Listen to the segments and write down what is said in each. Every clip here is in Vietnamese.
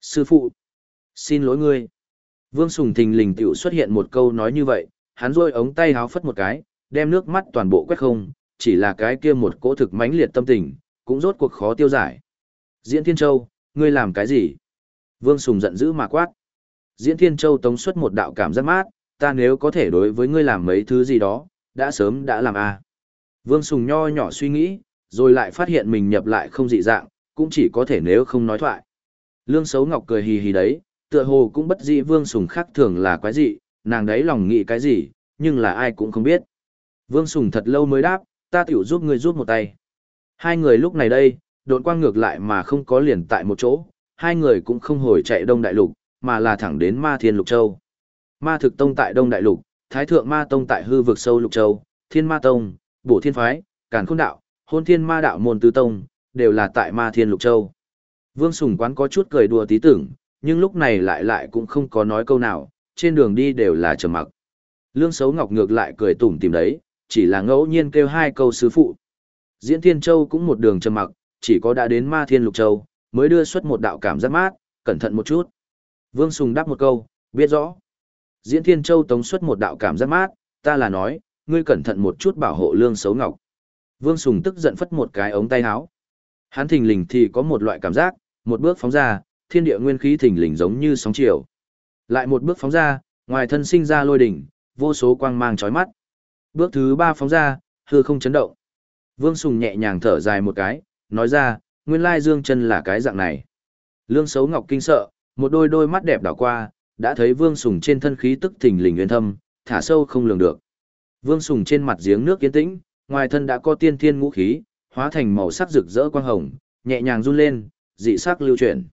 Sư phụ, xin lỗi ngươi. Vương Sùng thình lình tiểu xuất hiện một câu nói như vậy, hắn rôi ống tay háo phất một cái, đem nước mắt toàn bộ quét không, chỉ là cái kia một cỗ thực mãnh liệt tâm tình, cũng rốt cuộc khó tiêu giải. Diễn Thiên Châu, ngươi làm cái gì? Vương Sùng giận dữ mà quát. Diễn Thiên Châu tống xuất một đạo cảm giác mát, ta nếu có thể đối với ngươi làm mấy thứ gì đó, đã sớm đã làm à. Vương Sùng nho nhỏ suy nghĩ, rồi lại phát hiện mình nhập lại không dị dạng, cũng chỉ có thể nếu không nói thoại. Lương Sấu Ngọc cười hì hì đấy, tựa hồ cũng bất dị Vương Sùng khác thường là quái dị, nàng đấy lòng nghĩ cái gì, nhưng là ai cũng không biết. Vương Sùng thật lâu mới đáp, ta tiểu giúp ngươi giúp một tay. Hai người lúc này đây, độn quang ngược lại mà không có liền tại một chỗ, hai người cũng không hồi chạy Đông Đại Lục, mà là thẳng đến Ma Thiên Lục Châu. Ma Thực Tông tại Đông Đại Lục, Thái Thượng Ma Tông tại hư vực sâu Lục Châu, Thiên Ma Tông, Bổ Thiên Phái, Càn Khôn Đạo, Hôn Thiên Ma Đạo Môn Tứ Tông, đều là tại Ma Thiên Lục Châu. Vương Sùng Quán có chút cười đùa tí tưởng, nhưng lúc này lại lại cũng không có nói câu nào, trên đường đi đều là trầm mặc. Lương Sấu Ngọc ngược lại cười tủm tìm đấy, chỉ là ngẫu nhiên kêu hai câu sư phụ. Diễn Thiên Châu cũng một đường trầm mặc, chỉ có đã đến Ma Thiên Lục Châu, mới đưa xuất một đạo cảm giác mát, cẩn thận một chút. Vương Sùng đáp một câu, biết rõ. Diễn Thiên Châu tống xuất một đạo cảm giác mát, ta là nói, ngươi cẩn thận một chút bảo hộ lương Sấu ngọc. Vương Sùng tức giận phất một cái ống tay áo. Hắn thình lình thì có một loại cảm giác, một bước phóng ra, thiên địa nguyên khí thình lình giống như sóng chiều. Lại một bước phóng ra, ngoài thân sinh ra lôi đỉnh, vô số quang mang chói mắt. Bước thứ ba phóng ra, hư không chấn động. Vương Sùng nhẹ nhàng thở dài một cái, nói ra, nguyên lai dương chân là cái dạng này. Lương xấu ngọc kinh sợ, một đôi đôi mắt đẹp đảo qua, đã thấy Vương Sùng trên thân khí tức thình lình nguyên thâm, thả sâu không lường được. Vương Sùng trên mặt giếng nước yên tĩnh, ngoài thân đã có tiên thiên ngũ khí, hóa thành màu sắc rực rỡ quang hồng, nhẹ nhàng run lên, dị sắc lưu chuyển.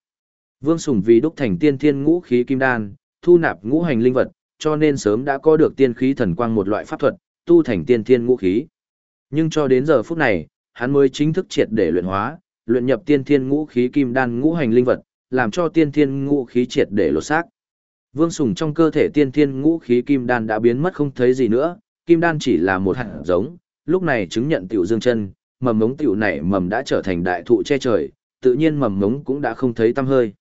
Vương Sùng vì đúc thành tiên thiên ngũ khí kim đan, thu nạp ngũ hành linh vật, cho nên sớm đã có được tiên khí thần quang một loại pháp thuật, tu thành tiên thiên ngũ khí. Nhưng cho đến giờ phút này, hắn mới chính thức triệt để luyện hóa, luyện nhập tiên thiên ngũ khí kim đan ngũ hành linh vật, làm cho tiên thiên ngũ khí triệt để lột xác. Vương Sùng trong cơ thể tiên thiên ngũ khí kim đan đã biến mất không thấy gì nữa, kim đan chỉ là một hạt giống, lúc này chứng nhận tiểu dương chân, mầm mống tiểu này mầm đã trở thành đại thụ che trời, tự nhiên mầm ngống cũng đã không thấy tăm hơi.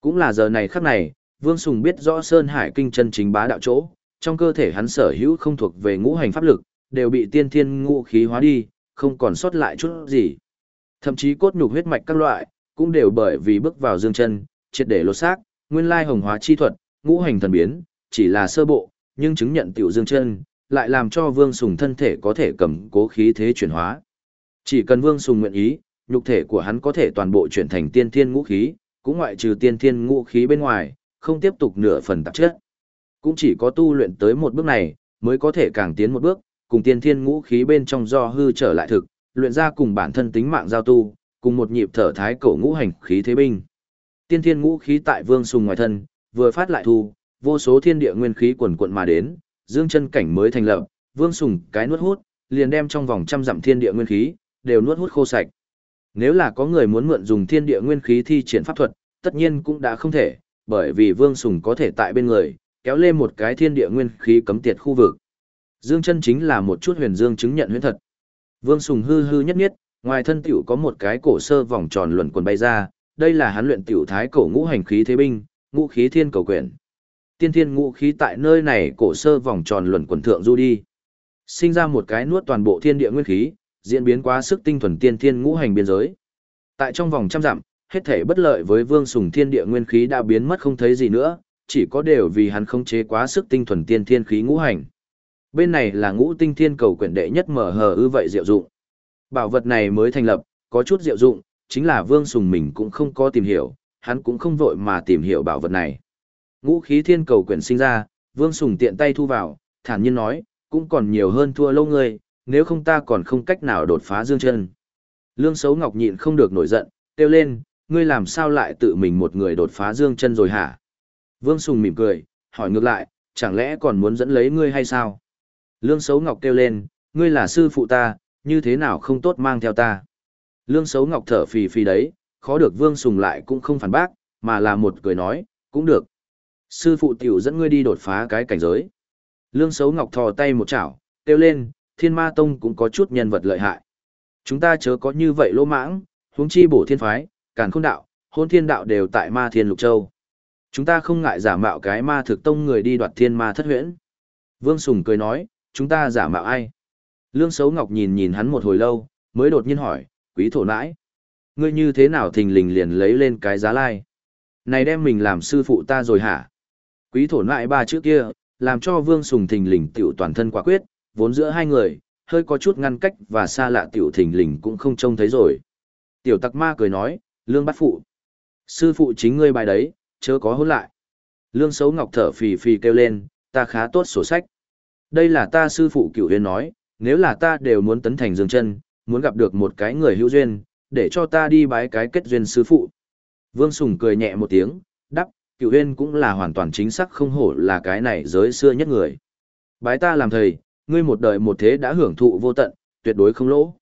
Cũng là giờ này khắc này, Vương Sùng biết rõ Sơn Hải kinh chân chính bá đạo chỗ, trong cơ thể hắn sở hữu không thuộc về ngũ hành pháp lực, đều bị tiên thiên ngũ khí hóa đi, không còn sót lại chút gì. Thậm chí cốt nhục huyết mạch các loại, cũng đều bởi vì bước vào dương chân, triệt để lột xác, nguyên lai hồng hóa chi thuật, ngũ hành thần biến, chỉ là sơ bộ, nhưng chứng nhận tiểu dương chân, lại làm cho Vương Sùng thân thể có thể cầm cố khí thế chuyển hóa. Chỉ cần Vương Sùng nguyện ý, nhục thể của hắn có thể toàn bộ chuyển thành tiên thiên ngũ khí, cũng ngoại trừ tiên thiên ngũ khí bên ngoài, không tiếp tục nửa phần tạp chất. Cũng chỉ có tu luyện tới một bước này, mới có thể càng tiến một bước, cùng tiên thiên ngũ khí bên trong do hư trở lại thực, luyện ra cùng bản thân tính mạng giao tu, cùng một nhịp thở thái cổ ngũ hành khí thế binh. Tiên thiên ngũ khí tại Vương Sùng ngoài thân, vừa phát lại thu, vô số thiên địa nguyên khí quần quận mà đến, dương chân cảnh mới thành lập, Vương Sùng cái nuốt hút, liền đem trong vòng trăm dặm thiên địa nguyên khí đều nuốt hút khô sạch. Nếu là có người muốn mượn dùng thiên địa nguyên khí thi triển pháp thuật, tất nhiên cũng đã không thể, bởi vì Vương Sùng có thể tại bên người, kéo lên một cái thiên địa nguyên khí cấm tiệt khu vực. Dương chân chính là một chút huyền dương chứng nhận huyền thật. Vương Sùng hư hư nhất nhất, ngoài thân tiểu có một cái cổ sơ vòng tròn luẩn quần bay ra, đây là hắn luyện tiểu thái cổ ngũ hành khí thế binh, ngũ khí thiên cầu quyển. Tiên thiên ngũ khí tại nơi này cổ sơ vòng tròn luẩn quần thượng du đi. Sinh ra một cái nuốt toàn bộ thiên địa nguyên khí, diễn biến quá sức tinh thuần tiên thiên ngũ hành biên giới. Tại trong vòng trăm dặm, hết thể bất lợi với Vương Sùng thiên địa nguyên khí đã biến mất không thấy gì nữa, chỉ có đều vì hắn không chế quá sức tinh thuần tiên thiên khí ngũ hành. Bên này là ngũ tinh thiên cầu quyển đệ nhất mở hờ ư vậy diệu dụng. Bảo vật này mới thành lập, có chút diệu dụng, chính là Vương Sùng mình cũng không có tìm hiểu, hắn cũng không vội mà tìm hiểu bảo vật này. Ngũ khí thiên cầu quyển sinh ra, Vương Sùng tiện tay thu vào, thản nhiên nói, cũng còn nhiều hơn thua lâu ngươi, nếu không ta còn không cách nào đột phá dương chân. Lương Sấu Ngọc nhịn không được nổi giận, kêu lên, ngươi làm sao lại tự mình một người đột phá dương chân rồi hả? Vương Sùng mỉm cười, hỏi ngược lại, chẳng lẽ còn muốn dẫn lấy ngươi hay sao? Lương Sấu Ngọc kêu lên, ngươi là sư phụ ta, như thế nào không tốt mang theo ta? Lương Sấu Ngọc thở phì phì đấy, khó được Vương Sùng lại cũng không phản bác, mà là một cười nói, cũng được. Sư phụ tiểu dẫn ngươi đi đột phá cái cảnh giới. Lương Sấu Ngọc thò tay một chảo, kêu lên, Thiên Ma Tông cũng có chút nhân vật lợi hại. Chúng ta chớ có như vậy lỗ mãng, huống chi bổ thiên phái, càn khôn đạo, hôn thiên đạo đều tại ma thiên lục châu. Chúng ta không ngại giả mạo cái ma thực tông người đi đoạt thiên ma thất huyễn. Vương Sùng cười nói, chúng ta giả mạo ai? Lương Sấu Ngọc nhìn nhìn hắn một hồi lâu, mới đột nhiên hỏi, quý thổ nãi. Ngươi như thế nào thình lình liền lấy lên cái giá lai? Này đem mình làm sư phụ ta rồi hả? Quý thổ nãi ba chữ kia, làm cho Vương Sùng thình lình tiểu toàn thân quả quyết, vốn giữa hai người, hơi có chút ngăn cách và xa lạ tiểu thình lình cũng không trông thấy rồi. Tiểu tặc ma cười nói, lương bắt phụ. Sư phụ chính ngươi bài đấy, chớ có hôn lại. Lương xấu ngọc thở phì phì kêu lên, ta khá tốt sổ sách. Đây là ta sư phụ cựu huyền nói, nếu là ta đều muốn tấn thành dương chân, muốn gặp được một cái người hữu duyên, để cho ta đi bái cái kết duyên sư phụ. Vương Sùng cười nhẹ một tiếng, đắp, cựu huyền cũng là hoàn toàn chính xác không hổ là cái này giới xưa nhất người. Bái ta làm thầy, ngươi một đời một thế đã hưởng thụ vô tận, tuyệt đối không lỗ.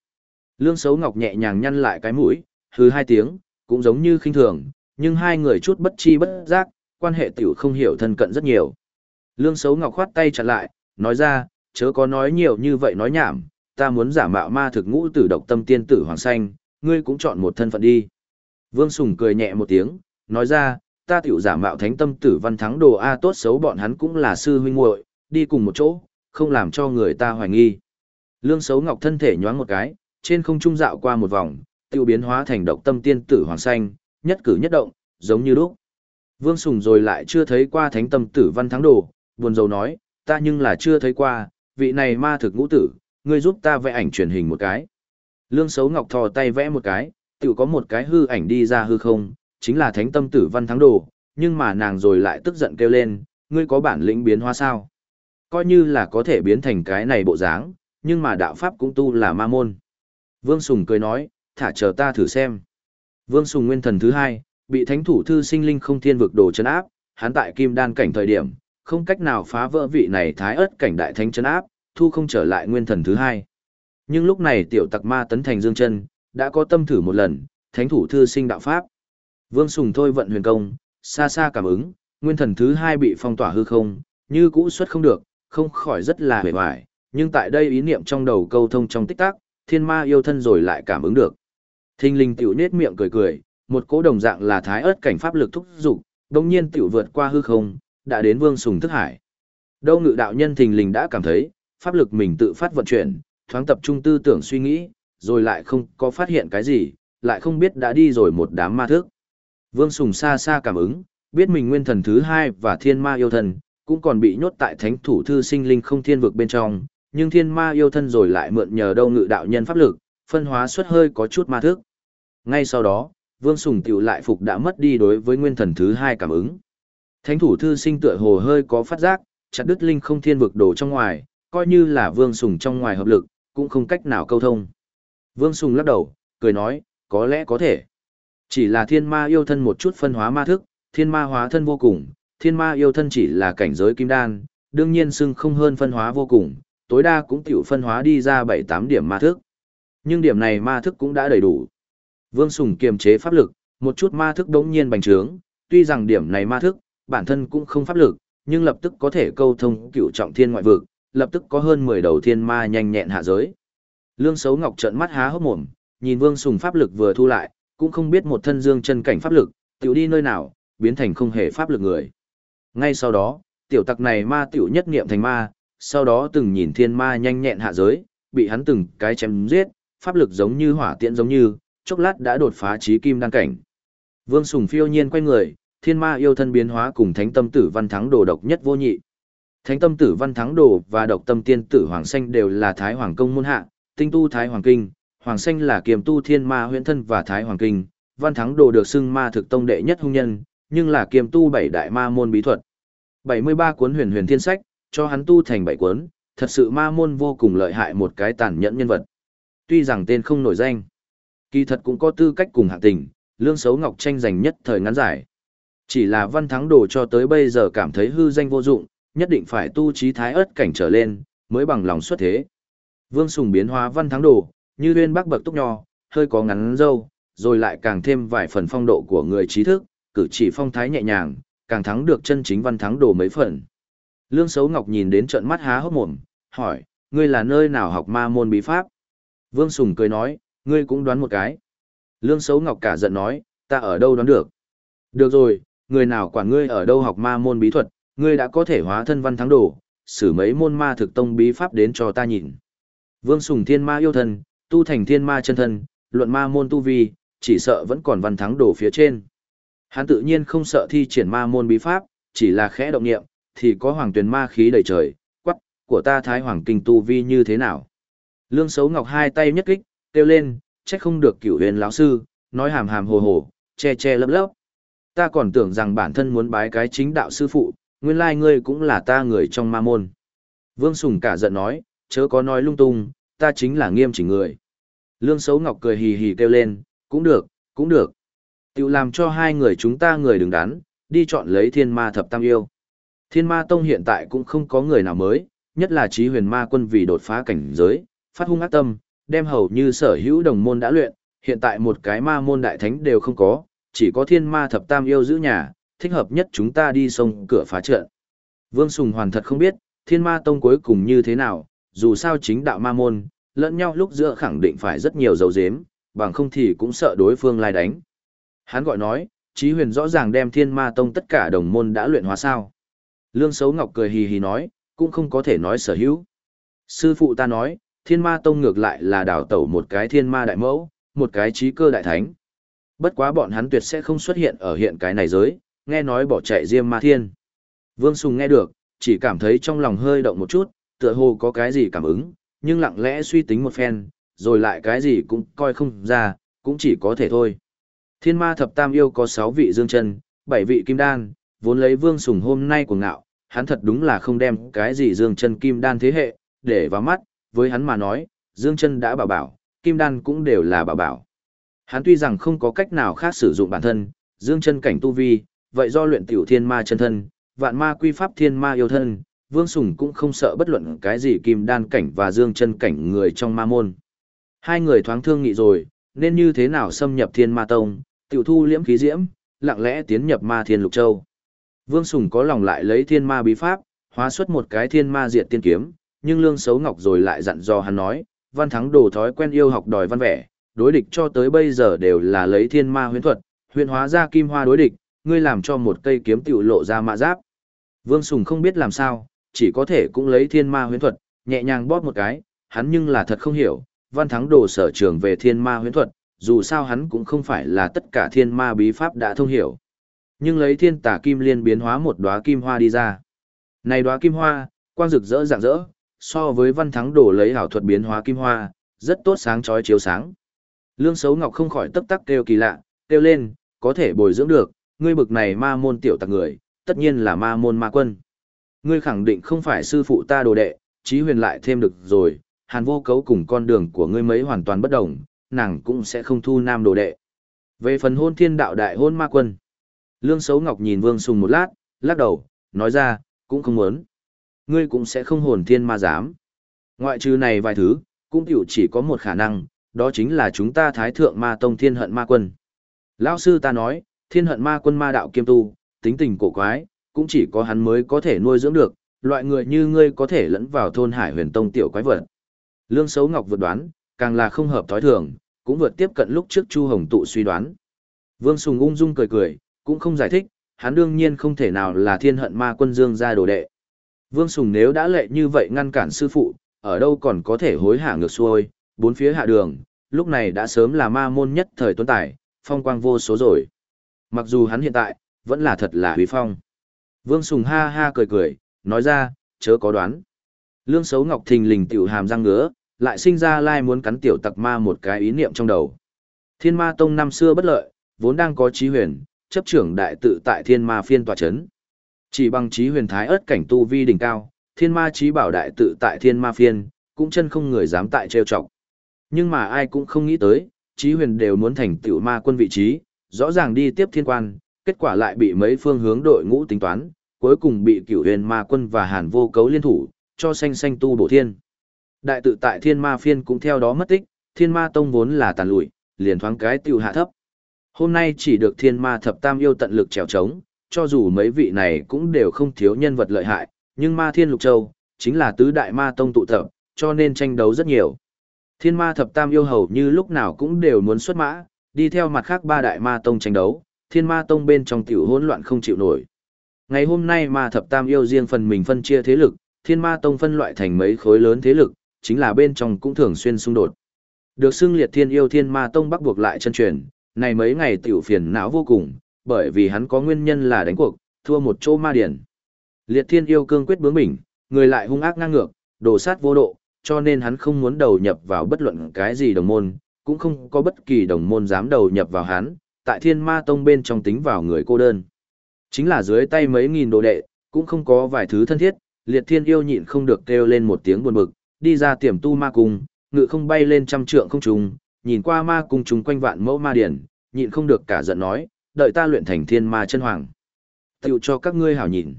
Lương Sấu Ngọc nhẹ nhàng nhăn lại cái mũi, hừ hai tiếng, cũng giống như khinh thường, nhưng hai người chút bất chi bất giác, quan hệ tiểu không hiểu thân cận rất nhiều. Lương Sấu Ngọc khoát tay chặn lại, nói ra, chớ có nói nhiều như vậy nói nhảm, ta muốn giả mạo ma thực ngũ tử độc tâm tiên tử hoàng xanh, ngươi cũng chọn một thân phận đi. Vương Sùng cười nhẹ một tiếng, nói ra, ta tiểu giả mạo thánh tâm tử văn thắng đồ A tốt xấu bọn hắn cũng là sư huynh muội đi cùng một chỗ, không làm cho người ta hoài nghi. Lương Sấu Ngọc thân thể nhoáng một cái, trên không trung dạo qua một vòng, tiêu biến hóa thành độc tâm tiên tử hoàng xanh, nhất cử nhất động, giống như lúc. Vương Sùng rồi lại chưa thấy qua thánh tâm tử văn thắng đồ, buồn rầu nói, ta nhưng là chưa thấy qua, vị này ma thực ngũ tử, ngươi giúp ta vẽ ảnh truyền hình một cái. Lương Sấu Ngọc thò tay vẽ một cái, tự có một cái hư ảnh đi ra hư không, chính là thánh tâm tử văn thắng đồ, nhưng mà nàng rồi lại tức giận kêu lên, ngươi có bản lĩnh biến hóa sao? Coi như là có thể biến thành cái này bộ dáng, nhưng mà đạo pháp cũng tu là ma môn. Vương Sùng cười nói, thả chờ ta thử xem. Vương Sùng nguyên thần thứ hai, bị thánh thủ thư sinh linh không thiên vực đồ chấn áp, hắn tại kim đan cảnh thời điểm, không cách nào phá vỡ vị này thái ớt cảnh đại thánh chấn áp, thu không trở lại nguyên thần thứ hai. Nhưng lúc này tiểu tặc ma tấn thành dương chân, đã có tâm thử một lần, thánh thủ thư sinh đạo pháp. Vương Sùng thôi vận huyền công, xa xa cảm ứng, nguyên thần thứ hai bị phong tỏa hư không, như cũ xuất không được, không khỏi rất là hề hoài, nhưng tại đây ý niệm trong đầu câu thông trong tích tắc, thiên ma yêu thân rồi lại cảm ứng được. Thinh linh tiểu nết miệng cười cười, một cỗ đồng dạng là thái ớt cảnh pháp lực thúc dục, đồng nhiên tiểu vượt qua hư không, đã đến vương sùng thức hải. Đâu ngự đạo nhân thình lình đã cảm thấy, pháp lực mình tự phát vận chuyển, thoáng tập trung tư tưởng suy nghĩ, rồi lại không có phát hiện cái gì, lại không biết đã đi rồi một đám ma thức. Vương Sùng xa xa cảm ứng, biết mình nguyên thần thứ hai và thiên ma yêu thần, cũng còn bị nhốt tại thánh thủ thư sinh linh không thiên vực bên trong, nhưng thiên ma yêu thân rồi lại mượn nhờ đâu ngự đạo nhân pháp lực, phân hóa xuất hơi có chút ma thức. Ngay sau đó, Vương Sùng tiểu lại phục đã mất đi đối với nguyên thần thứ hai cảm ứng. Thánh thủ thư sinh tựa hồ hơi có phát giác, chặt đứt linh không thiên vực đổ trong ngoài, coi như là Vương Sùng trong ngoài hợp lực, cũng không cách nào câu thông. Vương Sùng lắc đầu, cười nói, có lẽ có thể. Chỉ là thiên ma yêu thân một chút phân hóa ma thức, thiên ma hóa thân vô cùng, thiên ma yêu thân chỉ là cảnh giới kim đan, đương nhiên xưng không hơn phân hóa vô cùng, tối đa cũng tiểu phân hóa đi ra 7-8 điểm ma thức. Nhưng điểm này ma thức cũng đã đầy đủ. Vương Sùng kiềm chế pháp lực, một chút ma thức đống nhiên bành trướng, tuy rằng điểm này ma thức, bản thân cũng không pháp lực, nhưng lập tức có thể câu thông cựu trọng thiên ngoại vực, lập tức có hơn 10 đầu thiên ma nhanh nhẹn hạ giới. Lương Sấu Ngọc trợn mắt há hốc mồm, nhìn Vương Sùng pháp lực vừa thu lại, cũng không biết một thân dương chân cảnh pháp lực, tiểu đi nơi nào, biến thành không hề pháp lực người. Ngay sau đó, tiểu tặc này ma tiểu nhất niệm thành ma, sau đó từng nhìn thiên ma nhanh nhẹn hạ giới, bị hắn từng cái chém giết, pháp lực giống như hỏa tiễn giống như, chốc lát đã đột phá trí kim đăng cảnh. Vương Sùng phiêu nhiên quay người, thiên ma yêu thân biến hóa cùng thánh tâm tử văn thắng đồ độc nhất vô nhị. Thánh tâm tử văn thắng đồ và độc tâm tiên tử hoàng xanh đều là thái hoàng công môn hạ, tinh tu thái hoàng kinh, hoàng xanh là kiềm tu thiên ma huyễn thân và thái hoàng kinh, văn thắng đồ được xưng ma thực tông đệ nhất hung nhân, nhưng là kiềm tu bảy đại ma môn bí thuật. 73 cuốn huyền huyền thiên sách, cho hắn tu thành bảy cuốn, thật sự ma môn vô cùng lợi hại một cái tàn nhẫn nhân vật. Tuy rằng tên không nổi danh, kỳ thật cũng có tư cách cùng hạng tình, lương xấu ngọc tranh giành nhất thời ngắn giải. Chỉ là văn thắng đồ cho tới bây giờ cảm thấy hư danh vô dụng, nhất định phải tu trí thái ớt cảnh trở lên, mới bằng lòng xuất thế. Vương Sùng biến hóa văn thắng đồ, như uyên bác bậc túc nho, hơi có ngắn dâu, rồi lại càng thêm vài phần phong độ của người trí thức, cử chỉ phong thái nhẹ nhàng, càng thắng được chân chính văn thắng đồ mấy phần. Lương Sấu Ngọc nhìn đến trận mắt há hốc mồm, hỏi, ngươi là nơi nào học ma môn bí pháp? Vương Sùng cười nói, ngươi cũng đoán một cái. Lương Sấu Ngọc cả giận nói, Ta ở đâu đoán được? Được rồi, người nào quản ngươi ở đâu học ma môn bí thuật, ngươi đã có thể hóa thân văn thắng đồ, xử mấy môn ma thực tông bí pháp đến cho ta nhìn. Vương Sùng thiên ma yêu thân, tu thành thiên ma chân thân, luận ma môn tu vi, chỉ sợ vẫn còn văn thắng đồ phía trên. Hắn tự nhiên không sợ thi triển ma môn bí pháp, chỉ là khẽ động niệm, thì có hoàng tuyển ma khí đầy trời, quắc, của ta thái hoàng kinh tu vi như thế nào. Lương Sấu Ngọc hai tay nhất kích, kêu lên, trách không được cửu huyền lão sư, nói hàm hàm hồ hồ, che che lấp lấp. Ta còn tưởng rằng bản thân muốn bái cái chính đạo sư phụ, nguyên lai ngươi cũng là ta người trong ma môn. Vương Sùng cả giận nói, chớ có nói lung tung, ta chính là nghiêm chỉnh người. Lương Sấu Ngọc cười hì hì kêu lên, cũng được, cũng được. Tiểu làm cho hai người chúng ta người đứng đắn, đi chọn lấy thiên ma thập tam yêu. Thiên ma tông hiện tại cũng không có người nào mới, nhất là trí huyền ma quân vì đột phá cảnh giới, phát hung ác tâm, đem hầu như sở hữu đồng môn đã luyện, hiện tại một cái ma môn đại thánh đều không có, chỉ có thiên ma thập tam yêu giữ nhà, thích hợp nhất chúng ta đi sông cửa phá trận. Vương Sùng hoàn thật không biết, thiên ma tông cuối cùng như thế nào, dù sao chính đạo ma môn, lẫn nhau lúc giữa khẳng định phải rất nhiều dấu dếm, bằng không thì cũng sợ đối phương lai đánh. Hắn gọi nói, Chí huyền rõ ràng đem thiên ma tông tất cả đồng môn đã luyện hóa sao. Lương Sấu Ngọc cười hì hì nói, cũng không có thể nói sở hữu. Sư phụ ta nói, thiên ma tông ngược lại là đào tẩu một cái thiên ma đại mẫu, một cái trí cơ đại thánh. Bất quá bọn hắn tuyệt sẽ không xuất hiện ở hiện cái này giới, nghe nói bỏ chạy diêm ma thiên. Vương Sùng nghe được, chỉ cảm thấy trong lòng hơi động một chút, tựa hồ có cái gì cảm ứng, nhưng lặng lẽ suy tính một phen, rồi lại cái gì cũng coi không ra, cũng chỉ có thể thôi. Thiên ma thập tam yêu có 6 vị dương chân, 7 vị kim đan, vốn lấy vương sùng hôm nay của ngạo, hắn thật đúng là không đem cái gì dương chân kim đan thế hệ, để vào mắt, với hắn mà nói, dương chân đã bảo bảo, kim đan cũng đều là bảo bảo. Hắn tuy rằng không có cách nào khác sử dụng bản thân, dương chân cảnh tu vi, vậy do luyện tiểu thiên ma chân thân, vạn ma quy pháp thiên ma yêu thân, Vương Sùng cũng không sợ bất luận cái gì kim đan cảnh và dương chân cảnh người trong ma môn. Hai người thoáng thương nghị rồi, nên như thế nào xâm nhập thiên ma tông, tiểu thu liễm khí diễm, lặng lẽ tiến nhập ma thiên lục châu. Vương Sùng có lòng lại lấy thiên ma bí pháp, hóa xuất một cái thiên ma diệt tiên kiếm, nhưng lương xấu ngọc rồi lại dặn dò hắn nói, văn thắng đồ thói quen yêu học đòi văn vẻ, đối địch cho tới bây giờ đều là lấy thiên ma huyễn thuật, huyễn hóa ra kim hoa đối địch, ngươi làm cho một cây kiếm tiểu lộ ra mạ giáp. Vương Sùng không biết làm sao, chỉ có thể cũng lấy thiên ma huyễn thuật, nhẹ nhàng bóp một cái, hắn nhưng là thật không hiểu, văn thắng đồ sở trường về thiên ma huyễn thuật, dù sao hắn cũng không phải là tất cả thiên ma bí pháp đã thông hiểu. Nhưng lấy thiên tà kim liên biến hóa một đóa kim hoa đi ra. Này đóa kim hoa, quang rực rỡ rạng rỡ, so với văn thắng đồ lấy ảo thuật biến hóa kim hoa, rất tốt sáng chói chiếu sáng. Lương Sấu Ngọc không khỏi tấp tắc kêu kỳ lạ, kêu lên, có thể bồi dưỡng được, ngươi bực này ma môn tiểu tặc người, tất nhiên là ma môn ma quân. Ngươi khẳng định không phải sư phụ ta đồ đệ, trí huyền lại thêm được rồi, hàn vô cấu cùng con đường của ngươi mấy hoàn toàn bất đồng, nàng cũng sẽ không thu nam đồ đệ. Về phần hôn thiên đạo đại hôn ma quân, Lương Sấu Ngọc nhìn Vương Sùng một lát, lắc đầu, nói ra, cũng không muốn. Ngươi cũng sẽ không hồn thiên ma dám. Ngoại trừ này vài thứ, cũng tiểu chỉ có một khả năng, đó chính là chúng ta thái thượng ma tông thiên hận ma quân. Lão sư ta nói, thiên hận ma quân ma đạo kiêm tu, tính tình cổ quái, cũng chỉ có hắn mới có thể nuôi dưỡng được, loại người như ngươi có thể lẫn vào thôn hải huyền tông tiểu quái vật. Lương Sấu Ngọc vượt đoán, càng là không hợp thói thường, cũng vượt tiếp cận lúc trước Chu Hồng tụ suy đoán. Vương Sùng ung dung cười cười, cũng không giải thích, hắn đương nhiên không thể nào là thiên hận ma quân dương gia đồ đệ. Vương Sùng nếu đã lệ như vậy ngăn cản sư phụ, ở đâu còn có thể hối hả ngược xuôi, bốn phía hạ đường, lúc này đã sớm là ma môn nhất thời tuấn tài, phong quang vô số rồi. Mặc dù hắn hiện tại, vẫn là thật là huy phong. Vương Sùng ha ha cười cười, nói ra, chớ có đoán. Lương Sấu Ngọc thình lình tiểu hàm răng ngứa, lại sinh ra lai muốn cắn tiểu tặc ma một cái ý niệm trong đầu. Thiên ma tông năm xưa bất lợi, vốn đang có trí huyền, chấp trưởng đại tự tại thiên ma phiên tòa chấn. Chỉ bằng trí huyền thái ớt cảnh tu vi đỉnh cao, thiên ma trí bảo đại tự tại thiên ma phiên, cũng chân không người dám tại trêu chọc. Nhưng mà ai cũng không nghĩ tới, trí huyền đều muốn thành tiểu ma quân vị trí, rõ ràng đi tiếp thiên quan, kết quả lại bị mấy phương hướng đội ngũ tính toán, cuối cùng bị cửu huyền ma quân và hàn vô cấu liên thủ, cho xanh xanh tu bổ thiên. Đại tự tại thiên ma phiên cũng theo đó mất tích, thiên ma tông vốn là tàn lụi, liền thoáng cái tiêu hạ thấp. Hôm nay chỉ được thiên ma thập tam yêu tận lực trèo trống, cho dù mấy vị này cũng đều không thiếu nhân vật lợi hại, nhưng ma thiên lục châu, chính là tứ đại ma tông tụ tập, cho nên tranh đấu rất nhiều. Thiên ma thập tam yêu hầu như lúc nào cũng đều muốn xuất mã, Đi theo mặt khác ba đại ma tông tranh đấu, thiên ma tông bên trong tiểu hỗn loạn không chịu nổi. Ngày hôm nay ma thập tam yêu riêng phần mình phân chia thế lực, thiên ma tông phân loại thành mấy khối lớn thế lực, chính là bên trong cũng thường xuyên xung đột. Được xưng liệt thiên yêu thiên ma tông bắt buộc lại chân truyền, này mấy ngày tiểu phiền não vô cùng, bởi vì hắn có nguyên nhân là đánh cuộc, thua một chỗ ma điển. Liệt thiên yêu cương quyết bướng bỉnh, người lại hung ác ngang ngược, đồ sát vô độ, cho nên hắn không muốn đầu nhập vào bất luận cái gì đồng môn, cũng không có bất kỳ đồng môn dám đầu nhập vào hắn, tại thiên ma tông bên trong tính vào người cô đơn. Chính là dưới tay mấy nghìn đồ đệ, cũng không có vài thứ thân thiết, liệt thiên yêu nhịn không được kêu lên một tiếng buồn bực, đi ra tiềm tu ma cung, ngự không bay lên trăm trượng không trùng, nhìn qua ma cung trùng quanh vạn mẫu ma điển, nhịn không được cả giận nói, đợi ta luyện thành thiên ma chân hoàng. Tiểu cho các ngươi hảo nhìn.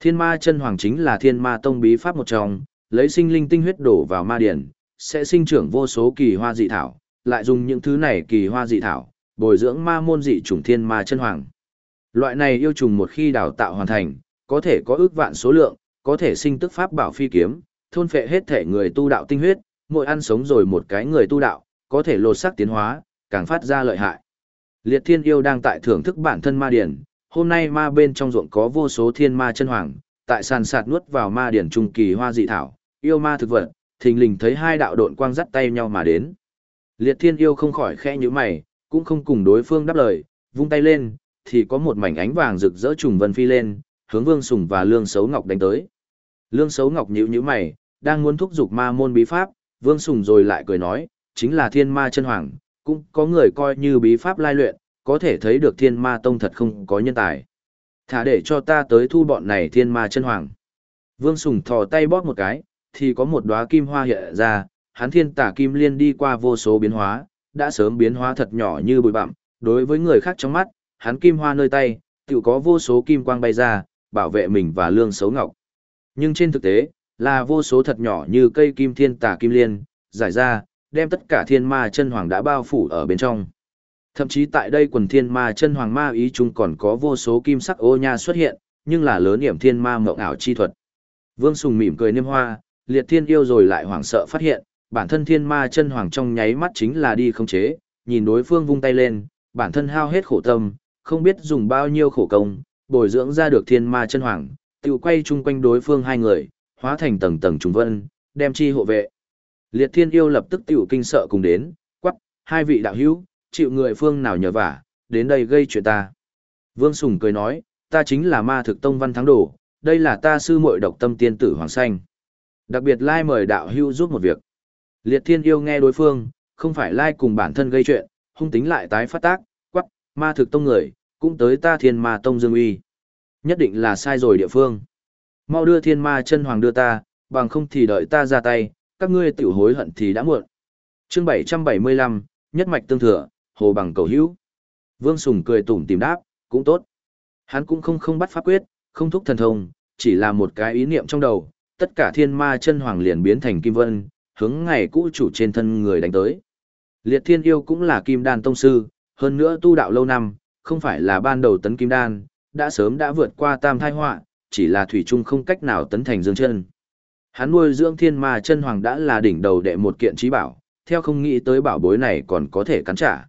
Thiên ma chân hoàng chính là thiên ma tông bí pháp một trong, lấy sinh linh tinh huyết đổ vào ma điển, sẽ sinh trưởng vô số kỳ hoa dị thảo, lại dùng những thứ này kỳ hoa dị thảo, bồi dưỡng ma môn dị trùng thiên ma chân hoàng. Loại này yêu trùng một khi đào tạo hoàn thành, có thể có ước vạn số lượng, có thể sinh tức pháp bảo phi kiếm, thôn phệ hết thể người tu đạo tinh huyết, mỗi ăn sống rồi một cái người tu đạo, có thể lột xác tiến hóa, càng phát ra lợi hại. Liệt Thiên Yêu đang tại thưởng thức bản thân ma điển, hôm nay ma bên trong ruộng có vô số thiên ma chân hoàng, tại sàn sạt nuốt vào ma điển trung kỳ hoa dị thảo, yêu ma thực vật, thình lình thấy hai đạo độn quang dắt tay nhau mà đến. Liệt Thiên Yêu không khỏi khẽ nhíu mày, cũng không cùng đối phương đáp lời, vung tay lên, thì có một mảnh ánh vàng rực rỡ trùng vân phi lên, hướng Vương Sùng và Lương Sấu Ngọc đánh tới. Lương Sấu Ngọc nhíu nhíu mày, đang muốn thúc giục ma môn bí pháp, Vương Sùng rồi lại cười nói, chính là thiên ma chân hoàng, cũng có người coi như bí pháp lai luyện, có thể thấy được thiên ma tông thật không có nhân tài. Thả để cho ta tới thu bọn này thiên ma chân hoàng. Vương Sùng thò tay bóp một cái, thì có một đóa kim hoa hiện ra, hắn thiên tả kim liên đi qua vô số biến hóa, đã sớm biến hóa thật nhỏ như bụi bặm, đối với người khác trong mắt, hắn kim hoa nơi tay, tự có vô số kim quang bay ra, bảo vệ mình và lương xấu ngọc. Nhưng trên thực tế, là vô số thật nhỏ như cây kim thiên tà kim liên, giải ra, đem tất cả thiên ma chân hoàng đã bao phủ ở bên trong. Thậm chí tại đây quần thiên ma chân hoàng ma ý chung còn có vô số kim sắc ô nha xuất hiện, nhưng là lớn điểm thiên ma mộng ảo chi thuật. Vương Sùng mỉm cười niêm hoa, liệt thiên yêu rồi lại hoảng sợ phát hiện, bản thân thiên ma chân hoàng trong nháy mắt chính là đi không chế, nhìn đối phương vung tay lên, bản thân hao hết khổ tâm, không biết dùng bao nhiêu khổ công, bồi dưỡng ra được thiên ma chân hoàng, tự quay chung quanh đối phương hai người, hóa thành tầng tầng trùng vân, đem chi hộ vệ. Liệt thiên yêu lập tức tiểu kinh sợ cùng đến, quắc, hai vị đạo hữu, chịu người phương nào nhờ vả, đến đây gây chuyện ta. Vương Sùng cười nói, ta chính là ma thực tông văn thắng đồ, đây là ta sư muội độc tâm tiên tử Hoàng Xanh. Đặc biệt lai mời đạo hữu giúp một việc. Liệt thiên yêu nghe đối phương, không phải lai cùng bản thân gây chuyện, hung tính lại tái phát tác, quắc, ma thực tông người, cũng tới ta thiên ma tông dương uy. Nhất định là sai rồi địa phương. Mau đưa thiên ma chân hoàng đưa ta, bằng không thì đợi ta ra tay, các ngươi tiểu hối hận thì đã muộn. chương 775, nhất mạch tương thừa, hồ bằng cầu hữu. Vương Sùng cười tủm tìm đáp, cũng tốt. Hắn cũng không không bắt pháp quyết, không thúc thần thông, chỉ là một cái ý niệm trong đầu, tất cả thiên ma chân hoàng liền biến thành kim vân, hướng ngày cũ chủ trên thân người đánh tới. Liệt thiên yêu cũng là kim đan tông sư, hơn nữa tu đạo lâu năm, không phải là ban đầu tấn kim đan, đã sớm đã vượt qua tam thai họa, chỉ là thủy trung không cách nào tấn thành dương chân. Hắn nuôi dưỡng thiên ma chân hoàng đã là đỉnh đầu đệ một kiện trí bảo, theo không nghĩ tới bảo bối này còn có thể cắn trả.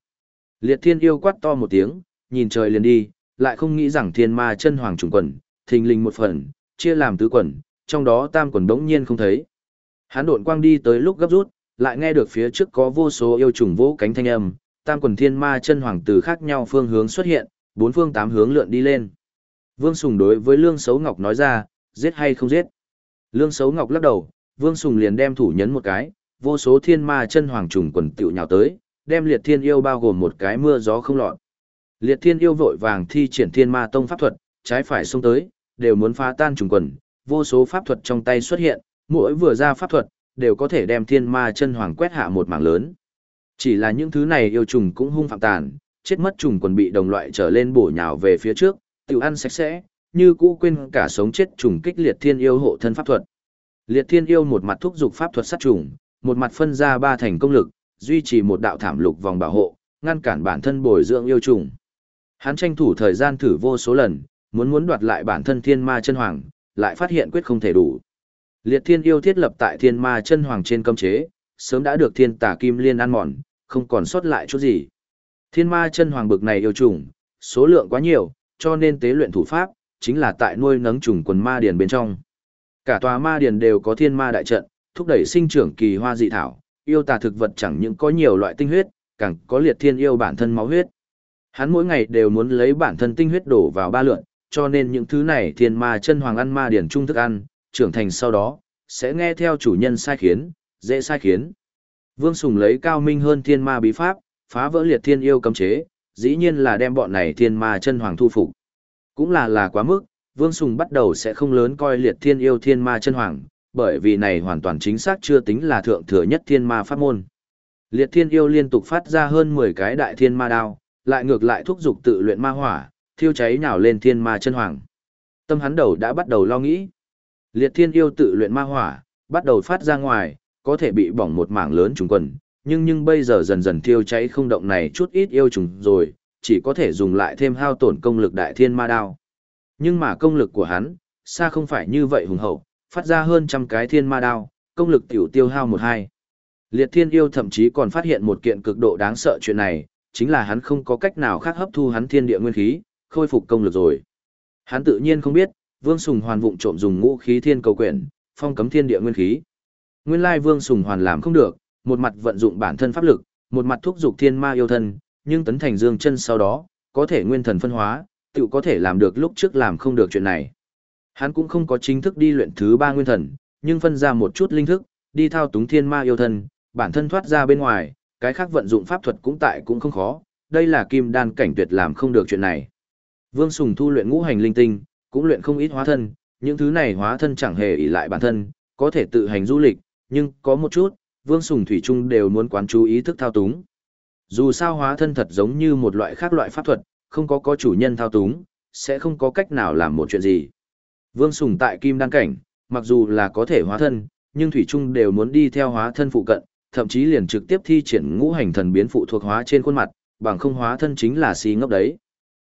Liệt thiên yêu quát to một tiếng, nhìn trời liền đi, lại không nghĩ rằng thiên ma chân hoàng trùng quần, thình lình một phần, chia làm tứ quần, trong đó tam quần đống nhiên không thấy. Hắn độn quang đi tới lúc gấp rút, lại nghe được phía trước có vô số yêu trùng vỗ cánh thanh âm, tam quần thiên ma chân hoàng từ khác nhau phương hướng xuất hiện, bốn phương tám hướng lượn đi lên. Vương Sùng đối với Lương Sấu Ngọc nói ra, giết hay không giết. Lương Sấu Ngọc lắc đầu, Vương Sùng liền đem thủ nhấn một cái, vô số thiên ma chân hoàng trùng quần tựu nhào tới, đem liệt thiên yêu bao gồm một cái mưa gió không lọt. Liệt thiên yêu vội vàng thi triển thiên ma tông pháp thuật, trái phải xông tới, đều muốn phá tan trùng quần, vô số pháp thuật trong tay xuất hiện, mỗi vừa ra pháp thuật, đều có thể đem thiên ma chân hoàng quét hạ một mảng lớn. Chỉ là những thứ này yêu trùng cũng hung phạm tàn, chết mất trùng quần bị đồng loại trở lên bổ nhào về phía trước, tiểu ăn sạch sẽ, như cũ quên cả sống chết trùng kích liệt thiên yêu hộ thân pháp thuật. Liệt thiên yêu một mặt thúc dục pháp thuật sát trùng, một mặt phân ra ba thành công lực, duy trì một đạo thảm lục vòng bảo hộ, ngăn cản bản thân bồi dưỡng yêu trùng. Hắn tranh thủ thời gian thử vô số lần, muốn muốn đoạt lại bản thân thiên ma chân hoàng, lại phát hiện quyết không thể đủ. Liệt thiên yêu thiết lập tại thiên ma chân hoàng trên cấm chế, sớm đã được thiên tà kim liên ăn mòn, không còn sót lại chút gì. Thiên ma chân hoàng bực này yêu trùng, số lượng quá nhiều, cho nên tế luyện thủ pháp, chính là tại nuôi nấng trùng quần ma điền bên trong. Cả tòa ma điền đều có thiên ma đại trận, thúc đẩy sinh trưởng kỳ hoa dị thảo, yêu tà thực vật chẳng những có nhiều loại tinh huyết, càng có liệt thiên yêu bản thân máu huyết. Hắn mỗi ngày đều muốn lấy bản thân tinh huyết đổ vào ba lượn, cho nên những thứ này thiên ma chân hoàng ăn ma điển trung thức ăn, trưởng thành sau đó, sẽ nghe theo chủ nhân sai khiến, dễ sai khiến. Vương Sùng lấy cao minh hơn thiên ma bí pháp, phá vỡ liệt thiên yêu cấm chế, dĩ nhiên là đem bọn này thiên ma chân hoàng thu phục. Cũng là là quá mức, Vương Sùng bắt đầu sẽ không lớn coi liệt thiên yêu thiên ma chân hoàng, bởi vì này hoàn toàn chính xác chưa tính là thượng thừa nhất thiên ma pháp môn. Liệt thiên yêu liên tục phát ra hơn 10 cái đại thiên ma đao, lại ngược lại thúc dục tự luyện ma hỏa, thiêu cháy nhào lên thiên ma chân hoàng. Tâm hắn đầu đã bắt đầu lo nghĩ. Liệt thiên yêu tự luyện ma hỏa, bắt đầu phát ra ngoài, có thể bị bỏng một mảng lớn trùng quần, nhưng nhưng bây giờ dần dần thiêu cháy không động này chút ít yêu trùng rồi, chỉ có thể dùng lại thêm hao tổn công lực đại thiên ma đao. Nhưng mà công lực của hắn, xa không phải như vậy hùng hậu, phát ra hơn trăm cái thiên ma đao, công lực tiểu tiêu hao một hai. Liệt thiên yêu thậm chí còn phát hiện một kiện cực độ đáng sợ chuyện này, chính là hắn không có cách nào khác hấp thu hắn thiên địa nguyên khí, khôi phục công lực rồi. Hắn tự nhiên không biết, Vương Sùng Hoàn vụng trộm dùng ngũ khí thiên cầu quyển, phong cấm thiên địa nguyên khí. Nguyên lai Vương Sùng Hoàn làm không được, một mặt vận dụng bản thân pháp lực, một mặt thúc dục thiên ma yêu thân, nhưng tấn thành dương chân sau đó, có thể nguyên thần phân hóa, tự có thể làm được lúc trước làm không được chuyện này. Hắn cũng không có chính thức đi luyện thứ ba nguyên thần, nhưng phân ra một chút linh thức, đi thao túng thiên ma yêu thân, bản thân thoát ra bên ngoài, cái khác vận dụng pháp thuật cũng tại cũng không khó, đây là kim đan cảnh tuyệt làm không được chuyện này. Vương Sùng thu luyện ngũ hành linh tinh, cũng luyện không ít hóa thân, những thứ này hóa thân chẳng hề ỷ lại bản thân, có thể tự hành du lịch, nhưng có một chút, Vương Sùng Thủy Trung đều muốn quán chú ý thức thao túng. Dù sao hóa thân thật giống như một loại khác loại pháp thuật, không có có chủ nhân thao túng, sẽ không có cách nào làm một chuyện gì. Vương Sùng tại Kim Đan Cảnh, mặc dù là có thể hóa thân, nhưng Thủy Trung đều muốn đi theo hóa thân phụ cận, thậm chí liền trực tiếp thi triển ngũ hành thần biến phụ thuộc hóa trên khuôn mặt, bằng không hóa thân chính là si ngốc đấy.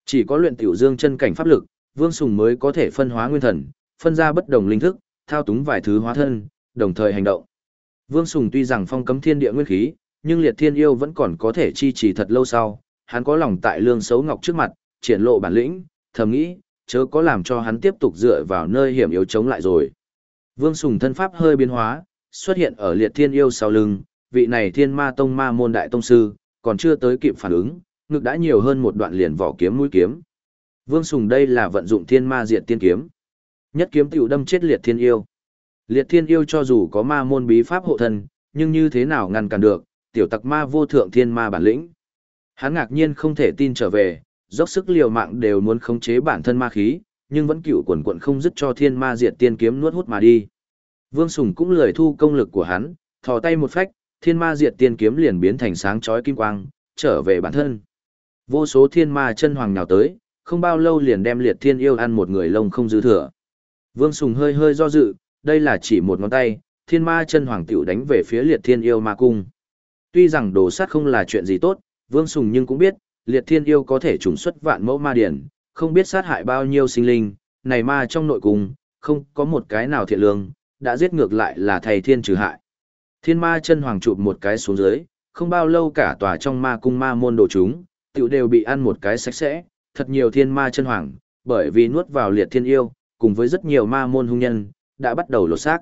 Chỉ có luyện tiểu dương chân cảnh pháp lực, Vương Sùng mới có thể phân hóa nguyên thần, phân ra bất đồng linh thức, thao túng vài thứ hóa thân, đồng thời hành động. Vương Sùng tuy rằng phong cấm thiên địa nguyên khí, nhưng liệt thiên yêu vẫn còn có thể chi trì thật lâu sau, hắn có lòng tại lương xấu ngọc trước mặt, triển lộ bản lĩnh, thầm nghĩ, chớ có làm cho hắn tiếp tục dựa vào nơi hiểm yếu chống lại rồi. Vương Sùng thân pháp hơi biến hóa, xuất hiện ở liệt thiên yêu sau lưng, vị này thiên ma tông ma môn đại tông sư, còn chưa tới kịp phản ứng, ngực đã nhiều hơn một đoạn liền vỏ kiếm mũi kiếm. Vương Sùng đây là vận dụng thiên ma diệt tiên kiếm. Nhất kiếm tiểu đâm chết liệt thiên yêu. Liệt thiên yêu cho dù có ma môn bí pháp hộ thân, nhưng như thế nào ngăn cản được, tiểu tặc ma vô thượng thiên ma bản lĩnh. Hắn ngạc nhiên không thể tin trở về, dốc sức liều mạng đều muốn khống chế bản thân ma khí, nhưng vẫn cựu quần quận không dứt cho thiên ma diệt tiên kiếm nuốt hút mà đi. Vương Sùng cũng lười thu công lực của hắn, thò tay một phách, thiên ma diệt tiên kiếm liền biến thành sáng chói kim quang, trở về bản thân. Vô số thiên ma chân hoàng nhào tới, không bao lâu liền đem liệt thiên yêu ăn một người lông không dư thừa. Vương Sùng hơi hơi do dự, đây là chỉ một ngón tay, thiên ma chân hoàng tiểu đánh về phía liệt thiên yêu ma cung. Tuy rằng đồ sát không là chuyện gì tốt, Vương Sùng nhưng cũng biết, liệt thiên yêu có thể trùng xuất vạn mẫu ma điển, không biết sát hại bao nhiêu sinh linh, này ma trong nội cung, không có một cái nào thiện lương, đã giết ngược lại là thầy thiên trừ hại. Thiên ma chân hoàng chụp một cái xuống dưới, không bao lâu cả tòa trong ma cung ma môn đồ chúng, tiểu đều bị ăn một cái sạch sẽ, thật nhiều thiên ma chân hoàng, bởi vì nuốt vào liệt thiên yêu, cùng với rất nhiều ma môn hung nhân, đã bắt đầu lột xác.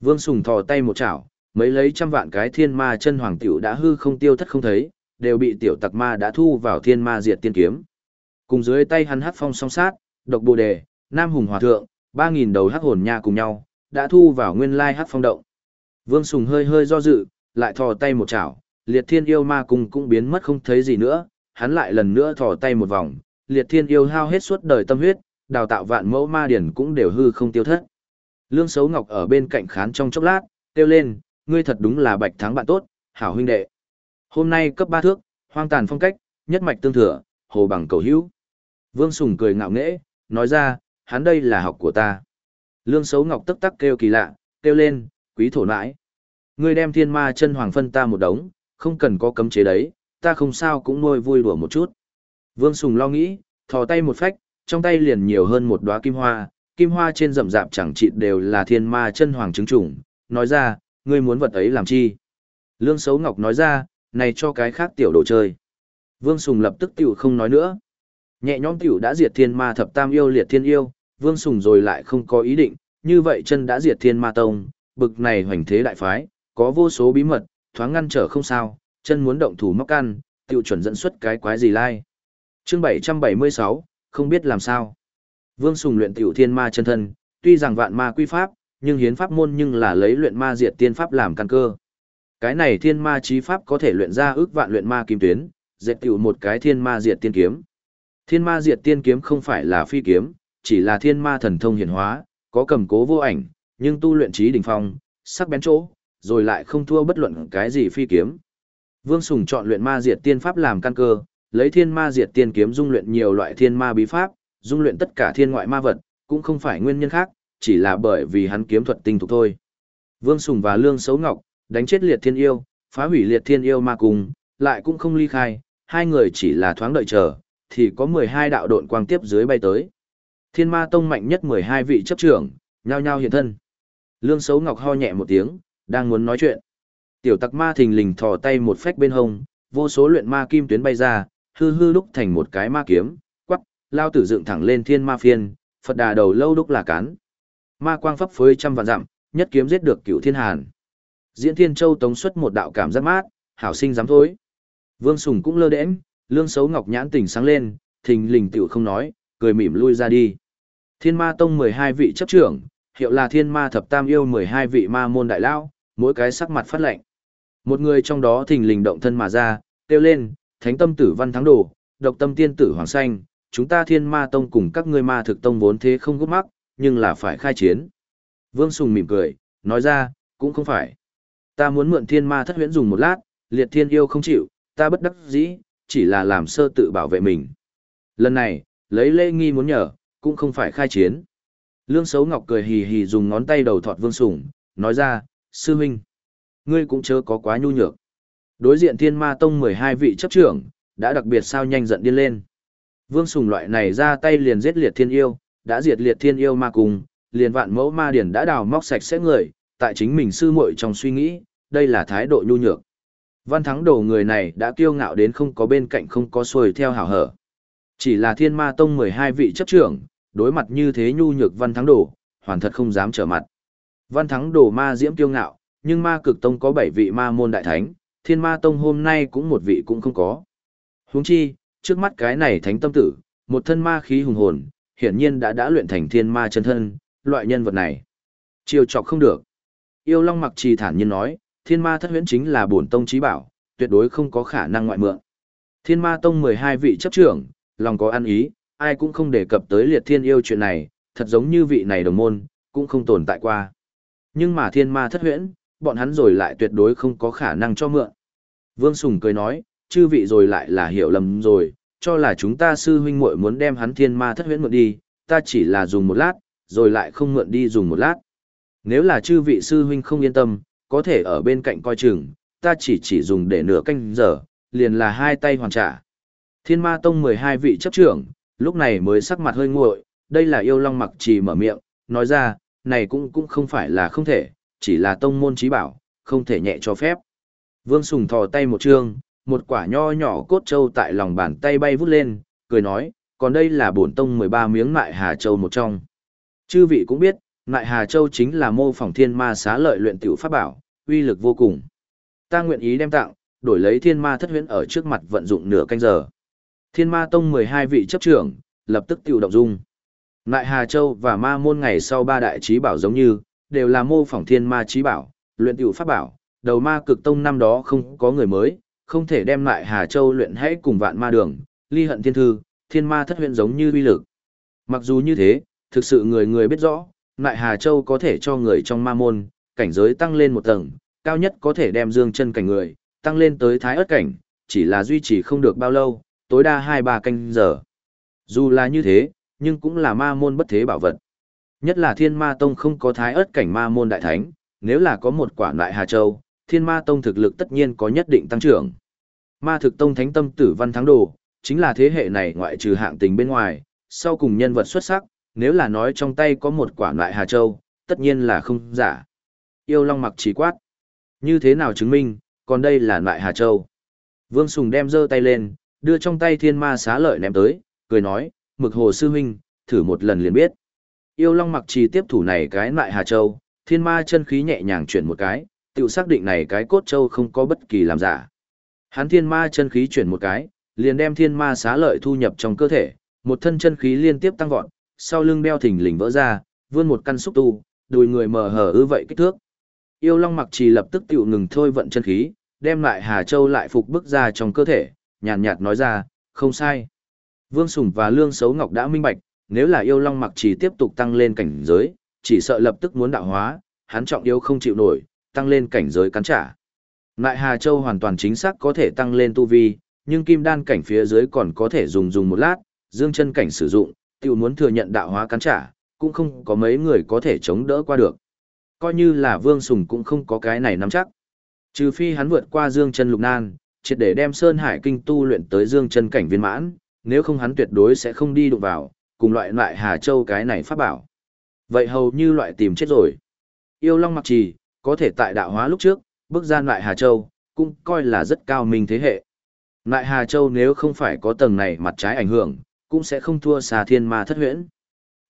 Vương Sùng thò tay một chảo, mấy lấy trăm vạn cái thiên ma chân hoàng tiểu đã hư không tiêu thất không thấy, đều bị tiểu tặc ma đã thu vào thiên ma diệt tiên kiếm. Cùng dưới tay hắn hắc phong song sát, độc bồ đề, nam hùng hòa thượng, ba nghìn đầu hắc hồn nha cùng nhau, đã thu vào nguyên lai hắc phong động. Vương Sùng hơi hơi do dự, lại thò tay một chảo, liệt thiên yêu ma cùng cũng biến mất không thấy gì nữa, hắn lại lần nữa thò tay một vòng, liệt thiên yêu hao hết suốt đời tâm huyết, đào tạo vạn mẫu ma điển cũng đều hư không tiêu thất. Lương Sấu Ngọc ở bên cạnh khán trong chốc lát, kêu lên, ngươi thật đúng là bạch thắng bạn tốt, hảo huynh đệ. Hôm nay cấp ba thước, hoang tàn phong cách, nhất mạch tương thừa, hồ bằng cầu hữu. Vương Sùng cười ngạo nghễ, nói ra, hắn đây là học của ta. Lương Sấu Ngọc tức tắc kêu kỳ lạ, kêu lên, quý thổ nãi. Ngươi đem thiên ma chân hoàng phân ta một đống, không cần có cấm chế đấy, ta không sao cũng nuôi vui đùa một chút. Vương Sùng lo nghĩ, thò tay một phách, trong tay liền nhiều hơn một đóa kim hoa, kim hoa trên rậm rạp chẳng chịt đều là thiên ma chân hoàng chứng trùng, nói ra, ngươi muốn vật ấy làm chi? Lương Sấu Ngọc nói ra, này cho cái khác tiểu đồ chơi. Vương Sùng lập tức tiểu không nói nữa. Nhẹ nhõm tiểu đã diệt thiên ma thập tam yêu liệt thiên yêu, Vương Sùng rồi lại không có ý định, như vậy chân đã diệt thiên ma tông, bực này hoành thế đại phái, có vô số bí mật, thoáng ngăn trở không sao, chân muốn động thủ móc ăn, tiểu chuẩn dẫn xuất cái quái gì lai. chương 776, không biết làm sao. Vương Sùng luyện tiểu thiên ma chân thân, tuy rằng vạn ma quy pháp, nhưng hiến pháp môn nhưng là lấy luyện ma diệt tiên pháp làm căn cơ. Cái này thiên ma chí pháp có thể luyện ra ước vạn luyện ma kim tuyến, dệt tiểu một cái thiên ma diệt tiên kiếm. Thiên ma diệt tiên kiếm không phải là phi kiếm, chỉ là thiên ma thần thông hiển hóa, có cầm cố vô ảnh, nhưng tu luyện trí đỉnh phong, sắc bén chỗ, rồi lại không thua bất luận cái gì phi kiếm. Vương Sùng chọn luyện ma diệt tiên pháp làm căn cơ, lấy thiên ma diệt tiên kiếm dung luyện nhiều loại thiên ma bí pháp, dung luyện tất cả thiên ngoại ma vật, cũng không phải nguyên nhân khác, chỉ là bởi vì hắn kiếm thuật tinh thục thôi. Vương Sùng và Lương Sấu Ngọc, đánh chết liệt thiên yêu, phá hủy liệt thiên yêu ma cùng, lại cũng không ly khai, hai người chỉ là thoáng đợi chờ, thì có 12 đạo độn quang tiếp dưới bay tới. Thiên ma tông mạnh nhất 12 vị chấp trưởng, nhao nhao hiện thân. Lương Sấu Ngọc ho nhẹ một tiếng, đang muốn nói chuyện. Tiểu tặc ma thình lình thò tay một phách bên hông, vô số luyện ma kim tuyến bay ra, hư hư đúc thành một cái ma kiếm, lao tử dựng thẳng lên thiên ma phiên, Phật đà đầu lâu đúc là cán. Ma quang pháp phối trăm vạn dặm, nhất kiếm giết được cửu thiên hàn. Diễn Thiên Châu tống xuất một đạo cảm giác mát, hảo sinh dám thối. Vương Sùng cũng lơ đễnh, lương xấu ngọc nhãn tỉnh sáng lên, thình lình tiểu không nói, cười mỉm lui ra đi. Thiên Ma Tông 12 vị chấp trưởng, hiệu là Thiên Ma Thập Tam yêu 12 vị ma môn đại lao, mỗi cái sắc mặt phát lệnh. Một người trong đó thình lình động thân mà ra, kêu lên, Thánh Tâm Tử Văn Thắng Đồ, Độc Tâm Tiên Tử Hoàng Xanh, chúng ta Thiên Ma Tông cùng các ngươi ma thực tông vốn thế không gút mắc, nhưng là phải khai chiến. Vương Sùng mỉm cười, nói ra, cũng không phải. Ta muốn mượn thiên ma thất huyễn dùng một lát, liệt thiên yêu không chịu, ta bất đắc dĩ, chỉ là làm sơ tự bảo vệ mình. Lần này, lấy lễ nghi muốn nhờ, cũng không phải khai chiến. Lương Sấu Ngọc cười hì hì dùng ngón tay đầu thọt Vương Sùng, nói ra, sư huynh, ngươi cũng chớ có quá nhu nhược. Đối diện thiên ma tông 12 vị chấp trưởng, đã đặc biệt sao nhanh giận điên lên. Vương Sùng loại này ra tay liền giết liệt thiên yêu, đã diệt liệt thiên yêu ma cùng, liền vạn mẫu ma điển đã đào móc sạch sẽ người, tại chính mình sư muội trong suy nghĩ, đây là thái độ nhu nhược. Văn thắng đồ người này đã kiêu ngạo đến không có bên cạnh không có xuôi theo hảo hở. Chỉ là thiên ma tông 12 vị chấp trưởng, đối mặt như thế nhu nhược văn thắng đồ, hoàn thật không dám trở mặt. Văn thắng đồ ma diễm kiêu ngạo, nhưng ma cực tông có 7 vị ma môn đại thánh, thiên ma tông hôm nay cũng một vị cũng không có. Huống chi, trước mắt cái này thánh tâm tử, một thân ma khí hùng hồn, hiển nhiên đã đã luyện thành thiên ma chân thân, loại nhân vật này. Chiều chọc không được. Yêu Long mặc trì thản nhiên nói, thiên ma thất huyễn chính là bổn tông trí bảo, tuyệt đối không có khả năng ngoại mượn. Thiên ma tông 12 vị chấp trưởng, lòng có ăn ý, ai cũng không đề cập tới liệt thiên yêu chuyện này, thật giống như vị này đồng môn, cũng không tồn tại qua. Nhưng mà thiên ma thất huyễn, bọn hắn rồi lại tuyệt đối không có khả năng cho mượn. Vương Sùng cười nói, chư vị rồi lại là hiểu lầm rồi, cho là chúng ta sư huynh muội muốn đem hắn thiên ma thất huyễn mượn đi, ta chỉ là dùng một lát, rồi lại không mượn đi dùng một lát. Nếu là chư vị sư huynh không yên tâm, có thể ở bên cạnh coi chừng, ta chỉ chỉ dùng để nửa canh giờ, liền là hai tay hoàn trả. Thiên ma tông 12 vị chấp trưởng, lúc này mới sắc mặt hơi nguội, đây là yêu long mặc trì mở miệng, nói ra, này cũng cũng không phải là không thể, chỉ là tông môn trí bảo, không thể nhẹ cho phép. Vương Sùng thò tay một trương, một quả nho nhỏ cốt châu tại lòng bàn tay bay vút lên, cười nói, còn đây là bổn tông 13 miếng mại hà châu một trong. Chư vị cũng biết, mại hà châu chính là mô phỏng thiên ma xá lợi luyện tiểu pháp bảo, uy lực vô cùng. Ta nguyện ý đem tặng, đổi lấy thiên ma thất huyễn ở trước mặt vận dụng nửa canh giờ. Thiên ma tông 12 vị chấp trưởng, lập tức tiểu động dung. Mại hà châu và ma môn ngày sau ba đại trí bảo giống như, đều là mô phỏng thiên ma trí bảo, luyện tiểu pháp bảo, đầu ma cực tông năm đó không có người mới, không thể đem lại Hà Châu luyện hãy cùng vạn ma đường, ly hận thiên thư, thiên ma thất huyện giống như uy lực. Mặc dù như thế, thực sự người người biết rõ, lại Hà Châu có thể cho người trong ma môn, cảnh giới tăng lên một tầng, cao nhất có thể đem dương chân cảnh người, tăng lên tới thái ớt cảnh, chỉ là duy trì không được bao lâu, tối đa 2-3 canh giờ. Dù là như thế, nhưng cũng là ma môn bất thế bảo vật. Nhất là thiên ma tông không có thái ớt cảnh ma môn đại thánh, nếu là có một quả lại Hà Châu, thiên ma tông thực lực tất nhiên có nhất định tăng trưởng. Ma thực tông thánh tâm tử văn thắng đồ, chính là thế hệ này ngoại trừ hạng tình bên ngoài, sau cùng nhân vật xuất sắc, nếu là nói trong tay có một quả lại Hà Châu, tất nhiên là không giả. Yêu Long mặc chỉ quát. Như thế nào chứng minh, còn đây là lại Hà Châu. Vương Sùng đem giơ tay lên, đưa trong tay thiên ma xá lợi ném tới, cười nói, mực hồ sư huynh, thử một lần liền biết. Yêu Long mặc trì tiếp thủ này cái lại Hà Châu, thiên ma chân khí nhẹ nhàng chuyển một cái, tự xác định này cái cốt châu không có bất kỳ làm giả. Hắn thiên ma chân khí chuyển một cái, liền đem thiên ma xá lợi thu nhập trong cơ thể, một thân chân khí liên tiếp tăng vọt, sau lưng đeo thình lình vỡ ra, vươn một căn xúc tu, đùi người mờ hở ư vậy kích thước. Yêu Long mặc trì lập tức tiểu ngừng thôi vận chân khí, đem lại Hà Châu lại phục bức ra trong cơ thể, nhàn nhạt nói ra, không sai. Vương Sùng và Lương Sấu Ngọc đã minh bạch, nếu là yêu Long mặc trì tiếp tục tăng lên cảnh giới, chỉ sợ lập tức muốn đạo hóa, hắn trọng yếu không chịu nổi, tăng lên cảnh giới cắn trả. Lại Hà Châu hoàn toàn chính xác có thể tăng lên tu vi, nhưng kim đan cảnh phía dưới còn có thể dùng dùng một lát, dương chân cảnh sử dụng, tiểu muốn thừa nhận đạo hóa cắn trả, cũng không có mấy người có thể chống đỡ qua được. Coi như là Vương Sùng cũng không có cái này nắm chắc. Trừ phi hắn vượt qua dương chân lục nan, triệt để đem Sơn Hải kinh tu luyện tới dương chân cảnh viên mãn, nếu không hắn tuyệt đối sẽ không đi đụng vào, cùng loại loại Hà Châu cái này pháp bảo. Vậy hầu như loại tìm chết rồi. Yêu Long mặc trì, có thể tại đạo hóa lúc trước, bước ra lại Hà Châu, cũng coi là rất cao minh thế hệ. Lại Hà Châu nếu không phải có tầng này mặt trái ảnh hưởng, cũng sẽ không thua xa thiên ma thất huyễn.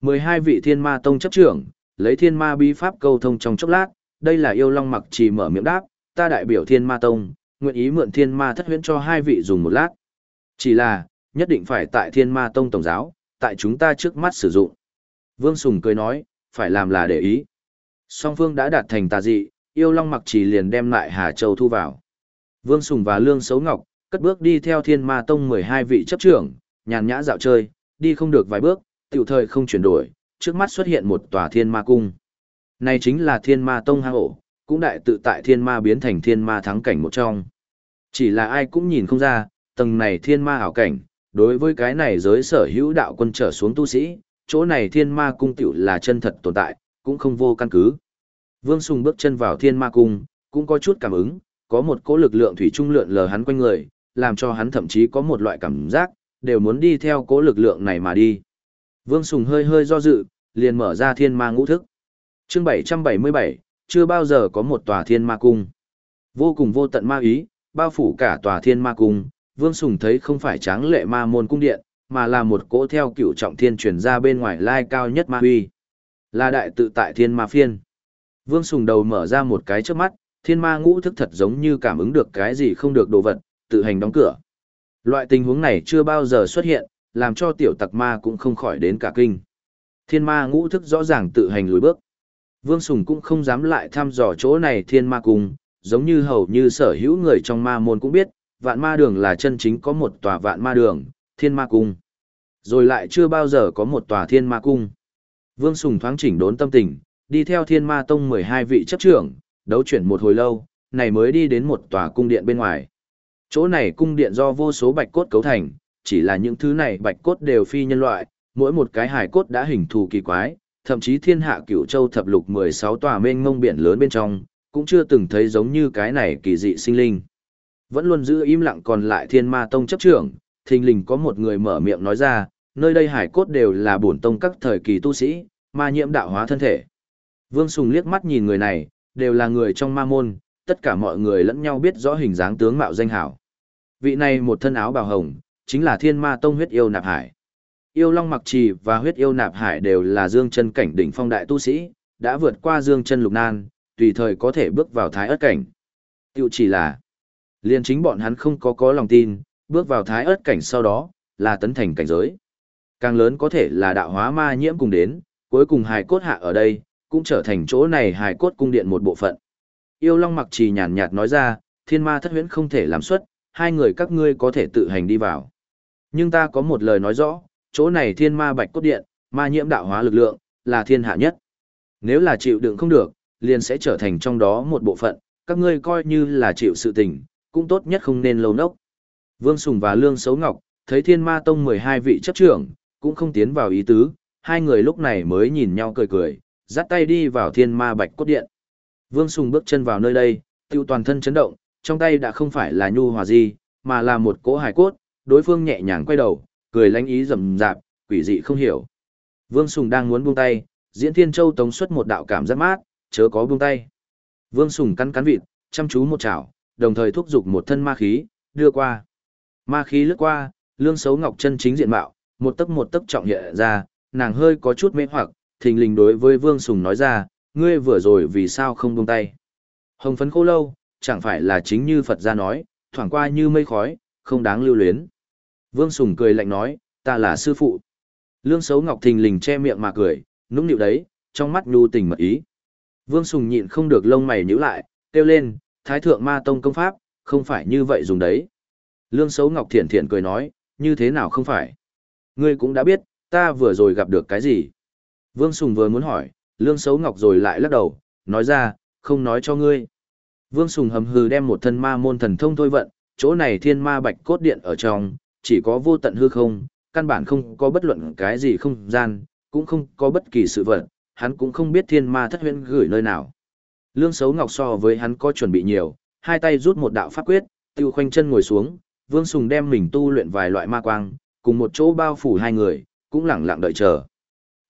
12 vị thiên ma tông chấp trưởng, lấy thiên ma bí pháp câu thông trong chốc lát, đây là yêu long mặc chỉ mở miệng đáp, ta đại biểu thiên ma tông, nguyện ý mượn thiên ma thất huyễn cho hai vị dùng một lát. Chỉ là, nhất định phải tại thiên ma tông tổng giáo, tại chúng ta trước mắt sử dụng. Vương Sùng cười nói, phải làm là để ý. Song Phương đã đạt thành tà dị, yêu long mặc trì liền đem lại Hà Châu thu vào. Vương Sùng và Lương Sấu Ngọc, cất bước đi theo thiên ma tông 12 vị chấp trưởng, nhàn nhã dạo chơi, đi không được vài bước, tiểu thời không chuyển đổi, trước mắt xuất hiện một tòa thiên ma cung. Này chính là thiên ma tông hang ổ, cũng đại tự tại thiên ma biến thành thiên ma thắng cảnh một trong. Chỉ là ai cũng nhìn không ra, tầng này thiên ma ảo cảnh, đối với cái này giới sở hữu đạo quân trở xuống tu sĩ, chỗ này thiên ma cung tiểu là chân thật tồn tại, cũng không vô căn cứ. Vương Sùng bước chân vào thiên ma cung, cũng có chút cảm ứng, có một cỗ lực lượng thủy trung lượn lờ hắn quanh người, làm cho hắn thậm chí có một loại cảm giác, đều muốn đi theo cỗ lực lượng này mà đi. Vương Sùng hơi hơi do dự, liền mở ra thiên ma ngũ thức. chương 777, chưa bao giờ có một tòa thiên ma cung. Vô cùng vô tận ma ý, bao phủ cả tòa thiên ma cung, Vương Sùng thấy không phải tráng lệ ma môn cung điện, mà là một cỗ theo cựu trọng thiên truyền ra bên ngoài lai cao nhất ma huy. Là đại tự tại thiên ma phiên. Vương Sùng đầu mở ra một cái trước mắt, thiên ma ngũ thức thật giống như cảm ứng được cái gì không được đồ vật, tự hành đóng cửa. Loại tình huống này chưa bao giờ xuất hiện, làm cho tiểu tặc ma cũng không khỏi đến cả kinh. Thiên ma ngũ thức rõ ràng tự hành lùi bước. Vương Sùng cũng không dám lại thăm dò chỗ này thiên ma cung, giống như hầu như sở hữu người trong ma môn cũng biết, vạn ma đường là chân chính có một tòa vạn ma đường, thiên ma cung. Rồi lại chưa bao giờ có một tòa thiên ma cung. Vương Sùng thoáng chỉnh đốn tâm tình, đi theo thiên ma tông 12 vị chấp trưởng, đấu chuyển một hồi lâu, này mới đi đến một tòa cung điện bên ngoài. Chỗ này cung điện do vô số bạch cốt cấu thành, chỉ là những thứ này bạch cốt đều phi nhân loại, mỗi một cái hài cốt đã hình thù kỳ quái, thậm chí thiên hạ cửu châu thập lục 16 tòa mênh mông biển lớn bên trong, cũng chưa từng thấy giống như cái này kỳ dị sinh linh. Vẫn luôn giữ im lặng còn lại thiên ma tông chấp trưởng, thình lình có một người mở miệng nói ra, nơi đây hải cốt đều là bổn tông các thời kỳ tu sĩ, ma nhiễm đạo hóa thân thể. Vương Sùng liếc mắt nhìn người này, đều là người trong ma môn, tất cả mọi người lẫn nhau biết rõ hình dáng tướng mạo danh hảo. Vị này một thân áo bào hồng, chính là thiên ma tông huyết yêu nạp hải. Yêu Long Mặc Trì và huyết yêu nạp hải đều là dương chân cảnh đỉnh phong đại tu sĩ, đã vượt qua dương chân lục nan, tùy thời có thể bước vào thái ớt cảnh. Tiêu chỉ là, liền chính bọn hắn không có có lòng tin, bước vào thái ớt cảnh sau đó, là tấn thành cảnh giới. Càng lớn có thể là đạo hóa ma nhiễm cùng đến, cuối cùng hài cốt hạ ở đây, cũng trở thành chỗ này hài cốt cung điện một bộ phận. Yêu Long Mặc Trì nhàn nhạt nói ra, thiên ma thất huyễn không thể làm xuất, hai người các ngươi có thể tự hành đi vào. Nhưng ta có một lời nói rõ, chỗ này thiên ma bạch cốt điện, ma nhiễm đạo hóa lực lượng, là thiên hạ nhất. Nếu là chịu đựng không được, liền sẽ trở thành trong đó một bộ phận, các ngươi coi như là chịu sự tình, cũng tốt nhất không nên lâu nốc. Vương Sùng và Lương Sấu Ngọc, thấy thiên ma tông 12 vị chấp trưởng, cũng không tiến vào ý tứ, hai người lúc này mới nhìn nhau cười cười, dắt tay đi vào thiên ma bạch cốt điện. Vương Sùng bước chân vào nơi đây, tiêu toàn thân chấn động, trong tay đã không phải là nhu hòa gì, mà là một cỗ hài cốt, đối phương nhẹ nhàng quay đầu, cười lánh ý rầm rạp, quỷ dị không hiểu. Vương Sùng đang muốn buông tay, Diễn Thiên Châu tống xuất một đạo cảm giác mát, chớ có buông tay. Vương Sùng cắn cắn vịt, chăm chú một chảo, đồng thời thúc giục một thân ma khí, đưa qua. Ma khí lướt qua, lương xấu ngọc chân chính diện mạo, một tấc một tấc trọng hiện ra, nàng hơi có chút mê hoặc, thình lình đối với Vương Sùng nói ra, ngươi vừa rồi vì sao không buông tay. Hồng phấn khô lâu, chẳng phải là chính như Phật gia nói, thoảng qua như mây khói, không đáng lưu luyến. Vương Sùng cười lạnh nói, ta là sư phụ. Lương xấu ngọc thình lình che miệng mà cười, nũng nịu đấy, trong mắt nhu tình mật ý. Vương Sùng nhịn không được lông mày nhíu lại, kêu lên, Thái thượng ma tông công pháp, không phải như vậy dùng đấy. Lương xấu ngọc thiện thiện cười nói, như thế nào không phải. Ngươi cũng đã biết, ta vừa rồi gặp được cái gì. Vương Sùng vừa muốn hỏi, Lương Sấu ngọc rồi lại lắc đầu, nói ra, không nói cho ngươi. Vương Sùng hầm hừ đem một thân ma môn thần thông thôi vận, chỗ này thiên ma bạch cốt điện ở trong, chỉ có vô tận hư không, căn bản không có bất luận cái gì không gian, cũng không có bất kỳ sự vật, hắn cũng không biết thiên ma thất huyện gửi nơi nào. Lương Sấu ngọc so với hắn có chuẩn bị nhiều, hai tay rút một đạo pháp quyết, tiêu khoanh chân ngồi xuống, Vương Sùng đem mình tu luyện vài loại ma quang, cùng một chỗ bao phủ hai người, cũng lặng lặng đợi chờ.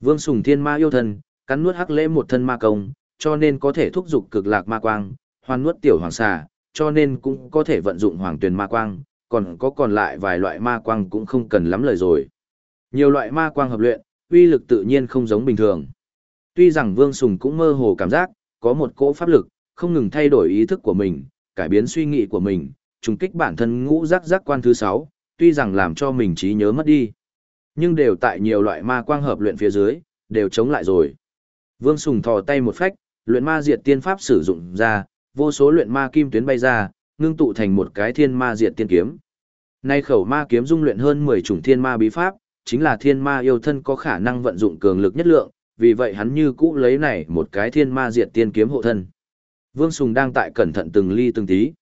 Vương Sùng thiên ma yêu thân, cắn nuốt hắc lễ một thân ma công, cho nên có thể thúc dục cực lạc ma quang, hoàn nuốt tiểu hoàng xà, cho nên cũng có thể vận dụng hoàng tuyển ma quang, còn có còn lại vài loại ma quang cũng không cần lắm lời rồi. Nhiều loại ma quang hợp luyện, uy lực tự nhiên không giống bình thường. Tuy rằng Vương Sùng cũng mơ hồ cảm giác, có một cỗ pháp lực, không ngừng thay đổi ý thức của mình, cải biến suy nghĩ của mình, trùng kích bản thân ngũ giác giác quan thứ 6, tuy rằng làm cho mình trí nhớ mất đi. Nhưng đều tại nhiều loại ma quang hợp luyện phía dưới, đều chống lại rồi. Vương Sùng thò tay một phách, luyện ma diệt tiên pháp sử dụng ra, vô số luyện ma kim tuyến bay ra, ngưng tụ thành một cái thiên ma diệt tiên kiếm. Nay khẩu ma kiếm dung luyện hơn 10 chủng thiên ma bí pháp, chính là thiên ma yêu thân có khả năng vận dụng cường lực nhất lượng, vì vậy hắn như cũ lấy này một cái thiên ma diệt tiên kiếm hộ thân. Vương Sùng đang tại cẩn thận từng ly từng tí.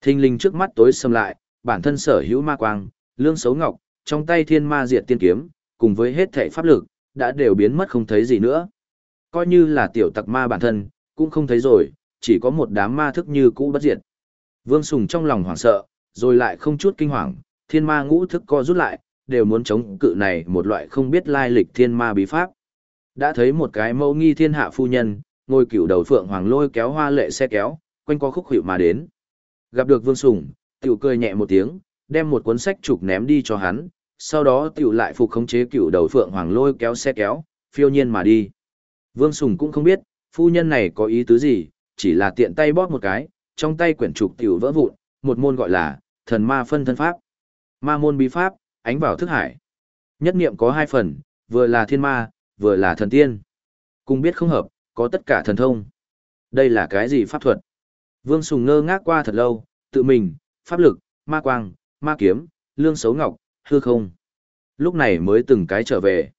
Thinh linh trước mắt tối xâm lại, bản thân sở hữu ma quang, lương xấu ngọc, trong tay thiên ma diệt tiên kiếm, cùng với hết thể pháp lực, đã đều biến mất không thấy gì nữa. Coi như là tiểu tặc ma bản thân, cũng không thấy rồi, chỉ có một đám ma thức như cũ bất diệt. Vương Sùng trong lòng hoảng sợ, rồi lại không chút kinh hoàng, thiên ma ngũ thức co rút lại, đều muốn chống cự này một loại không biết lai lịch thiên ma bí pháp. Đã thấy một cái mẫu nghi thiên hạ phu nhân, ngồi cửu đầu phượng hoàng lôi kéo hoa lệ xe kéo, quanh co khúc hiệu mà đến. Gặp được Vương Sùng, tiểu cười nhẹ một tiếng, đem một cuốn sách trục ném đi cho hắn, sau đó tiểu lại phục khống chế cựu đầu phượng hoàng lôi kéo xe kéo, phiêu nhiên mà đi. Vương Sùng cũng không biết, phu nhân này có ý tứ gì, chỉ là tiện tay bóp một cái, trong tay quyển trục tiểu vỡ vụn, một môn gọi là thần ma phân thân pháp. Ma môn bí pháp, ánh vào thức hải. Nhất niệm có hai phần, vừa là thiên ma, vừa là thần tiên. Cùng biết không hợp, có tất cả thần thông. Đây là cái gì pháp thuật? Vương Sùng ngơ ngác qua thật lâu, tự mình, pháp lực, ma quang, ma kiếm, lương xấu ngọc, hư không. Lúc này mới từng cái trở về.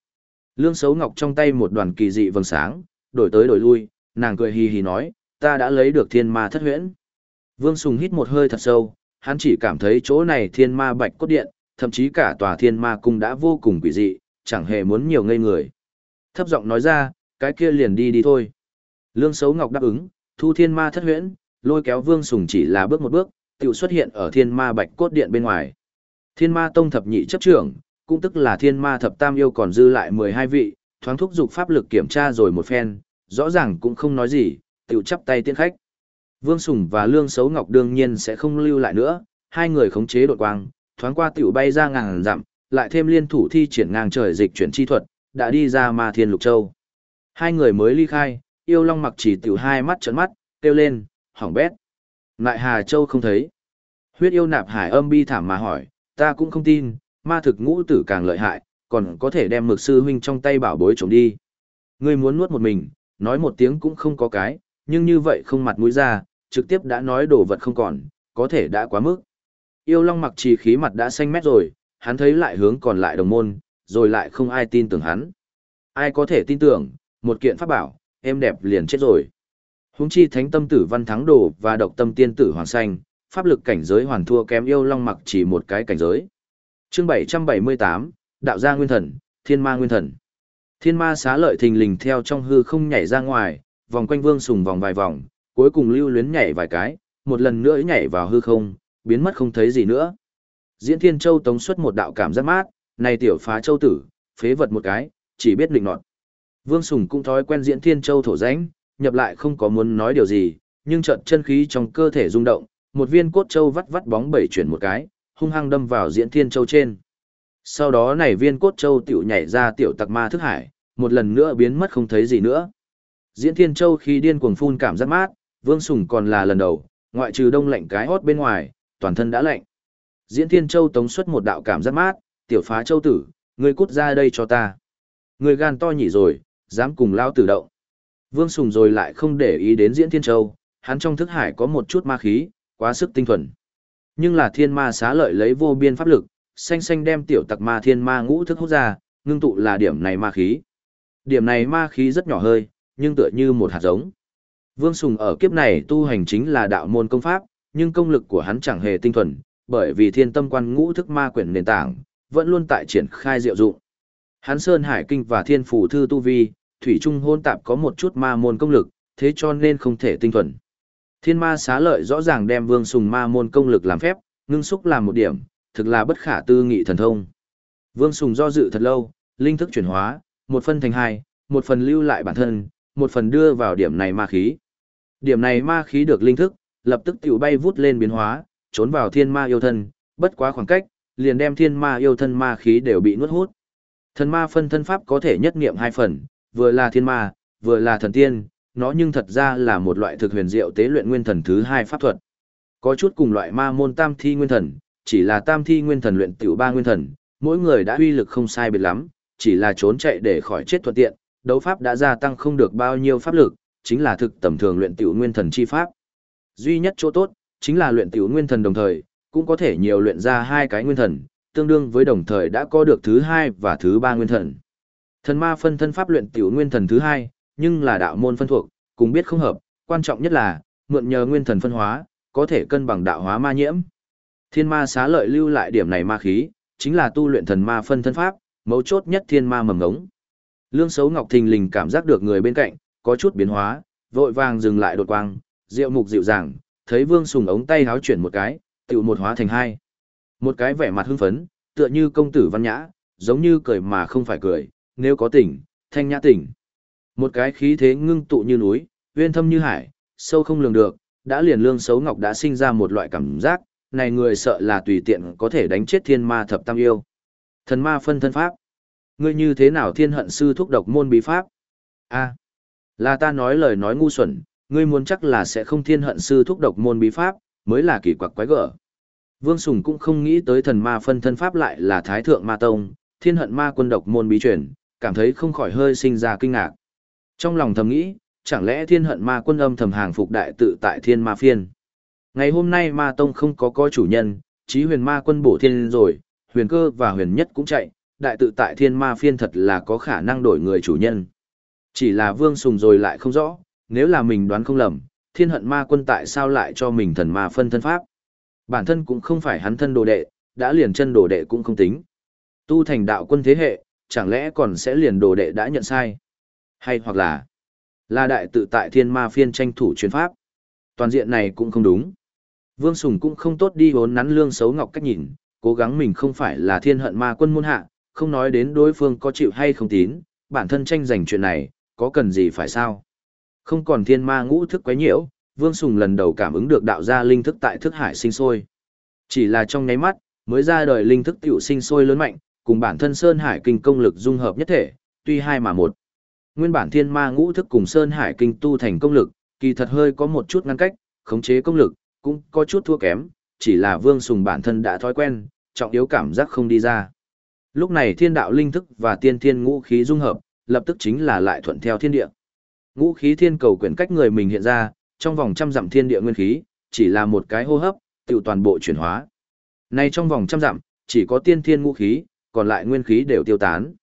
Lương xấu ngọc trong tay một đoàn kỳ dị vầng sáng, đổi tới đổi lui, nàng cười hì hì nói, ta đã lấy được thiên ma thất huyễn. Vương Sùng hít một hơi thật sâu, hắn chỉ cảm thấy chỗ này thiên ma bạch cốt điện, thậm chí cả tòa thiên ma cung đã vô cùng quỷ dị, chẳng hề muốn nhiều ngây người. Thấp giọng nói ra, cái kia liền đi đi thôi. Lương Sấu Ngọc đáp ứng, thu thiên ma thất huyễn, lôi kéo Vương Sùng chỉ là bước một bước, tiểu xuất hiện ở thiên ma bạch cốt điện bên ngoài. Thiên ma tông thập nhị chấp trưởng, cũng tức là thiên ma thập tam yêu còn dư lại 12 vị, thoáng thúc dục pháp lực kiểm tra rồi một phen, rõ ràng cũng không nói gì, tiểu chắp tay tiễn khách. Vương Sùng và Lương Sấu Ngọc đương nhiên sẽ không lưu lại nữa, hai người khống chế đột quang, thoáng qua tiểu bay ra ngàn dặm, lại thêm liên thủ thi triển ngang trời dịch chuyển chi thuật, đã đi ra Ma Thiên Lục Châu. Hai người mới ly khai, yêu long mặc chỉ tiểu hai mắt trấn mắt, kêu lên, hỏng bét nại Hà Châu không thấy. Huyết yêu nạp hải âm bi thảm mà hỏi, ta cũng không tin, ma thực ngũ tử càng lợi hại, còn có thể đem mực sư huynh trong tay bảo bối trộm đi. Ngươi muốn nuốt một mình, nói một tiếng cũng không có cái, nhưng như vậy không mặt mũi ra, trực tiếp đã nói đồ vật không còn, có thể đã quá mức. Yêu Long mặc trì khí mặt đã xanh mét rồi, hắn thấy lại hướng còn lại đồng môn, rồi lại không ai tin tưởng hắn. Ai có thể tin tưởng, một kiện pháp bảo, em đẹp liền chết rồi. Huống chi thánh tâm tử văn thắng đồ và độc tâm tiên tử hoàng xanh, pháp lực cảnh giới hoàn thua kém yêu long mặc chỉ một cái cảnh giới. chương 778, đạo gia nguyên thần, thiên ma nguyên thần. Thiên ma xá lợi thình lình theo trong hư không nhảy ra ngoài, vòng quanh vương sùng vòng vài vòng, cuối cùng lưu luyến nhảy vài cái, một lần nữa nhảy vào hư không, biến mất không thấy gì nữa. Diễn Thiên Châu tống xuất một đạo cảm giác mát, này tiểu phá châu tử, phế vật một cái, chỉ biết định nọt. Vương Sùng cũng thói quen Diễn Thiên Châu thổ rãnh, nhập lại không có muốn nói điều gì, nhưng trận chân khí trong cơ thể rung động, một viên cốt châu vắt vắt bóng bảy chuyển một cái, hung hăng đâm vào diễn thiên châu trên. Sau đó này viên cốt châu tiểu nhảy ra tiểu tặc ma thức hải, một lần nữa biến mất không thấy gì nữa. Diễn thiên châu khi điên cuồng phun cảm giác mát, vương sùng còn là lần đầu, ngoại trừ đông lạnh cái hót bên ngoài, toàn thân đã lạnh. Diễn thiên châu tống xuất một đạo cảm giác mát, tiểu phá châu tử, ngươi cút ra đây cho ta. Ngươi gan to nhỉ rồi, dám cùng lao tử động. Vương Sùng rồi lại không để ý đến diễn thiên châu, hắn trong thức hải có một chút ma khí, quá sức tinh thuần. Nhưng là thiên ma xá lợi lấy vô biên pháp lực, xanh xanh đem tiểu tặc ma thiên ma ngũ thức hút ra, ngưng tụ là điểm này ma khí. Điểm này ma khí rất nhỏ hơi, nhưng tựa như một hạt giống. Vương Sùng ở kiếp này tu hành chính là đạo môn công pháp, nhưng công lực của hắn chẳng hề tinh thuần, bởi vì thiên tâm quan ngũ thức ma quyển nền tảng, vẫn luôn tại triển khai diệu dụng. Hắn Sơn Hải Kinh và Thiên Phủ Thư Tu Vi, Thủy Trung hôn tạp có một chút ma môn công lực, thế cho nên không thể tinh thuần. Thiên ma xá lợi rõ ràng đem vương sùng ma môn công lực làm phép, ngưng xúc làm một điểm, thực là bất khả tư nghị thần thông. Vương sùng do dự thật lâu, linh thức chuyển hóa, một phần thành hai, một phần lưu lại bản thân, một phần đưa vào điểm này ma khí. Điểm này ma khí được linh thức, lập tức tiểu bay vút lên biến hóa, trốn vào thiên ma yêu thân, bất quá khoảng cách, liền đem thiên ma yêu thân ma khí đều bị nuốt hút. Thần ma phân thân pháp có thể nhất nghiệm hai phần, vừa là thiên ma, vừa là thần tiên, nó nhưng thật ra là một loại thực huyền diệu tế luyện nguyên thần thứ hai pháp thuật. Có chút cùng loại ma môn tam thi nguyên thần, chỉ là tam thi nguyên thần luyện tiểu ba nguyên thần, mỗi người đã uy lực không sai biệt lắm, chỉ là trốn chạy để khỏi chết thuận tiện, đấu pháp đã gia tăng không được bao nhiêu pháp lực, chính là thực tầm thường luyện tiểu nguyên thần chi pháp. Duy nhất chỗ tốt, chính là luyện tiểu nguyên thần đồng thời, cũng có thể nhiều luyện ra hai cái nguyên thần, tương đương với đồng thời đã có được thứ hai và thứ ba nguyên thần. Thần ma phân thân pháp luyện tiểu nguyên thần thứ hai, nhưng là đạo môn phân thuộc, cùng biết không hợp, quan trọng nhất là, mượn nhờ nguyên thần phân hóa, có thể cân bằng đạo hóa ma nhiễm. Thiên ma xá lợi lưu lại điểm này ma khí, chính là tu luyện thần ma phân thân pháp, mấu chốt nhất thiên ma mầm ngống. Lương Sấu Ngọc thình lình cảm giác được người bên cạnh, có chút biến hóa, vội vàng dừng lại đột quang, diệu mục dịu dàng, thấy Vương Sùng ống tay háo chuyển một cái, tiểu một hóa thành hai. Một cái vẻ mặt hưng phấn, tựa như công tử văn nhã, giống như cười mà không phải cười, nếu có tỉnh, thanh nhã tỉnh. Một cái khí thế ngưng tụ như núi, uyên thâm như hải, sâu không lường được, đã liền lương xấu ngọc đã sinh ra một loại cảm giác, này người sợ là tùy tiện có thể đánh chết thiên ma thập tam yêu. Thần ma phân thân pháp. Ngươi như thế nào thiên hận sư thúc độc môn bí pháp? A, là ta nói lời nói ngu xuẩn, ngươi muốn chắc là sẽ không thiên hận sư thúc độc môn bí pháp, mới là kỳ quặc quái gở. Vương Sùng cũng không nghĩ tới thần ma phân thân pháp lại là Thái Thượng Ma Tông, thiên hận ma quân độc môn bí truyền, cảm thấy không khỏi hơi sinh ra kinh ngạc. Trong lòng thầm nghĩ, chẳng lẽ thiên hận ma quân âm thầm hàng phục đại tự tại thiên ma phiên. Ngày hôm nay ma tông không có có chủ nhân, chí huyền ma quân bổ thiên rồi, huyền cơ và huyền nhất cũng chạy, đại tự tại thiên ma phiên thật là có khả năng đổi người chủ nhân. Chỉ là vương sùng rồi lại không rõ, nếu là mình đoán không lầm, thiên hận ma quân tại sao lại cho mình thần ma phân thân pháp. Bản thân cũng không phải hắn thân đồ đệ, đã liền chân đồ đệ cũng không tính. Tu thành đạo quân thế hệ, chẳng lẽ còn sẽ liền đồ đệ đã nhận sai. Hay hoặc là, là đại tự tại thiên ma phiên tranh thủ chuyên pháp. Toàn diện này cũng không đúng. Vương Sùng cũng không tốt đi hốn nắn lương xấu ngọc cách nhìn, cố gắng mình không phải là thiên hận ma quân môn hạ, không nói đến đối phương có chịu hay không tín, bản thân tranh giành chuyện này, có cần gì phải sao. Không còn thiên ma ngũ thức quấy nhiễu, Vương Sùng lần đầu cảm ứng được đạo gia linh thức tại thức hải sinh sôi. Chỉ là trong nháy mắt, mới ra đời linh thức tiểu sinh sôi lớn mạnh, cùng bản thân Sơn Hải kinh công lực dung hợp nhất thể, tuy hai mà một. Nguyên bản thiên ma ngũ thức cùng Sơn Hải kinh tu thành công lực, kỳ thật hơi có một chút ngăn cách, khống chế công lực, cũng có chút thua kém, chỉ là Vương Sùng bản thân đã thói quen, trọng yếu cảm giác không đi ra. Lúc này thiên đạo linh thức và tiên thiên ngũ khí dung hợp, lập tức chính là lại thuận theo thiên địa. Ngũ khí thiên cầu quyển cách người mình hiện ra, trong vòng trăm dặm thiên địa nguyên khí, chỉ là một cái hô hấp, tự toàn bộ chuyển hóa. Nay trong vòng trăm dặm, chỉ có tiên thiên ngũ khí, còn lại nguyên khí đều tiêu tán.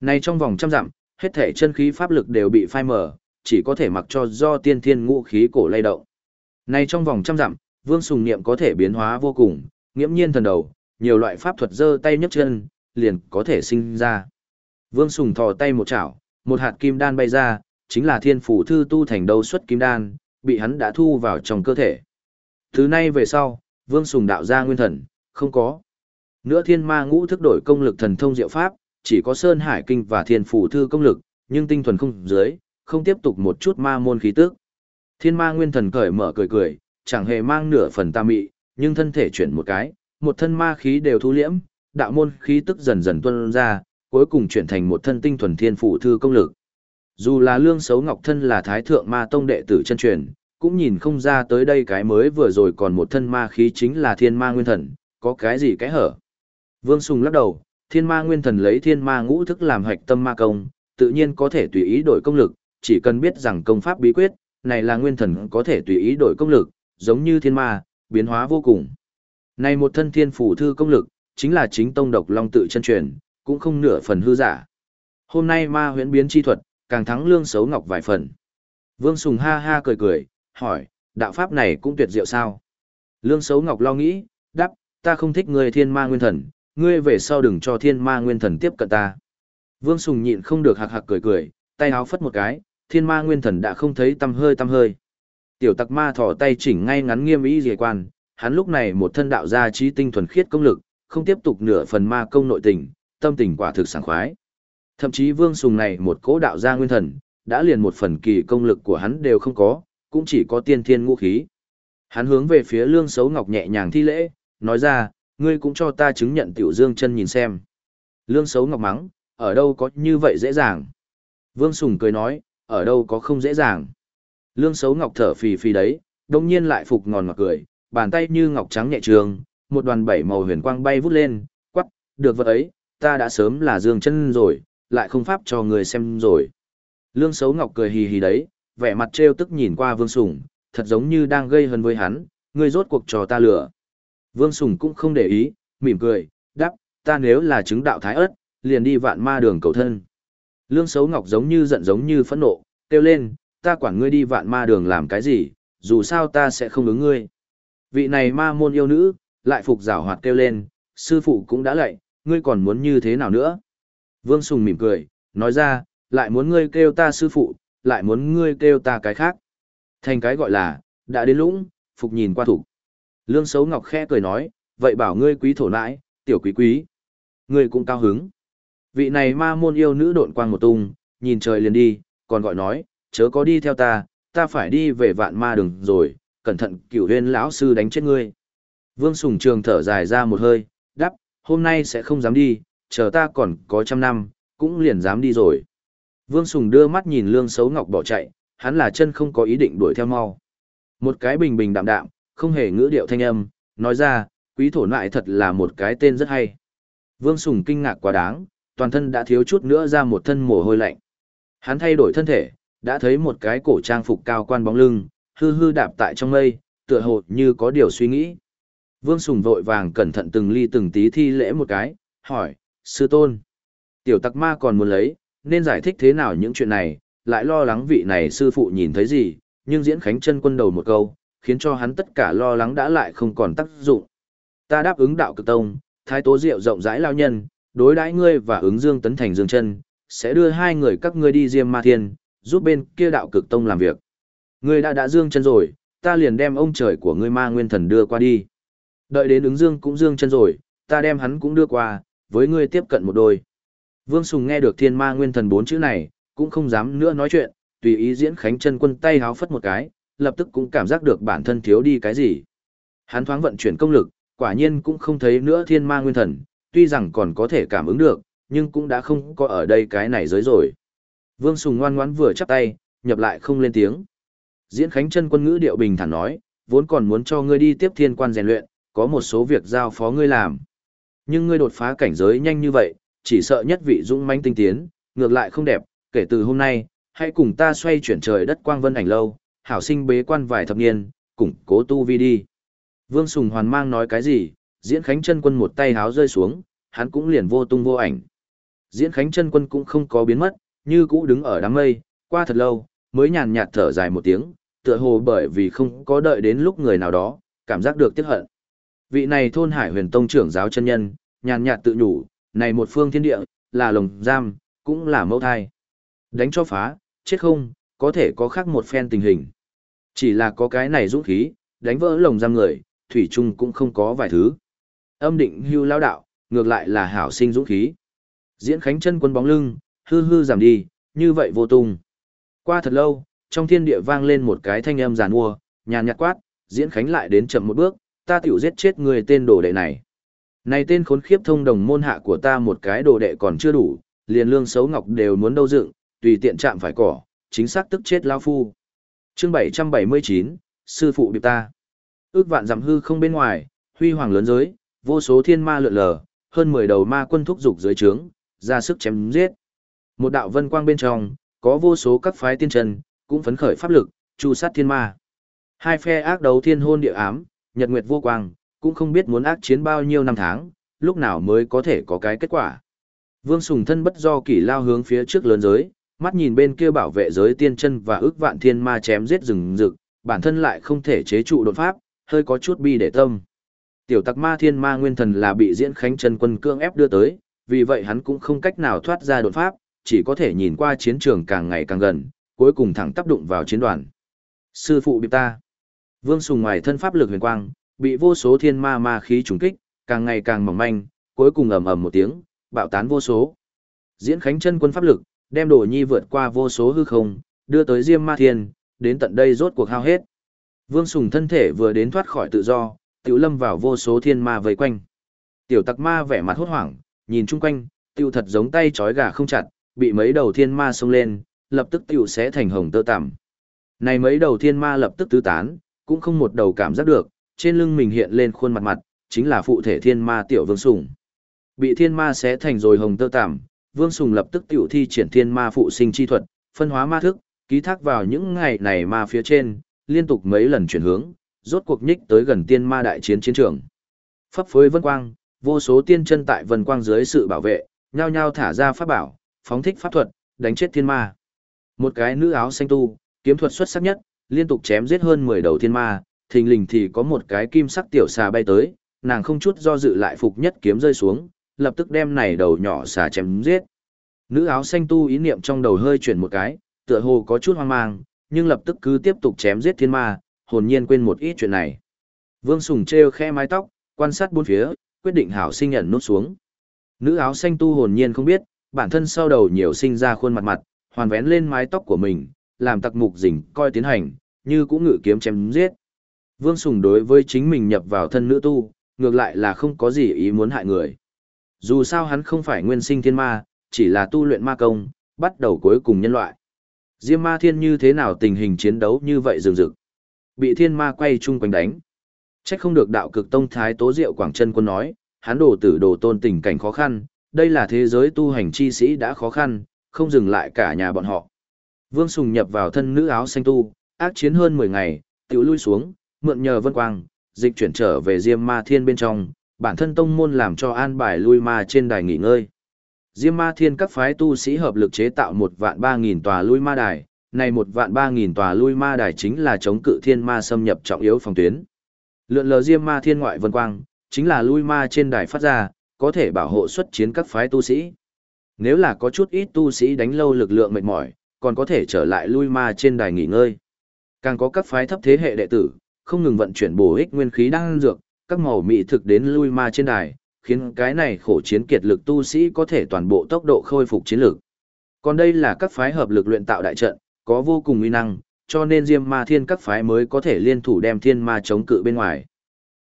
Nay trong vòng trăm dặm, hết thể chân khí pháp lực đều bị phai mở, chỉ có thể mặc cho do tiên thiên ngũ khí cổ lay động. Nay trong vòng trăm dặm, Vương Sùng Niệm có thể biến hóa vô cùng, nghiễm nhiên thần đầu, nhiều loại pháp thuật giơ tay nhấc chân, liền có thể sinh ra. Vương Sùng thò tay một chảo, một hạt kim đan bay ra, chính là thiên phủ thư tu thành đầu xuất kim đan, bị hắn đã thu vào trong cơ thể. Thứ nay về sau, Vương Sùng đạo ra nguyên thần, không có. Nữa thiên ma ngũ thức đổi công lực thần thông diệu pháp, chỉ có Sơn Hải Kinh và Thiên Phủ Thư công lực, nhưng tinh thuần không dưới, không tiếp tục một chút ma môn khí tức. Thiên ma nguyên thần cởi mở cười cười, chẳng hề mang nửa phần ta mị, nhưng thân thể chuyển một cái, một thân ma khí đều thu liễm, đạo môn khí tức dần dần tuôn ra, cuối cùng chuyển thành một thân tinh thuần thiên phủ thư công lực. Dù là lương xấu ngọc thân là thái thượng ma tông đệ tử chân truyền, cũng nhìn không ra tới đây cái mới vừa rồi còn một thân ma khí chính là thiên ma nguyên thần, có cái gì cái hở. Vương Sùng lắc đầu, thiên ma nguyên thần lấy thiên ma ngũ thức làm hoạch tâm ma công, tự nhiên có thể tùy ý đổi công lực, chỉ cần biết rằng công pháp bí quyết, này là nguyên thần có thể tùy ý đổi công lực, giống như thiên ma, biến hóa vô cùng. Này một thân thiên phủ thư công lực, chính là chính tông độc long tự chân truyền, cũng không nửa phần hư giả. Hôm nay ma huyễn biến chi thuật, càng thắng lương xấu ngọc vài phần. Vương Sùng ha ha cười cười, hỏi, đạo pháp này cũng tuyệt diệu sao? Lương xấu ngọc lo nghĩ, đáp, ta không thích người thiên ma nguyên thần, ngươi về sau đừng cho thiên ma nguyên thần tiếp cận ta. Vương Sùng nhịn không được hạc hạc cười cười, tay áo phất một cái, thiên ma nguyên thần đã không thấy tâm hơi tâm hơi. Tiểu tặc ma thỏ tay chỉnh ngay ngắn nghiêm ý dề quan, hắn lúc này một thân đạo gia trí tinh thuần khiết công lực, không tiếp tục nửa phần ma công nội tình, tâm tình quả thực sảng khoái. Thậm chí Vương Sùng này một cố đạo gia nguyên thần, đã liền một phần kỳ công lực của hắn đều không có, cũng chỉ có tiên thiên ngũ khí. Hắn hướng về phía Lương Sấu Ngọc nhẹ nhàng thi lễ, nói ra, ngươi cũng cho ta chứng nhận Tiểu Dương chân nhìn xem. Lương Sấu Ngọc mắng, ở đâu có như vậy dễ dàng. Vương Sùng cười nói, ở đâu có không dễ dàng. Lương Sấu Ngọc thở phì phì đấy, đồng nhiên lại phục ngòn ngọt cười, bàn tay như ngọc trắng nhẹ trường, một đoàn bảy màu huyền quang bay vút lên, quắc, được vật ấy, ta đã sớm là dương chân rồi, lại không pháp cho người xem rồi. Lương Sấu Ngọc cười hì hì đấy, vẻ mặt trêu tức nhìn qua Vương Sùng, thật giống như đang gây hấn với hắn, ngươi rốt cuộc trò ta lửa. Vương Sùng cũng không để ý, mỉm cười, đáp, ta nếu là chứng đạo thái ớt, liền đi vạn ma đường cầu thân. Lương Sấu Ngọc giống như giận giống như phẫn nộ, kêu lên, ta quản ngươi đi vạn ma đường làm cái gì, dù sao ta sẽ không ứng ngươi. Vị này ma môn yêu nữ, lại phục giảo hoạt kêu lên, sư phụ cũng đã lạy, ngươi còn muốn như thế nào nữa? Vương Sùng mỉm cười, nói ra, lại muốn ngươi kêu ta sư phụ, lại muốn ngươi kêu ta cái khác. Thành cái gọi là, đã đến lũng, phục nhìn qua thủ. Lương Sấu Ngọc khẽ cười nói, vậy bảo ngươi quý thổ nãi, tiểu quý quý. Ngươi cũng cao hứng. Vị này ma môn yêu nữ độn quang một tung, nhìn trời liền đi, còn gọi nói, chớ có đi theo ta, ta phải đi về vạn ma đường rồi, cẩn thận cửu huyên lão sư đánh chết ngươi. Vương Sùng Trường thở dài ra một hơi, đắp, hôm nay sẽ không dám đi, chờ ta còn có trăm năm, cũng liền dám đi rồi. Vương Sùng đưa mắt nhìn Lương Xấu Ngọc bỏ chạy, hắn là chân không có ý định đuổi theo mau. Một cái bình bình đạm đạm, không hề ngữ điệu thanh âm, nói ra, quý thổ nại thật là một cái tên rất hay. Vương Sùng kinh ngạc quá đáng, toàn thân đã thiếu chút nữa ra một thân mồ hôi lạnh. Hắn thay đổi thân thể, đã thấy một cái cổ trang phục cao quan bóng lưng, hư hư đạp tại trong mây, tựa hồ như có điều suy nghĩ. Vương Sùng vội vàng cẩn thận từng ly từng tí thi lễ một cái, hỏi, sư tôn. Tiểu tặc ma còn muốn lấy, nên giải thích thế nào những chuyện này, lại lo lắng vị này sư phụ nhìn thấy gì, nhưng diễn khánh chân quân đầu một câu, khiến cho hắn tất cả lo lắng đã lại không còn tác dụng. Ta đáp ứng đạo cực tông, thái tố diệu rộng rãi lao nhân, đối đãi ngươi và ứng dương tấn thành dương chân, sẽ đưa hai người các ngươi đi diêm ma thiên, giúp bên kia đạo cực tông làm việc. Ngươi đã đã dương chân rồi, ta liền đem ông trời của ngươi ma nguyên thần đưa qua đi. Đợi đến ứng dương cũng dương chân rồi, ta đem hắn cũng đưa qua, với ngươi tiếp cận một đôi. Vương Sùng nghe được thiên ma nguyên thần bốn chữ này, cũng không dám nữa nói chuyện, tùy ý diễn khánh chân quân tay háo phất một cái, lập tức cũng cảm giác được bản thân thiếu đi cái gì. Hắn thoáng vận chuyển công lực, quả nhiên cũng không thấy nữa thiên ma nguyên thần, tuy rằng còn có thể cảm ứng được, nhưng cũng đã không có ở đây cái này giới rồi. Vương Sùng ngoan ngoãn vừa chắp tay, nhập lại không lên tiếng. Diễn Khánh chân quân ngữ điệu bình thản nói, vốn còn muốn cho ngươi đi tiếp thiên quan rèn luyện, có một số việc giao phó ngươi làm. Nhưng ngươi đột phá cảnh giới nhanh như vậy, chỉ sợ nhất vị dũng mãnh tinh tiến, ngược lại không đẹp, kể từ hôm nay, hãy cùng ta xoay chuyển trời đất quang vân ảnh lâu, hảo sinh bế quan vài thập niên, củng cố tu vi đi. Vương Sùng hoàn mang nói cái gì, Diễn Khánh chân quân một tay háo rơi xuống, hắn cũng liền vô tung vô ảnh. Diễn Khánh chân quân cũng không có biến mất, như cũ đứng ở đám mây, qua thật lâu, mới nhàn nhạt thở dài một tiếng, tựa hồ bởi vì không có đợi đến lúc người nào đó, cảm giác được tiếc hận. Vị này thôn Hải Huyền Tông trưởng giáo chân nhân, nhàn nhạt tự nhủ, này một phương thiên địa, là lồng giam, cũng là mẫu thai. Đánh cho phá, chết không, có thể có khác một phen tình hình. Chỉ là có cái này dũng khí, đánh vỡ lồng giam người, thủy chung cũng không có vài thứ. Âm định hưu lao đạo, ngược lại là hảo sinh dũng khí. Diễn khánh chân quân bóng lưng, hư hư giảm đi, như vậy vô tung. Qua thật lâu, trong thiên địa vang lên một cái thanh âm giàn mua, nhàn nhạt quát, diễn khánh lại đến chậm một bước, ta tiểu giết chết người tên đồ đệ này. Này tên khốn khiếp thông đồng môn hạ của ta một cái đồ đệ còn chưa đủ, liền lương xấu ngọc đều muốn đâu dựng, tùy tiện chạm phải cỏ, chính xác tức chết lao phu. Chương 779, sư phụ bị ta. Ước vạn giảm hư không bên ngoài, huy hoàng lớn giới, vô số thiên ma lượn lờ, hơn 10 đầu ma quân thúc dục dưới trướng, ra sức chém giết. Một đạo vân quang bên trong, có vô số các phái tiên trần, cũng phấn khởi pháp lực, chu sát thiên ma. Hai phe ác đấu thiên hôn địa ám, nhật nguyệt vô quang, cũng không biết muốn ác chiến bao nhiêu năm tháng, lúc nào mới có thể có cái kết quả. Vương Sùng thân bất do kỷ lao hướng phía trước lớn giới, mắt nhìn bên kia bảo vệ giới tiên chân và ước vạn thiên ma chém giết rừng rực, bản thân lại không thể chế trụ đột pháp, hơi có chút bi để tâm. Tiểu tặc ma thiên ma nguyên thần là bị diễn khánh chân quân cương ép đưa tới, vì vậy hắn cũng không cách nào thoát ra đột pháp, chỉ có thể nhìn qua chiến trường càng ngày càng gần, cuối cùng thẳng tác đụng vào chiến đoàn. Sư phụ bị ta. Vương Sùng ngoài thân pháp lực huyền quang, bị vô số thiên ma ma khí trùng kích, càng ngày càng mỏng manh, cuối cùng ầm ầm một tiếng, bạo tán vô số. Diễn Khánh chân quân pháp lực, đem Đồ Nhi vượt qua vô số hư không, đưa tới Diêm Ma Thiên, đến tận đây rốt cuộc hao hết. Vương Sùng thân thể vừa đến thoát khỏi tự do, tiểu lâm vào vô số thiên ma vây quanh. Tiểu tặc ma vẻ mặt hốt hoảng, nhìn chung quanh, tiểu thật giống tay trói gà không chặt, bị mấy đầu thiên ma xông lên, lập tức tiểu sẽ thành hồng tơ tằm. Này mấy đầu thiên ma lập tức tứ tán, cũng không một đầu cảm giác được, trên lưng mình hiện lên khuôn mặt mặt, chính là phụ thể thiên ma tiểu vương sùng. Bị thiên ma xé thành rồi hồng tơ tằm, vương sùng lập tức tiểu thi triển thiên ma phụ sinh chi thuật, phân hóa ma thức, ký thác vào những ngày này ma phía trên, liên tục mấy lần chuyển hướng, rốt cuộc nhích tới gần tiên ma đại chiến chiến trường. Pháp phối vân quang, vô số tiên chân tại vân quang dưới sự bảo vệ, nhao nhao thả ra pháp bảo, phóng thích pháp thuật, đánh chết thiên ma. Một cái nữ áo xanh tu, kiếm thuật xuất sắc nhất, liên tục chém giết hơn 10 đầu thiên ma, thình lình thì có một cái kim sắc tiểu xà bay tới, nàng không chút do dự lại phục nhất kiếm rơi xuống, lập tức đem này đầu nhỏ xà chém giết. Nữ áo xanh tu ý niệm trong đầu hơi chuyển một cái, tựa hồ có chút hoang mang, nhưng lập tức cứ tiếp tục chém giết thiên ma, hồn nhiên quên một ít chuyện này. Vương Sùng treo khe mái tóc, quan sát bốn phía, quyết định hảo sinh nhận nút xuống. Nữ áo xanh tu hồn nhiên không biết, bản thân sau đầu nhiều sinh ra khuôn mặt mặt, hoàn vén lên mái tóc của mình, làm tặc mục rình coi tiến hành, như cũng ngự kiếm chém giết. Vương Sùng đối với chính mình nhập vào thân nữ tu, ngược lại là không có gì ý muốn hại người. Dù sao hắn không phải nguyên sinh thiên ma, chỉ là tu luyện ma công, bắt đầu cuối cùng nhân loại. Diêm ma thiên như thế nào tình hình chiến đấu như vậy rừng rực. Bị thiên ma quay chung quanh đánh. Trách không được đạo cực tông thái tố diệu Quảng chân quân nói, hắn đổ tử đồ tôn tình cảnh khó khăn, đây là thế giới tu hành chi sĩ đã khó khăn, không dừng lại cả nhà bọn họ. Vương Sùng nhập vào thân nữ áo xanh tu, ác chiến hơn 10 ngày, tiểu lui xuống, mượn nhờ vân quang, dịch chuyển trở về Diêm Ma Thiên bên trong, bản thân tông môn làm cho an bài lui ma trên đài nghỉ ngơi. Diêm Ma Thiên các phái tu sĩ hợp lực chế tạo một vạn ba nghìn tòa lui ma đài, này một vạn ba nghìn tòa lui ma đài chính là chống cự thiên ma xâm nhập trọng yếu phòng tuyến. Lượn lờ Diêm Ma Thiên ngoại vân quang, chính là lui ma trên đài phát ra, có thể bảo hộ xuất chiến các phái tu sĩ. Nếu là có chút ít tu sĩ đánh lâu lực lượng mệt mỏi, còn có thể trở lại lui ma trên đài nghỉ ngơi. Càng có các phái thấp thế hệ đệ tử, không ngừng vận chuyển bổ ích nguyên khí đang dược, các màu mỹ thực đến lui ma trên đài, khiến cái này khổ chiến kiệt lực tu sĩ có thể toàn bộ tốc độ khôi phục chiến lực. Còn đây là các phái hợp lực luyện tạo đại trận, có vô cùng uy năng, cho nên Diêm Ma Thiên các phái mới có thể liên thủ đem thiên ma chống cự bên ngoài.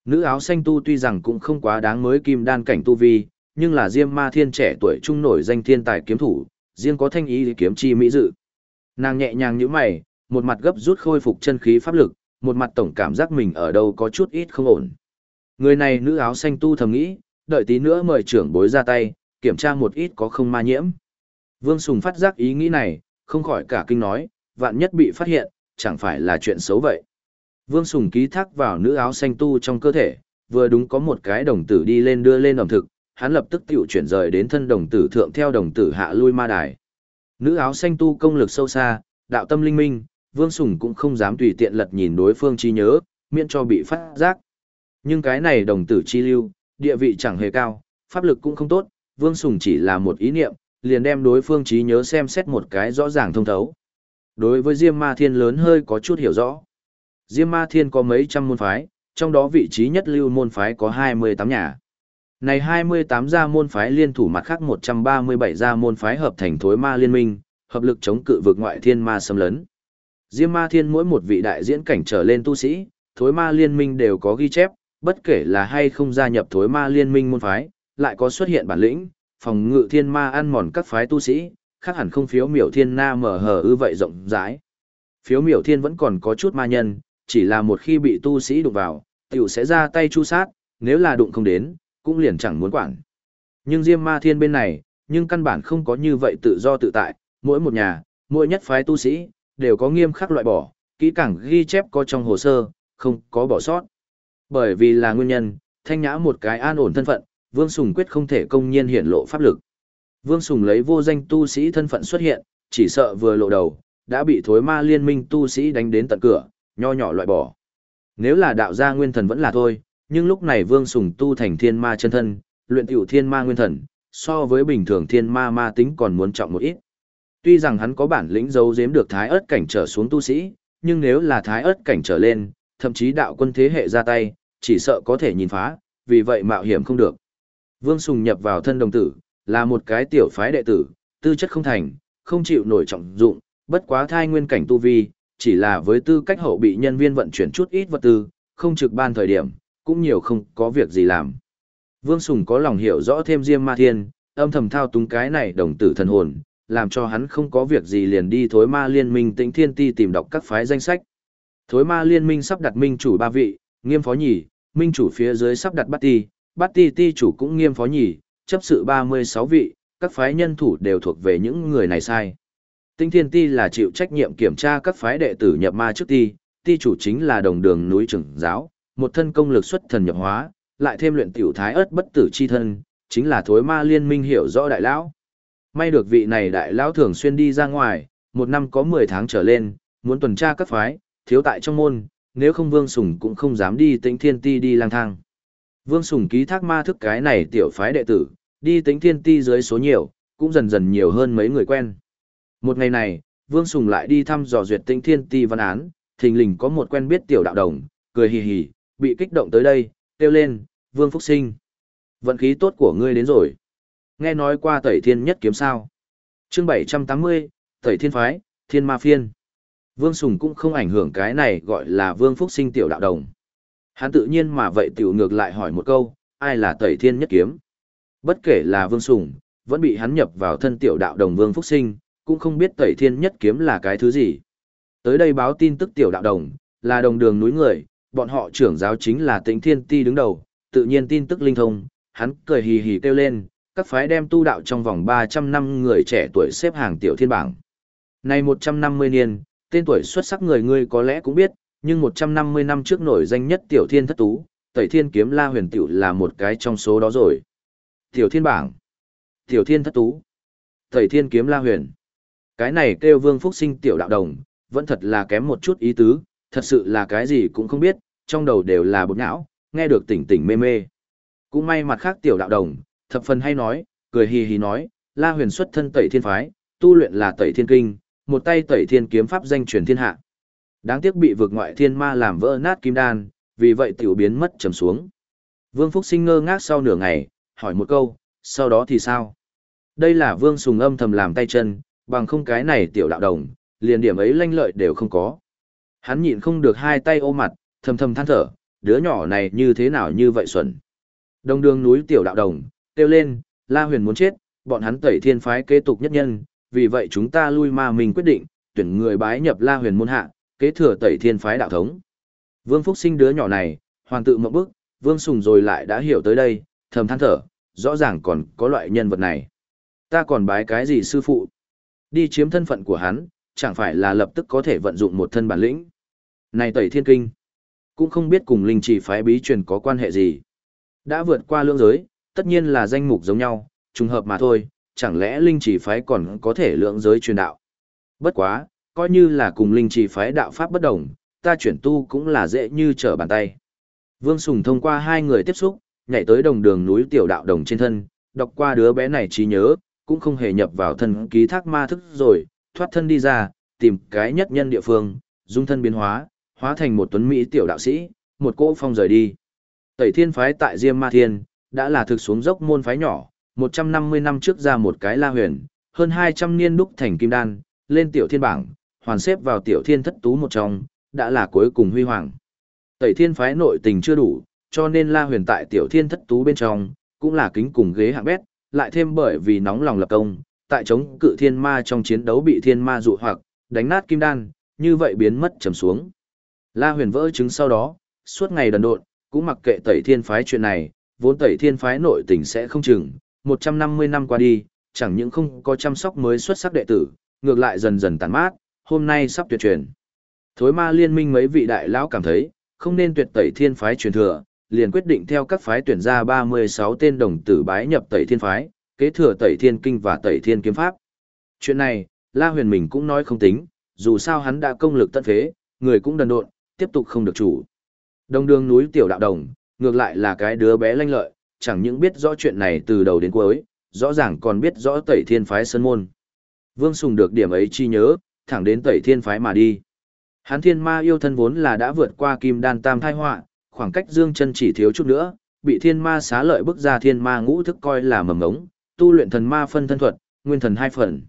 Nữ áo xanh tu tuy rằng cũng không quá đáng mới kim đan cảnh tu vi, nhưng là Diêm Ma Thiên trẻ tuổi trung nổi danh thiên tài kiếm thủ, riêng có thanh ý kiếm chi mỹ dự. Nàng nhẹ nhàng như mày, một mặt gấp rút khôi phục chân khí pháp lực, một mặt tổng cảm giác mình ở đâu có chút ít không ổn. Người này nữ áo xanh tu thầm nghĩ, đợi tí nữa mời trưởng bối ra tay, kiểm tra một ít có không ma nhiễm. Vương Sùng phát giác ý nghĩ này, không khỏi cả kinh nói, vạn nhất bị phát hiện, chẳng phải là chuyện xấu vậy. Vương Sùng ký thác vào nữ áo xanh tu trong cơ thể, vừa đúng có một cái đồng tử đi lên đưa lên ẩm thực, hắn lập tức tiểu chuyển rời đến thân đồng tử thượng theo đồng tử hạ lui ma đài. Nữ áo xanh tu công lực sâu xa, đạo tâm linh minh, Vương Sùng cũng không dám tùy tiện lật nhìn đối phương chi nhớ, miễn cho bị phát giác. Nhưng cái này đồng tử chi lưu, địa vị chẳng hề cao, pháp lực cũng không tốt, Vương Sùng chỉ là một ý niệm, liền đem đối phương trí nhớ xem xét một cái rõ ràng thông thấu. Đối với Diêm Ma Thiên lớn hơi có chút hiểu rõ. Diêm Ma Thiên có mấy trăm môn phái, trong đó vị trí nhất lưu môn phái có 28 nhà. Này 28 gia môn phái liên thủ mặt khác 137 gia môn phái hợp thành thối ma liên minh, hợp lực chống cự vực ngoại thiên ma xâm lấn. Diêm ma thiên mỗi một vị đại diễn cảnh trở lên tu sĩ, thối ma liên minh đều có ghi chép, bất kể là hay không gia nhập thối ma liên minh môn phái, lại có xuất hiện bản lĩnh, phòng ngự thiên ma ăn mòn các phái tu sĩ, khác hẳn không phiếu miểu thiên na mở hờ ư vậy rộng rãi. Phiếu miểu thiên vẫn còn có chút ma nhân, chỉ là một khi bị tu sĩ đụng vào, tiểu sẽ ra tay chu sát, nếu là đụng không đến, cũng liền chẳng muốn quản. Nhưng Diêm Ma Thiên bên này, nhưng căn bản không có như vậy tự do tự tại, mỗi một nhà, mỗi nhất phái tu sĩ, đều có nghiêm khắc loại bỏ, kỹ càng ghi chép có trong hồ sơ, không có bỏ sót. Bởi vì là nguyên nhân, thanh nhã một cái an ổn thân phận, Vương Sùng quyết không thể công nhiên hiển lộ pháp lực. Vương Sùng lấy vô danh tu sĩ thân phận xuất hiện, chỉ sợ vừa lộ đầu, đã bị thối ma liên minh tu sĩ đánh đến tận cửa, nho nhỏ loại bỏ. Nếu là đạo gia nguyên thần vẫn là thôi, nhưng lúc này Vương Sùng tu thành thiên ma chân thân, luyện tiểu thiên ma nguyên thần, so với bình thường thiên ma ma tính còn muốn trọng một ít. Tuy rằng hắn có bản lĩnh giấu giếm được thái ớt cảnh trở xuống tu sĩ, nhưng nếu là thái ớt cảnh trở lên, thậm chí đạo quân thế hệ ra tay, chỉ sợ có thể nhìn phá, vì vậy mạo hiểm không được. Vương Sùng nhập vào thân đồng tử, là một cái tiểu phái đệ tử, tư chất không thành, không chịu nổi trọng dụng, bất quá thai nguyên cảnh tu vi, chỉ là với tư cách hậu bị nhân viên vận chuyển chút ít vật tư, không trực ban thời điểm, cũng nhiều không có việc gì làm. Vương Sùng có lòng hiểu rõ thêm Diêm Ma Thiên, âm thầm thao túng cái này đồng tử thần hồn, làm cho hắn không có việc gì liền đi thối ma liên minh tĩnh thiên ti tìm đọc các phái danh sách. Thối ma liên minh sắp đặt minh chủ ba vị, nghiêm phó nhì, minh chủ phía dưới sắp đặt bát ti, bát ti ti chủ cũng nghiêm phó nhì, chấp sự 36 vị, các phái nhân thủ đều thuộc về những người này sai. Tinh thiên ti là chịu trách nhiệm kiểm tra các phái đệ tử nhập ma trước ti, ti chủ chính là đồng đường núi trưởng giáo, một thân công lực xuất thần nhập hóa, lại thêm luyện tiểu thái ớt bất tử chi thân, chính là thối ma liên minh hiểu rõ đại lão. May được vị này đại lão thường xuyên đi ra ngoài, một năm có 10 tháng trở lên, muốn tuần tra các phái, thiếu tại trong môn, nếu không Vương Sùng cũng không dám đi tĩnh thiên ti đi lang thang. Vương Sùng ký thác ma thức cái này tiểu phái đệ tử, đi tĩnh thiên ti dưới số nhiều, cũng dần dần nhiều hơn mấy người quen. Một ngày này, Vương Sùng lại đi thăm dò duyệt tĩnh thiên ti văn án, thình lình có một quen biết tiểu đạo đồng, cười hì hì, bị kích động tới đây, kêu lên, Vương Phúc Sinh. Vận khí tốt của ngươi đến rồi. Nghe nói qua tẩy thiên nhất kiếm sao. chương 780, tẩy thiên phái, thiên ma phiên. Vương Sùng cũng không ảnh hưởng cái này gọi là Vương Phúc Sinh tiểu đạo đồng. Hắn tự nhiên mà vậy tiểu ngược lại hỏi một câu, ai là tẩy thiên nhất kiếm? Bất kể là Vương Sùng, vẫn bị hắn nhập vào thân tiểu đạo đồng Vương Phúc Sinh, cũng không biết tẩy thiên nhất kiếm là cái thứ gì. Tới đây báo tin tức tiểu đạo đồng, là đồng đường núi người, bọn họ trưởng giáo chính là tĩnh thiên ti đứng đầu, tự nhiên tin tức linh thông, hắn cười hì hì kêu lên, các phái đem tu đạo trong vòng 300 năm người trẻ tuổi xếp hàng tiểu thiên bảng. Này 150 niên, tên tuổi xuất sắc người ngươi có lẽ cũng biết, nhưng 150 năm trước nổi danh nhất tiểu thiên thất tú, tẩy thiên kiếm la huyền tiểu là một cái trong số đó rồi. Tiểu thiên bảng, tiểu thiên thất tú, tẩy thiên kiếm la huyền. Cái này kêu vương phúc sinh tiểu đạo đồng, vẫn thật là kém một chút ý tứ, thật sự là cái gì cũng không biết, trong đầu đều là bột não, nghe được tỉnh tỉnh mê mê. Cũng may mặt khác tiểu đạo đồng, thập phần hay nói, cười hì hì nói, La Huyền xuất thân Tẩy Thiên phái, tu luyện là Tẩy Thiên kinh, một tay Tẩy Thiên kiếm pháp danh truyền thiên hạ. Đáng tiếc bị vực ngoại thiên ma làm vỡ nát kim đan, vì vậy tiểu biến mất trầm xuống. Vương Phúc Sinh ngơ ngác sau nửa ngày, hỏi một câu, sau đó thì sao? Đây là Vương Sùng âm thầm làm tay chân, bằng không cái này tiểu đạo đồng, liền điểm ấy lanh lợi đều không có. Hắn nhịn không được hai tay ô mặt, thầm thầm than thở, đứa nhỏ này như thế nào như vậy xuẩn. Đông đường núi tiểu đạo đồng, kêu lên, La Huyền muốn chết, bọn hắn tẩy thiên phái kế tục nhất nhân, vì vậy chúng ta lui ma mình quyết định, tuyển người bái nhập La Huyền môn hạ, kế thừa tẩy thiên phái đạo thống. Vương Phúc sinh đứa nhỏ này, hoàn tự mộng bức, Vương Sùng rồi lại đã hiểu tới đây, thầm than thở, rõ ràng còn có loại nhân vật này. Ta còn bái cái gì sư phụ? Đi chiếm thân phận của hắn, chẳng phải là lập tức có thể vận dụng một thân bản lĩnh. Này tẩy thiên kinh, cũng không biết cùng linh trì phái bí truyền có quan hệ gì. Đã vượt qua lương giới, tất nhiên là danh mục giống nhau, trùng hợp mà thôi, chẳng lẽ linh trì phái còn có thể lượng giới truyền đạo. Bất quá, coi như là cùng linh trì phái đạo pháp bất đồng, ta chuyển tu cũng là dễ như trở bàn tay. Vương Sùng thông qua hai người tiếp xúc, nhảy tới đồng đường núi tiểu đạo đồng trên thân, đọc qua đứa bé này trí nhớ, cũng không hề nhập vào thân ký thác ma thức rồi, thoát thân đi ra, tìm cái nhất nhân địa phương, dung thân biến hóa, hóa thành một tuấn Mỹ tiểu đạo sĩ, một cỗ phong rời đi. Tẩy thiên phái tại Diêm Ma Thiên, đã là thực xuống dốc môn phái nhỏ, 150 năm trước ra một cái la huyền, hơn 200 niên đúc thành kim đan, lên tiểu thiên bảng, hoàn xếp vào tiểu thiên thất tú một trong, đã là cuối cùng huy hoàng. Tẩy thiên phái nội tình chưa đủ, cho nên La Huyền tại tiểu thiên thất tú bên trong, cũng là kính cùng ghế hạng bét, lại thêm bởi vì nóng lòng lập công, tại chống cự thiên ma trong chiến đấu bị thiên ma dụ hoặc, đánh nát kim đan, như vậy biến mất trầm xuống. La Huyền vỡ trứng sau đó, suốt ngày đần độn, cũng mặc kệ tẩy thiên phái chuyện này, vốn tẩy thiên phái nội tình sẽ không chừng, 150 năm qua đi, chẳng những không có chăm sóc mới xuất sắc đệ tử, ngược lại dần dần tàn mát, hôm nay sắp tuyệt truyền. Thối ma liên minh mấy vị đại lão cảm thấy, không nên tuyệt tẩy thiên phái truyền thừa, liền quyết định theo các phái tuyển ra 36 tên đồng tử bái nhập tẩy thiên phái, kế thừa tẩy thiên kinh và tẩy thiên kiếm pháp. Chuyện này, La Huyền mình cũng nói không tính, dù sao hắn đã công lực tận phế, người cũng đần độn, tiếp tục không được chủ. Đông đường núi tiểu đạo đồng, ngược lại là cái đứa bé lanh lợi, chẳng những biết rõ chuyện này từ đầu đến cuối, rõ ràng còn biết rõ tẩy thiên phái sân môn. Vương Sùng được điểm ấy chi nhớ, thẳng đến tẩy thiên phái mà đi. Hắn thiên ma yêu thân vốn là đã vượt qua kim đan tam thai họa, khoảng cách dương chân chỉ thiếu chút nữa, bị thiên ma xá lợi bức ra thiên ma ngũ thức coi là mầm ống, tu luyện thần ma phân thân thuật, nguyên thần hai phần.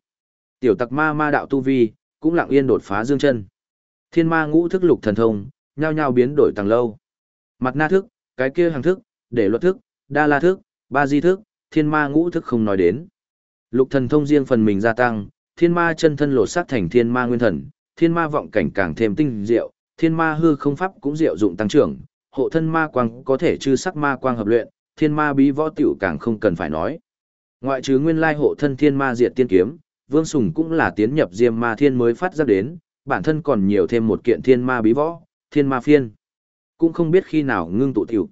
Tiểu tặc ma ma đạo tu vi, cũng lặng yên đột phá dương chân. Thiên ma ngũ thức lục thần thông, nhao nhao biến đổi tầng lâu. Mặt na thức, cái kia hàng thức, để luật thức, đa la thức, ba di thức, thiên ma ngũ thức không nói đến. Lục thần thông riêng phần mình gia tăng, thiên ma chân thân lột xác thành thiên ma nguyên thần, thiên ma vọng cảnh càng thêm tinh diệu, thiên ma hư không pháp cũng diệu dụng tăng trưởng, hộ thân ma quang có thể chư sắc ma quang hợp luyện, thiên ma bí võ tiểu càng không cần phải nói. Ngoại trừ nguyên lai hộ thân thiên ma diệt tiên kiếm, Vương Sùng cũng là tiến nhập diêm ma thiên mới phát ra đến, bản thân còn nhiều thêm một kiện thiên ma bí võ, thiên ma phiên. Cũng không biết khi nào ngưng tụ tiểu.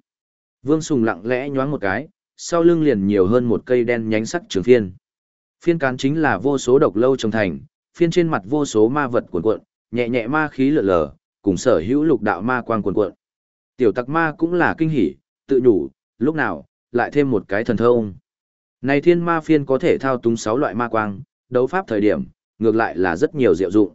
Vương Sùng lặng lẽ nhoáng một cái, sau lưng liền nhiều hơn một cây đen nhánh sắc trường phiên. Phiên cán chính là vô số độc lâu trồng thành, phiên trên mặt vô số ma vật cuộn cuộn, nhẹ nhẹ ma khí lở lở, cùng sở hữu lục đạo ma quang cuộn cuộn. Tiểu tặc ma cũng là kinh hỉ, tự nhủ, lúc nào, lại thêm một cái thần thông. Này thiên ma phiên có thể thao túng sáu loại ma quang, đấu pháp thời điểm, ngược lại là rất nhiều diệu dụng.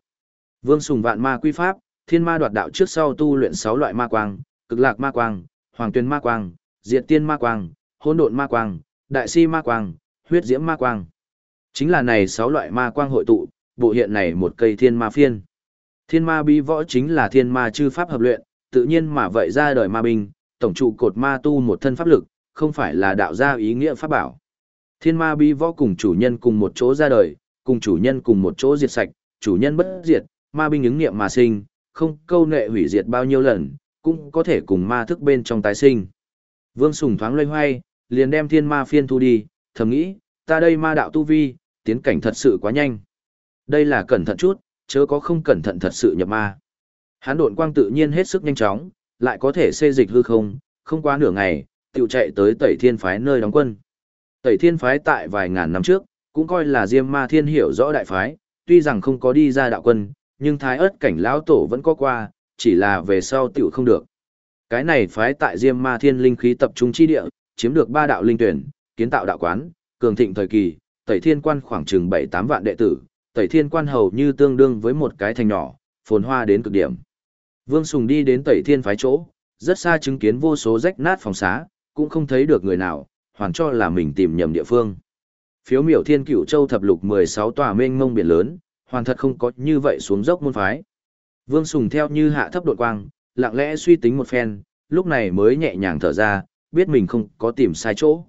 Vương Sùng vạn ma quy pháp, thiên ma đoạt đạo trước sau tu luyện sáu loại ma quang, cực lạc ma quang, hoàng tuyên ma quang, diệt tiên ma quang, hỗn độn ma quang, đại si ma quang, huyết diễm ma quang. Chính là này sáu loại ma quang hội tụ, bộ hiện này một cây thiên ma phiên. Thiên ma bi võ chính là thiên ma chư pháp hợp luyện, tự nhiên mà vậy ra đời ma binh, tổng trụ cột ma tu một thân pháp lực, không phải là đạo gia ý nghĩa pháp bảo. Thiên ma bi võ cùng chủ nhân cùng một chỗ ra đời, cùng chủ nhân cùng một chỗ diệt sạch, chủ nhân bất diệt, ma binh ứng nghiệm mà sinh, không câu nệ hủy diệt bao nhiêu lần, cũng có thể cùng ma thức bên trong tái sinh. Vương Sùng thoáng loay hoay, liền đem thiên ma phiên thu đi, thầm nghĩ, ta đây ma đạo tu vi, tiến cảnh thật sự quá nhanh. Đây là cẩn thận chút, chớ có không cẩn thận thật sự nhập ma. Hán độn quang tự nhiên hết sức nhanh chóng, lại có thể xê dịch hư không, không quá nửa ngày, tiểu chạy tới tẩy thiên phái nơi đóng quân. Tẩy thiên phái tại vài ngàn năm trước, cũng coi là diêm ma thiên hiểu rõ đại phái, tuy rằng không có đi ra đạo quân, nhưng thái ớt cảnh lão tổ vẫn có qua, chỉ là về sau tiểu không được. Cái này phái tại diêm ma thiên linh khí tập trung chi địa, chiếm được ba đạo linh tuyển, kiến tạo đạo quán, cường thịnh thời kỳ, tẩy thiên quan khoảng chừng 7-8 vạn đệ tử, tẩy thiên quan hầu như tương đương với một cái thành nhỏ, phồn hoa đến cực điểm. Vương Sùng đi đến tẩy thiên phái chỗ, rất xa chứng kiến vô số rách nát phòng xá, cũng không thấy được người nào, hoàn cho là mình tìm nhầm địa phương. Phiếu miểu thiên cửu châu thập lục 16 tòa mênh mông biển lớn, hoàn thật không có như vậy xuống dốc môn phái. Vương Sùng theo như hạ thấp đột quang, lặng lẽ suy tính một phen, lúc này mới nhẹ nhàng thở ra, biết mình không có tìm sai chỗ.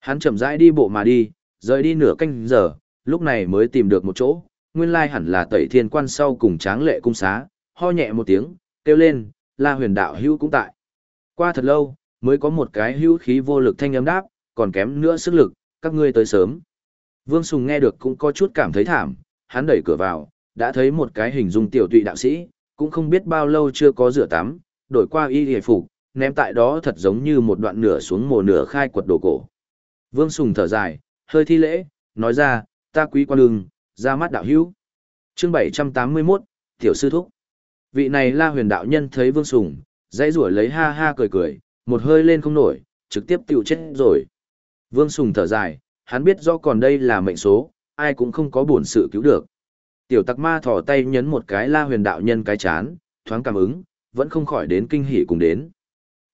Hắn chậm rãi đi bộ mà đi, rời đi nửa canh giờ, lúc này mới tìm được một chỗ, nguyên lai hẳn là tẩy thiên quan sau cùng tráng lệ cung xá, ho nhẹ một tiếng, kêu lên, la huyền đạo hưu cũng tại. Qua thật lâu, mới có một cái hưu khí vô lực thanh âm đáp, còn kém nữa sức lực, các ngươi tới sớm. Vương Sùng nghe được cũng có chút cảm thấy thảm, hắn đẩy cửa vào, đã thấy một cái hình dung tiểu tụy đạo sĩ, cũng không biết bao lâu chưa có rửa tắm, đổi qua y hề phục, ném tại đó thật giống như một đoạn nửa xuống mồ nửa khai quật đồ cổ. Vương Sùng thở dài, hơi thi lễ, nói ra, ta quý quan đường, ra mắt đạo hữu. chương 781, Tiểu Sư Thúc. Vị này la huyền đạo nhân thấy Vương Sùng, dãy rủa lấy ha ha cười cười, một hơi lên không nổi, trực tiếp tiêu chết rồi. Vương Sùng thở dài, hắn biết do còn đây là mệnh số, ai cũng không có buồn sự cứu được. Tiểu tặc ma thỏ tay nhấn một cái la huyền đạo nhân cái chán, thoáng cảm ứng, vẫn không khỏi đến kinh hỉ cùng đến.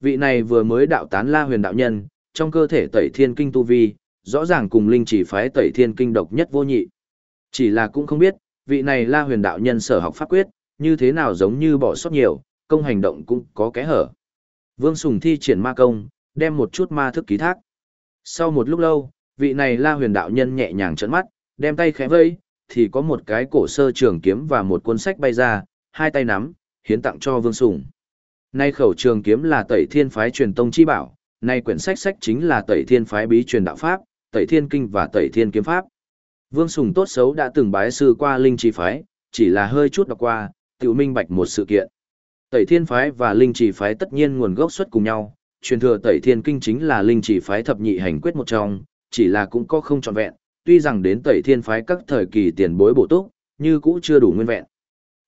Vị này vừa mới đạo tán la huyền đạo nhân, trong cơ thể tẩy thiên kinh tu vi, rõ ràng cùng linh chỉ phái tẩy thiên kinh độc nhất vô nhị. Chỉ là cũng không biết, vị này la huyền đạo nhân sở học pháp quyết, như thế nào giống như bỏ sót nhiều, công hành động cũng có kẽ hở. Vương Sùng thi triển ma công, đem một chút ma thức ký thác. Sau một lúc lâu, vị này la huyền đạo nhân nhẹ nhàng trấn mắt, đem tay khẽ vây, thì có một cái cổ sơ trường kiếm và một cuốn sách bay ra, hai tay nắm, hiến tặng cho Vương Sùng. Nay khẩu trường kiếm là Tẩy Thiên phái truyền tông chi bảo, nay quyển sách sách chính là Tẩy Thiên phái bí truyền đạo pháp, Tẩy Thiên kinh và Tẩy Thiên kiếm pháp. Vương Sùng tốt xấu đã từng bái sư qua linh Chỉ phái, chỉ là hơi chút đọc qua, tự minh bạch một sự kiện. Tẩy Thiên phái và linh Chỉ phái tất nhiên nguồn gốc xuất cùng nhau, truyền thừa Tẩy Thiên kinh chính là linh Chỉ phái thập nhị hành quyết một trong, chỉ là cũng có không trọn vẹn, tuy rằng đến Tẩy Thiên phái các thời kỳ tiền bối bổ túc, như cũ chưa đủ nguyên vẹn.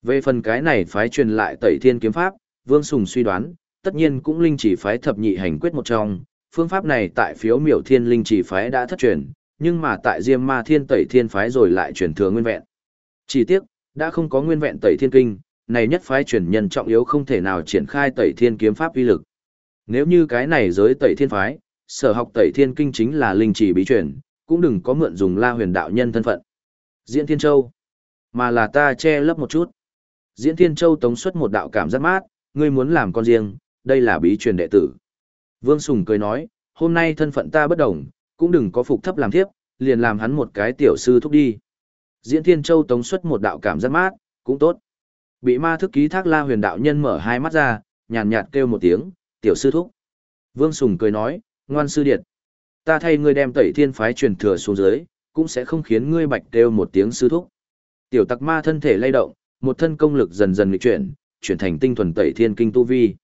Về phần cái này phái truyền lại Tẩy Thiên kiếm pháp, Vương Sùng suy đoán, tất nhiên cũng linh chỉ phái thập nhị hành quyết một trong, phương pháp này tại phiếu miểu thiên linh chỉ phái đã thất truyền, nhưng mà tại Diêm Ma Thiên Tẩy Thiên phái rồi lại truyền thừa nguyên vẹn. Chỉ tiếc, đã không có nguyên vẹn Tẩy Thiên kinh, này nhất phái truyền nhân trọng yếu không thể nào triển khai Tẩy Thiên kiếm pháp uy lực. Nếu như cái này giới Tẩy Thiên phái, sở học Tẩy Thiên kinh chính là linh chỉ bí truyền, cũng đừng có mượn dùng La Huyền đạo nhân thân phận. Diễn Thiên Châu, mà là ta che lấp một chút. Diễn Thiên Châu tống xuất một đạo cảm giác mát, ngươi muốn làm con riêng, đây là bí truyền đệ tử. Vương Sùng cười nói, hôm nay thân phận ta bất đồng, cũng đừng có phục thấp làm thiếp, liền làm hắn một cái tiểu sư thúc đi. Diễn Thiên Châu tống xuất một đạo cảm giác mát, cũng tốt. Bị ma thức ký thác la huyền đạo nhân mở hai mắt ra, nhàn nhạt kêu một tiếng, tiểu sư thúc. Vương Sùng cười nói, ngoan sư điệt. Ta thay ngươi đem tẩy thiên phái truyền thừa xuống dưới, cũng sẽ không khiến ngươi bạch kêu một tiếng sư thúc. Tiểu tặc ma thân thể lay động, một thân công lực dần dần lịch chuyển, chuyển thành tinh thuần tẩy thiên kinh tu vi.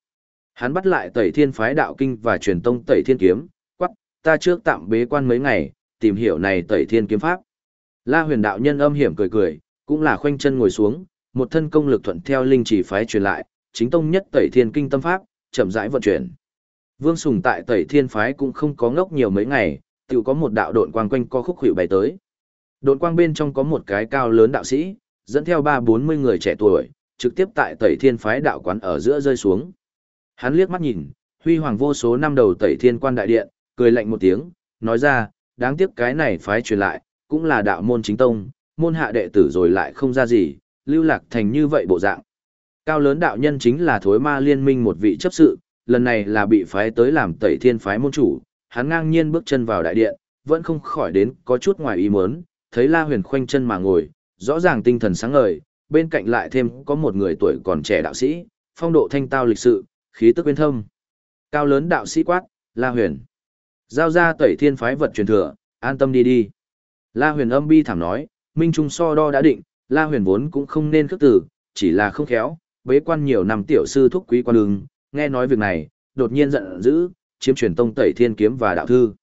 Hắn bắt lại tẩy thiên phái đạo kinh và truyền tông tẩy thiên kiếm, quắc, ta trước tạm bế quan mấy ngày, tìm hiểu này tẩy thiên kiếm pháp. La huyền đạo nhân âm hiểm cười cười, cũng là khoanh chân ngồi xuống, một thân công lực thuận theo linh chỉ phái truyền lại, chính tông nhất tẩy thiên kinh tâm pháp, chậm rãi vận chuyển. Vương Sùng tại tẩy thiên phái cũng không có ngốc nhiều mấy ngày, tự có một đạo độn quang quanh co khúc hữu bày tới. Độn quang bên trong có một cái cao lớn đạo sĩ, dẫn theo ba bốn mươi người trẻ tuổi, trực tiếp tại tẩy thiên phái đạo quán ở giữa rơi xuống. Hắn liếc mắt nhìn, huy hoàng vô số năm đầu tẩy thiên quan đại điện, cười lạnh một tiếng, nói ra, đáng tiếc cái này phái truyền lại, cũng là đạo môn chính tông, môn hạ đệ tử rồi lại không ra gì, lưu lạc thành như vậy bộ dạng. Cao lớn đạo nhân chính là thối ma liên minh một vị chấp sự, lần này là bị phái tới làm tẩy thiên phái môn chủ, hắn ngang nhiên bước chân vào đại điện, vẫn không khỏi đến có chút ngoài ý muốn, thấy La Huyền khoanh chân mà ngồi, rõ ràng tinh thần sáng ngời, bên cạnh lại thêm có một người tuổi còn trẻ đạo sĩ, phong độ thanh tao lịch sự, khí tức uyên thâm. Cao lớn đạo sĩ quát, La Huyền. Giao ra tẩy thiên phái vật truyền thừa, an tâm đi đi. La Huyền âm bi thảm nói, Minh Trung so đo đã định, La Huyền vốn cũng không nên khước tử, chỉ là không khéo, bế quan nhiều năm tiểu sư thúc quý quan đường, nghe nói việc này, đột nhiên giận dữ, chiếm truyền tông tẩy thiên kiếm và đạo thư.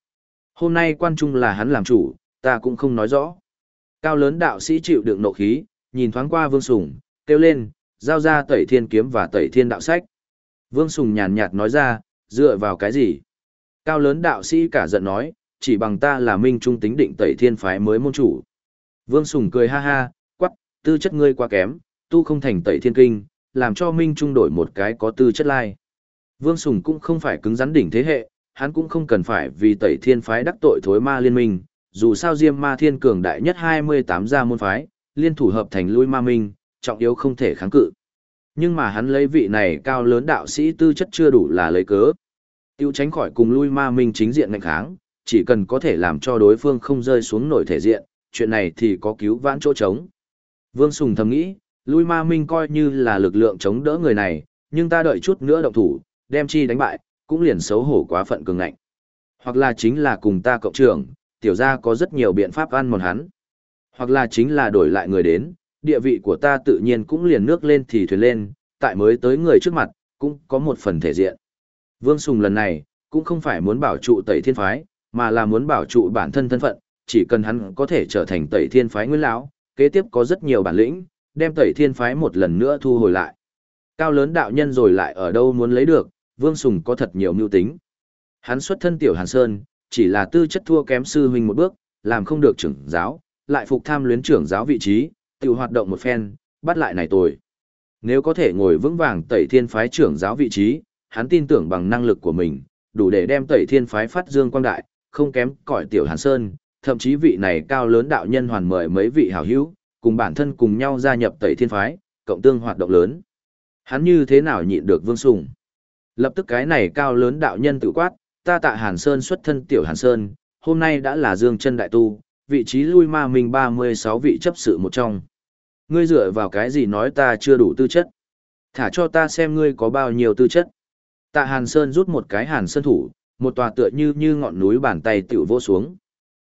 Hôm nay quan trung là hắn làm chủ, ta cũng không nói rõ. Cao lớn đạo sĩ chịu đựng nộ khí, nhìn thoáng qua Vương Sùng, kêu lên, giao ra tẩy thiên kiếm và tẩy thiên đạo sách. Vương Sùng nhàn nhạt nói ra, dựa vào cái gì? Cao lớn đạo sĩ cả giận nói, chỉ bằng ta là minh trung tính định tẩy thiên phái mới môn chủ. Vương Sùng cười ha ha, quắc, tư chất ngươi quá kém, tu không thành tẩy thiên kinh, làm cho minh trung đổi một cái có tư chất lai. Vương Sùng cũng không phải cứng rắn đỉnh thế hệ, hắn cũng không cần phải vì tẩy thiên phái đắc tội thối ma liên minh, dù sao Diêm Ma Thiên cường đại nhất 28 gia môn phái, liên thủ hợp thành lui ma minh, trọng yếu không thể kháng cự. Nhưng mà hắn lấy vị này cao lớn đạo sĩ tư chất chưa đủ là lấy cớ. Tiêu tránh khỏi cùng lui ma minh chính diện ngạnh kháng, chỉ cần có thể làm cho đối phương không rơi xuống nổi thể diện, chuyện này thì có cứu vãn chỗ trống. Vương Sùng thầm nghĩ, lui ma minh coi như là lực lượng chống đỡ người này, nhưng ta đợi chút nữa động thủ, đem chi đánh bại, cũng liền xấu hổ quá phận cường ngạnh. Hoặc là chính là cùng ta cộng trưởng, tiểu gia có rất nhiều biện pháp ăn mòn hắn. Hoặc là chính là đổi lại người đến, địa vị của ta tự nhiên cũng liền nước lên thì thuyền lên, tại mới tới người trước mặt, cũng có một phần thể diện. Vương Sùng lần này, cũng không phải muốn bảo trụ tẩy thiên phái, mà là muốn bảo trụ bản thân thân phận, chỉ cần hắn có thể trở thành tẩy thiên phái nguyên lão, kế tiếp có rất nhiều bản lĩnh, đem tẩy thiên phái một lần nữa thu hồi lại. Cao lớn đạo nhân rồi lại ở đâu muốn lấy được, Vương Sùng có thật nhiều mưu tính. Hắn xuất thân tiểu Hàn Sơn, chỉ là tư chất thua kém sư huynh một bước, làm không được trưởng giáo, lại phục tham luyến trưởng giáo vị trí, tự hoạt động một phen, bắt lại này tồi. Nếu có thể ngồi vững vàng tẩy thiên phái trưởng giáo vị trí, hắn tin tưởng bằng năng lực của mình, đủ để đem tẩy thiên phái phát dương quang đại, không kém cỏi tiểu Hàn Sơn, thậm chí vị này cao lớn đạo nhân hoàn mời mấy vị hảo hữu, cùng bản thân cùng nhau gia nhập tẩy thiên phái, cộng tương hoạt động lớn. Hắn như thế nào nhịn được Vương Sùng? Lập tức cái này cao lớn đạo nhân tự quát, ta tạ Hàn Sơn xuất thân tiểu Hàn Sơn, hôm nay đã là dương chân đại tu, vị trí lui ma mình 36 vị chấp sự một trong. Ngươi dựa vào cái gì nói ta chưa đủ tư chất? Thả cho ta xem ngươi có bao nhiêu tư chất. Tạ Hàn Sơn rút một cái Hàn Sơn thủ, một tòa tựa như như ngọn núi bàn tay tiểu vô xuống.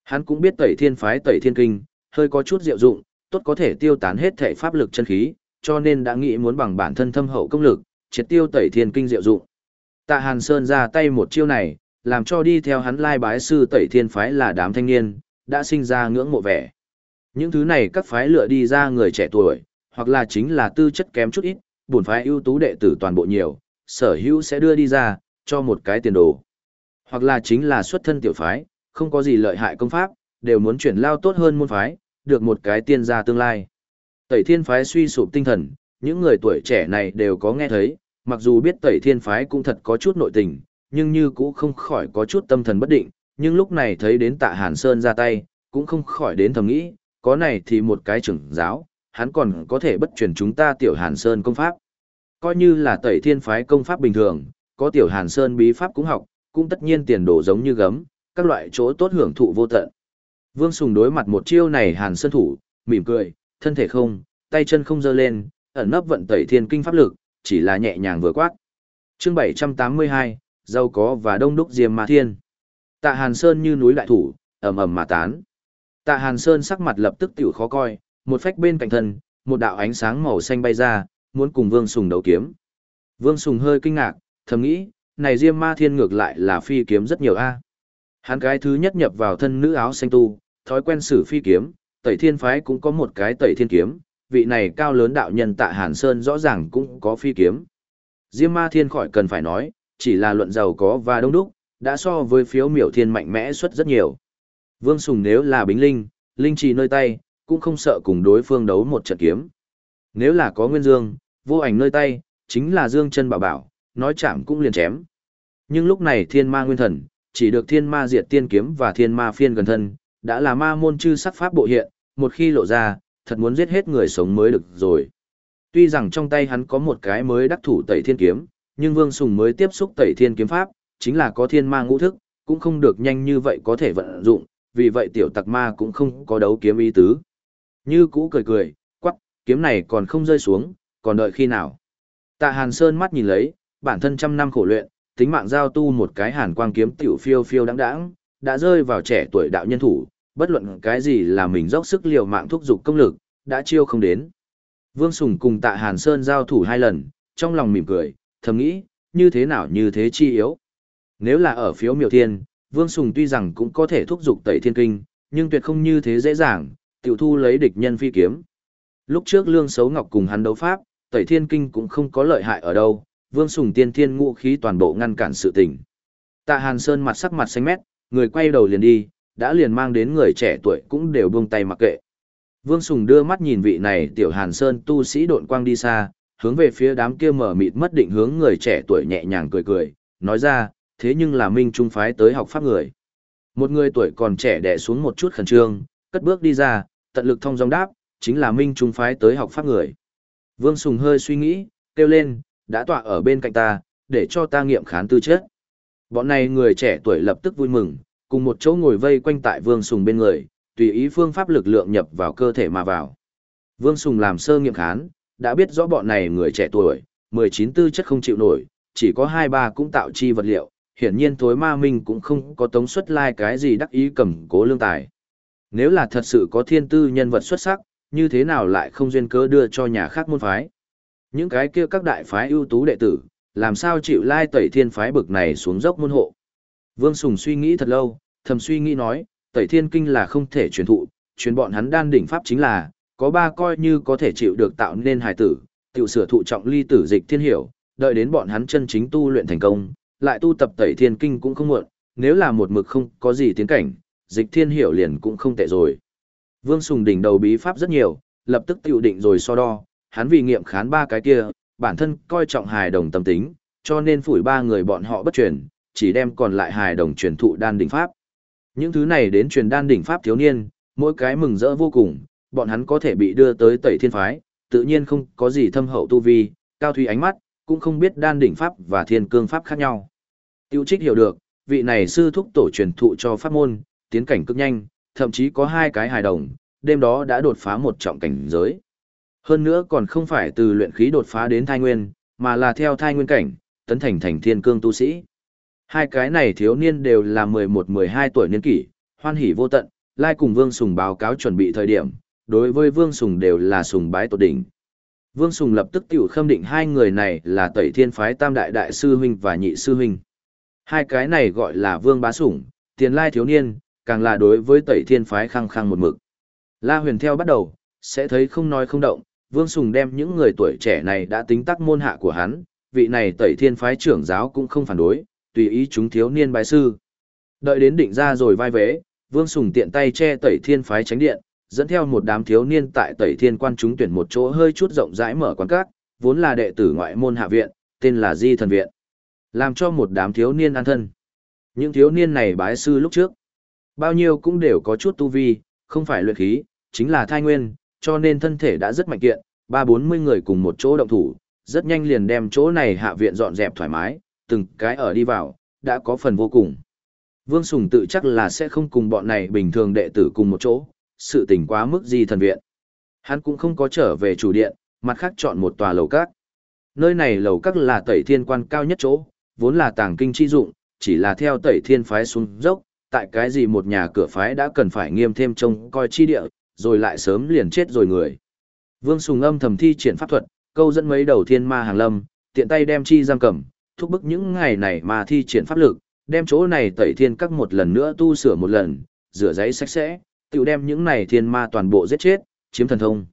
Hắn cũng biết tẩy thiên phái tẩy thiên kinh, hơi có chút diệu dụng, tốt có thể tiêu tán hết thể pháp lực chân khí, cho nên đã nghĩ muốn bằng bản thân thâm hậu công lực, triệt tiêu tẩy thiên kinh diệu dụng. Tạ Hàn Sơn ra tay một chiêu này, làm cho đi theo hắn lai bái sư tẩy thiên phái là đám thanh niên, đã sinh ra ngưỡng mộ vẻ. Những thứ này các phái lựa đi ra người trẻ tuổi, hoặc là chính là tư chất kém chút ít, bổn phái ưu tú đệ tử toàn bộ nhiều, sở hữu sẽ đưa đi ra, cho một cái tiền đồ. Hoặc là chính là xuất thân tiểu phái, không có gì lợi hại công pháp, đều muốn chuyển lao tốt hơn môn phái, được một cái tiên gia tương lai. Tẩy thiên phái suy sụp tinh thần, những người tuổi trẻ này đều có nghe thấy, mặc dù biết tẩy thiên phái cũng thật có chút nội tình, nhưng như cũng không khỏi có chút tâm thần bất định, nhưng lúc này thấy đến tạ Hàn Sơn ra tay, cũng không khỏi đến thầm nghĩ, có này thì một cái trưởng giáo, hắn còn có thể bất truyền chúng ta tiểu Hàn Sơn công pháp. Coi như là tẩy thiên phái công pháp bình thường, có tiểu Hàn Sơn bí pháp cũng học, cũng tất nhiên tiền đồ giống như gấm, các loại chỗ tốt hưởng thụ vô tận. Vương Sùng đối mặt một chiêu này Hàn Sơn thủ, mỉm cười, thân thể không, tay chân không dơ lên, ẩn nấp vận tẩy thiên kinh pháp lực, chỉ là nhẹ nhàng vừa quát. Chương 782, giàu có và đông đúc diêm ma thiên. Tạ Hàn Sơn như núi đại thủ, ầm ầm mà tán. Tạ Hàn Sơn sắc mặt lập tức tiểu khó coi, một phách bên cạnh thân, một đạo ánh sáng màu xanh bay ra, muốn cùng Vương Sùng đấu kiếm. Vương Sùng hơi kinh ngạc, thầm nghĩ, này Diêm Ma Thiên ngược lại là phi kiếm rất nhiều a. À. Hắn cái thứ nhất nhập vào thân nữ áo xanh tu, thói quen sử phi kiếm, Tẩy Thiên phái cũng có một cái Tẩy Thiên kiếm, vị này cao lớn đạo nhân Tạ Hàn Sơn rõ ràng cũng có phi kiếm. Diêm Ma Thiên khỏi cần phải nói, chỉ là luận giàu có và đông đúc, đã so với phiếu miểu thiên mạnh mẽ suất rất nhiều. Vương Sùng nếu là bính linh, linh trì nơi tay, cũng không sợ cùng đối phương đấu một trận kiếm. Nếu là có nguyên dương, vô ảnh nơi tay, chính là dương chân bảo bảo, nói chạm cũng liền chém. Nhưng lúc này thiên ma nguyên thần, chỉ được thiên ma diệt tiên kiếm và thiên ma phiên gần thân, đã là ma môn chư sắc pháp bộ hiện, một khi lộ ra, thật muốn giết hết người sống mới được rồi. Tuy rằng trong tay hắn có một cái mới đắc thủ tẩy thiên kiếm, nhưng Vương Sùng mới tiếp xúc tẩy thiên kiếm pháp, chính là có thiên ma ngũ thức, cũng không được nhanh như vậy có thể vận dụng, vì vậy tiểu tặc ma cũng không có đấu kiếm ý tứ. Như cũ cười cười, quắc, kiếm này còn không rơi xuống, còn đợi khi nào. Tạ Hàn Sơn mắt nhìn lấy, bản thân trăm năm khổ luyện, tính mạng giao tu một cái hàn quang kiếm tiểu phiêu phiêu đáng đáng, đã rơi vào trẻ tuổi đạo nhân thủ, bất luận cái gì là mình dốc sức liều mạng thúc giục công lực, đã chiêu không đến. Vương Sùng cùng Tạ Hàn Sơn giao thủ hai lần, trong lòng mỉm cười, thầm nghĩ, như thế nào như thế chi yếu. Nếu là ở phiếu miểu thiên, Vương Sùng tuy rằng cũng có thể thúc giục tẩy thiên kinh, nhưng tuyệt không như thế dễ dàng, tiểu thu lấy địch nhân phi kiếm. Lúc trước Lương Sấu Ngọc cùng hắn đấu pháp, tẩy thiên kinh cũng không có lợi hại ở đâu, Vương Sùng tiên thiên ngũ khí toàn bộ ngăn cản sự tình. Tạ Hàn Sơn mặt sắc mặt xanh mét, người quay đầu liền đi, đã liền mang đến người trẻ tuổi cũng đều buông tay mặc kệ. Vương Sùng đưa mắt nhìn vị này tiểu Hàn Sơn tu sĩ độn quang đi xa, hướng về phía đám kia mở mịt mất định hướng người trẻ tuổi nhẹ nhàng cười cười, nói ra, thế nhưng là Minh Trung phái tới học pháp người. Một người tuổi còn trẻ đè xuống một chút khẩn trương, cất bước đi ra, tận lực thông dòng đáp, chính là Minh Trung phái tới học pháp người. Vương Sùng hơi suy nghĩ, kêu lên, đã tọa ở bên cạnh ta, để cho ta nghiệm khán tư chất. Bọn này người trẻ tuổi lập tức vui mừng, cùng một chỗ ngồi vây quanh tại Vương Sùng bên người, tùy ý phương pháp lực lượng nhập vào cơ thể mà vào. Vương Sùng làm sơ nghiệm khán, đã biết rõ bọn này người trẻ tuổi, 19 tư chất không chịu nổi, chỉ có 2-3 cũng tạo chi vật liệu, hiển nhiên thối ma minh cũng không có tống xuất lai like cái gì đắc ý cầm cố lương tài. Nếu là thật sự có thiên tư nhân vật xuất sắc, như thế nào lại không duyên cớ đưa cho nhà khác môn phái. Những cái kia các đại phái ưu tú đệ tử, làm sao chịu lai tẩy thiên phái bực này xuống dốc môn hộ. Vương Sùng suy nghĩ thật lâu, thầm suy nghĩ nói, tẩy thiên kinh là không thể truyền thụ, truyền bọn hắn đan đỉnh pháp chính là, có ba coi như có thể chịu được tạo nên hài tử, tiểu sửa thụ trọng ly tử dịch thiên hiểu, đợi đến bọn hắn chân chính tu luyện thành công, lại tu tập tẩy thiên kinh cũng không muộn, nếu là một mực không có gì tiến cảnh, dịch thiên hiểu liền cũng không tệ rồi. Vương Sùng đỉnh đầu bí pháp rất nhiều, lập tức tiểu định rồi so đo, hắn vì nghiệm khán ba cái kia, bản thân coi trọng hài đồng tâm tính, cho nên phủi ba người bọn họ bất truyền, chỉ đem còn lại hài đồng truyền thụ đan đỉnh pháp. Những thứ này đến truyền đan đỉnh pháp thiếu niên, mỗi cái mừng rỡ vô cùng, bọn hắn có thể bị đưa tới tẩy thiên phái, tự nhiên không có gì thâm hậu tu vi, cao thủy ánh mắt, cũng không biết đan đỉnh pháp và thiên cương pháp khác nhau. Tiêu trích hiểu được, vị này sư thúc tổ truyền thụ cho pháp môn, tiến cảnh cực nhanh, thậm chí có hai cái hài đồng, đêm đó đã đột phá một trọng cảnh giới. Hơn nữa còn không phải từ luyện khí đột phá đến thai nguyên, mà là theo thai nguyên cảnh, tấn thành thành thiên cương tu sĩ. Hai cái này thiếu niên đều là 11-12 tuổi niên kỷ, hoan hỉ vô tận, lai cùng Vương Sùng báo cáo chuẩn bị thời điểm, đối với Vương Sùng đều là sùng bái tột đỉnh. Vương Sùng lập tức tiểu khâm định hai người này là tẩy thiên phái tam đại đại sư huynh và nhị sư huynh. Hai cái này gọi là Vương Bá Sủng, tiền lai thiếu niên, càng là đối với tẩy thiên phái khăng khăng một mực. La huyền theo bắt đầu, sẽ thấy không nói không động, Vương Sùng đem những người tuổi trẻ này đã tính tắc môn hạ của hắn, vị này tẩy thiên phái trưởng giáo cũng không phản đối, tùy ý chúng thiếu niên bái sư. Đợi đến định ra rồi vai vế, Vương Sùng tiện tay che tẩy thiên phái tránh điện, dẫn theo một đám thiếu niên tại tẩy thiên quan chúng tuyển một chỗ hơi chút rộng rãi mở quán cát, vốn là đệ tử ngoại môn hạ viện, tên là Di Thần Viện. Làm cho một đám thiếu niên an thân. Những thiếu niên này bái sư lúc trước. Bao nhiêu cũng đều có chút tu vi, không phải luyện khí, chính là thai nguyên, cho nên thân thể đã rất mạnh kiện, ba bốn mươi người cùng một chỗ động thủ, rất nhanh liền đem chỗ này hạ viện dọn dẹp thoải mái, từng cái ở đi vào, đã có phần vô cùng. Vương Sùng tự chắc là sẽ không cùng bọn này bình thường đệ tử cùng một chỗ, sự tình quá mức gì thần viện. Hắn cũng không có trở về chủ điện, mặt khác chọn một tòa lầu các. Nơi này lầu các là tẩy thiên quan cao nhất chỗ, vốn là tàng kinh chi dụng, chỉ là theo tẩy thiên phái xuống dốc, tại cái gì một nhà cửa phái đã cần phải nghiêm thêm trông coi chi địa, rồi lại sớm liền chết rồi người. Vương Sùng âm thầm thi triển pháp thuật, câu dẫn mấy đầu thiên ma hàng lâm, tiện tay đem chi giam cầm, thúc bức những ngày này mà thi triển pháp lực, đem chỗ này tẩy thiên các một lần nữa tu sửa một lần, rửa giấy sạch sẽ, tự đem những này thiên ma toàn bộ giết chết, chiếm thần thông.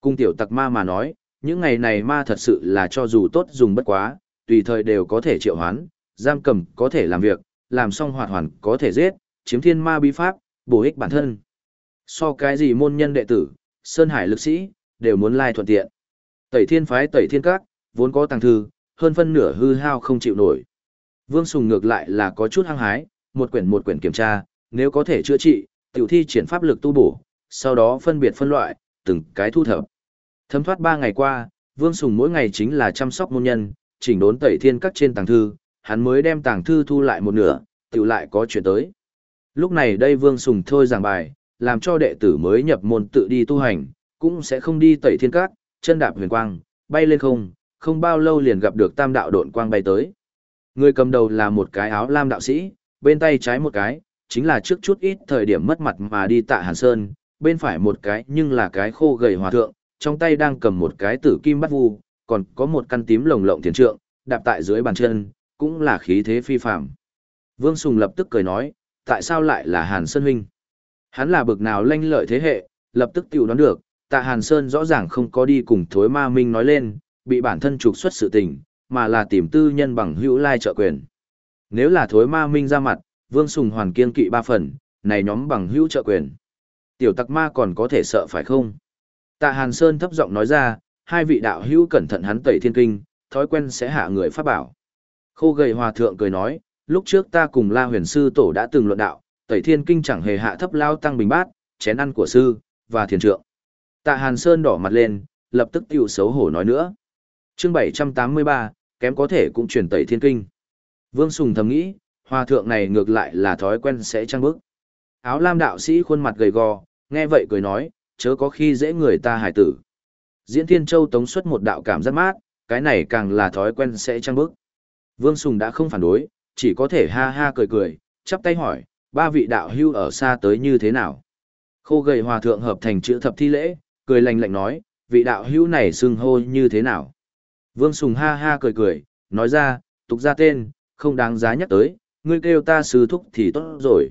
Cung tiểu tặc ma mà nói, những ngày này ma thật sự là cho dù tốt dùng bất quá, tùy thời đều có thể triệu hoán, giam cầm có thể làm việc, làm xong hoạt hoàn có thể giết, chiếm thiên ma bí pháp, bổ ích bản thân. So cái gì môn nhân đệ tử, sơn hải lực sĩ, đều muốn lai thuận tiện. Tẩy thiên phái tẩy thiên các, vốn có tàng thư, hơn phân nửa hư hao không chịu nổi. Vương Sùng ngược lại là có chút hăng hái, một quyển một quyển kiểm tra, nếu có thể chữa trị, tiểu thi triển pháp lực tu bổ, sau đó phân biệt phân loại, từng cái thu thập. Thấm thoát ba ngày qua, Vương Sùng mỗi ngày chính là chăm sóc môn nhân, chỉnh đốn tẩy thiên các trên tàng thư, hắn mới đem tàng thư thu lại một nửa, tiểu lại có chuyện tới. Lúc này đây Vương Sùng thôi giảng bài, làm cho đệ tử mới nhập môn tự đi tu hành, cũng sẽ không đi tẩy thiên các, chân đạp huyền quang, bay lên không, không bao lâu liền gặp được tam đạo độn quang bay tới. Người cầm đầu là một cái áo lam đạo sĩ, bên tay trái một cái, chính là trước chút ít thời điểm mất mặt mà đi tạ Hàn Sơn, bên phải một cái nhưng là cái khô gầy hòa thượng, trong tay đang cầm một cái tử kim bắt vu, còn có một căn tím lồng lộng thiền trượng, đạp tại dưới bàn chân, cũng là khí thế phi phạm. Vương Sùng lập tức cười nói, tại sao lại là Hàn Sơn huynh? Hắn là bực nào lanh lợi thế hệ, lập tức tiểu đoán được, tạ Hàn Sơn rõ ràng không có đi cùng thối ma minh nói lên, bị bản thân trục xuất sự tình, mà là tìm tư nhân bằng hữu lai trợ quyền. Nếu là thối ma minh ra mặt, Vương Sùng hoàn kiên kỵ ba phần, này nhóm bằng hữu trợ quyền. Tiểu tặc ma còn có thể sợ phải không? Tạ Hàn Sơn thấp giọng nói ra, hai vị đạo hữu cẩn thận hắn tẩy thiên kinh, thói quen sẽ hạ người pháp bảo. Khô gầy hòa thượng cười nói, lúc trước ta cùng La Huyền sư tổ đã từng luận đạo, tẩy thiên kinh chẳng hề hạ thấp lao tăng bình bát, chén ăn của sư và thiền trượng. Tạ Hàn Sơn đỏ mặt lên, lập tức tiểu xấu hổ nói nữa. Chương 783, kém có thể cũng truyền tẩy thiên kinh. Vương Sùng thầm nghĩ, hòa thượng này ngược lại là thói quen sẽ trăng bức. Áo lam đạo sĩ khuôn mặt gầy gò, nghe vậy cười nói, chớ có khi dễ người ta hải tử. Diễn Thiên Châu tống xuất một đạo cảm giác mát, cái này càng là thói quen sẽ trăng bức. Vương Sùng đã không phản đối, chỉ có thể ha ha cười cười, chắp tay hỏi, ba vị đạo hưu ở xa tới như thế nào? Khô gầy hòa thượng hợp thành chữ thập thi lễ, cười lành lạnh nói, vị đạo hưu này xưng hô như thế nào? Vương Sùng ha ha cười cười, nói ra, tục ra tên, không đáng giá nhắc tới, ngươi kêu ta sư thúc thì tốt rồi.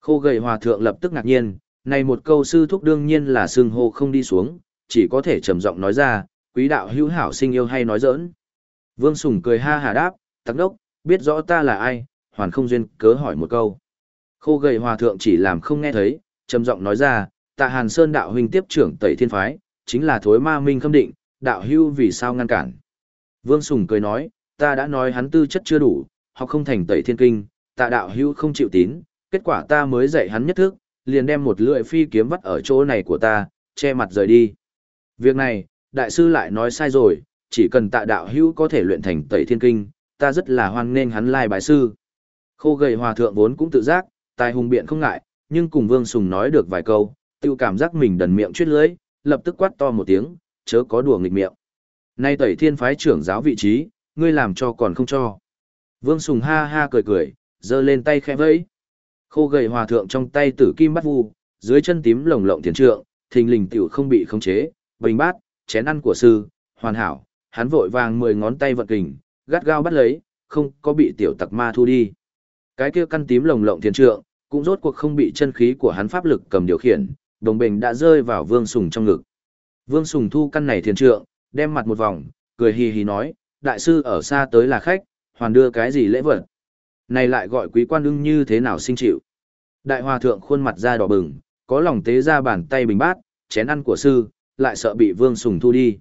Khô gầy hòa thượng lập tức ngạc nhiên, này một câu sư thúc đương nhiên là sương hô không đi xuống, chỉ có thể trầm giọng nói ra, quý đạo hữu hảo sinh yêu hay nói giỡn. Vương Sùng cười ha hà đáp, tắc đốc, biết rõ ta là ai, hoàn không duyên cớ hỏi một câu. Khô gầy hòa thượng chỉ làm không nghe thấy, trầm giọng nói ra, tạ hàn sơn đạo huynh tiếp trưởng tẩy thiên phái, chính là thối ma minh khâm định, đạo hưu vì sao ngăn cản. Vương Sùng cười nói, ta đã nói hắn tư chất chưa đủ, học không thành tẩy thiên kinh, tạ đạo hưu không chịu tín, kết quả ta mới dạy hắn nhất thức, liền đem một lưỡi phi kiếm vắt ở chỗ này của ta, che mặt rời đi. Việc này, đại sư lại nói sai rồi, chỉ cần tạ đạo hữu có thể luyện thành tẩy thiên kinh, ta rất là hoan nghênh hắn lai bái sư. Khô gầy hòa thượng vốn cũng tự giác, tài hùng biện không ngại, nhưng cùng Vương Sùng nói được vài câu, tiêu cảm giác mình đần miệng chuyết lưới, lập tức quát to một tiếng, chớ có đùa nghịch miệng. Nay tẩy thiên phái trưởng giáo vị trí, ngươi làm cho còn không cho. Vương Sùng ha ha cười cười, giơ lên tay khẽ vẫy. Khô gầy hòa thượng trong tay tử kim bắt vu, dưới chân tím lồng lộng thiền trượng, thình lình tiểu không bị khống chế, bình bát, chén ăn của sư, hoàn hảo, hắn vội vàng mười ngón tay vận kình, gắt gao bắt lấy, không có bị tiểu tặc ma thu đi. Cái kia căn tím lồng lộng thiền trượng, cũng rốt cuộc không bị chân khí của hắn pháp lực cầm điều khiển, đồng bình đã rơi vào Vương Sùng trong ngực. Vương Sùng thu căn này thiền trượng, đem mặt một vòng, cười hì hì nói, đại sư ở xa tới là khách, hoàn đưa cái gì lễ vật. Này lại gọi quý quan ưng như thế nào sinh chịu. Đại hòa thượng khuôn mặt ra đỏ bừng, có lòng tế ra bàn tay bình bát, chén ăn của sư, lại sợ bị Vương Sùng thu đi.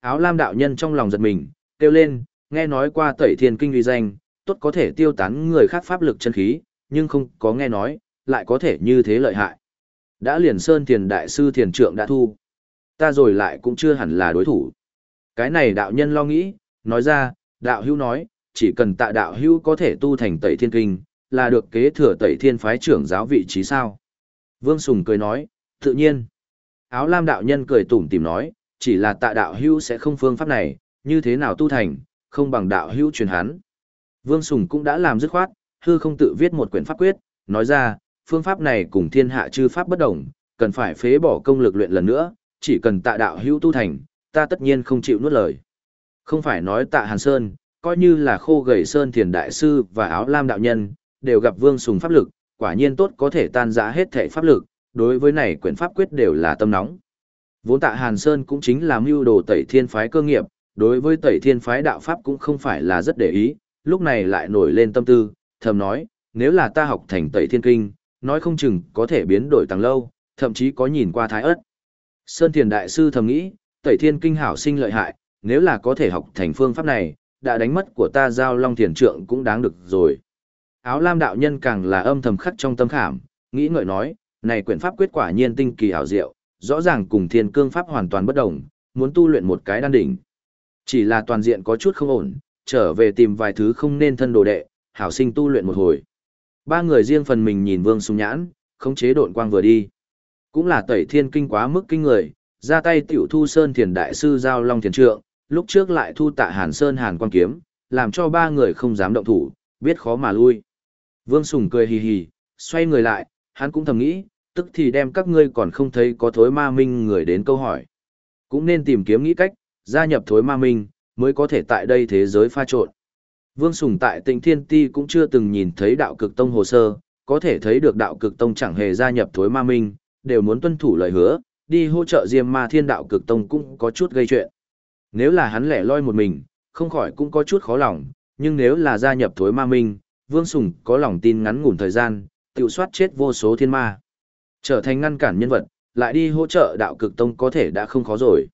Áo lam đạo nhân trong lòng giật mình, kêu lên, nghe nói qua tẩy thiên kinh uy danh, tốt có thể tiêu tán người khác pháp lực chân khí, nhưng không có nghe nói, lại có thể như thế lợi hại. Đã liền sơn thiền đại sư thiền trượng đã thu. Ta rồi lại cũng chưa hẳn là đối thủ. Cái này đạo nhân lo nghĩ, nói ra, đạo hữu nói, chỉ cần tạ đạo hữu có thể tu thành tẩy thiên kinh, là được kế thừa tẩy thiên phái trưởng giáo vị trí sao. Vương Sùng cười nói, tự nhiên. Áo lam đạo nhân cười tủm tìm nói, chỉ là tạ đạo hữu sẽ không phương pháp này, như thế nào tu thành, không bằng đạo hữu truyền hắn. Vương Sùng cũng đã làm dứt khoát, hư không tự viết một quyển pháp quyết, nói ra, phương pháp này cùng thiên hạ chư pháp bất đồng, cần phải phế bỏ công lực luyện lần nữa, chỉ cần tạ đạo hữu tu thành, ta tất nhiên không chịu nuốt lời. Không phải nói tạ Hàn Sơn, coi như là khô gầy Sơn Thiền Đại Sư và áo lam đạo nhân, đều gặp vương sùng pháp lực, quả nhiên tốt có thể tan giã hết thể pháp lực, đối với này quyển pháp quyết đều là tâm nóng. Vốn tạ Hàn Sơn cũng chính là mưu đồ tẩy thiên phái cơ nghiệp, đối với tẩy thiên phái đạo pháp cũng không phải là rất để ý, lúc này lại nổi lên tâm tư, thầm nói, nếu là ta học thành tẩy thiên kinh, nói không chừng có thể biến đổi tăng lâu, thậm chí có nhìn qua thái ớt. Sơn Thiền Đại Sư thầm nghĩ, tẩy thiên kinh hảo sinh lợi hại, nếu là có thể học thành phương pháp này, đã đánh mất của ta giao long thiền trượng cũng đáng được rồi. Áo lam đạo nhân càng là âm thầm khắc trong tâm khảm, nghĩ ngợi nói, này quyển pháp quyết quả nhiên tinh kỳ hảo diệu, rõ ràng cùng thiên cương pháp hoàn toàn bất đồng, muốn tu luyện một cái đan đỉnh. Chỉ là toàn diện có chút không ổn, trở về tìm vài thứ không nên thân đồ đệ, hảo sinh tu luyện một hồi. Ba người riêng phần mình nhìn Vương Sung Nhãn, không chế độn quang vừa đi. Cũng là tẩy thiên kinh quá mức kinh người, ra tay tiểu thu sơn thiền đại sư giao long thiền trượng, lúc trước lại thu tạ hàn sơn hàn quan kiếm, làm cho ba người không dám động thủ, biết khó mà lui. Vương Sùng cười hì hì, xoay người lại, hắn cũng thầm nghĩ, tức thì đem các ngươi còn không thấy có thối ma minh người đến câu hỏi. Cũng nên tìm kiếm nghĩ cách, gia nhập thối ma minh, mới có thể tại đây thế giới pha trộn. Vương Sùng tại tỉnh thiên ti cũng chưa từng nhìn thấy đạo cực tông hồ sơ, có thể thấy được đạo cực tông chẳng hề gia nhập thối ma minh, đều muốn tuân thủ lời hứa, đi hỗ trợ Diêm Ma Thiên Đạo Cực Tông cũng có chút gây chuyện. Nếu là hắn lẻ loi một mình, không khỏi cũng có chút khó lòng, nhưng nếu là gia nhập thối ma minh, Vương Sùng có lòng tin ngắn ngủn thời gian, tiêu soát chết vô số thiên ma. Trở thành ngăn cản nhân vật, lại đi hỗ trợ đạo cực tông có thể đã không khó rồi.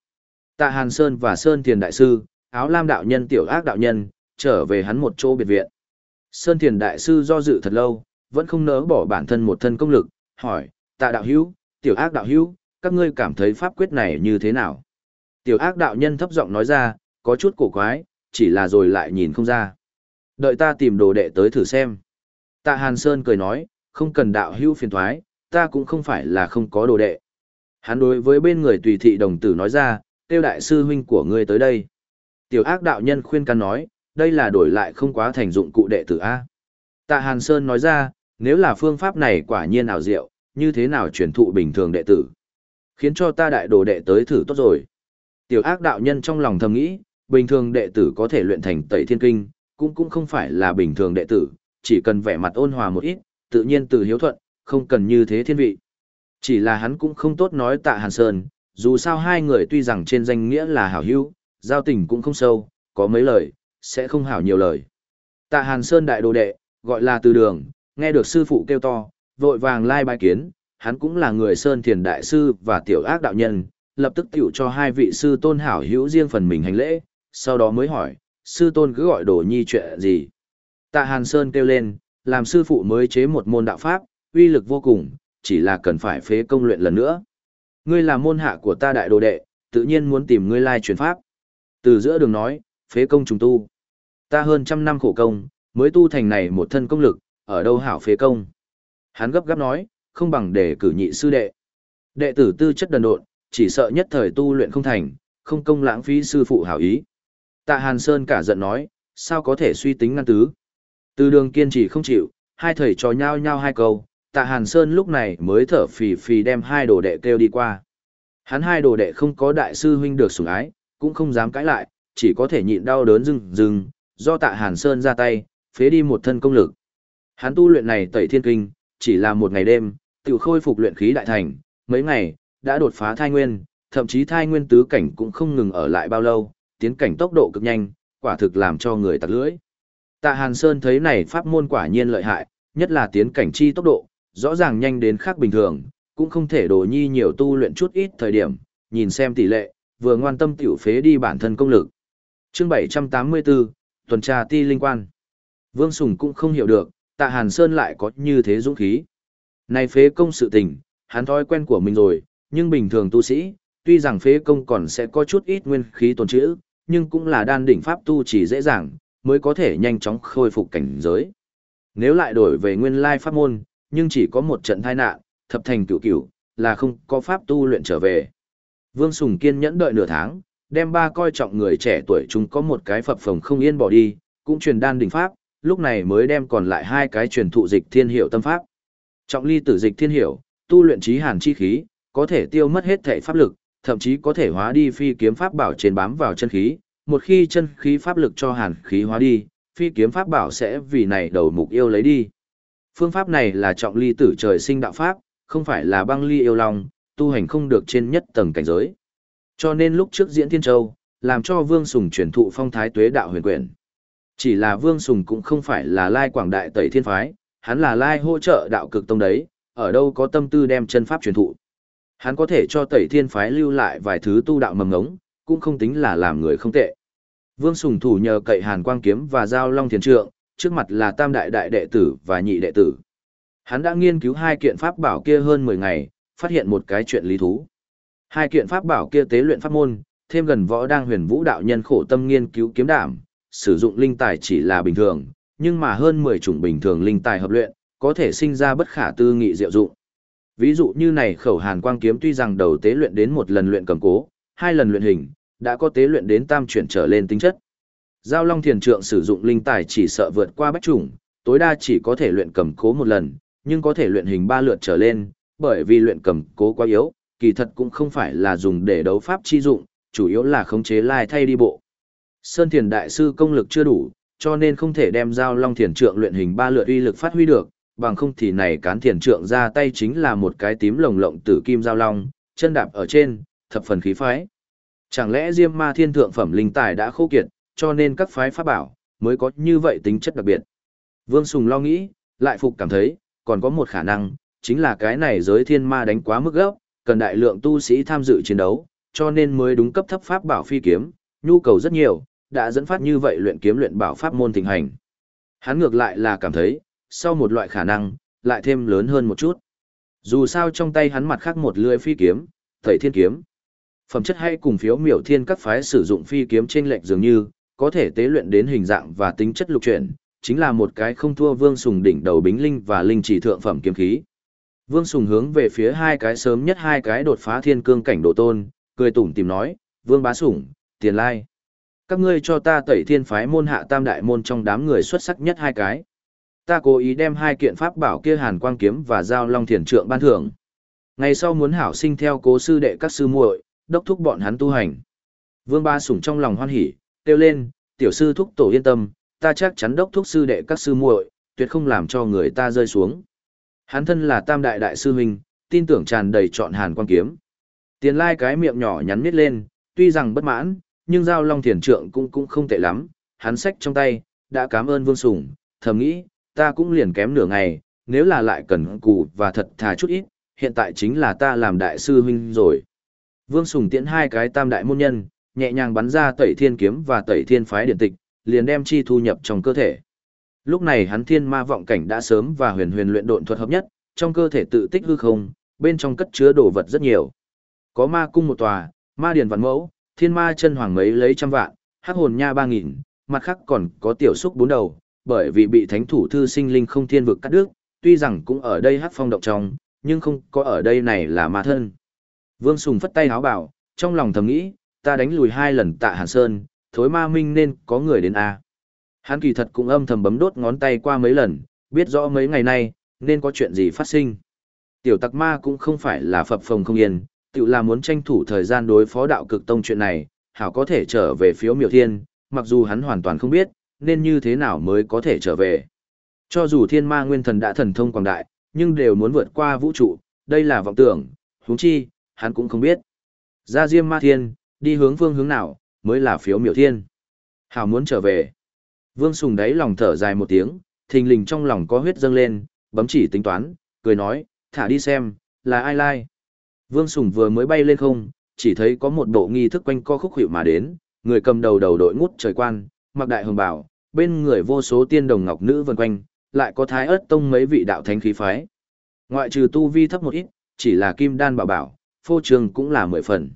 Tạ Hàn Sơn và Sơn Thiền Đại Sư, áo lam đạo nhân tiểu ác đạo nhân, trở về hắn một chỗ biệt viện. Sơn Thiền Đại Sư do dự thật lâu, vẫn không nỡ bỏ bản thân một thân công lực, hỏi, tạ đạo hữu, tiểu ác đạo hữu, các ngươi cảm thấy pháp quyết này như thế nào? Tiểu ác đạo nhân thấp giọng nói ra, có chút cổ quái, chỉ là rồi lại nhìn không ra. Đợi ta tìm đồ đệ tới thử xem. Tạ Hàn Sơn cười nói, không cần đạo hữu phiền thoái, ta cũng không phải là không có đồ đệ. Hắn đối với bên người tùy thị đồng tử nói ra, tiêu đại sư huynh của ngươi tới đây. Tiểu ác đạo nhân khuyên can nói, đây là đổi lại không quá thành dụng cụ đệ tử A. Tạ Hàn Sơn nói ra, nếu là phương pháp này quả nhiên ảo diệu, như thế nào truyền thụ bình thường đệ tử. Khiến cho ta đại đồ đệ tới thử tốt rồi. Tiểu ác đạo nhân trong lòng thầm nghĩ, bình thường đệ tử có thể luyện thành tẩy thiên kinh, cũng cũng không phải là bình thường đệ tử, chỉ cần vẻ mặt ôn hòa một ít, tự nhiên từ hiếu thuận, không cần như thế thiên vị. Chỉ là hắn cũng không tốt nói tạ Hàn Sơn, dù sao hai người tuy rằng trên danh nghĩa là hảo hữu, giao tình cũng không sâu, có mấy lời, sẽ không hảo nhiều lời. Tạ Hàn Sơn đại đồ đệ, gọi là từ đường, nghe được sư phụ kêu to, vội vàng lai bài kiến, hắn cũng là người Sơn Thiền Đại Sư và Tiểu Ác Đạo Nhân, lập tức tiểu cho hai vị sư tôn hảo hữu riêng phần mình hành lễ, sau đó mới hỏi, sư tôn cứ gọi đồ nhi chuyện gì. Tạ Hàn Sơn kêu lên, làm sư phụ mới chế một môn đạo pháp, uy lực vô cùng, chỉ là cần phải phế công luyện lần nữa. Ngươi là môn hạ của ta đại đồ đệ, tự nhiên muốn tìm ngươi lai truyền pháp. Từ giữa đường nói, phế công trùng tu. Ta hơn trăm năm khổ công, mới tu thành này một thân công lực, ở đâu hảo phế công. Hắn gấp gáp nói, không bằng để cử nhị sư đệ. Đệ tử tư chất đần độn, chỉ sợ nhất thời tu luyện không thành, không công lãng phí sư phụ hảo ý. Tạ Hàn Sơn cả giận nói, sao có thể suy tính ngăn tứ. Từ đường kiên trì không chịu, hai thầy trò nhau nhau hai câu, tạ Hàn Sơn lúc này mới thở phì phì đem hai đồ đệ kêu đi qua. Hắn hai đồ đệ không có đại sư huynh được sủng ái, cũng không dám cãi lại, chỉ có thể nhịn đau đớn dừng dừng, do tạ Hàn Sơn ra tay, phế đi một thân công lực. Hắn tu luyện này tẩy thiên kinh, chỉ là một ngày đêm, Tiểu khôi phục luyện khí đại thành, mấy ngày, đã đột phá thai nguyên, thậm chí thai nguyên tứ cảnh cũng không ngừng ở lại bao lâu, tiến cảnh tốc độ cực nhanh, quả thực làm cho người tặc lưỡi. Tạ Hàn Sơn thấy này pháp môn quả nhiên lợi hại, nhất là tiến cảnh chi tốc độ, rõ ràng nhanh đến khác bình thường, cũng không thể đổ nhi nhiều tu luyện chút ít thời điểm, nhìn xem tỷ lệ, vừa ngoan tâm tiểu phế đi bản thân công lực. Chương 784, tuần tra ti linh quan. Vương Sùng cũng không hiểu được, Tạ Hàn Sơn lại có như thế dũng khí. Này phế công sự tình, hắn thói quen của mình rồi, nhưng bình thường tu sĩ, tuy rằng phế công còn sẽ có chút ít nguyên khí tồn trữ, nhưng cũng là đan đỉnh pháp tu chỉ dễ dàng, mới có thể nhanh chóng khôi phục cảnh giới. Nếu lại đổi về nguyên lai pháp môn, nhưng chỉ có một trận tai nạn, thập thành cửu cửu, là không có pháp tu luyện trở về. Vương Sùng kiên nhẫn đợi nửa tháng, đem ba coi trọng người trẻ tuổi chúng có một cái phập phồng không yên bỏ đi, cũng truyền đan đỉnh pháp, lúc này mới đem còn lại hai cái truyền thụ dịch thiên hiệu tâm pháp. Trọng ly tử dịch thiên hiểu, tu luyện trí hàn chi khí, có thể tiêu mất hết thể pháp lực, thậm chí có thể hóa đi phi kiếm pháp bảo trên bám vào chân khí, một khi chân khí pháp lực cho hàn khí hóa đi, phi kiếm pháp bảo sẽ vì này đầu mục yêu lấy đi. Phương pháp này là trọng ly tử trời sinh đạo pháp, không phải là băng ly yêu lòng, tu hành không được trên nhất tầng cảnh giới. Cho nên lúc trước diễn Thiên Châu, làm cho Vương Sùng truyền thụ phong thái tuế đạo huyền quyển. Chỉ là Vương Sùng cũng không phải là lai quảng đại tẩy thiên phái, hắn là lai hỗ trợ đạo cực tông đấy, ở đâu có tâm tư đem chân pháp truyền thụ. Hắn có thể cho tẩy thiên phái lưu lại vài thứ tu đạo mầm ngống, cũng không tính là làm người không tệ. Vương Sùng thủ nhờ cậy Hàn Quang Kiếm và Giao Long Thiền Trượng, trước mặt là tam đại đại đệ tử và nhị đệ tử. Hắn đã nghiên cứu hai kiện pháp bảo kia hơn 10 ngày, phát hiện một cái chuyện lý thú. Hai kiện pháp bảo kia tế luyện pháp môn, thêm gần võ đang huyền vũ đạo nhân khổ tâm nghiên cứu kiếm đảm, sử dụng linh tài chỉ là bình thường, nhưng mà hơn 10 chủng bình thường linh tài hợp luyện, có thể sinh ra bất khả tư nghị diệu dụng. Ví dụ như này khẩu hàn quang kiếm tuy rằng đầu tế luyện đến một lần luyện cầm cố, hai lần luyện hình, đã có tế luyện đến tam chuyển trở lên tính chất. Giao Long Thiền Trượng sử dụng linh tài chỉ sợ vượt qua bách chủng, tối đa chỉ có thể luyện cầm cố một lần, nhưng có thể luyện hình ba lượt trở lên, bởi vì luyện cầm cố quá yếu, kỳ thật cũng không phải là dùng để đấu pháp chi dụng, chủ yếu là khống chế lai thay đi bộ. Sơn Thiền Đại Sư công lực chưa đủ, cho nên không thể đem Giao Long Thiền Trượng luyện hình ba lượt uy lực phát huy được, bằng không thì này cán thiền trượng ra tay chính là một cái tím lồng lộng tử kim giao long, chân đạp ở trên, thập phần khí phái. Chẳng lẽ Diêm Ma Thiên thượng phẩm linh tài đã khô kiệt, cho nên các phái pháp bảo mới có như vậy tính chất đặc biệt. Vương Sùng lo nghĩ, lại phục cảm thấy, còn có một khả năng, chính là cái này giới thiên ma đánh quá mức gốc, cần đại lượng tu sĩ tham dự chiến đấu, cho nên mới đúng cấp thấp pháp bảo phi kiếm, nhu cầu rất nhiều, đã dẫn phát như vậy luyện kiếm luyện bảo pháp môn thịnh hành. Hắn ngược lại là cảm thấy, sau một loại khả năng, lại thêm lớn hơn một chút. Dù sao trong tay hắn mặt khác một lưỡi phi kiếm, thầy thiên kiếm. Phẩm chất hay cùng phiếu miểu thiên các phái sử dụng phi kiếm trên lệnh dường như, có thể tế luyện đến hình dạng và tính chất lục chuyển, chính là một cái không thua vương sùng đỉnh đầu bính linh và linh chỉ thượng phẩm kiếm khí. Vương sùng hướng về phía hai cái sớm nhất hai cái đột phá thiên cương cảnh độ tôn, cười tủm tìm nói, vương bá sủng, tiền lai. Các ngươi cho ta tẩy thiên phái môn hạ tam đại môn trong đám người xuất sắc nhất hai cái ta cố ý đem hai kiện pháp bảo kia hàn quang kiếm và giao long thiền trượng ban thưởng. Ngày sau muốn hảo sinh theo cố sư đệ các sư muội, đốc thúc bọn hắn tu hành. Vương Ba Sủng trong lòng hoan hỉ, kêu lên, tiểu sư thúc tổ yên tâm, ta chắc chắn đốc thúc sư đệ các sư muội, tuyệt không làm cho người ta rơi xuống. Hắn thân là tam đại đại sư huynh, tin tưởng tràn đầy chọn hàn quang kiếm. Tiền lai cái miệng nhỏ nhắn miết lên, tuy rằng bất mãn, nhưng giao long thiền trượng cũng cũng không tệ lắm, hắn sách trong tay, đã cảm ơn vương sủng, thầm nghĩ, ta cũng liền kém nửa ngày, nếu là lại cần cù và thật thà chút ít, hiện tại chính là ta làm đại sư huynh rồi. Vương Sùng tiễn hai cái tam đại môn nhân, nhẹ nhàng bắn ra tẩy thiên kiếm và tẩy thiên phái điện tịch, liền đem chi thu nhập trong cơ thể. Lúc này hắn thiên ma vọng cảnh đã sớm và huyền huyền luyện độn thuật hợp nhất, trong cơ thể tự tích hư không, bên trong cất chứa đồ vật rất nhiều. Có ma cung một tòa, ma điền văn mẫu, thiên ma chân hoàng mấy lấy trăm vạn, hắc hồn nha ba nghìn, mặt khác còn có tiểu xúc bốn đầu, bởi vì bị thánh thủ thư sinh linh không thiên vực cắt đứt, tuy rằng cũng ở đây hắc phong động trong, nhưng không có ở đây này là ma thân. Vương Sùng phất tay háo bảo, trong lòng thầm nghĩ, ta đánh lùi hai lần tạ Hàn Sơn, thối ma minh nên có người đến A. Hắn kỳ thật cũng âm thầm bấm đốt ngón tay qua mấy lần, biết rõ mấy ngày nay, nên có chuyện gì phát sinh. Tiểu tặc ma cũng không phải là phập phồng không yên, tự là muốn tranh thủ thời gian đối phó đạo cực tông chuyện này, hảo có thể trở về phiếu miểu thiên, mặc dù hắn hoàn toàn không biết, nên như thế nào mới có thể trở về. Cho dù thiên ma nguyên thần đã thần thông quảng đại, nhưng đều muốn vượt qua vũ trụ, đây là vọng tưởng, huống chi, hắn cũng không biết. Ra diêm ma thiên, đi hướng phương hướng nào, mới là phiếu miểu thiên. Hảo muốn trở về. Vương Sùng đáy lòng thở dài một tiếng, thình lình trong lòng có huyết dâng lên, bấm chỉ tính toán, cười nói, thả đi xem, là ai lai. Vương Sùng vừa mới bay lên không, chỉ thấy có một bộ nghi thức quanh co khúc hiệu mà đến, người cầm đầu đầu đội ngút trời quan, mặc đại hồng bảo, bên người vô số tiên đồng ngọc nữ vần quanh, lại có thái ớt tông mấy vị đạo thánh khí phái. Ngoại trừ tu vi thấp một ít, chỉ là kim đan bảo bảo, phô trường cũng là mười phần.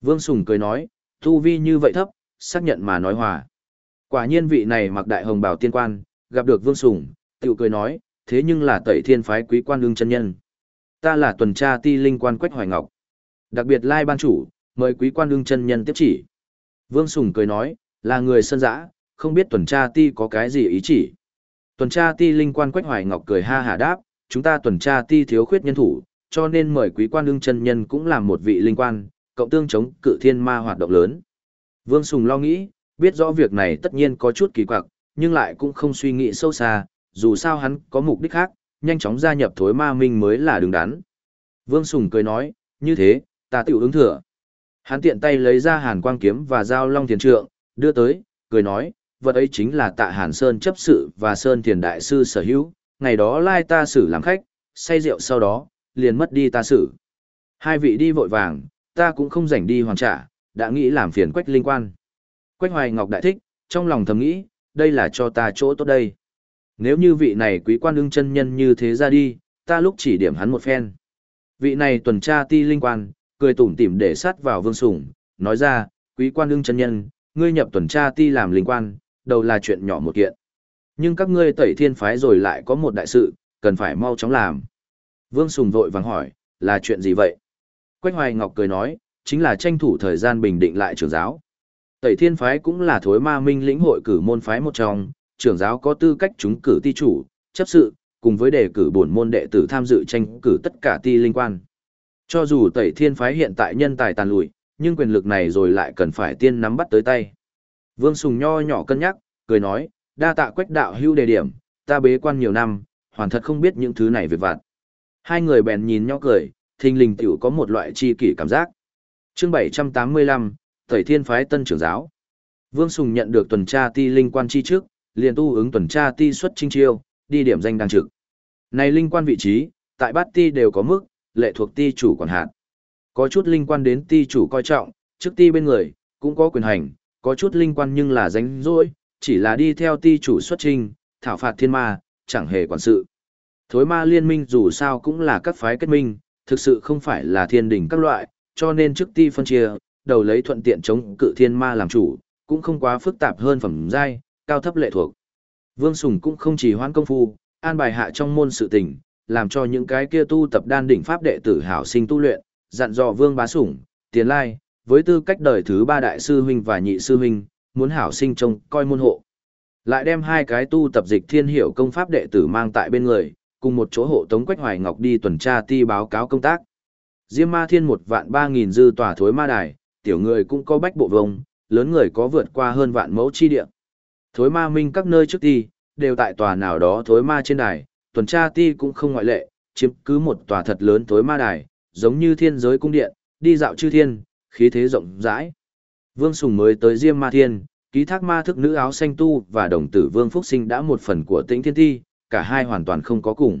Vương Sùng cười nói, tu vi như vậy thấp, xác nhận mà nói hòa. Quả nhiên vị này mặc đại hồng bảo tiên quan, gặp được Vương Sùng, tiểu cười nói, thế nhưng là tẩy thiên phái quý quan đương chân nhân. Ta là tuần tra ti linh quan Quách Hoài Ngọc. Đặc biệt lai ban chủ, mời quý quan đương chân nhân tiếp chỉ. Vương Sùng cười nói, là người sân dã, không biết tuần tra ti có cái gì ý chỉ. Tuần tra ti linh quan Quách Hoài Ngọc cười ha hà đáp, chúng ta tuần tra ti thiếu khuyết nhân thủ, cho nên mời quý quan đương chân nhân cũng làm một vị linh quan, cộng tương chống cự thiên ma hoạt động lớn. Vương Sùng lo nghĩ, biết rõ việc này tất nhiên có chút kỳ quặc, nhưng lại cũng không suy nghĩ sâu xa, dù sao hắn có mục đích khác, nhanh chóng gia nhập thối ma minh mới là đứng đắn. Vương Sùng cười nói, như thế, ta tiểu ứng thừa. Hắn tiện tay lấy ra hàn quang kiếm và dao long thiền trượng, đưa tới, cười nói, vật ấy chính là tạ hàn sơn chấp sự và sơn thiền đại sư sở hữu, ngày đó lai ta xử làm khách, say rượu sau đó, liền mất đi ta xử. Hai vị đi vội vàng, ta cũng không rảnh đi hoàn trả, đã nghĩ làm phiền quách linh quan. Quách hoài ngọc đại thích, trong lòng thầm nghĩ, đây là cho ta chỗ tốt đây. Nếu như vị này quý quan ưng chân nhân như thế ra đi, ta lúc chỉ điểm hắn một phen. Vị này tuần tra ti linh quan, cười tủm tỉm để sát vào vương sủng, nói ra, quý quan ưng chân nhân, ngươi nhập tuần tra ti làm linh quan, đầu là chuyện nhỏ một kiện. Nhưng các ngươi tẩy thiên phái rồi lại có một đại sự, cần phải mau chóng làm. Vương Sùng vội vàng hỏi, là chuyện gì vậy? Quách Hoài Ngọc cười nói, chính là tranh thủ thời gian bình định lại trưởng giáo. Tẩy thiên phái cũng là thối ma minh lĩnh hội cử môn phái một trong, trưởng giáo có tư cách chúng cử ti chủ, chấp sự, cùng với đề cử bổn môn đệ tử tham dự tranh cử tất cả ti linh quan. Cho dù tẩy thiên phái hiện tại nhân tài tàn lụi, nhưng quyền lực này rồi lại cần phải tiên nắm bắt tới tay. Vương Sùng nho nhỏ cân nhắc, cười nói, đa tạ quách đạo hưu đề điểm, ta bế quan nhiều năm, hoàn thật không biết những thứ này việc vặt. Hai người bèn nhìn nhau cười, thình lình tiểu có một loại chi kỷ cảm giác. chương 785, Tẩy Thiên Phái Tân Trưởng Giáo. Vương Sùng nhận được tuần tra ti linh quan chi trước, liền tu ứng tuần tra ti xuất trinh chiêu, đi điểm danh đăng trực. Này linh quan vị trí, tại bát ti đều có mức, lệ thuộc ti chủ quản hạt. Có chút linh quan đến ti chủ coi trọng, trước ti bên người, cũng có quyền hành, có chút linh quan nhưng là danh rỗi, chỉ là đi theo ti chủ xuất trinh, thảo phạt thiên ma, chẳng hề quản sự. Thối ma liên minh dù sao cũng là các phái kết minh, thực sự không phải là thiên đỉnh các loại, cho nên trước ti phân chia, đầu lấy thuận tiện chống cự thiên ma làm chủ, cũng không quá phức tạp hơn phẩm giai, cao thấp lệ thuộc. Vương Sùng cũng không chỉ hoãn công phu, an bài hạ trong môn sự tình, làm cho những cái kia tu tập đan đỉnh pháp đệ tử hảo sinh tu luyện, dặn dò Vương Bá Sủng, Tiền Lai, với tư cách đời thứ ba đại sư huynh và nhị sư huynh, muốn hảo sinh trông coi môn hộ. Lại đem hai cái tu tập dịch thiên hiểu công pháp đệ tử mang tại bên người, cùng một chỗ hộ tống Quách Hoài Ngọc đi tuần tra ti báo cáo công tác. Diêm Ma Thiên một vạn ba nghìn dư tòa thối ma đài, tiểu người cũng có bách bộ vông, lớn người có vượt qua hơn vạn mẫu chi địa. Thối ma minh các nơi trước ti, đều tại tòa nào đó thối ma trên đài, tuần tra ti cũng không ngoại lệ, chiếm cứ một tòa thật lớn thối ma đài, giống như thiên giới cung điện, đi dạo chư thiên, khí thế rộng rãi. Vương Sùng mới tới Diêm Ma Thiên, ký thác ma thức nữ áo xanh tu và đồng tử Vương Phúc Sinh đã một phần của tĩnh thiên ti, cả hai hoàn toàn không có cùng.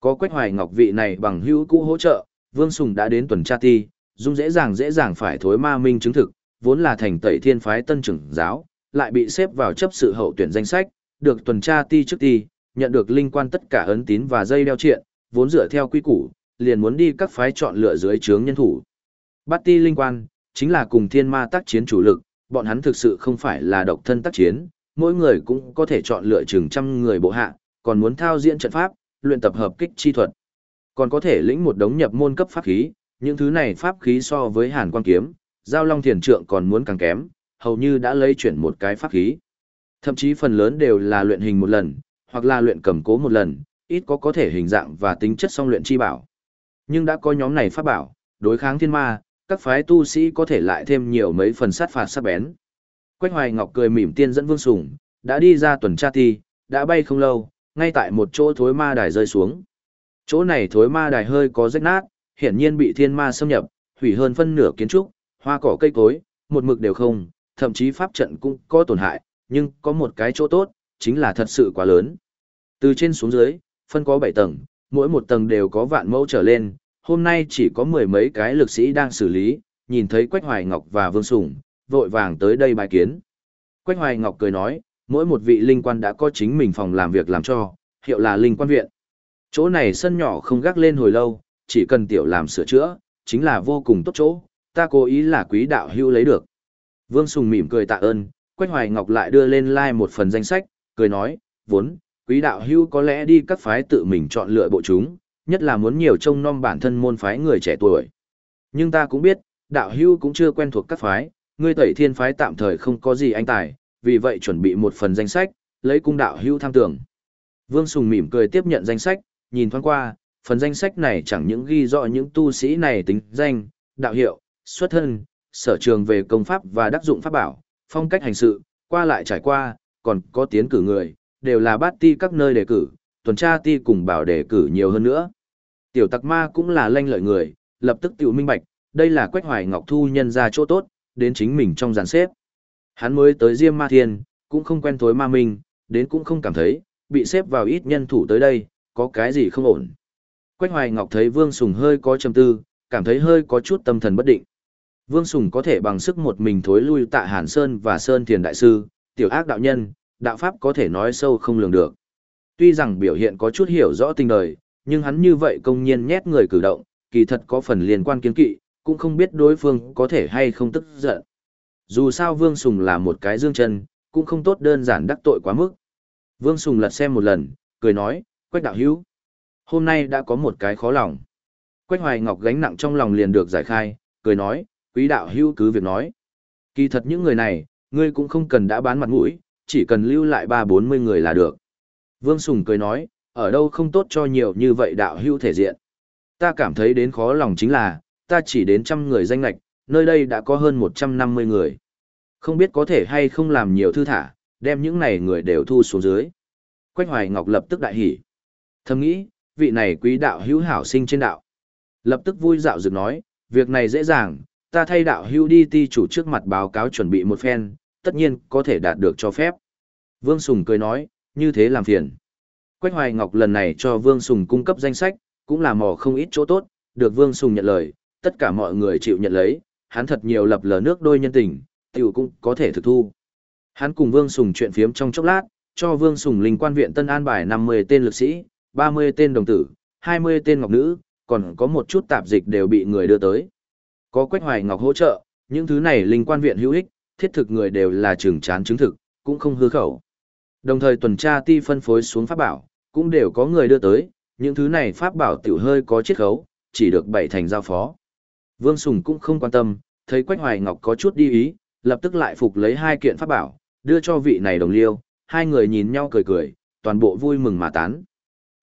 Có Quách Hoài Ngọc vị này bằng hữu cũ hỗ trợ, Vương Sùng đã đến tuần tra ti, dung dễ dàng dễ dàng phải thối ma minh chứng thực, vốn là thành tẩy thiên phái tân trưởng giáo, lại bị xếp vào chấp sự hậu tuyển danh sách, được tuần tra ti trước ti, nhận được linh quan tất cả ấn tín và dây đeo triện, vốn dựa theo quy củ, liền muốn đi các phái chọn lựa dưới trướng nhân thủ. Bắt ti linh quan, chính là cùng thiên ma tác chiến chủ lực, bọn hắn thực sự không phải là độc thân tác chiến, mỗi người cũng có thể chọn lựa chừng trăm người bộ hạ, còn muốn thao diễn trận pháp, luyện tập hợp kích chi thuật. Còn có thể lĩnh một đống nhập môn cấp pháp khí, những thứ này pháp khí so với Hàn Quan kiếm, Giao Long Thiền Trượng còn muốn càng kém, hầu như đã lấy chuyển một cái pháp khí. Thậm chí phần lớn đều là luyện hình một lần, hoặc là luyện cầm cố một lần, ít có có thể hình dạng và tính chất song luyện chi bảo. Nhưng đã có nhóm này pháp bảo, đối kháng thiên ma, các phái tu sĩ có thể lại thêm nhiều mấy phần sát phạt sát bén. Quách Hoài Ngọc cười mỉm tiên dẫn Vương sùng đã đi ra tuần tra ti, đã bay không lâu, ngay tại một chỗ thối ma đài rơi xuống. Chỗ này thối ma đài hơi có rách nát, hiển nhiên bị thiên ma xâm nhập, hủy hơn phân nửa kiến trúc, hoa cỏ cây cối, một mực đều không, thậm chí pháp trận cũng có tổn hại, nhưng có một cái chỗ tốt, chính là thật sự quá lớn. Từ trên xuống dưới, phân có 7 tầng, mỗi một tầng đều có vạn mẫu trở lên, hôm nay chỉ có mười mấy cái lực sĩ đang xử lý, nhìn thấy Quách Hoài Ngọc và Vương Sùng, vội vàng tới đây bài kiến. Quách Hoài Ngọc cười nói, mỗi một vị linh quan đã có chính mình phòng làm việc làm cho, hiệu là linh quan viện. Chỗ này sân nhỏ không gác lên hồi lâu, chỉ cần tiểu làm sửa chữa, chính là vô cùng tốt chỗ, ta cố ý là quý đạo hưu lấy được. Vương Sùng mỉm cười tạ ơn, Quách Hoài Ngọc lại đưa lên like một phần danh sách, cười nói, vốn, quý đạo hưu có lẽ đi các phái tự mình chọn lựa bộ chúng, nhất là muốn nhiều trông nom bản thân môn phái người trẻ tuổi. Nhưng ta cũng biết, đạo hưu cũng chưa quen thuộc các phái, ngươi tẩy thiên phái tạm thời không có gì anh tài, vì vậy chuẩn bị một phần danh sách, lấy cung đạo hưu tham tưởng. Vương Sùng mỉm cười tiếp nhận danh sách, nhìn thoáng qua, phần danh sách này chẳng những ghi rõ những tu sĩ này tính danh, đạo hiệu, xuất thân, sở trường về công pháp và đắc dụng pháp bảo, phong cách hành sự, qua lại trải qua, còn có tiến cử người, đều là bát ti các nơi đề cử, tuần tra ti cùng bảo đề cử nhiều hơn nữa. Tiểu tặc ma cũng là lanh lợi người, lập tức tiểu minh bạch, đây là Quách Hoài Ngọc Thu nhân ra chỗ tốt, đến chính mình trong giàn xếp. Hắn mới tới Diêm Ma Thiên, cũng không quen thối ma minh, đến cũng không cảm thấy, bị xếp vào ít nhân thủ tới đây, có cái gì không ổn. Quách Hoài Ngọc thấy Vương Sùng hơi có trầm tư, cảm thấy hơi có chút tâm thần bất định. Vương Sùng có thể bằng sức một mình thối lui tại Hàn Sơn và Sơn Thiền Đại Sư, tiểu ác đạo nhân, đạo pháp có thể nói sâu không lường được. Tuy rằng biểu hiện có chút hiểu rõ tình đời, nhưng hắn như vậy công nhiên nhét người cử động, kỳ thật có phần liên quan kiến kỵ, cũng không biết đối phương có thể hay không tức giận. Dù sao Vương Sùng là một cái dương chân, cũng không tốt đơn giản đắc tội quá mức. Vương Sùng lật xem một lần, cười nói, Quách đạo hữu. Hôm nay đã có một cái khó lòng. Quách Hoài Ngọc gánh nặng trong lòng liền được giải khai, cười nói, quý đạo hữu cứ việc nói. Kỳ thật những người này, ngươi cũng không cần đã bán mặt mũi, chỉ cần lưu lại ba bốn mươi người là được. Vương Sùng cười nói, ở đâu không tốt cho nhiều như vậy đạo hữu thể diện. Ta cảm thấy đến khó lòng chính là, ta chỉ đến trăm người danh lạch, nơi đây đã có hơn một trăm năm mươi người. Không biết có thể hay không làm nhiều thư thả, đem những này người đều thu xuống dưới. Quách Hoài Ngọc lập tức đại hỉ. Thầm nghĩ, vị này quý đạo hữu hảo sinh trên đạo. Lập tức vui dạo dược nói, việc này dễ dàng, ta thay đạo hữu đi ti chủ trước mặt báo cáo chuẩn bị một phen, tất nhiên có thể đạt được cho phép. Vương Sùng cười nói, như thế làm phiền. Quách Hoài Ngọc lần này cho Vương Sùng cung cấp danh sách, cũng là mò không ít chỗ tốt, được Vương Sùng nhận lời, tất cả mọi người chịu nhận lấy, hắn thật nhiều lập lờ nước đôi nhân tình, tiểu cũng có thể thực thu. Hắn cùng Vương Sùng chuyện phiếm trong chốc lát, cho Vương Sùng linh quan viện Tân An bài 50 tên lực sĩ, 30 tên đồng tử, 20 tên ngọc nữ, còn có một chút tạp dịch đều bị người đưa tới. Có Quách Hoài Ngọc hỗ trợ, những thứ này linh quan viện hữu ích, thiết thực người đều là trường chán chứng thực, cũng không hư khẩu. Đồng thời tuần tra ti phân phối xuống pháp bảo, cũng đều có người đưa tới, những thứ này pháp bảo tiểu hơi có chiết khấu, chỉ được bảy thành giao phó. Vương Sùng cũng không quan tâm, thấy Quách Hoài Ngọc có chút đi ý, lập tức lại phục lấy hai kiện pháp bảo, đưa cho vị này đồng liêu, hai người nhìn nhau cười cười, toàn bộ vui mừng mà tán.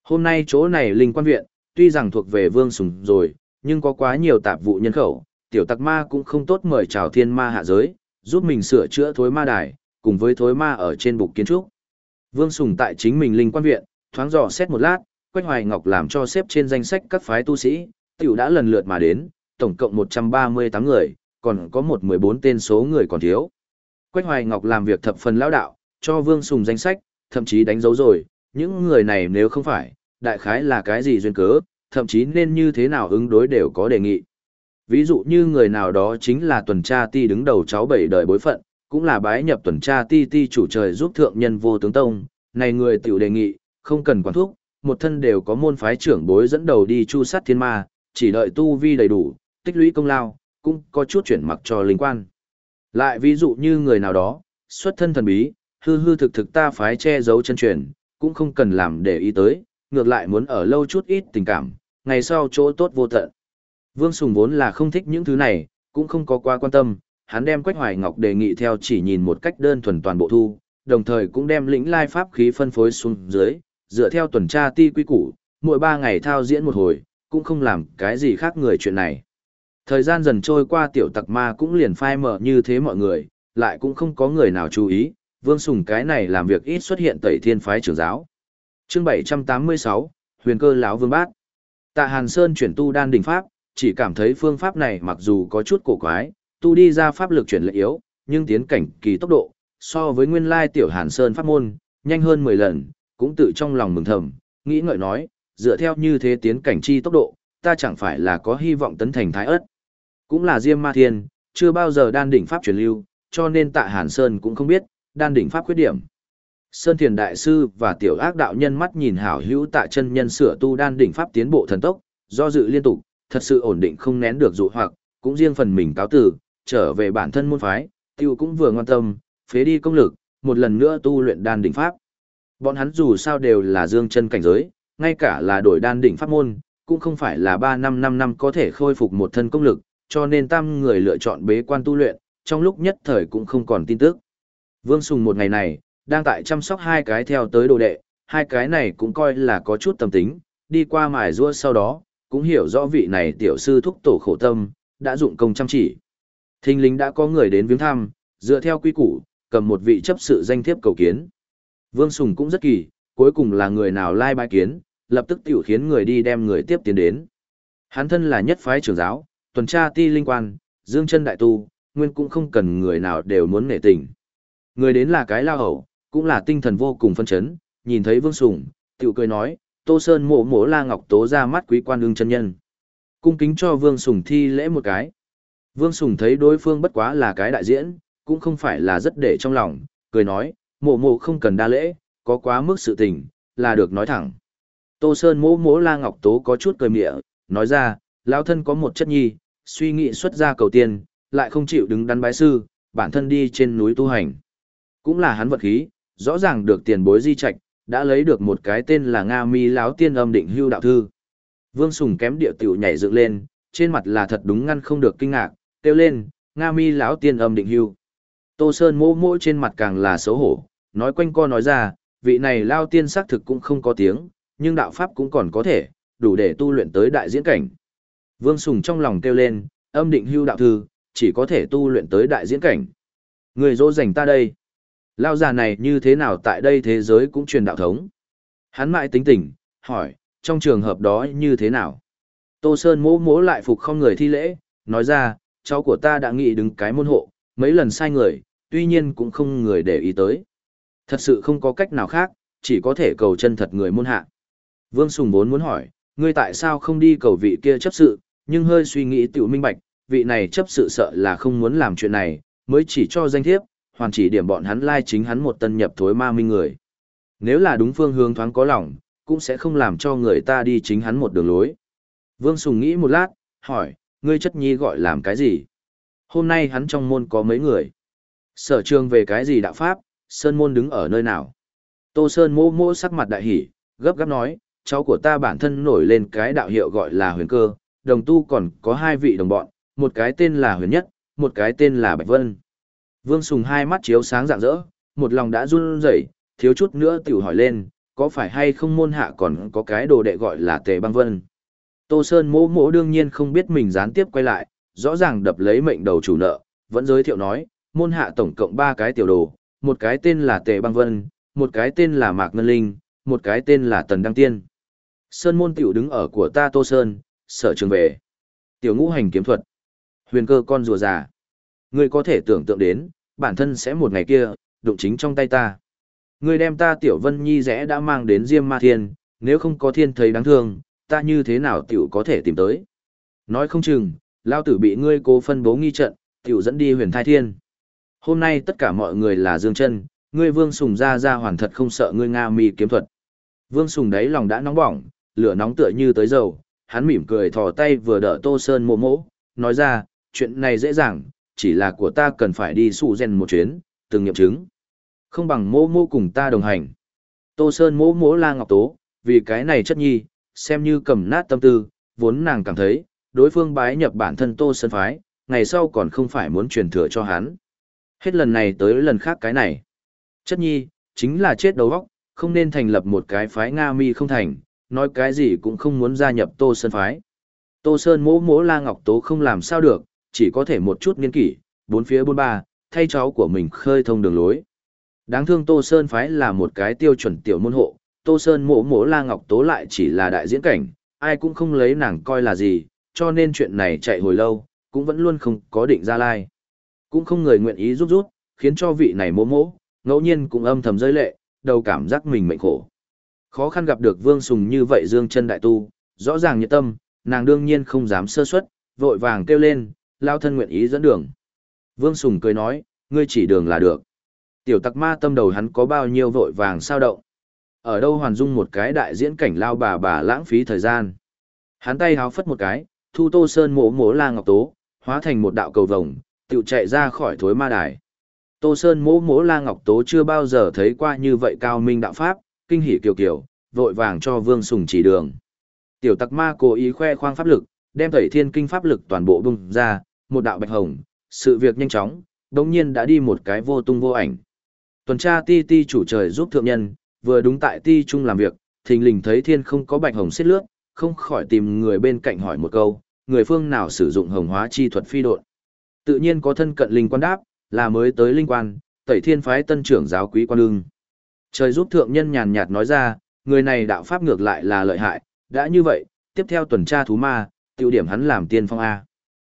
Hôm nay chỗ này linh quan viện, tuy rằng thuộc về Vương Sùng rồi, nhưng có quá nhiều tạp vụ nhân khẩu, tiểu tặc ma cũng không tốt mời chào thiên ma hạ giới, giúp mình sửa chữa thối ma đài, cùng với thối ma ở trên bục kiến trúc. Vương Sùng tại chính mình linh quan viện, thoáng dò xét một lát, Quách Hoài Ngọc làm cho xếp trên danh sách các phái tu sĩ, tiểu đã lần lượt mà đến, tổng cộng 138 người, còn có một 14 tên số người còn thiếu. Quách Hoài Ngọc làm việc thập phần lão đạo, cho Vương Sùng danh sách, thậm chí đánh dấu rồi, những người này nếu không phải, đại khái là cái gì duyên cớ, thậm chí nên như thế nào ứng đối đều có đề nghị. Ví dụ như người nào đó chính là tuần tra ti đứng đầu cháu bảy đời bối phận, cũng là bái nhập tuần tra ti ti chủ trời giúp thượng nhân vô tướng tông, này người tiểu đề nghị, không cần quản thúc, một thân đều có môn phái trưởng bối dẫn đầu đi chu sát thiên ma, chỉ đợi tu vi đầy đủ, tích lũy công lao, cũng có chút chuyển mặc cho linh quan. Lại ví dụ như người nào đó, xuất thân thần bí, hư hư thực thực ta phái che giấu chân truyền, cũng không cần làm để ý tới, ngược lại muốn ở lâu chút ít tình cảm, ngày sau chỗ tốt vô tận. Vương Sùng vốn là không thích những thứ này, cũng không có quá quan tâm, hắn đem Quách Hoài Ngọc đề nghị theo chỉ nhìn một cách đơn thuần toàn bộ thu, đồng thời cũng đem lĩnh lai pháp khí phân phối xuống dưới, dựa theo tuần tra ti quy củ, mỗi ba ngày thao diễn một hồi, cũng không làm cái gì khác người chuyện này. Thời gian dần trôi qua tiểu tặc ma cũng liền phai mở như thế mọi người, lại cũng không có người nào chú ý, Vương Sùng cái này làm việc ít xuất hiện tẩy thiên phái trưởng giáo. chương 786, Huyền cơ lão Vương Bát. Tạ Hàn Sơn chuyển tu đan đỉnh pháp, chỉ cảm thấy phương pháp này mặc dù có chút cổ quái, tu đi ra pháp lực chuyển lệ yếu, nhưng tiến cảnh kỳ tốc độ, so với nguyên lai tiểu Hàn Sơn pháp môn, nhanh hơn 10 lần, cũng tự trong lòng mừng thầm, nghĩ ngợi nói, dựa theo như thế tiến cảnh chi tốc độ, ta chẳng phải là có hy vọng tấn thành thái ất. Cũng là Diêm Ma Thiên, chưa bao giờ đan đỉnh pháp truyền lưu, cho nên Tạ Hàn Sơn cũng không biết, đan đỉnh pháp khuyết điểm. Sơn Thiền Đại Sư và Tiểu Ác Đạo Nhân mắt nhìn hảo hữu tạ chân nhân sửa tu đan đỉnh pháp tiến bộ thần tốc, do dự liên tục, thật sự ổn định không nén được dụ hoặc, cũng riêng phần mình cáo tử, trở về bản thân môn phái, tiêu cũng vừa ngoan tâm, phế đi công lực, một lần nữa tu luyện đan đỉnh pháp. Bọn hắn dù sao đều là dương chân cảnh giới, ngay cả là đổi đan đỉnh pháp môn, cũng không phải là 3 năm 5 năm có thể khôi phục một thân công lực, cho nên tam người lựa chọn bế quan tu luyện, trong lúc nhất thời cũng không còn tin tức. Vương Sùng một ngày này, đang tại chăm sóc hai cái theo tới đồ đệ, hai cái này cũng coi là có chút tâm tính, đi qua mài rua sau đó, cũng hiểu rõ vị này tiểu sư thúc tổ khổ tâm, đã dụng công chăm chỉ. Thinh lính đã có người đến viếng thăm, dựa theo quy củ, cầm một vị chấp sự danh thiếp cầu kiến. Vương Sùng cũng rất kỳ, cuối cùng là người nào lai like bài kiến, lập tức tiểu khiến người đi đem người tiếp tiến đến. Hắn thân là nhất phái trưởng giáo, tuần tra ti linh quan, dương chân đại tu, nguyên cũng không cần người nào đều muốn nể tình. Người đến là cái lao hậu, cũng là tinh thần vô cùng phân chấn, nhìn thấy Vương Sùng, tiểu cười nói, Tô Sơn mộ mộ la ngọc tố ra mắt quý quan ương chân nhân. Cung kính cho Vương Sùng thi lễ một cái. Vương Sùng thấy đối phương bất quá là cái đại diễn, cũng không phải là rất để trong lòng, cười nói, mộ mộ không cần đa lễ, có quá mức sự tình, là được nói thẳng. Tô Sơn mộ mộ la ngọc tố có chút cười mịa, nói ra, lão thân có một chất nhi, suy nghĩ xuất ra cầu tiên, lại không chịu đứng đắn bái sư, bản thân đi trên núi tu hành. Cũng là hắn vật khí, rõ ràng được tiền bối di trạch, đã lấy được một cái tên là Nga Mi lão tiên âm định hưu đạo thư. Vương Sùng kém địa tiểu nhảy dựng lên, trên mặt là thật đúng ngăn không được kinh ngạc, kêu lên, Nga Mi lão tiên âm định hưu. Tô Sơn mỗ mỗ trên mặt càng là xấu hổ, nói quanh co nói ra, vị này lao tiên xác thực cũng không có tiếng, nhưng đạo pháp cũng còn có thể, đủ để tu luyện tới đại diễn cảnh. Vương Sùng trong lòng kêu lên, âm định hưu đạo thư, chỉ có thể tu luyện tới đại diễn cảnh. Người dỗ dành ta đây. Lao già này như thế nào tại đây thế giới cũng truyền đạo thống. Hắn mãi tính tỉnh, hỏi, trong trường hợp đó như thế nào? Tô Sơn mỗ mỗ lại phục không người thi lễ, nói ra, cháu của ta đã nghĩ đứng cái môn hộ, mấy lần sai người, tuy nhiên cũng không người để ý tới. Thật sự không có cách nào khác, chỉ có thể cầu chân thật người môn hạ. Vương Sùng Bốn muốn hỏi, ngươi tại sao không đi cầu vị kia chấp sự, nhưng hơi suy nghĩ tiểu minh bạch, vị này chấp sự sợ là không muốn làm chuyện này, mới chỉ cho danh thiếp, hoàn chỉ điểm bọn hắn lai chính hắn một tân nhập thối ma minh người. Nếu là đúng phương hướng thoáng có lòng, cũng sẽ không làm cho người ta đi chính hắn một đường lối. Vương Sùng nghĩ một lát, hỏi, ngươi chất nhi gọi làm cái gì? Hôm nay hắn trong môn có mấy người? Sở trường về cái gì đạo pháp, Sơn môn đứng ở nơi nào? Tô Sơn mô mô sắc mặt đại hỉ, gấp gáp nói, cháu của ta bản thân nổi lên cái đạo hiệu gọi là huyền cơ, đồng tu còn có hai vị đồng bọn, một cái tên là huyền nhất, một cái tên là Bạch Vân. Vương Sùng hai mắt chiếu sáng rạng rỡ, một lòng đã run rẩy, thiếu chút nữa tiểu hỏi lên, có phải hay không môn hạ còn có cái đồ đệ gọi là Tề Băng Vân. Tô Sơn mỗ mỗ đương nhiên không biết mình gián tiếp quay lại, rõ ràng đập lấy mệnh đầu chủ nợ, vẫn giới thiệu nói, môn hạ tổng cộng ba cái tiểu đồ, một cái tên là Tề Băng Vân, một cái tên là Mạc Ngân Linh, một cái tên là Tần Đăng Tiên. Sơn môn tiểu đứng ở của ta Tô Sơn, sở trường về. Tiểu ngũ hành kiếm thuật. Huyền cơ con rùa già. Ngươi có thể tưởng tượng đến, bản thân sẽ một ngày kia, đụng chính trong tay ta. Ngươi đem ta Tiểu Vân Nhi rẽ đã mang đến Diêm Ma Thiên, nếu không có thiên thấy đáng thương, ta như thế nào tiểu có thể tìm tới. Nói không chừng, lao tử bị ngươi cố phân bố nghi trận, tiểu dẫn đi huyền thai thiên. Hôm nay tất cả mọi người là dương chân, ngươi vương sùng ra ra hoàn thật không sợ ngươi Nga mi kiếm thuật. Vương sùng đấy lòng đã nóng bỏng, lửa nóng tựa như tới dầu, hắn mỉm cười thò tay vừa đỡ Tô Sơn mộ mỗ, nói ra, chuyện này dễ dàng, chỉ là của ta cần phải đi sụ rèn một chuyến, từng nghiệm chứng. Không bằng mô mô cùng ta đồng hành. Tô Sơn mô mô la ngọc tố, vì cái này chất nhi, xem như cầm nát tâm tư, vốn nàng cảm thấy, đối phương bái nhập bản thân Tô Sơn phái, ngày sau còn không phải muốn truyền thừa cho hắn. Hết lần này tới lần khác cái này. Chất nhi, chính là chết đầu óc, không nên thành lập một cái phái Nga mi không thành, nói cái gì cũng không muốn gia nhập Tô Sơn phái. Tô Sơn mỗ mỗ la ngọc tố không làm sao được, chỉ có thể một chút nghiên kỷ, bốn phía bốn ba, thay cháu của mình khơi thông đường lối. Đáng thương Tô Sơn phái là một cái tiêu chuẩn tiểu môn hộ, Tô Sơn mỗ mỗ la ngọc tố lại chỉ là đại diễn cảnh, ai cũng không lấy nàng coi là gì, cho nên chuyện này chạy hồi lâu, cũng vẫn luôn không có định ra lai. Cũng không người nguyện ý giúp rút, khiến cho vị này mỗ mỗ, ngẫu nhiên cũng âm thầm rơi lệ, đầu cảm giác mình mệnh khổ. Khó khăn gặp được Vương Sùng như vậy dương chân đại tu, rõ ràng nhiệt tâm, nàng đương nhiên không dám sơ suất, vội vàng kêu lên, lao thân nguyện ý dẫn đường. Vương Sùng cười nói, ngươi chỉ đường là được. Tiểu tặc ma tâm đầu hắn có bao nhiêu vội vàng sao động. Ở đâu hoàn dung một cái đại diễn cảnh lao bà bà lãng phí thời gian. Hắn tay háo phất một cái, thu tô sơn mổ mổ la ngọc tố, hóa thành một đạo cầu vồng, tự chạy ra khỏi thối ma đài. Tô Sơn mỗ mỗ la ngọc tố chưa bao giờ thấy qua như vậy cao minh đạo pháp, kinh hỉ kiều kiều, vội vàng cho Vương Sùng chỉ đường. Tiểu tặc ma cố ý khoe khoang pháp lực, đem tẩy thiên kinh pháp lực toàn bộ bung ra, một đạo bạch hồng, sự việc nhanh chóng, đồng nhiên đã đi một cái vô tung vô ảnh. Tuần tra ti ti chủ trời giúp thượng nhân, vừa đúng tại ti trung làm việc, thình lình thấy thiên không có bạch hồng xiết lướt, không khỏi tìm người bên cạnh hỏi một câu, người phương nào sử dụng hồng hóa chi thuật phi độn. Tự nhiên có thân cận linh quan đáp, là mới tới linh quan, tẩy thiên phái tân trưởng giáo quý quan lương. Trời giúp thượng nhân nhàn nhạt nói ra, người này đạo pháp ngược lại là lợi hại, đã như vậy, tiếp theo tuần tra thú ma, tiêu điểm hắn làm tiên phong A.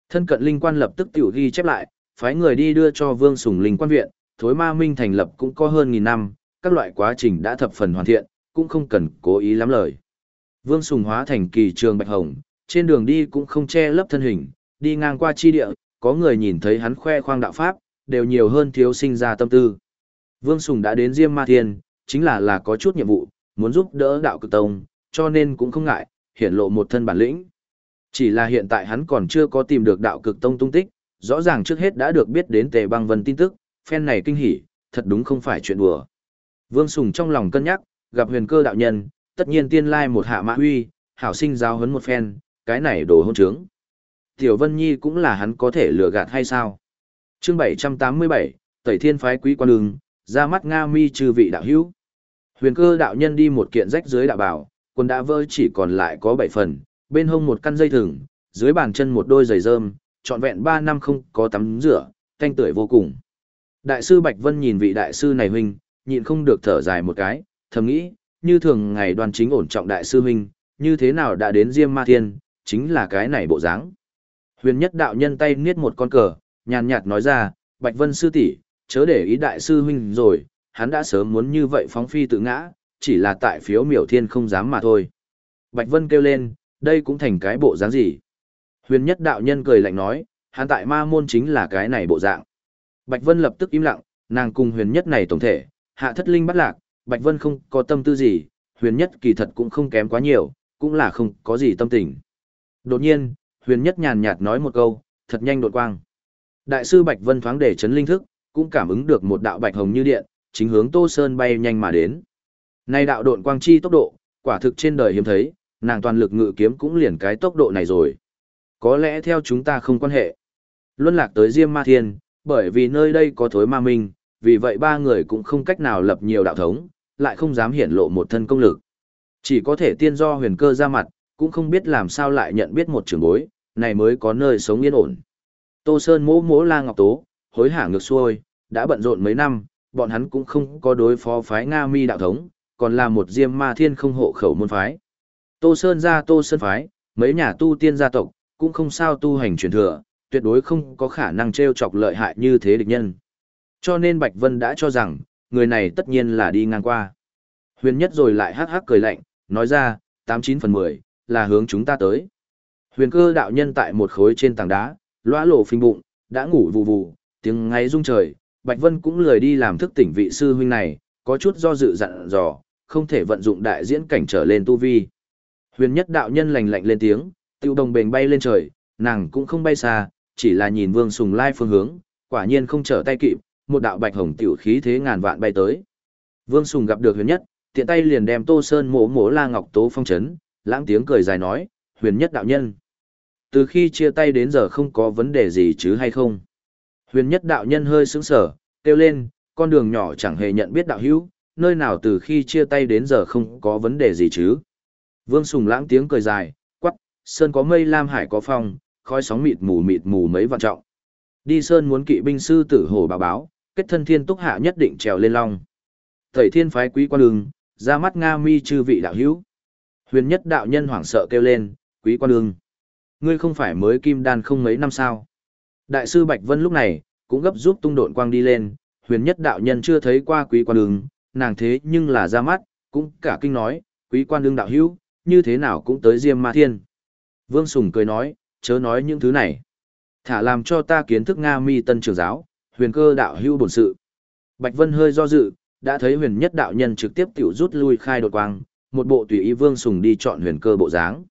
Thân cận linh quan lập tức tiểu ghi chép lại, phái người đi đưa cho vương sùng linh quan viện, thối ma minh thành lập cũng có hơn nghìn năm, các loại quá trình đã thập phần hoàn thiện, cũng không cần cố ý lắm lời. Vương sùng hóa thành kỳ trường bạch hồng, trên đường đi cũng không che lấp thân hình, đi ngang qua chi địa, có người nhìn thấy hắn khoe khoang đạo pháp, đều nhiều hơn thiếu sinh ra tâm tư. Vương Sùng đã đến Diêm Ma Thiên, chính là là có chút nhiệm vụ, muốn giúp đỡ đạo cực tông, cho nên cũng không ngại, hiển lộ một thân bản lĩnh. Chỉ là hiện tại hắn còn chưa có tìm được đạo cực tông tung tích, rõ ràng trước hết đã được biết đến tề băng vân tin tức, phen này kinh hỉ, thật đúng không phải chuyện đùa. Vương Sùng trong lòng cân nhắc, gặp huyền cơ đạo nhân, tất nhiên tiên lai một hạ mã huy, hảo sinh giáo hấn một phen, cái này đồ hôn trướng. Tiểu Vân Nhi cũng là hắn có thể lừa gạt hay sao? chương 787, Tẩy Thiên Phái Quý Quan Lương, ra mắt Nga mi trừ vị đạo hữu. Huyền cơ đạo nhân đi một kiện rách dưới đạo bảo, quân đã vơi chỉ còn lại có 7 phần, bên hông một căn dây thừng, dưới bàn chân một đôi giày rơm, trọn vẹn 3 năm không có tắm rửa, thanh tưởi vô cùng. Đại sư Bạch Vân nhìn vị đại sư này huynh, nhịn không được thở dài một cái, thầm nghĩ, như thường ngày đoàn chính ổn trọng đại sư huynh, như thế nào đã đến Diêm Ma Thiên, chính là cái này bộ dáng. Huyền nhất đạo nhân tay niết một con cờ, nhàn nhạt nói ra, Bạch Vân sư tỷ, chớ để ý đại sư huynh rồi, hắn đã sớm muốn như vậy phóng phi tự ngã, chỉ là tại phiếu miểu thiên không dám mà thôi. Bạch Vân kêu lên, đây cũng thành cái bộ dáng gì. Huyền nhất đạo nhân cười lạnh nói, hắn tại ma môn chính là cái này bộ dạng. Bạch Vân lập tức im lặng, nàng cùng huyền nhất này tổng thể, hạ thất linh bắt lạc, Bạch Vân không có tâm tư gì, huyền nhất kỳ thật cũng không kém quá nhiều, cũng là không có gì tâm tình. Đột nhiên, huyền nhất nhàn nhạt nói một câu, thật nhanh đột quang. Đại sư Bạch Vân thoáng để chấn linh thức, cũng cảm ứng được một đạo bạch hồng như điện, chính hướng Tô Sơn bay nhanh mà đến. Nay đạo độn quang chi tốc độ, quả thực trên đời hiếm thấy, nàng toàn lực ngự kiếm cũng liền cái tốc độ này rồi. Có lẽ theo chúng ta không quan hệ. Luân lạc tới Diêm Ma Thiên, bởi vì nơi đây có thối ma minh, vì vậy ba người cũng không cách nào lập nhiều đạo thống, lại không dám hiển lộ một thân công lực. Chỉ có thể tiên do huyền cơ ra mặt, cũng không biết làm sao lại nhận biết một trường bối, này mới có nơi sống yên ổn. Tô Sơn mỗ mỗ la ngọc tố, hối hả ngược xuôi, đã bận rộn mấy năm, bọn hắn cũng không có đối phó phái Nga mi đạo thống, còn là một diêm ma thiên không hộ khẩu môn phái. Tô Sơn gia, Tô Sơn phái, mấy nhà tu tiên gia tộc, cũng không sao tu hành truyền thừa, tuyệt đối không có khả năng treo chọc lợi hại như thế địch nhân. Cho nên Bạch Vân đã cho rằng, người này tất nhiên là đi ngang qua. Huyền nhất rồi lại hắc hắc cười lạnh, nói ra, 89 phần 10, là hướng chúng ta tới. Huyền cơ đạo nhân tại một khối trên tảng đá, lõa lộ phình bụng, đã ngủ vù vù, tiếng ngáy rung trời, Bạch Vân cũng lười đi làm thức tỉnh vị sư huynh này, có chút do dự dặn dò, không thể vận dụng đại diễn cảnh trở lên tu vi. Huyền nhất đạo nhân lành lạnh lên tiếng, tiêu đồng bền bay lên trời, nàng cũng không bay xa, chỉ là nhìn Vương Sùng Lai phương hướng, quả nhiên không trở tay kịp, một đạo bạch hồng tiểu khí thế ngàn vạn bay tới. Vương Sùng gặp được huyền nhất, tiện tay liền đem Tô Sơn mổ mổ La Ngọc Tố phong chấn, lãng tiếng cười dài nói, huyền nhất đạo nhân. Từ khi chia tay đến giờ không có vấn đề gì chứ hay không? Huyền nhất đạo nhân hơi sững sở, kêu lên, con đường nhỏ chẳng hề nhận biết đạo hữu, nơi nào từ khi chia tay đến giờ không có vấn đề gì chứ? Vương Sùng lãng tiếng cười dài, quắc, sơn có mây lam hải có phong, khói sóng mịt mù mịt mù mấy vạn trọng. Đi sơn muốn kỵ binh sư tử hồ báo báo, kết thân thiên túc hạ nhất định trèo lên long. Thầy thiên phái quý quan đường, ra mắt Nga mi chư vị đạo hữu. Huyền nhất đạo nhân hoảng sợ kêu lên, quý quan đường. Ngươi không phải mới kim đan không mấy năm sao. Đại sư Bạch Vân lúc này, cũng gấp giúp tung độn quang đi lên, huyền nhất đạo nhân chưa thấy qua quý quan đường, nàng thế nhưng là ra mắt, cũng cả kinh nói, quý quan đường đạo hữu, như thế nào cũng tới Diêm Ma Thiên. Vương Sùng cười nói, chớ nói những thứ này. Thả làm cho ta kiến thức Nga mi tân trường giáo, huyền cơ đạo Hưu bổn sự. Bạch Vân hơi do dự, đã thấy huyền nhất đạo nhân trực tiếp tiểu rút lui khai đột quang, một bộ tùy ý Vương Sùng đi chọn huyền cơ bộ dáng.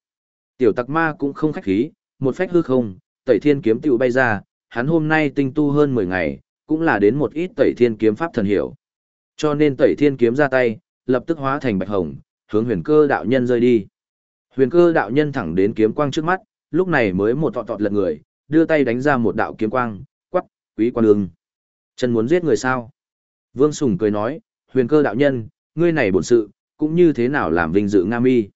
Tiểu tặc ma cũng không khách khí, một phách hư không, tẩy thiên kiếm tiểu bay ra, hắn hôm nay tinh tu hơn 10 ngày, cũng là đến một ít tẩy thiên kiếm pháp thần hiểu. Cho nên tẩy thiên kiếm ra tay, lập tức hóa thành bạch hồng, hướng huyền cơ đạo nhân rơi đi. Huyền cơ đạo nhân thẳng đến kiếm quang trước mắt, lúc này mới một tọt tọt lật người, đưa tay đánh ra một đạo kiếm quang, quắc, quý quan đường. Chân muốn giết người sao? Vương Sùng cười nói, huyền cơ đạo nhân, ngươi này bổn sự, cũng như thế nào làm vinh dự Nga mi.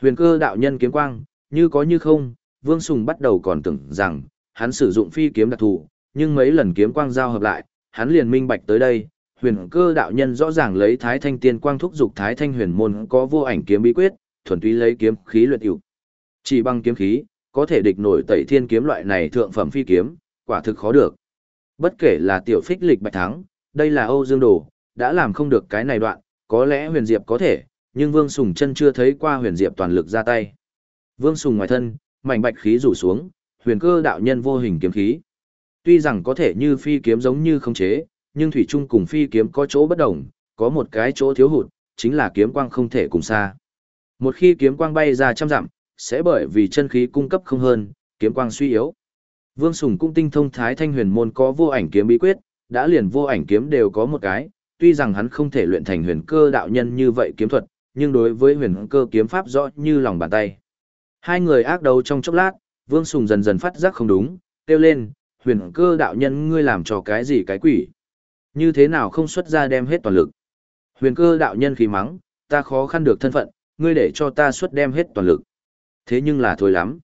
Huyền cơ đạo nhân kiếm quang, như có như không, Vương Sùng bắt đầu còn tưởng rằng, hắn sử dụng phi kiếm đặc thù, nhưng mấy lần kiếm quang giao hợp lại, hắn liền minh bạch tới đây, huyền cơ đạo nhân rõ ràng lấy thái thanh tiên quang thúc dục thái thanh huyền môn có vô ảnh kiếm bí quyết, thuần túy lấy kiếm khí luyện ưu Chỉ bằng kiếm khí, có thể địch nổi tẩy thiên kiếm loại này thượng phẩm phi kiếm, quả thực khó được. Bất kể là tiểu phích lịch bạch thắng, đây là Âu Dương Đồ, đã làm không được cái này đoạn, có lẽ huyền diệp có thể, nhưng Vương Sùng chân chưa thấy qua huyền diệp toàn lực ra tay. Vương Sùng ngoài thân, mảnh bạch khí rủ xuống, huyền cơ đạo nhân vô hình kiếm khí. Tuy rằng có thể như phi kiếm giống như không chế, nhưng thủy trung cùng phi kiếm có chỗ bất đồng, có một cái chỗ thiếu hụt, chính là kiếm quang không thể cùng xa. Một khi kiếm quang bay ra trăm dặm, sẽ bởi vì chân khí cung cấp không hơn, kiếm quang suy yếu. Vương Sùng cũng tinh thông Thái Thanh Huyền môn có vô ảnh kiếm bí quyết, đã liền vô ảnh kiếm đều có một cái, tuy rằng hắn không thể luyện thành huyền cơ đạo nhân như vậy kiếm thuật, nhưng đối với huyền cơ kiếm pháp rõ như lòng bàn tay. Hai người ác đấu trong chốc lát, Vương Sùng dần dần phát giác không đúng, kêu lên, huyền cơ đạo nhân ngươi làm cho cái gì cái quỷ. Như thế nào không xuất ra đem hết toàn lực. Huyền cơ đạo nhân khí mắng, ta khó khăn được thân phận, ngươi để cho ta xuất đem hết toàn lực. Thế nhưng là thôi lắm.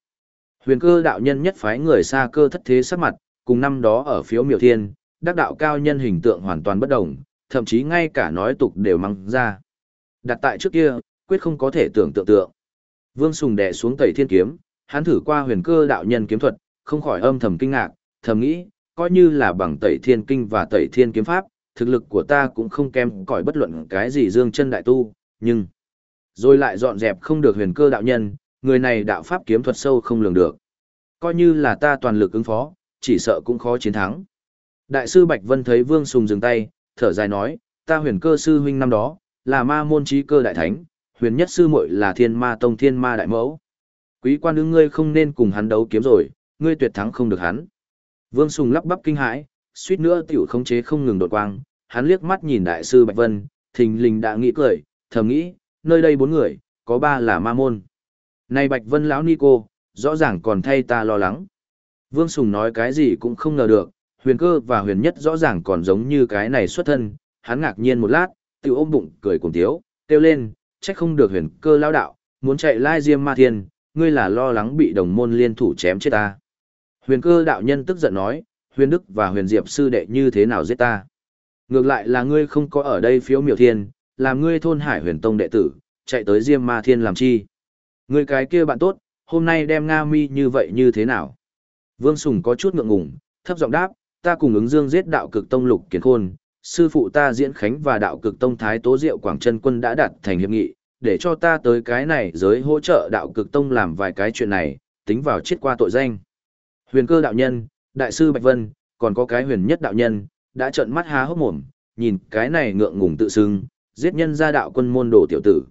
Huyền cơ đạo nhân nhất phái người xa cơ thất thế sắc mặt, cùng năm đó ở phiếu miểu thiên, đắc đạo cao nhân hình tượng hoàn toàn bất đồng, thậm chí ngay cả nói tục đều mắng ra. Đặt tại trước kia, quyết không có thể tưởng tượng tượng. Vương Sùng đè xuống tẩy thiên kiếm, hắn thử qua huyền cơ đạo nhân kiếm thuật, không khỏi âm thầm kinh ngạc, thầm nghĩ, coi như là bằng tẩy thiên kinh và tẩy thiên kiếm pháp, thực lực của ta cũng không kém cỏi bất luận cái gì dương chân đại tu, nhưng rồi lại dọn dẹp không được huyền cơ đạo nhân, người này đạo pháp kiếm thuật sâu không lường được. Coi như là ta toàn lực ứng phó, chỉ sợ cũng khó chiến thắng. Đại sư Bạch Vân thấy Vương Sùng dừng tay, thở dài nói, ta huyền cơ sư huynh năm đó, là ma môn trí cơ đại thánh, huyền nhất sư muội là thiên ma tông thiên ma đại mẫu. Quý quan ứng ngươi không nên cùng hắn đấu kiếm rồi, ngươi tuyệt thắng không được hắn. Vương Sùng lắp bắp kinh hãi, suýt nữa tiểu khống chế không ngừng đột quang, hắn liếc mắt nhìn đại sư Bạch Vân, thình lình đã nghĩ cười, thầm nghĩ, nơi đây bốn người, có ba là ma môn. Này Bạch Vân lão ni cô, rõ ràng còn thay ta lo lắng. Vương Sùng nói cái gì cũng không ngờ được, huyền cơ và huyền nhất rõ ràng còn giống như cái này xuất thân, hắn ngạc nhiên một lát, tự ôm bụng cười cùng tiếu, kêu lên, trách không được huyền cơ lao đạo, muốn chạy lai diêm ma thiên, ngươi là lo lắng bị đồng môn liên thủ chém chết ta. Huyền cơ đạo nhân tức giận nói, huyền đức và huyền diệp sư đệ như thế nào giết ta. Ngược lại là ngươi không có ở đây phiếu miểu thiên, làm ngươi thôn hải huyền tông đệ tử, chạy tới diêm ma thiên làm chi. Ngươi cái kia bạn tốt, hôm nay đem Nga mi như vậy như thế nào? Vương Sùng có chút ngượng ngùng, thấp giọng đáp, ta cùng ứng dương giết đạo cực tông lục kiến khôn, sư phụ ta diễn khánh và đạo cực tông thái tố diệu quảng chân quân đã đặt thành hiệp nghị, để cho ta tới cái này giới hỗ trợ đạo cực tông làm vài cái chuyện này, tính vào chết qua tội danh. Huyền cơ đạo nhân, đại sư Bạch Vân, còn có cái huyền nhất đạo nhân, đã trợn mắt há hốc mồm, nhìn cái này ngượng ngùng tự xưng, giết nhân ra đạo quân môn đồ tiểu tử.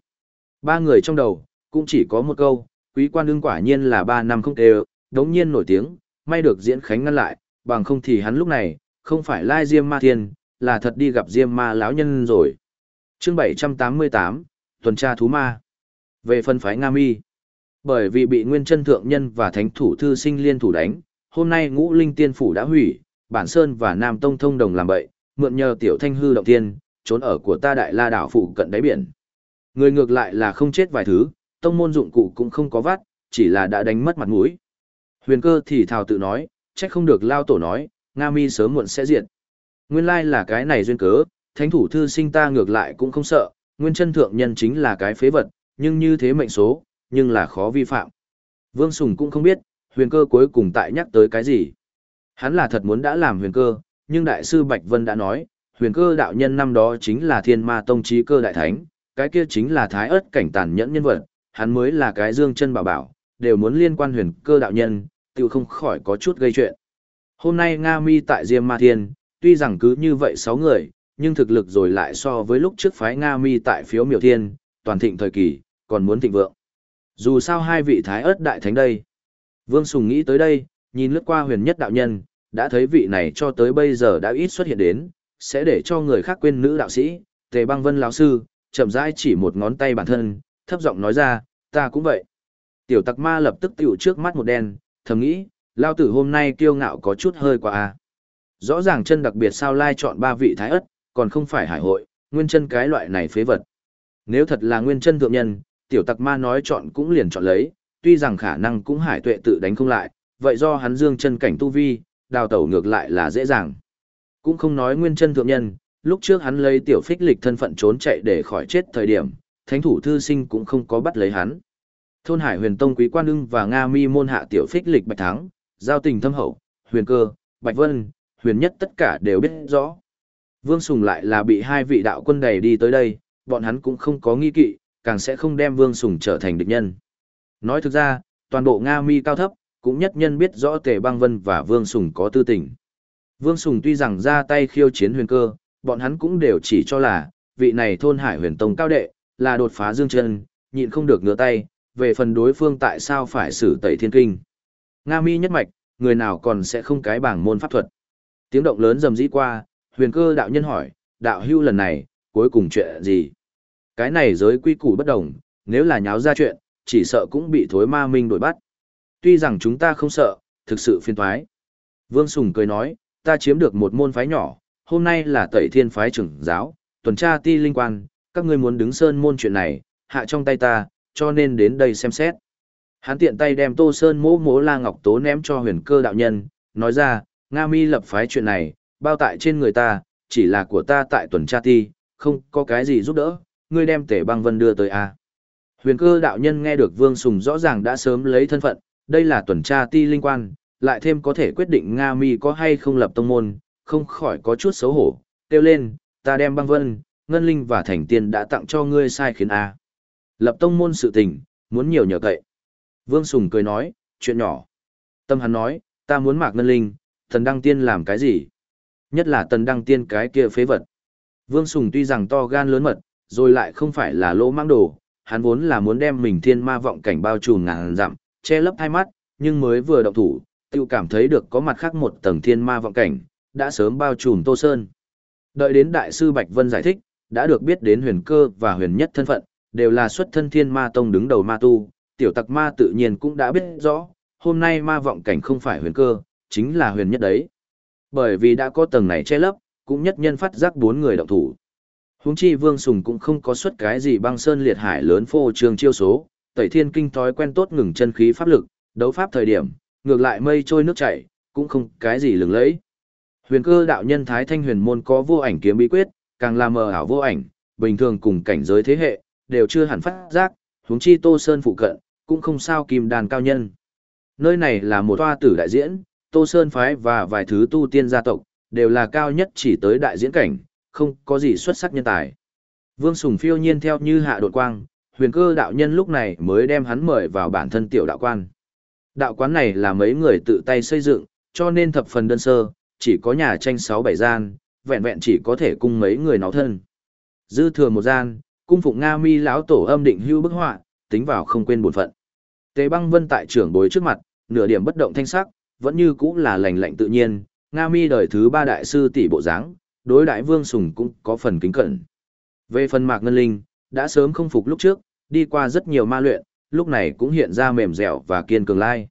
Ba người trong đầu, cũng chỉ có một câu, quý quan đương quả nhiên là ba năm không đều, đống nhiên nổi tiếng, may được diễn khánh ngăn lại, bằng không thì hắn lúc này, không phải lai Diêm Ma Thiên, là thật đi gặp Diêm Ma lão nhân rồi. Chương 788, tuần tra thú ma. Về phân phái Nga Mi. Bởi vì bị Nguyên Chân thượng nhân và Thánh thủ thư sinh liên thủ đánh, hôm nay Ngũ Linh Tiên phủ đã hủy, Bản Sơn và Nam Tông thông đồng làm bậy, mượn nhờ tiểu thanh hư động tiên, trốn ở của ta Đại La đảo phụ cận đáy biển. Người ngược lại là không chết vài thứ, tông môn dụng cụ cũng không có vắt, chỉ là đã đánh mất mặt mũi. Huyền cơ thì thào tự nói, trách không được lao tổ nói, Nga mi sớm muộn sẽ diệt. Nguyên lai là cái này duyên cớ, thánh thủ thư sinh ta ngược lại cũng không sợ, nguyên chân thượng nhân chính là cái phế vật, nhưng như thế mệnh số, nhưng là khó vi phạm. Vương Sùng cũng không biết, huyền cơ cuối cùng tại nhắc tới cái gì. Hắn là thật muốn đã làm huyền cơ, nhưng đại sư Bạch Vân đã nói, huyền cơ đạo nhân năm đó chính là thiên ma tông trí cơ đại thánh, cái kia chính là thái ớt cảnh tàn nhẫn nhân vật, hắn mới là cái dương chân bảo bảo, đều muốn liên quan huyền cơ đạo nhân, tự không khỏi có chút gây chuyện. Hôm nay Nga Mi tại Diêm Ma Thiên, tuy rằng cứ như vậy 6 người, nhưng thực lực rồi lại so với lúc trước phái Nga Mi tại phiếu miểu thiên, toàn thịnh thời kỳ, còn muốn thịnh vượng. Dù sao hai vị thái ớt đại thánh đây. Vương Sùng nghĩ tới đây, nhìn lướt qua huyền nhất đạo nhân, đã thấy vị này cho tới bây giờ đã ít xuất hiện đến, sẽ để cho người khác quên nữ đạo sĩ, Tề Băng Vân lão sư, chậm rãi chỉ một ngón tay bản thân, thấp giọng nói ra, ta cũng vậy. Tiểu tặc ma lập tức tiểu trước mắt một đen, thầm nghĩ, lao tử hôm nay kiêu ngạo có chút hơi quá à. Rõ ràng chân đặc biệt sao lai chọn ba vị thái ất, còn không phải hải hội, nguyên chân cái loại này phế vật. Nếu thật là nguyên chân thượng nhân, tiểu tặc ma nói chọn cũng liền chọn lấy, tuy rằng khả năng cũng hải tuệ tự đánh không lại, vậy do hắn dương chân cảnh tu vi, đào tẩu ngược lại là dễ dàng. Cũng không nói nguyên chân thượng nhân, lúc trước hắn lấy tiểu phích lịch thân phận trốn chạy để khỏi chết thời điểm, thánh thủ thư sinh cũng không có bắt lấy hắn. Thôn Hải Huyền Tông Quý Quan Ưng và Nga Mi môn hạ tiểu phích lịch Bạch Thắng, giao tình thâm hậu, Huyền Cơ, Bạch Vân, Huyền Nhất tất cả đều biết rõ. Vương Sùng lại là bị hai vị đạo quân đầy đi tới đây, bọn hắn cũng không có nghi kỵ, càng sẽ không đem Vương Sùng trở thành địch nhân. Nói thực ra, toàn bộ Nga Mi cao thấp, cũng nhất nhân biết rõ Tề Băng Vân và Vương Sùng có tư tình. Vương Sùng tuy rằng ra tay khiêu chiến huyền cơ, bọn hắn cũng đều chỉ cho là, vị này thôn hải huyền tông cao đệ, là đột phá dương chân, nhịn không được ngửa tay, về phần đối phương tại sao phải xử tẩy thiên kinh. Nga mi nhất mạch, người nào còn sẽ không cái bảng môn pháp thuật. Tiếng động lớn rầm rĩ qua, huyền cơ đạo nhân hỏi, đạo hưu lần này, cuối cùng chuyện gì? Cái này giới quy củ bất đồng, nếu là nháo ra chuyện, chỉ sợ cũng bị thối ma minh đổi bắt. Tuy rằng chúng ta không sợ, thực sự phiền thoái. Vương Sùng cười nói, ta chiếm được một môn phái nhỏ, hôm nay là tẩy thiên phái trưởng giáo, tuần tra ti linh quan, các ngươi muốn đứng sơn môn chuyện này, hạ trong tay ta, cho nên đến đây xem xét. Hắn tiện tay đem Tô Sơn mỗ mỗ La Ngọc Tố ném cho huyền cơ đạo nhân, nói ra, Nga mi lập phái chuyện này, bao tại trên người ta, chỉ là của ta tại tuần tra ti, không có cái gì giúp đỡ, ngươi đem tể băng vân đưa tới a. Huyền cơ đạo nhân nghe được Vương Sùng rõ ràng đã sớm lấy thân phận, đây là tuần tra ti linh quan, lại thêm có thể quyết định Nga mi có hay không lập tông môn, không khỏi có chút xấu hổ, kêu lên, ta đem băng vân, ngân linh và thành tiên đã tặng cho ngươi sai khiến a. Lập tông môn sự tình, muốn nhiều nhờ cậy. Vương Sùng cười nói, chuyện nhỏ. Tâm hắn nói, ta muốn mạc ngân linh, thần đăng tiên làm cái gì? Nhất là tần đăng tiên cái kia phế vật. Vương Sùng tuy rằng to gan lớn mật, rồi lại không phải là lỗ mang đồ, hắn vốn là muốn đem mình thiên ma vọng cảnh bao trùm ngàn dặm, che lấp hai mắt, nhưng mới vừa động thủ, tiêu cảm thấy được có mặt khác một tầng thiên ma vọng cảnh, đã sớm bao trùm Tô Sơn. Đợi đến Đại sư Bạch Vân giải thích, đã được biết đến huyền cơ và huyền nhất thân phận, đều là xuất thân thiên ma tông đứng đầu ma tu, tiểu tặc ma tự nhiên cũng đã biết rõ, hôm nay ma vọng cảnh không phải huyền cơ, chính là huyền nhất đấy. Bởi vì đã có tầng này che lấp, cũng nhất nhân phát giác bốn người động thủ. Huống chi Vương Sùng cũng không có xuất cái gì băng sơn liệt hải lớn phô trường chiêu số, tẩy thiên kinh thói quen tốt ngừng chân khí pháp lực, đấu pháp thời điểm, ngược lại mây trôi nước chảy, cũng không cái gì lừng lẫy. Huyền cơ đạo nhân Thái Thanh huyền môn có vô ảnh kiếm bí quyết, càng là mờ ảo vô ảnh, bình thường cùng cảnh giới thế hệ, đều chưa hẳn phát giác, huống chi Tô Sơn phụ cận, cũng không sao kim đàn cao nhân. Nơi này là một toa tử đại diễn, Tô Sơn phái và vài thứ tu tiên gia tộc, đều là cao nhất chỉ tới đại diễn cảnh, không có gì xuất sắc nhân tài. Vương Sùng phiêu nhiên theo như hạ đột quang, huyền cơ đạo nhân lúc này mới đem hắn mời vào bản thân tiểu đạo quan. Đạo quán này là mấy người tự tay xây dựng, cho nên thập phần đơn sơ, chỉ có nhà tranh sáu bảy gian, vẹn vẹn chỉ có thể cung mấy người nó thân. Dư thừa một gian, cung phụng Nga Mi lão tổ âm định hưu bức họa, tính vào không quên bổn phận. Tề Băng Vân tại trưởng bối trước mặt, nửa điểm bất động thanh sắc, vẫn như cũng là lành lạnh tự nhiên, Nga Mi đời thứ ba đại sư tỷ bộ dáng, đối đại Vương Sùng cũng có phần kính cẩn. Về phần Mạc Ngân Linh, đã sớm không phục lúc trước, đi qua rất nhiều ma luyện, lúc này cũng hiện ra mềm dẻo và kiên cường lai.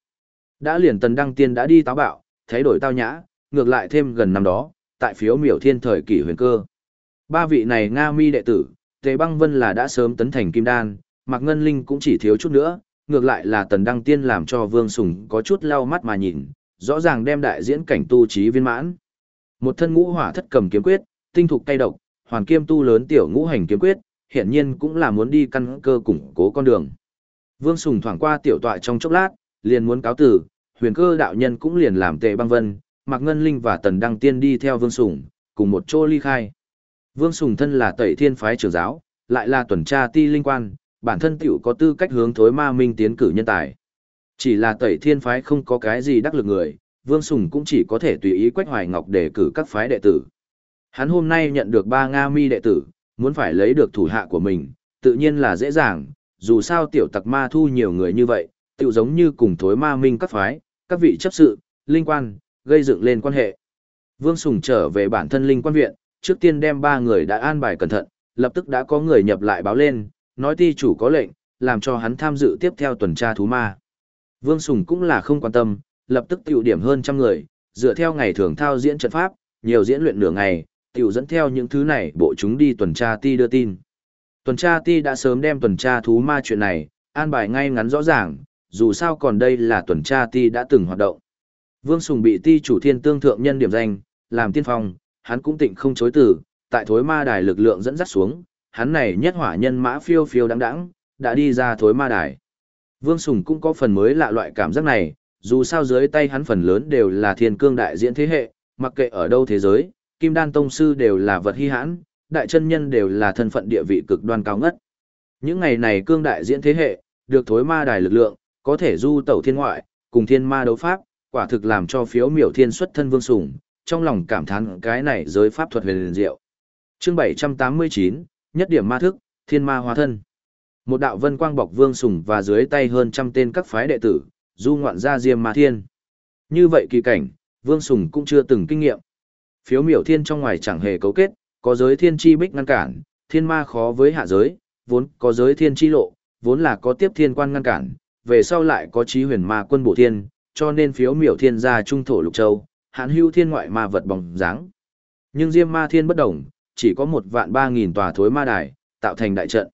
Đã liền tần đăng tiên đã đi táo bạo, thay đổi tao nhã, ngược lại thêm gần năm đó, tại phiếu miểu thiên thời kỷ huyền cơ. Ba vị này Nga mi đệ tử, Tề Băng Vân là đã sớm tấn thành kim đan, Mạc Ngân Linh cũng chỉ thiếu chút nữa, ngược lại là Tần Đăng Tiên làm cho Vương Sùng có chút lau mắt mà nhìn, rõ ràng đem đại diễn cảnh tu trí viên mãn. Một thân ngũ hỏa thất cầm kiếm quyết, tinh thục cay độc, hoàn kiêm tu lớn tiểu ngũ hành kiếm quyết, hiển nhiên cũng là muốn đi căn cơ củng cố con đường. Vương Sùng thoảng qua tiểu tọa trong chốc lát, liền muốn cáo tử, huyền cơ đạo nhân cũng liền làm tề băng vân, Mạc Ngân Linh và Tần Đăng Tiên đi theo Vương Sùng, cùng một chỗ ly khai. Vương Sùng thân là tẩy thiên phái trưởng giáo, lại là tuần tra ti linh quan, bản thân tiểu có tư cách hướng thối ma minh tiến cử nhân tài. Chỉ là tẩy thiên phái không có cái gì đắc lực người, Vương Sùng cũng chỉ có thể tùy ý Quách Hoài Ngọc để cử các phái đệ tử. Hắn hôm nay nhận được ba Nga mi đệ tử, muốn phải lấy được thủ hạ của mình, tự nhiên là dễ dàng, dù sao tiểu tặc ma thu nhiều người như vậy, tự giống như cùng thối ma minh các phái, các vị chấp sự, linh quan, gây dựng lên quan hệ. Vương Sùng trở về bản thân linh quan viện, trước tiên đem ba người đã an bài cẩn thận, lập tức đã có người nhập lại báo lên, nói ti chủ có lệnh, làm cho hắn tham dự tiếp theo tuần tra thú ma. Vương Sùng cũng là không quan tâm, lập tức tiểu điểm hơn trăm người, dựa theo ngày thường thao diễn trận pháp, nhiều diễn luyện nửa ngày, tiểu dẫn theo những thứ này bộ chúng đi tuần tra ti đưa tin. Tuần tra ti đã sớm đem tuần tra thú ma chuyện này, an bài ngay ngắn rõ ràng, dù sao còn đây là tuần tra ti đã từng hoạt động. Vương Sùng bị ti chủ thiên tương thượng nhân điểm danh, làm tiên phong, hắn cũng tịnh không chối từ, tại thối ma đài lực lượng dẫn dắt xuống, hắn này nhất hỏa nhân mã phiêu phiêu đắng đắng, đã đi ra thối ma đài. Vương Sùng cũng có phần mới lạ loại cảm giác này, dù sao dưới tay hắn phần lớn đều là thiên cương đại diễn thế hệ, mặc kệ ở đâu thế giới, kim đan tông sư đều là vật hy hãn, đại chân nhân đều là thân phận địa vị cực đoan cao ngất. Những ngày này cương đại diễn thế hệ, được thối ma đài lực lượng, có thể du tẩu thiên ngoại, cùng thiên ma đấu pháp, quả thực làm cho phiếu miểu thiên xuất thân vương sủng, trong lòng cảm thán cái này giới pháp thuật huyền diệu. Chương 789, nhất điểm ma thức, thiên ma hóa thân. Một đạo vân quang bọc vương sủng và dưới tay hơn trăm tên các phái đệ tử, du ngoạn ra diêm ma thiên. Như vậy kỳ cảnh, vương sùng cũng chưa từng kinh nghiệm. Phiếu miểu thiên trong ngoài chẳng hề cấu kết, có giới thiên chi bích ngăn cản, thiên ma khó với hạ giới, vốn có giới thiên chi lộ, vốn là có tiếp thiên quan ngăn cản, về sau lại có trí huyền ma quân bổ thiên, cho nên phiếu miểu thiên ra trung thổ lục châu, hãn hưu thiên ngoại ma vật bóng dáng. Nhưng diêm ma thiên bất đồng, chỉ có một vạn ba nghìn tòa thối ma đài, tạo thành đại trận.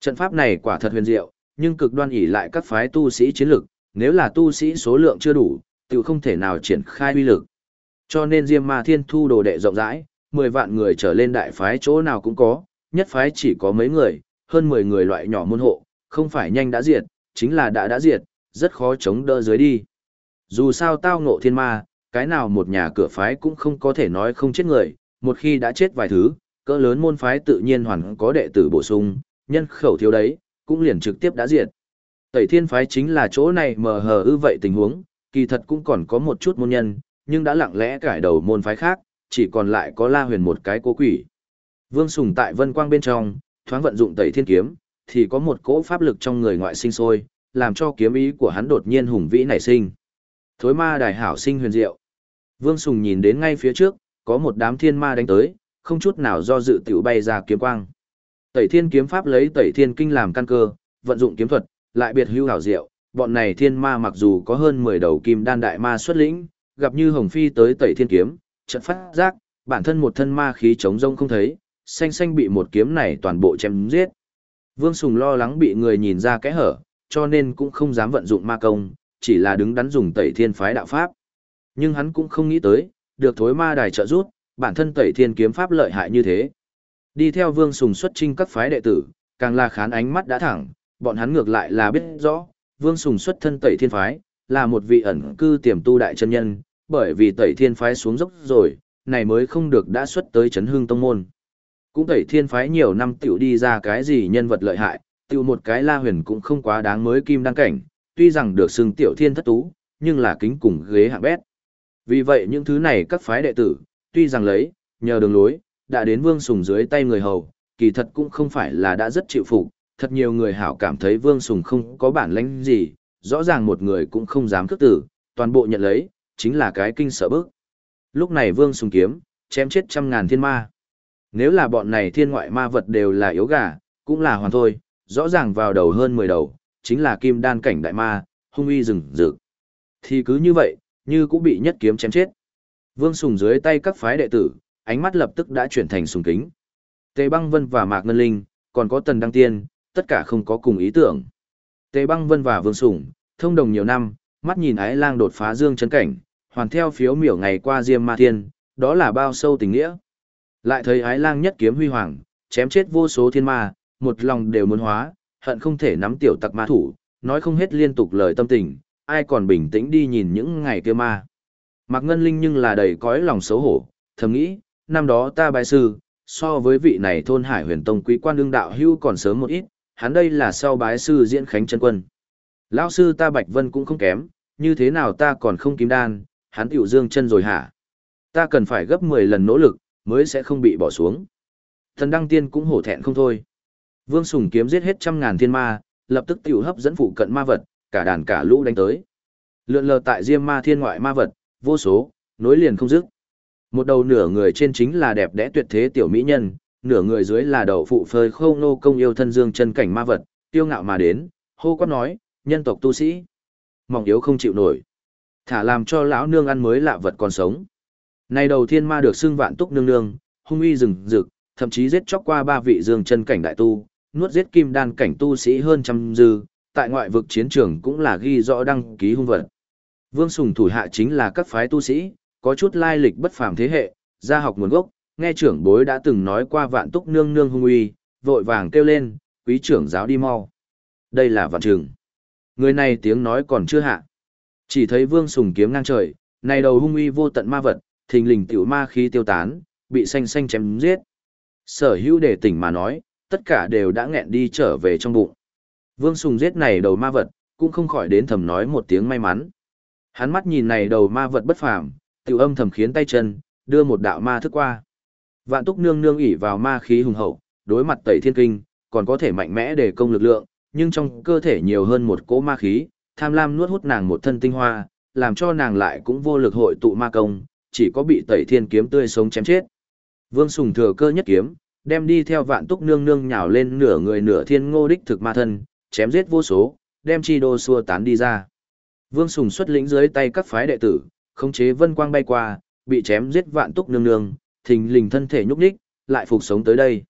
Trận pháp này quả thật huyền diệu, nhưng cực đoan ỉ lại các phái tu sĩ chiến lực, nếu là tu sĩ số lượng chưa đủ, tự không thể nào triển khai uy lực. Cho nên Diêm Ma Thiên thu đồ đệ rộng rãi, 10 vạn người trở lên đại phái chỗ nào cũng có, nhất phái chỉ có mấy người, hơn 10 người loại nhỏ môn hộ, không phải nhanh đã diệt, chính là đã đã diệt, rất khó chống đỡ dưới đi. Dù sao tao ngộ thiên ma, cái nào một nhà cửa phái cũng không có thể nói không chết người, một khi đã chết vài thứ, cỡ lớn môn phái tự nhiên hoàn có đệ tử bổ sung, nhân khẩu thiếu đấy, cũng liền trực tiếp đã diệt. Tẩy thiên phái chính là chỗ này mờ hờ ư vậy tình huống, kỳ thật cũng còn có một chút môn nhân, nhưng đã lặng lẽ cải đầu môn phái khác, chỉ còn lại có La Huyền một cái cố quỷ. Vương Sùng tại Vân Quang bên trong, thoáng vận dụng Tẩy Thiên kiếm, thì có một cỗ pháp lực trong người ngoại sinh sôi, làm cho kiếm ý của hắn đột nhiên hùng vĩ nảy sinh. Thối ma đài hảo sinh huyền diệu. Vương Sùng nhìn đến ngay phía trước, có một đám thiên ma đánh tới, không chút nào do dự tiểu bay ra kiếm quang. Tẩy Thiên kiếm pháp lấy Tẩy Thiên kinh làm căn cơ, vận dụng kiếm thuật, lại biệt hưu hảo diệu, bọn này thiên ma mặc dù có hơn 10 đầu kim đan đại ma xuất lĩnh, gặp như Hồng Phi tới Tẩy Thiên kiếm, trận phát giác, bản thân một thân ma khí chống rông không thấy, xanh xanh bị một kiếm này toàn bộ chém giết. Vương Sùng lo lắng bị người nhìn ra kẽ hở, cho nên cũng không dám vận dụng ma công, chỉ là đứng đắn dùng tẩy thiên phái đạo pháp. Nhưng hắn cũng không nghĩ tới, được thối ma đài trợ rút, bản thân tẩy thiên kiếm pháp lợi hại như thế. Đi theo Vương Sùng xuất trinh các phái đệ tử, càng là khán ánh mắt đã thẳng, bọn hắn ngược lại là biết rõ, Vương Sùng xuất thân tẩy thiên phái, là một vị ẩn cư tiềm tu đại chân nhân, bởi vì tẩy thiên phái xuống dốc rồi, này mới không được đã xuất tới chấn hương tông môn. Cũng tẩy thiên phái nhiều năm tiểu đi ra cái gì nhân vật lợi hại, tiểu một cái la huyền cũng không quá đáng mới kim đăng cảnh, tuy rằng được xưng tiểu thiên thất tú, nhưng là kính cùng ghế hạng bét. Vì vậy những thứ này các phái đệ tử, tuy rằng lấy, nhờ đường lối, đã đến vương sùng dưới tay người hầu, kỳ thật cũng không phải là đã rất chịu phục, thật nhiều người hảo cảm thấy vương sùng không có bản lãnh gì, rõ ràng một người cũng không dám cước tử, toàn bộ nhận lấy, chính là cái kinh sợ bức. Lúc này Vương Sùng kiếm, chém chết trăm ngàn thiên ma. Nếu là bọn này thiên ngoại ma vật đều là yếu gà, cũng là hoàn thôi, rõ ràng vào đầu hơn 10 đầu, chính là kim đan cảnh đại ma, hung uy rừng rực. Thì cứ như vậy, như cũng bị nhất kiếm chém chết. Vương Sùng dưới tay các phái đệ tử, ánh mắt lập tức đã chuyển thành sùng kính. Tề Băng Vân và Mạc Ngân Linh, còn có Tần Đăng Tiên, tất cả không có cùng ý tưởng. Tề Băng Vân và Vương sủng thông đồng nhiều năm, mắt nhìn ái lang đột phá dương chân cảnh, hoàn theo phiếu miểu ngày qua Diêm Ma Thiên, đó là bao sâu tình nghĩa. Lại thấy ái lang nhất kiếm huy hoàng, chém chết vô số thiên ma, một lòng đều muốn hóa, hận không thể nắm tiểu tặc ma thủ, nói không hết liên tục lời tâm tình, ai còn bình tĩnh đi nhìn những ngày kia ma. Mạc Ngân Linh nhưng là đầy cõi lòng xấu hổ, thầm nghĩ, năm đó ta bài sư, so với vị này thôn hải huyền tông quý quan đương đạo hưu còn sớm một ít, hắn đây là sau bái sư diễn khánh chân quân. Lão sư ta Bạch Vân cũng không kém, như thế nào ta còn không kim đan, hắn tiểu dương chân rồi hả? Ta cần phải gấp 10 lần nỗ lực, mới sẽ không bị bỏ xuống. Thần Đăng Tiên cũng hổ thẹn không thôi. Vương Sùng kiếm giết hết trăm ngàn thiên ma, lập tức tiểu hấp dẫn phụ cận ma vật, cả đàn cả lũ đánh tới. Lượn lờ tại Diêm Ma Thiên ngoại ma vật, vô số, nối liền không dứt. Một đầu nửa người trên chính là đẹp đẽ tuyệt thế tiểu mỹ nhân, nửa người dưới là đầu phụ phơi khâu nô công yêu thân dương chân cảnh ma vật, tiêu ngạo mà đến, hô quát nói, nhân tộc tu sĩ. Mỏng yếu không chịu nổi. Thả làm cho lão nương ăn mới lạ vật còn sống. Này đầu thiên ma được xưng vạn túc nương nương, hung uy rừng rực, thậm chí giết chóc qua ba vị dương chân cảnh đại tu, nuốt giết kim đan cảnh tu sĩ hơn trăm dư, tại ngoại vực chiến trường cũng là ghi rõ đăng ký hung vật. Vương Sùng thủ hạ chính là các phái tu sĩ, có chút lai lịch bất phàm thế hệ, gia học nguồn gốc, nghe trưởng bối đã từng nói qua vạn túc nương nương hung uy, vội vàng kêu lên, quý trưởng giáo đi mau. Đây là vạn trường. Người này tiếng nói còn chưa hạ. Chỉ thấy Vương Sùng kiếm ngang trời, này đầu hung uy vô tận ma vật, thình lình tiểu ma khí tiêu tán, bị xanh xanh chém giết. Sở hữu để tỉnh mà nói, tất cả đều đã nghẹn đi trở về trong bụng. Vương Sùng giết này đầu ma vật, cũng không khỏi đến thầm nói một tiếng may mắn. Hắn mắt nhìn này đầu ma vật bất phàm, tiểu âm thầm khiến tay chân, đưa một đạo ma thức qua. Vạn túc nương nương ỉ vào ma khí hùng hậu, đối mặt tẩy thiên kinh, còn có thể mạnh mẽ để công lực lượng, nhưng trong cơ thể nhiều hơn một cỗ ma khí, tham lam nuốt hút nàng một thân tinh hoa, làm cho nàng lại cũng vô lực hội tụ ma công, chỉ có bị tẩy thiên kiếm tươi sống chém chết. Vương Sùng thừa cơ nhất kiếm, đem đi theo vạn túc nương nương nhào lên nửa người nửa thiên ngô đích thực ma thân, chém giết vô số, đem chi đô xua tán đi ra. Vương Sùng xuất lĩnh dưới tay các phái đệ tử, khống chế vân quang bay qua, bị chém giết vạn túc nương nương, thình lình thân thể nhúc nhích, lại phục sống tới đây.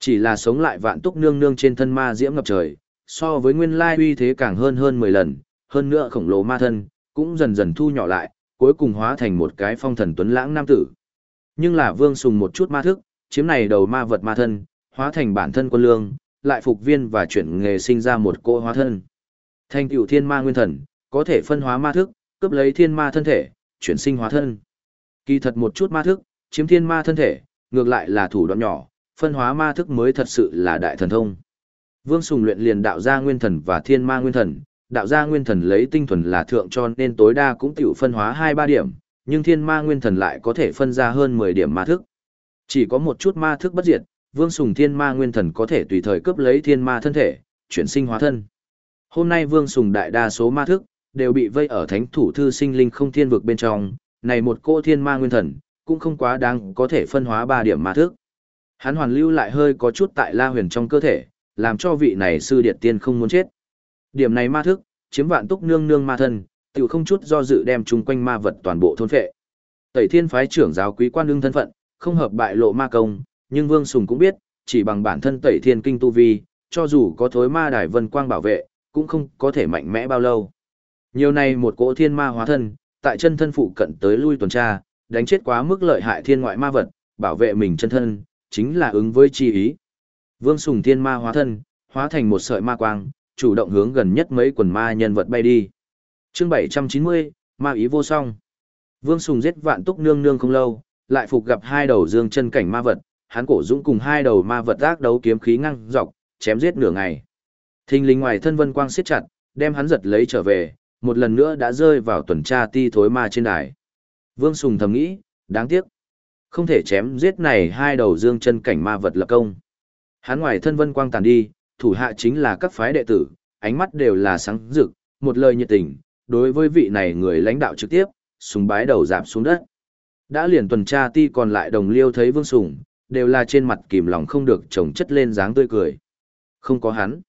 Chỉ là sống lại vạn túc nương nương trên thân ma diễm ngập trời, so với nguyên lai uy thế càng hơn hơn 10 lần, hơn nữa khổng lồ ma thân, cũng dần dần thu nhỏ lại, cuối cùng hóa thành một cái phong thần tuấn lãng nam tử. Nhưng là Vương Sùng một chút ma thức, chiếm này đầu ma vật ma thân, hóa thành bản thân quân lương, lại phục viên và chuyển nghề sinh ra một cô hóa thân. Thanh tiểu thiên ma nguyên thần, có thể phân hóa ma thức, cướp lấy thiên ma thân thể, chuyển sinh hóa thân. Kỳ thật một chút ma thức, chiếm thiên ma thân thể, ngược lại là thủ đoạn nhỏ, phân hóa ma thức mới thật sự là đại thần thông. Vương Sùng luyện liền đạo ra nguyên thần và thiên ma nguyên thần, đạo ra nguyên thần lấy tinh thuần là thượng cho nên tối đa cũng tiểu phân hóa 2-3 điểm, nhưng thiên ma nguyên thần lại có thể phân ra hơn 10 điểm ma thức. Chỉ có một chút ma thức bất diệt, Vương Sùng thiên ma nguyên thần có thể tùy thời cướp lấy thiên ma thân thể, chuyển sinh hóa thân. Hôm nay Vương Sùng đại đa số ma thức, đều bị vây ở thánh thủ thư sinh linh không thiên vực bên trong, này một cô thiên ma nguyên thần, cũng không quá đáng có thể phân hóa ba điểm ma thức. Hắn hoàn lưu lại hơi có chút tại la huyền trong cơ thể, làm cho vị này sư điệt tiên không muốn chết. Điểm này ma thức, chiếm vạn túc nương nương ma thân, tiểu không chút do dự đem chung quanh ma vật toàn bộ thôn phệ. Tẩy thiên phái trưởng giáo quý quan đương thân phận, không hợp bại lộ ma công, nhưng Vương Sùng cũng biết, chỉ bằng bản thân tẩy thiên kinh tu vi, cho dù có thối ma đài vân quang bảo vệ, cũng không có thể mạnh mẽ bao lâu. Nhiều này một cỗ thiên ma hóa thân, tại chân thân phụ cận tới lui tuần tra, đánh chết quá mức lợi hại thiên ngoại ma vật, bảo vệ mình chân thân, chính là ứng với chi ý. Vương Sùng thiên ma hóa thân, hóa thành một sợi ma quang, chủ động hướng gần nhất mấy quần ma nhân vật bay đi. chương 790, ma ý vô song. Vương Sùng giết vạn túc nương nương không lâu, lại phục gặp hai đầu dương chân cảnh ma vật, hắn cổ dũng cùng hai đầu ma vật ác đấu kiếm khí ngăng dọc, chém giết nửa ngày. Thình linh ngoài thân vân quang siết chặt, đem hắn giật lấy trở về, một lần nữa đã rơi vào tuần tra ti thối ma trên đài. Vương Sùng thầm nghĩ, đáng tiếc. Không thể chém giết này hai đầu dương chân cảnh ma vật lập công. Hắn ngoài thân vân quang tàn đi, thủ hạ chính là các phái đệ tử, ánh mắt đều là sáng rực, một lời nhiệt tình, đối với vị này người lãnh đạo trực tiếp, súng bái đầu giảm xuống đất. Đã liền tuần tra ti còn lại đồng liêu thấy Vương Sùng, đều là trên mặt kìm lòng không được trồng chất lên dáng tươi cười. Không có hắn.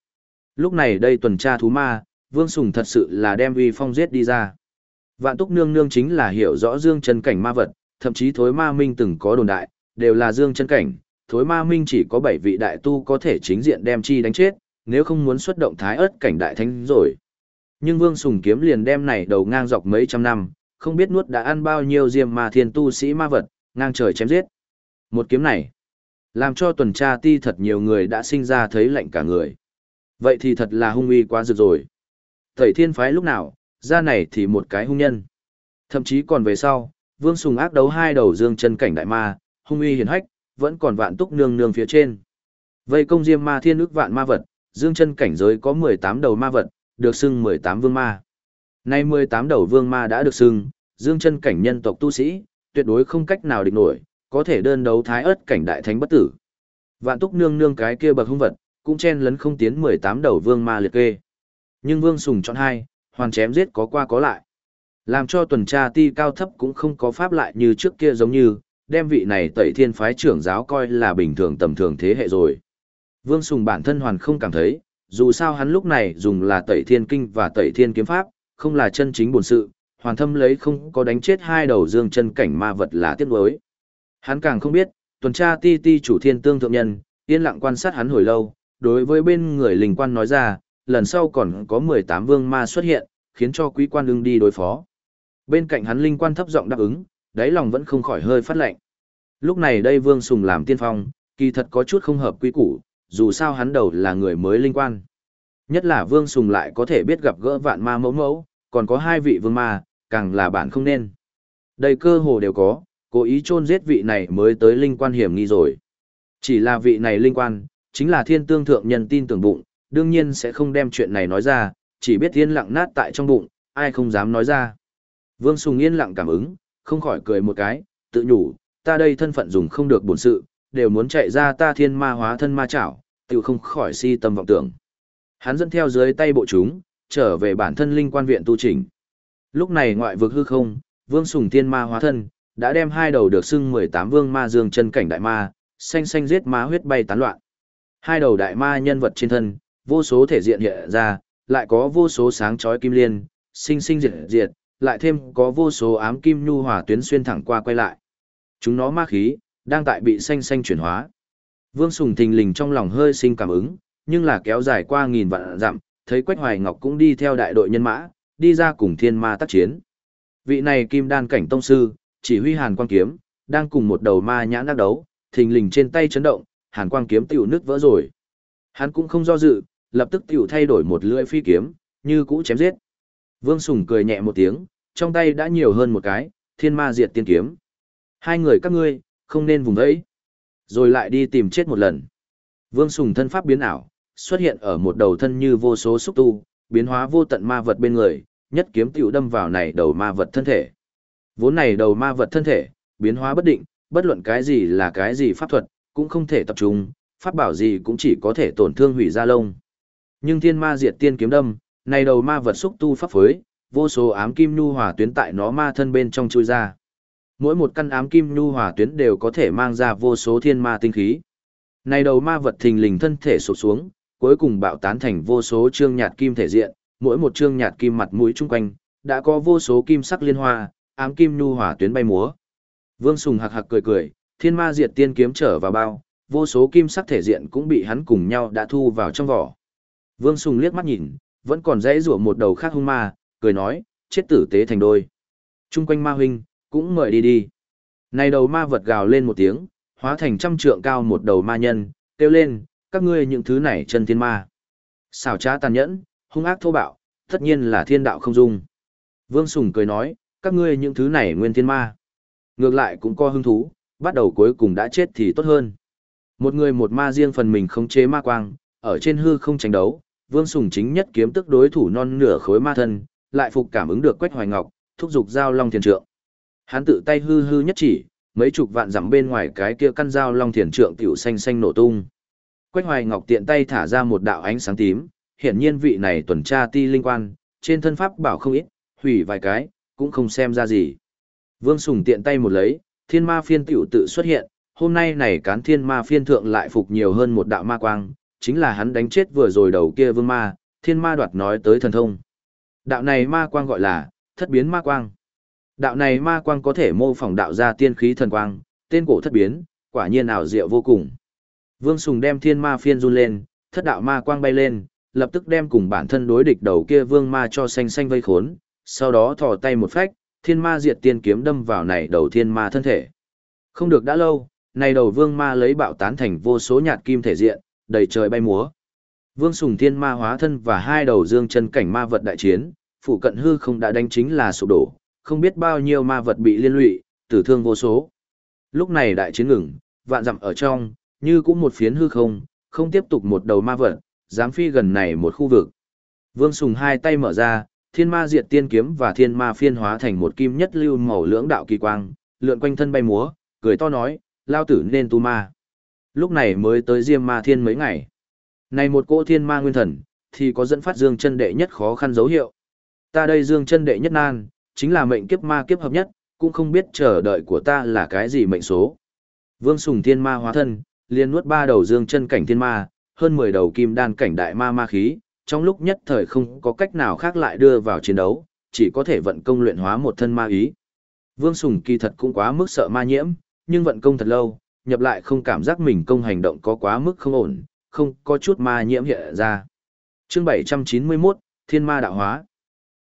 Lúc này đây tuần tra thú ma, Vương Sùng thật sự là đem uy phong giết đi ra. Vạn túc nương nương chính là hiểu rõ dương chân cảnh ma vật, thậm chí thối ma minh từng có đồn đại, đều là dương chân cảnh, thối ma minh chỉ có 7 vị đại tu có thể chính diện đem chi đánh chết, nếu không muốn xuất động thái ớt cảnh đại thánh rồi. Nhưng Vương Sùng kiếm liền đem này đầu ngang dọc mấy trăm năm, không biết nuốt đã ăn bao nhiêu diêm ma thiên tu sĩ ma vật, ngang trời chém giết. Một kiếm này, làm cho tuần tra ti thật nhiều người đã sinh ra thấy lạnh cả người. Vậy thì thật là hung uy quá rực rồi. Thầy thiên phái lúc nào, ra này thì một cái hung nhân. Thậm chí còn về sau, Vương Sùng ác đấu hai đầu dương chân cảnh đại ma, hung uy hiển hách, vẫn còn vạn túc nương nương phía trên. Vây công diêm ma thiên ước vạn ma vật, dương chân cảnh giới có 18 đầu ma vật, được xưng 18 vương ma. Nay 18 đầu vương ma đã được xưng, dương chân cảnh nhân tộc tu sĩ, tuyệt đối không cách nào địch nổi, có thể đơn đấu thái ớt cảnh đại thánh bất tử. Vạn túc nương nương cái kia bậc hung vật, cũng chen lấn không tiến 18 đầu vương ma liệt kê. Nhưng vương sùng chọn hai, hoàn chém giết có qua có lại. Làm cho tuần tra ti cao thấp cũng không có pháp lại như trước kia giống như, đem vị này tẩy thiên phái trưởng giáo coi là bình thường tầm thường thế hệ rồi. Vương Sùng bản thân hoàn không cảm thấy, dù sao hắn lúc này dùng là tẩy thiên kinh và tẩy thiên kiếm pháp, không là chân chính bổn sự, hoàn thâm lấy không có đánh chết hai đầu dương chân cảnh ma vật là tiếc đối. Hắn càng không biết, tuần tra ti ti chủ thiên tương thượng nhân, yên lặng quan sát hắn hồi lâu, đối với bên người linh quan nói ra, lần sau còn có 18 vương ma xuất hiện, khiến cho quý quan ưng đi đối phó. Bên cạnh hắn linh quan thấp giọng đáp ứng, đáy lòng vẫn không khỏi hơi phát lạnh. Lúc này đây Vương Sùng làm tiên phong, kỳ thật có chút không hợp quy củ, dù sao hắn đầu là người mới linh quan. Nhất là Vương Sùng lại có thể biết gặp gỡ vạn ma mẫu mẫu, còn có hai vị vương ma, càng là bạn không nên. Đây cơ hồ đều có, cố ý chôn giết vị này mới tới linh quan hiểm nghi rồi. Chỉ là vị này linh quan, chính là thiên tương thượng nhân tin tưởng bụng, đương nhiên sẽ không đem chuyện này nói ra, chỉ biết yên lặng nát tại trong bụng, ai không dám nói ra. Vương Sùng yên lặng cảm ứng, không khỏi cười một cái, tự nhủ, ta đây thân phận dùng không được bổn sự, đều muốn chạy ra ta thiên ma hóa thân ma chảo, tự không khỏi si tâm vọng tưởng. Hắn dẫn theo dưới tay bộ chúng, trở về bản thân linh quan viện tu chỉnh. Lúc này ngoại vực hư không, Vương Sùng Thiên Ma hóa thân, đã đem hai đầu được xưng 18 vương ma dương chân cảnh đại ma, xanh xanh giết ma huyết bay tán loạn. Hai đầu đại ma nhân vật trên thân, vô số thể diện hiện ra, lại có vô số sáng chói kim liên, sinh sinh diệt diệt, lại thêm có vô số ám kim nhu hòa tuyến xuyên thẳng qua quay lại. Chúng nó ma khí, đang tại bị xanh xanh chuyển hóa. Vương Sùng thình lình trong lòng hơi sinh cảm ứng, nhưng là kéo dài qua nghìn vạn dặm, thấy Quách Hoài Ngọc cũng đi theo đại đội nhân mã, đi ra cùng thiên ma tác chiến. Vị này kim đan cảnh tông sư, chỉ huy hàn quang kiếm, đang cùng một đầu ma nhãn đắc đấu, thình lình trên tay chấn động, hàn quang kiếm tiểu nước vỡ rồi. Hắn cũng không do dự, lập tức tiểu thay đổi một lưỡi phi kiếm, như cũ chém giết. Vương Sùng cười nhẹ một tiếng, trong tay đã nhiều hơn một cái, thiên ma diệt tiên kiếm. Hai người các ngươi, không nên vùng đấy. Rồi lại đi tìm chết một lần. Vương Sùng thân pháp biến ảo, xuất hiện ở một đầu thân như vô số xúc tu, biến hóa vô tận ma vật bên người, nhất kiếm tiểu đâm vào này đầu ma vật thân thể. Vốn này đầu ma vật thân thể, biến hóa bất định, bất luận cái gì là cái gì pháp thuật, cũng không thể tập trung, pháp bảo gì cũng chỉ có thể tổn thương hủy ra lông. Nhưng thiên ma diệt tiên kiếm đâm, này đầu ma vật xúc tu pháp phối, vô số ám kim nhu hòa tuyến tại nó ma thân bên trong chui ra. Mỗi một căn ám kim nhu hòa tuyến đều có thể mang ra vô số thiên ma tinh khí. Này đầu ma vật thình lình thân thể sụp xuống, cuối cùng bạo tán thành vô số trương nhạt kim thể diện, mỗi một trương nhạt kim mặt mũi chung quanh, đã có vô số kim sắc liên hoa, ám kim nhu hỏa tuyến bay múa. Vương Sùng hạc hạc cười cười, thiên ma diệt tiên kiếm trở vào bao, vô số kim sắc thể diện cũng bị hắn cùng nhau đã thu vào trong vỏ. Vương Sùng liếc mắt nhìn, vẫn còn dãy rủa một đầu khác hung ma, cười nói, chết tử tế thành đôi. Trung quanh ma huynh, cũng mời đi đi. Này đầu ma vật gào lên một tiếng, hóa thành trăm trượng cao một đầu ma nhân, kêu lên, các ngươi những thứ này chân thiên ma. Xảo trá tàn nhẫn, hung ác thô bạo, tất nhiên là thiên đạo không dung. Vương Sùng cười nói, các ngươi những thứ này nguyên thiên ma. Ngược lại cũng có hứng thú, bắt đầu cuối cùng đã chết thì tốt hơn. Một người một ma riêng phần mình không chế ma quang, ở trên hư không tranh đấu, Vương Sùng chính nhất kiếm tức đối thủ non nửa khối ma thân, lại phục cảm ứng được Quách Hoài Ngọc, thúc giục giao long thiền trượng. Hắn tự tay hư hư nhất chỉ, mấy chục vạn dặm bên ngoài cái kia căn giao long thiền trượng tiểu xanh xanh nổ tung. Quách Hoài Ngọc tiện tay thả ra một đạo ánh sáng tím, hiển nhiên vị này tuần tra ti linh quan, trên thân pháp bảo không ít, hủy vài cái, cũng không xem ra gì. Vương Sùng tiện tay một lấy, thiên ma phiên tiểu tự xuất hiện, hôm nay này cán thiên ma phiên thượng lại phục nhiều hơn một đạo ma quang, chính là hắn đánh chết vừa rồi đầu kia vương ma, thiên ma đoạt nói tới thần thông. Đạo này ma quang gọi là, thất biến ma quang. Đạo này ma quang có thể mô phỏng đạo ra tiên khí thần quang, tên cổ thất biến, quả nhiên ảo diệu vô cùng. Vương Sùng đem thiên ma phiên run lên, thất đạo ma quang bay lên, lập tức đem cùng bản thân đối địch đầu kia vương ma cho xanh xanh vây khốn, sau đó thò tay một phách, thiên ma diệt tiên kiếm đâm vào này đầu thiên ma thân thể. Không được đã lâu, này đầu vương ma lấy bạo tán thành vô số nhạt kim thể diện, đầy trời bay múa. Vương Sùng Thiên Ma hóa thân và hai đầu dương chân cảnh ma vật đại chiến, phụ cận hư không đã đánh chính là sụp đổ, không biết bao nhiêu ma vật bị liên lụy, tử thương vô số. Lúc này đại chiến ngừng, vạn dặm ở trong, như cũng một phiến hư không, không tiếp tục một đầu ma vật, dám phi gần này một khu vực. Vương Sùng hai tay mở ra, thiên ma diệt tiên kiếm và thiên ma phiên hóa thành một kim nhất lưu màu lưỡng đạo kỳ quang, lượn quanh thân bay múa, cười to nói, lao tử nên tu ma. Lúc này mới tới Diêm Ma Thiên mấy ngày. Này một cỗ thiên ma nguyên thần, thì có dẫn phát dương chân đệ nhất khó khăn dấu hiệu. Ta đây dương chân đệ nhất nan, chính là mệnh kiếp ma kiếp hợp nhất, cũng không biết chờ đợi của ta là cái gì mệnh số. Vương Sùng thiên ma hóa thân, liền nuốt ba đầu dương chân cảnh thiên ma, hơn 10 đầu kim đan cảnh đại ma ma khí, trong lúc nhất thời không có cách nào khác lại đưa vào chiến đấu, chỉ có thể vận công luyện hóa một thân ma ý. Vương Sùng kỳ thật cũng quá mức sợ ma nhiễm, nhưng vận công thật lâu, nhập lại không cảm giác mình công hành động có quá mức không ổn, không có chút ma nhiễm hiện ra. Chương 791, Thiên Ma đạo hóa.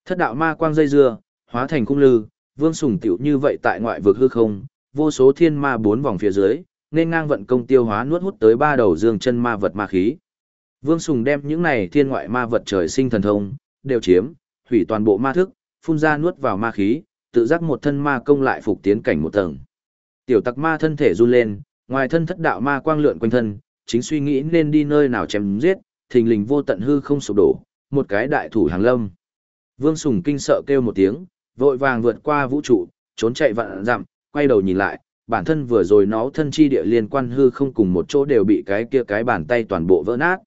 Thất đạo ma quang dây dưa, hóa thành cung lư, Vương Sùng tiểu như vậy tại ngoại vực hư không, vô số thiên ma bốn vòng phía dưới, nên ngang vận công tiêu hóa nuốt hút tới ba đầu dương chân ma vật ma khí. Vương Sùng đem những này thiên ngoại ma vật trời sinh thần thông, đều chiếm, hủy toàn bộ ma thức, phun ra nuốt vào ma khí, tự giác một thân ma công lại phục tiến cảnh một tầng. Tiểu tặc ma thân thể run lên, ngoài thân thất đạo ma quang lượn quanh thân, chính suy nghĩ nên đi nơi nào chém giết, thình lình vô tận hư không sụp đổ, một cái đại thủ hàng lâm. Vương Sùng kinh sợ kêu một tiếng, vội vàng vượt qua vũ trụ, trốn chạy vạn dặm, quay đầu nhìn lại, bản thân vừa rồi nó thân chi địa liên quan hư không cùng một chỗ đều bị cái kia cái bàn tay toàn bộ vỡ nát.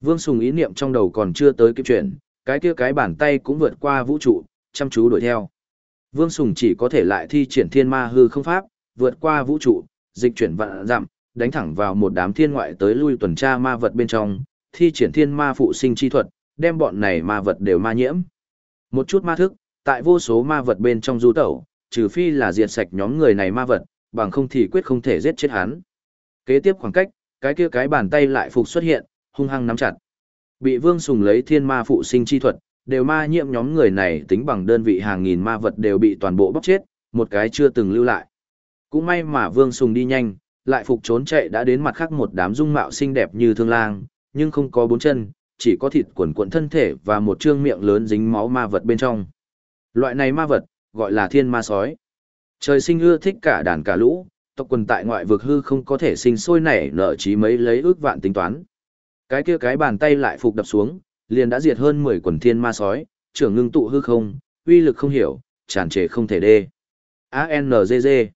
Vương Sùng ý niệm trong đầu còn chưa tới kịp chuyện, cái kia cái bàn tay cũng vượt qua vũ trụ, chăm chú đuổi theo. Vương Sùng chỉ có thể lại thi triển thiên ma hư không pháp, vượt qua vũ trụ, dịch chuyển vạn dặm, đánh thẳng vào một đám thiên ngoại tới lui tuần tra ma vật bên trong, thi triển thiên ma phụ sinh chi thuật, đem bọn này ma vật đều ma nhiễm. Một chút ma thức, tại vô số ma vật bên trong du tẩu, trừ phi là diệt sạch nhóm người này ma vật, bằng không thì quyết không thể giết chết hắn. Kế tiếp khoảng cách, cái kia cái bàn tay lại phục xuất hiện, hung hăng nắm chặt. Bị Vương Sùng lấy thiên ma phụ sinh chi thuật, đều ma nhiễm nhóm người này tính bằng đơn vị hàng nghìn ma vật đều bị toàn bộ bóc chết, một cái chưa từng lưu lại. Cũng may mà Vương Sùng đi nhanh, lại phục trốn chạy đã đến mặt khác một đám dung mạo xinh đẹp như thương lang, nhưng không có bốn chân, chỉ có thịt quần quần thân thể và một trương miệng lớn dính máu ma vật bên trong. Loại này ma vật, gọi là thiên ma sói. Trời sinh ưa thích cả đàn cả lũ, tộc quần tại ngoại vực hư không có thể sinh sôi nảy nở trí mấy lấy ước vạn tính toán. Cái kia cái bàn tay lại phục đập xuống, liền đã diệt hơn 10 quần thiên ma sói, trưởng ngưng tụ hư không, uy lực không hiểu, tràn trề không thể đê. ANZZ.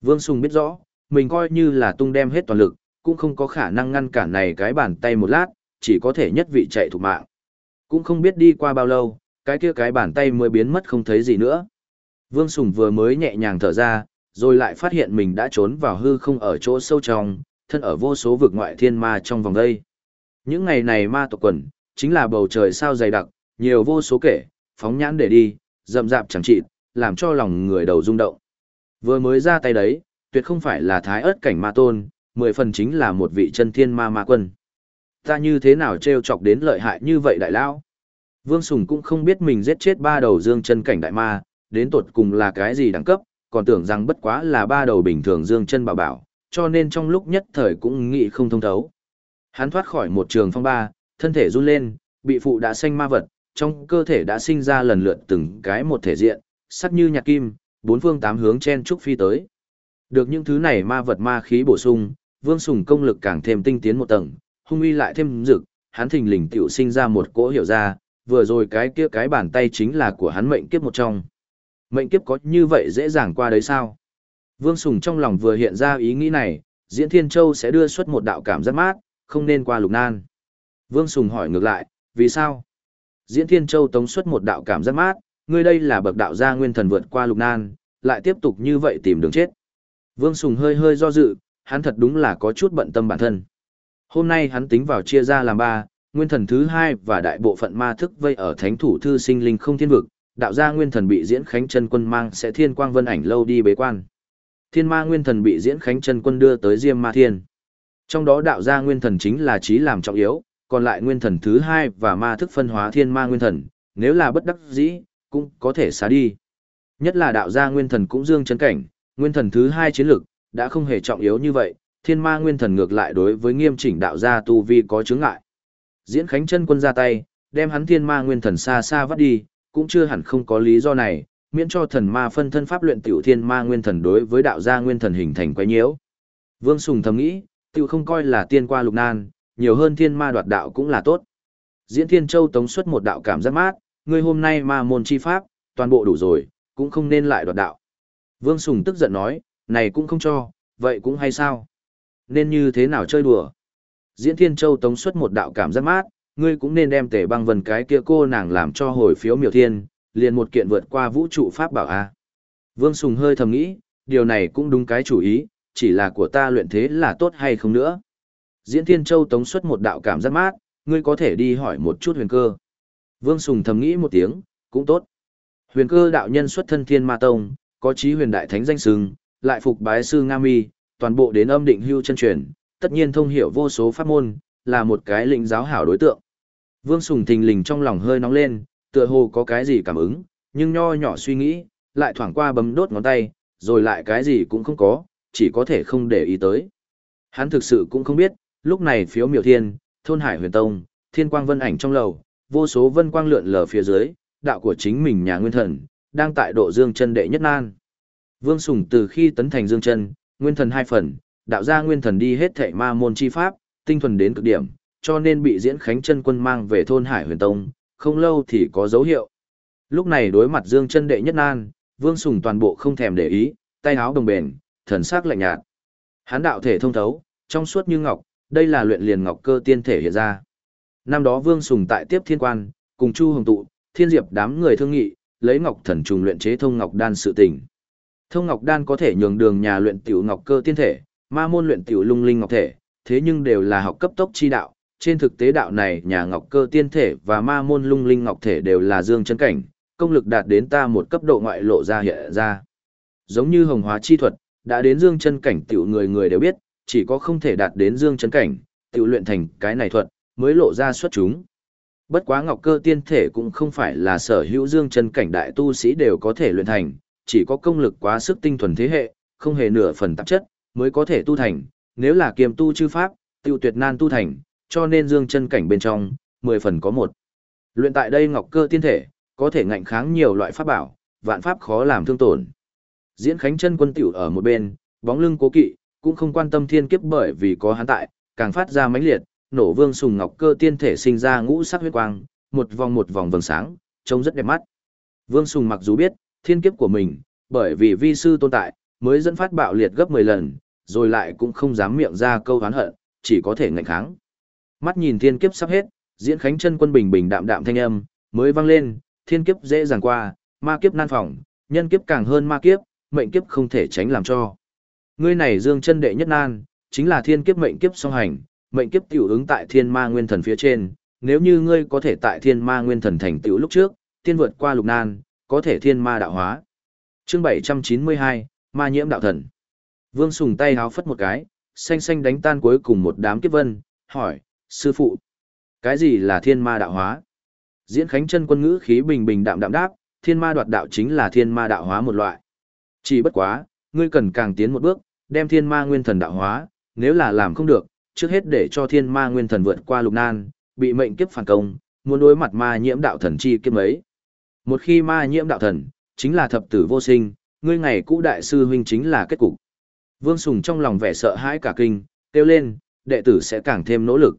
Vương Sùng biết rõ, mình coi như là tung đem hết toàn lực, cũng không có khả năng ngăn cản này cái bàn tay một lát, chỉ có thể nhất vị chạy thục mạng. Cũng không biết đi qua bao lâu, cái kia cái bàn tay mới biến mất không thấy gì nữa. Vương Sùng vừa mới nhẹ nhàng thở ra, rồi lại phát hiện mình đã trốn vào hư không ở chỗ sâu trong, thân ở vô số vực ngoại thiên ma trong vòng đây. Những ngày này ma tộc quần, chính là bầu trời sao dày đặc, nhiều vô số kể, phóng nhãn để đi, rậm rạp chẳng chịt, làm cho lòng người đầu rung động. Vừa mới ra tay đấy, tuyệt không phải là thái ớt cảnh ma tôn, mười phần chính là một vị chân thiên ma ma quân. Ta như thế nào trêu chọc đến lợi hại như vậy đại lao? Vương Sùng cũng không biết mình giết chết ba đầu dương chân cảnh đại ma, đến tột cùng là cái gì đẳng cấp, còn tưởng rằng bất quá là ba đầu bình thường dương chân bảo bảo, cho nên trong lúc nhất thời cũng nghĩ không thông thấu. Hắn thoát khỏi một trường phong ba, thân thể run lên, bị phụ đã xanh ma vật, trong cơ thể đã sinh ra lần lượt từng cái một thể diện, sắc như nhạc kim, bốn phương tám hướng chen trúc phi tới. Được những thứ này ma vật ma khí bổ sung, Vương Sùng công lực càng thêm tinh tiến một tầng, hung uy lại thêm rực, hắn thình lình tiểu sinh ra một cỗ hiểu ra, vừa rồi cái kia cái bàn tay chính là của hắn mệnh kiếp một trong. Mệnh kiếp có như vậy dễ dàng qua đấy sao? Vương Sùng trong lòng vừa hiện ra ý nghĩ này, Diễn Thiên Châu sẽ đưa xuất một đạo cảm giác mát, không nên qua lục nan. Vương Sùng hỏi ngược lại, vì sao? Diễn Thiên Châu tống xuất một đạo cảm giác mát, ngươi đây là bậc đạo gia nguyên thần vượt qua lục nan, lại tiếp tục như vậy tìm đường chết. Vương Sùng hơi hơi do dự, hắn thật đúng là có chút bận tâm bản thân. Hôm nay hắn tính vào chia ra làm ba, nguyên thần thứ hai và đại bộ phận ma thức vây ở thánh thủ thư sinh linh không thiên vực, đạo gia nguyên thần bị diễn khánh chân quân mang sẽ thiên quang vân ảnh lâu đi bế quan. Thiên ma nguyên thần bị diễn khánh chân quân đưa tới Diêm Ma Thiên. Trong đó đạo gia nguyên thần chính là trí làm trọng yếu, còn lại nguyên thần thứ hai và ma thức phân hóa thiên ma nguyên thần, nếu là bất đắc dĩ, cũng có thể xá đi. Nhất là đạo gia nguyên thần cũng dương chấn cảnh, nguyên thần thứ hai chiến lực, đã không hề trọng yếu như vậy, thiên ma nguyên thần ngược lại đối với nghiêm chỉnh đạo gia tu vi có chướng ngại. Diễn Khánh chân quân ra tay, đem hắn thiên ma nguyên thần xa xa vắt đi, cũng chưa hẳn không có lý do này, miễn cho thần ma phân thân pháp luyện tiểu thiên ma nguyên thần đối với đạo gia nguyên thần hình thành quái nhiễu. Vương Sùng thầm nghĩ, tiểu không coi là tiên qua lục nan, nhiều hơn thiên ma đoạt đạo cũng là tốt. Diễn Thiên Châu tống xuất một đạo cảm giác mát, ngươi hôm nay ma môn chi pháp, toàn bộ đủ rồi, cũng không nên lại đoạt đạo. Vương Sùng tức giận nói, này cũng không cho, vậy cũng hay sao? Nên như thế nào chơi đùa? Diễn Thiên Châu tống xuất một đạo cảm giác mát, ngươi cũng nên đem tể băng vần cái kia cô nàng làm cho hồi phiếu miểu thiên, liền một kiện vượt qua vũ trụ pháp bảo a. Vương Sùng hơi thầm nghĩ, điều này cũng đúng cái chủ ý, chỉ là của ta luyện thế là tốt hay không nữa. Diễn Thiên Châu tống xuất một đạo cảm giác mát, ngươi có thể đi hỏi một chút huyền cơ. Vương Sùng thầm nghĩ một tiếng, cũng tốt. Huyền cơ đạo nhân xuất thân thiên ma tông, có chí huyền đại thánh danh sừng, lại phục bái sư Nga Mi, toàn bộ đến âm định hưu chân truyền, tất nhiên thông hiểu vô số pháp môn, là một cái lĩnh giáo hảo đối tượng. Vương Sùng thình lình trong lòng hơi nóng lên, tựa hồ có cái gì cảm ứng, nhưng nho nhỏ suy nghĩ, lại thoảng qua bấm đốt ngón tay, rồi lại cái gì cũng không có, chỉ có thể không để ý tới. Hắn thực sự cũng không biết, lúc này phiếu miểu thiên, thôn hải huyền tông, thiên quang vân ảnh trong lầu, vô số vân quang lượn lờ phía dưới, đạo của chính mình nhà nguyên thần, đang tại độ dương chân đệ nhất nan. Vương Sùng từ khi tấn thành dương chân, nguyên thần hai phần, đạo gia nguyên thần đi hết thệ ma môn chi pháp, tinh thuần đến cực điểm, cho nên bị diễn khánh chân quân mang về thôn Hải huyền tông, không lâu thì có dấu hiệu. Lúc này đối mặt dương chân đệ nhất nan, Vương Sùng toàn bộ không thèm để ý, tay áo đồng bền, thần sắc lạnh nhạt. Hán đạo thể thông thấu, trong suốt như ngọc, đây là luyện liền ngọc cơ tiên thể hiện ra. Năm đó Vương Sùng tại tiếp thiên quan, cùng Chu Hồng Tụ, Thiên Diệp đám người thương nghị, lấy ngọc thần trùng luyện chế thông ngọc đan sự tình. Thông ngọc đan có thể nhường đường nhà luyện tiểu ngọc cơ tiên thể, ma môn luyện tiểu lung linh ngọc thể, thế nhưng đều là học cấp tốc chi đạo. Trên thực tế đạo này nhà ngọc cơ tiên thể và ma môn lung linh ngọc thể đều là dương chân cảnh, công lực đạt đến ta một cấp độ ngoại lộ ra hiện ra. Giống như hồng hóa chi thuật, đã đến dương chân cảnh tiểu người người đều biết, chỉ có không thể đạt đến dương chân cảnh, tiểu luyện thành cái này thuật, mới lộ ra xuất chúng. Bất quá ngọc cơ tiên thể cũng không phải là sở hữu dương chân cảnh đại tu sĩ đều có thể luyện thành, chỉ có công lực quá sức tinh thuần thế hệ, không hề nửa phần tạp chất, mới có thể tu thành, nếu là kiềm tu chư pháp, tiêu tuyệt nan tu thành, cho nên dương chân cảnh bên trong, 10 phần có một. Luyện tại đây ngọc cơ tiên thể, có thể ngạnh kháng nhiều loại pháp bảo, vạn pháp khó làm thương tổn. Diễn Khánh chân quân tiểu ở một bên, bóng lưng cố kỵ, cũng không quan tâm thiên kiếp bởi vì có hắn tại, càng phát ra mãnh liệt, nổ vương sùng ngọc cơ tiên thể sinh ra ngũ sắc huyết quang, một vòng một vòng vầng sáng, trông rất đẹp mắt. Vương Sùng mặc dù biết, thiên kiếp của mình, bởi vì vi sư tồn tại, mới dẫn phát bạo liệt gấp 10 lần, rồi lại cũng không dám miệng ra câu hán hận, chỉ có thể ngạnh kháng. Mắt nhìn thiên kiếp sắp hết, diễn khánh chân quân bình bình đạm đạm thanh âm, mới vang lên, thiên kiếp dễ dàng qua, ma kiếp nan phòng, nhân kiếp càng hơn ma kiếp, mệnh kiếp không thể tránh làm cho. Ngươi này dương chân đệ nhất nan, chính là thiên kiếp mệnh kiếp song hành, mệnh kiếp tiểu ứng tại thiên ma nguyên thần phía trên, nếu như ngươi có thể tại thiên ma nguyên thần thành tiểu lúc trước, tiên vượt qua lục nan, có thể thiên ma đạo hóa. Chương 792, Ma nhiễm đạo thần. Vương Sùng tay háo phất một cái, xanh xanh đánh tan cuối cùng một đám kiếp vân, hỏi, sư phụ, cái gì là thiên ma đạo hóa? Diễn Khánh chân quân ngữ khí bình bình đạm đạm đáp, thiên ma đoạt đạo chính là thiên ma đạo hóa một loại. Chỉ bất quá, ngươi cần càng tiến một bước, đem thiên ma nguyên thần đạo hóa, nếu là làm không được, trước hết để cho thiên ma nguyên thần vượt qua lục nan, bị mệnh kiếp phản công, muốn đối mặt ma nhiễm đạo thần chi kiếp ấy. Một khi ma nhiễm đạo thần, chính là thập tử vô sinh, ngươi ngày cũ đại sư huynh chính là kết cục. Vương Sùng trong lòng vẻ sợ hãi cả kinh, kêu lên, đệ tử sẽ càng thêm nỗ lực.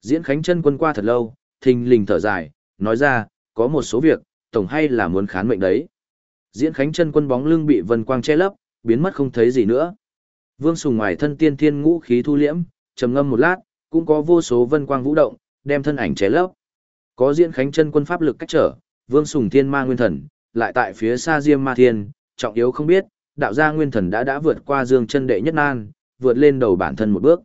Diễn Khánh chân quân qua thật lâu, thình lình thở dài, nói ra, có một số việc, tổng hay là muốn khán mệnh đấy. Diễn Khánh chân quân bóng lưng bị vân quang che lấp, biến mất không thấy gì nữa. Vương Sùng ngoài thân tiên thiên ngũ khí thu liễm, trầm ngâm một lát, cũng có vô số vân quang vũ động, đem thân ảnh che lấp. Có diễn khánh chân quân pháp lực cách trở, Vương Sùng Thiên Ma Nguyên Thần, lại tại phía xa Diêm Ma Thiên, trọng yếu không biết, đạo gia nguyên thần đã đã vượt qua dương chân đệ nhất nan, vượt lên đầu bản thân một bước.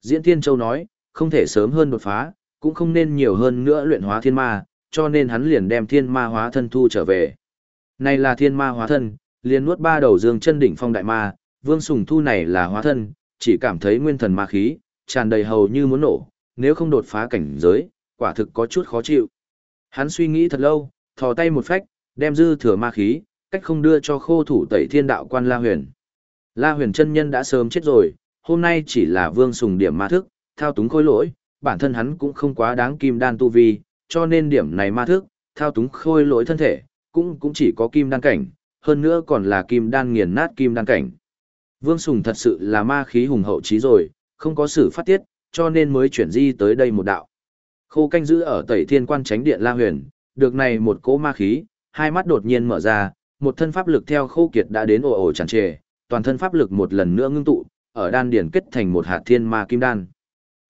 Diễn Thiên Châu nói, không thể sớm hơn đột phá, cũng không nên nhiều hơn nữa luyện hóa thiên ma, cho nên hắn liền đem thiên ma hóa thân thu trở về. Này là thiên ma hóa thân, liền nuốt ba đầu dương chân đỉnh phong đại ma, Vương Sùng Thu này là hóa thân, chỉ cảm thấy nguyên thần ma khí, tràn đầy hầu như muốn nổ, nếu không đột phá cảnh giới, quả thực có chút khó chịu. Hắn suy nghĩ thật lâu, thò tay một phách, đem dư thừa ma khí, cách không đưa cho khô thủ tẩy thiên đạo quan La Huyền. La Huyền chân nhân đã sớm chết rồi, hôm nay chỉ là Vương Sùng điểm ma thức, thao túng khôi lỗi, bản thân hắn cũng không quá đáng kim đan tu vi, cho nên điểm này ma thức, thao túng khôi lỗi thân thể, cũng cũng chỉ có kim đan cảnh, hơn nữa còn là kim đan nghiền nát kim đan cảnh. Vương Sùng thật sự là ma khí hùng hậu trí rồi, không có sự phát tiết, cho nên mới chuyển di tới đây một đạo. Khô canh giữ ở tẩy thiên quan tránh điện La Huyền, được này một cỗ ma khí, hai mắt đột nhiên mở ra, một thân pháp lực theo khô kiệt đã đến ồ ồ tràn trề, toàn thân pháp lực một lần nữa ngưng tụ, ở đan điển kết thành một hạt thiên ma kim đan.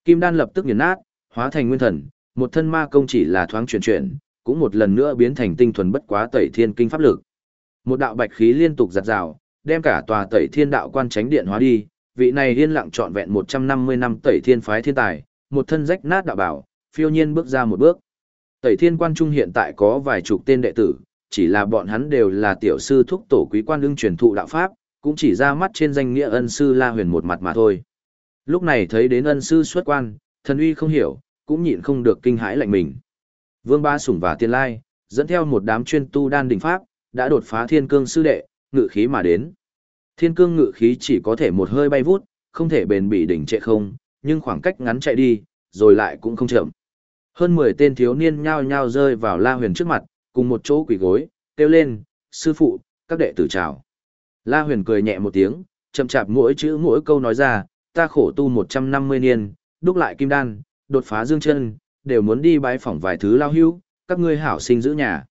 Kim đan lập tức nghiền nát, hóa thành nguyên thần, một thân ma công chỉ là thoáng chuyển chuyển, cũng một lần nữa biến thành tinh thuần bất quá tẩy thiên kinh pháp lực. Một đạo bạch khí liên tục giật rào, đem cả tòa tẩy thiên đạo quan tránh điện hóa đi, vị này yên lặng trọn vẹn 150 năm tẩy thiên phái thiên tài, một thân rách nát đạo bảo, phiêu nhiên bước ra một bước. Tẩy thiên quan trung hiện tại có vài chục tên đệ tử, chỉ là bọn hắn đều là tiểu sư thúc tổ quý quan ưng truyền thụ đạo pháp, cũng chỉ ra mắt trên danh nghĩa ân sư La Huyền một mặt mà thôi. Lúc này thấy đến ân sư xuất quan, thần uy không hiểu, cũng nhịn không được kinh hãi lạnh mình. Vương Ba Sủng và Tiên Lai, dẫn theo một đám chuyên tu đan đỉnh pháp, đã đột phá thiên cương sư đệ, ngự khí mà đến. Thiên cương ngự khí chỉ có thể một hơi bay vút, không thể bền bỉ đỉnh trệ không, nhưng khoảng cách ngắn chạy đi, rồi lại cũng không chậm. Hơn 10 tên thiếu niên nhao nhao rơi vào La Huyền trước mặt, cùng một chỗ quỳ gối, kêu lên, sư phụ, các đệ tử chào. La Huyền cười nhẹ một tiếng, chậm chạp mỗi chữ mỗi câu nói ra, ta khổ tu 150 niên, đúc lại kim đan, đột phá dương chân, đều muốn đi bái phỏng vài thứ lao hưu, các ngươi hảo sinh giữ nhà.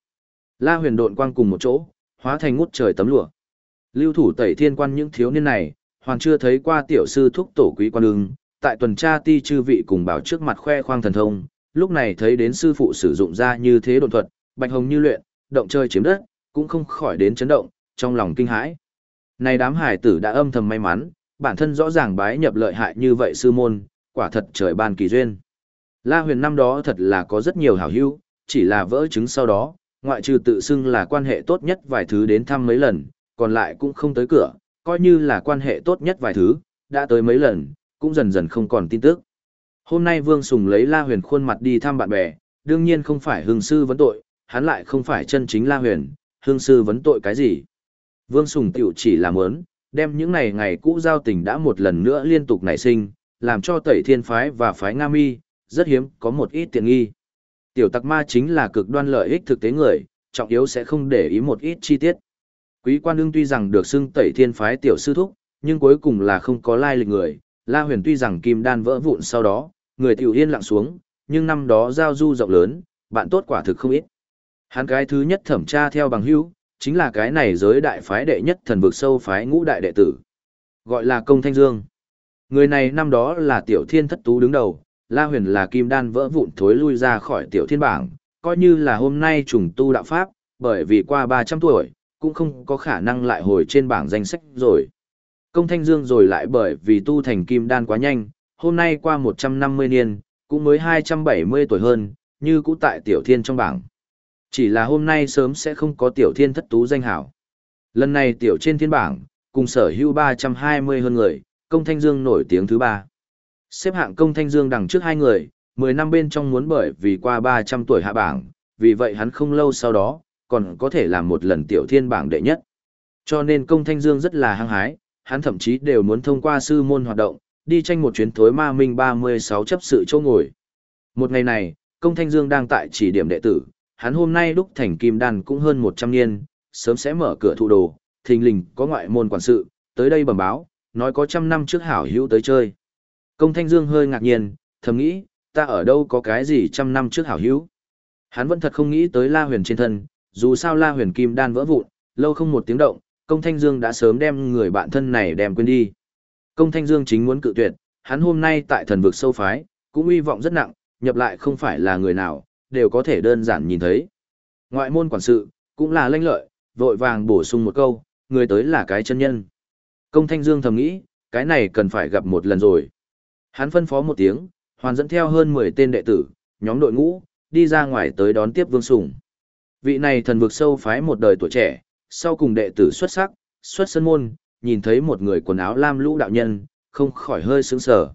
La Huyền độn quang cùng một chỗ, hóa thành ngút trời tấm lụa. Lưu thủ tẩy thiên quan những thiếu niên này, hoàng chưa thấy qua tiểu sư thúc tổ quý quan ưng, tại tuần tra ti chư vị cùng bảo trước mặt khoe khoang thần thông, lúc này thấy đến sư phụ sử dụng ra như thế độn thuật, bạch hồng như luyện, động chơi chiếm đất, cũng không khỏi đến chấn động, trong lòng kinh hãi. Này đám hải tử đã âm thầm may mắn, bản thân rõ ràng bái nhập lợi hại như vậy sư môn, quả thật trời ban kỳ duyên. La huyền năm đó thật là có rất nhiều hảo hữu, chỉ là vỡ chứng sau đó, ngoại trừ tự xưng là quan hệ tốt nhất vài thứ đến thăm mấy lần, còn lại cũng không tới cửa, coi như là quan hệ tốt nhất vài thứ, đã tới mấy lần, cũng dần dần không còn tin tức. Hôm nay Vương Sùng lấy La Huyền khuôn mặt đi thăm bạn bè, đương nhiên không phải hương sư vấn tội, hắn lại không phải chân chính La Huyền, hương sư vấn tội cái gì. Vương Sùng tiểu chỉ là muốn, đem những ngày ngày cũ giao tình đã một lần nữa liên tục nảy sinh, làm cho tẩy thiên phái và phái Nga Mi, rất hiếm có một ít tiện nghi. Tiểu tặc ma chính là cực đoan lợi ích thực tế người, trọng yếu sẽ không để ý một ít chi tiết. Quý quan ưng tuy rằng được xưng tẩy thiên phái tiểu sư thúc, nhưng cuối cùng là không có lai lịch người. La huyền tuy rằng kim đan vỡ vụn sau đó, người tiểu yên lặng xuống, nhưng năm đó giao du rộng lớn, bạn tốt quả thực không ít. Hắn cái thứ nhất thẩm tra theo bằng hữu, chính là cái này giới đại phái đệ nhất thần vực sâu phái ngũ đại đệ tử. Gọi là công thanh dương. Người này năm đó là tiểu thiên thất tú đứng đầu, La Huyền là kim đan vỡ vụn thối lui ra khỏi tiểu thiên bảng, coi như là hôm nay trùng tu đạo pháp, bởi vì qua 300 tuổi, cũng không có khả năng lại hồi trên bảng danh sách rồi. Công Thanh Dương rồi lại bởi vì tu thành kim đan quá nhanh, hôm nay qua 150 niên, cũng mới 270 tuổi hơn, như cũ tại tiểu thiên trong bảng. Chỉ là hôm nay sớm sẽ không có tiểu thiên thất tú danh hảo. Lần này tiểu trên thiên bảng, cùng sở hữu 320 hơn người, công thanh dương nổi tiếng thứ ba. Xếp hạng công thanh dương đằng trước hai người, 10 năm bên trong muốn bởi vì qua 300 tuổi hạ bảng, vì vậy hắn không lâu sau đó, còn có thể làm một lần tiểu thiên bảng đệ nhất. Cho nên công thanh dương rất là hăng hái, hắn thậm chí đều muốn thông qua sư môn hoạt động, đi tranh một chuyến thối ma minh 36 chấp sự châu ngồi. Một ngày này, công thanh dương đang tại chỉ điểm đệ tử, hắn hôm nay đúc thành kim đan cũng hơn 100 niên, sớm sẽ mở cửa thụ đồ, thình lình có ngoại môn quản sự, tới đây bẩm báo, nói có trăm năm trước hảo hữu tới chơi. Công Thanh Dương hơi ngạc nhiên, thầm nghĩ, ta ở đâu có cái gì trăm năm trước hảo hữu. Hắn vẫn thật không nghĩ tới La Huyền trên thân, dù sao La Huyền kim đan vỡ vụn, lâu không một tiếng động, Công Thanh Dương đã sớm đem người bạn thân này đem quên đi. Công Thanh Dương chính muốn cự tuyệt, hắn hôm nay tại thần vực sâu phái, cũng uy vọng rất nặng, nhập lại không phải là người nào, đều có thể đơn giản nhìn thấy. Ngoại môn quản sự, cũng là lanh lợi, vội vàng bổ sung một câu, người tới là cái chân nhân. Công Thanh Dương thầm nghĩ, cái này cần phải gặp một lần rồi. Hắn phân phó một tiếng, hoàn dẫn theo hơn 10 tên đệ tử, nhóm đội ngũ, đi ra ngoài tới đón tiếp Vương Sùng. Vị này thần vực sâu phái một đời tuổi trẻ, sau cùng đệ tử xuất sắc, xuất sân môn, nhìn thấy một người quần áo lam lũ đạo nhân, không khỏi hơi sướng sờ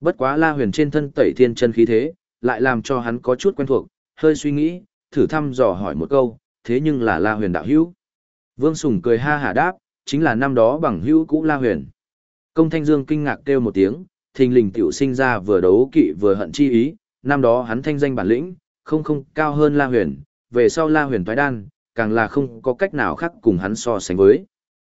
Bất quá La Huyền trên thân tẩy thiên chân khí thế, lại làm cho hắn có chút quen thuộc, hơi suy nghĩ, thử thăm dò hỏi một câu, thế nhưng là La Huyền đạo hữu. Vương Sùng cười ha hả đáp, chính là năm đó bằng hữu cũ La Huyền. Công Thanh Dương kinh ngạc kêu một tiếng, thình lình tiểu sinh ra vừa đấu kỵ vừa hận chi ý, năm đó hắn thanh danh bản lĩnh, không không cao hơn La Huyền, về sau La Huyền thoái đan, càng là không có cách nào khác cùng hắn so sánh với.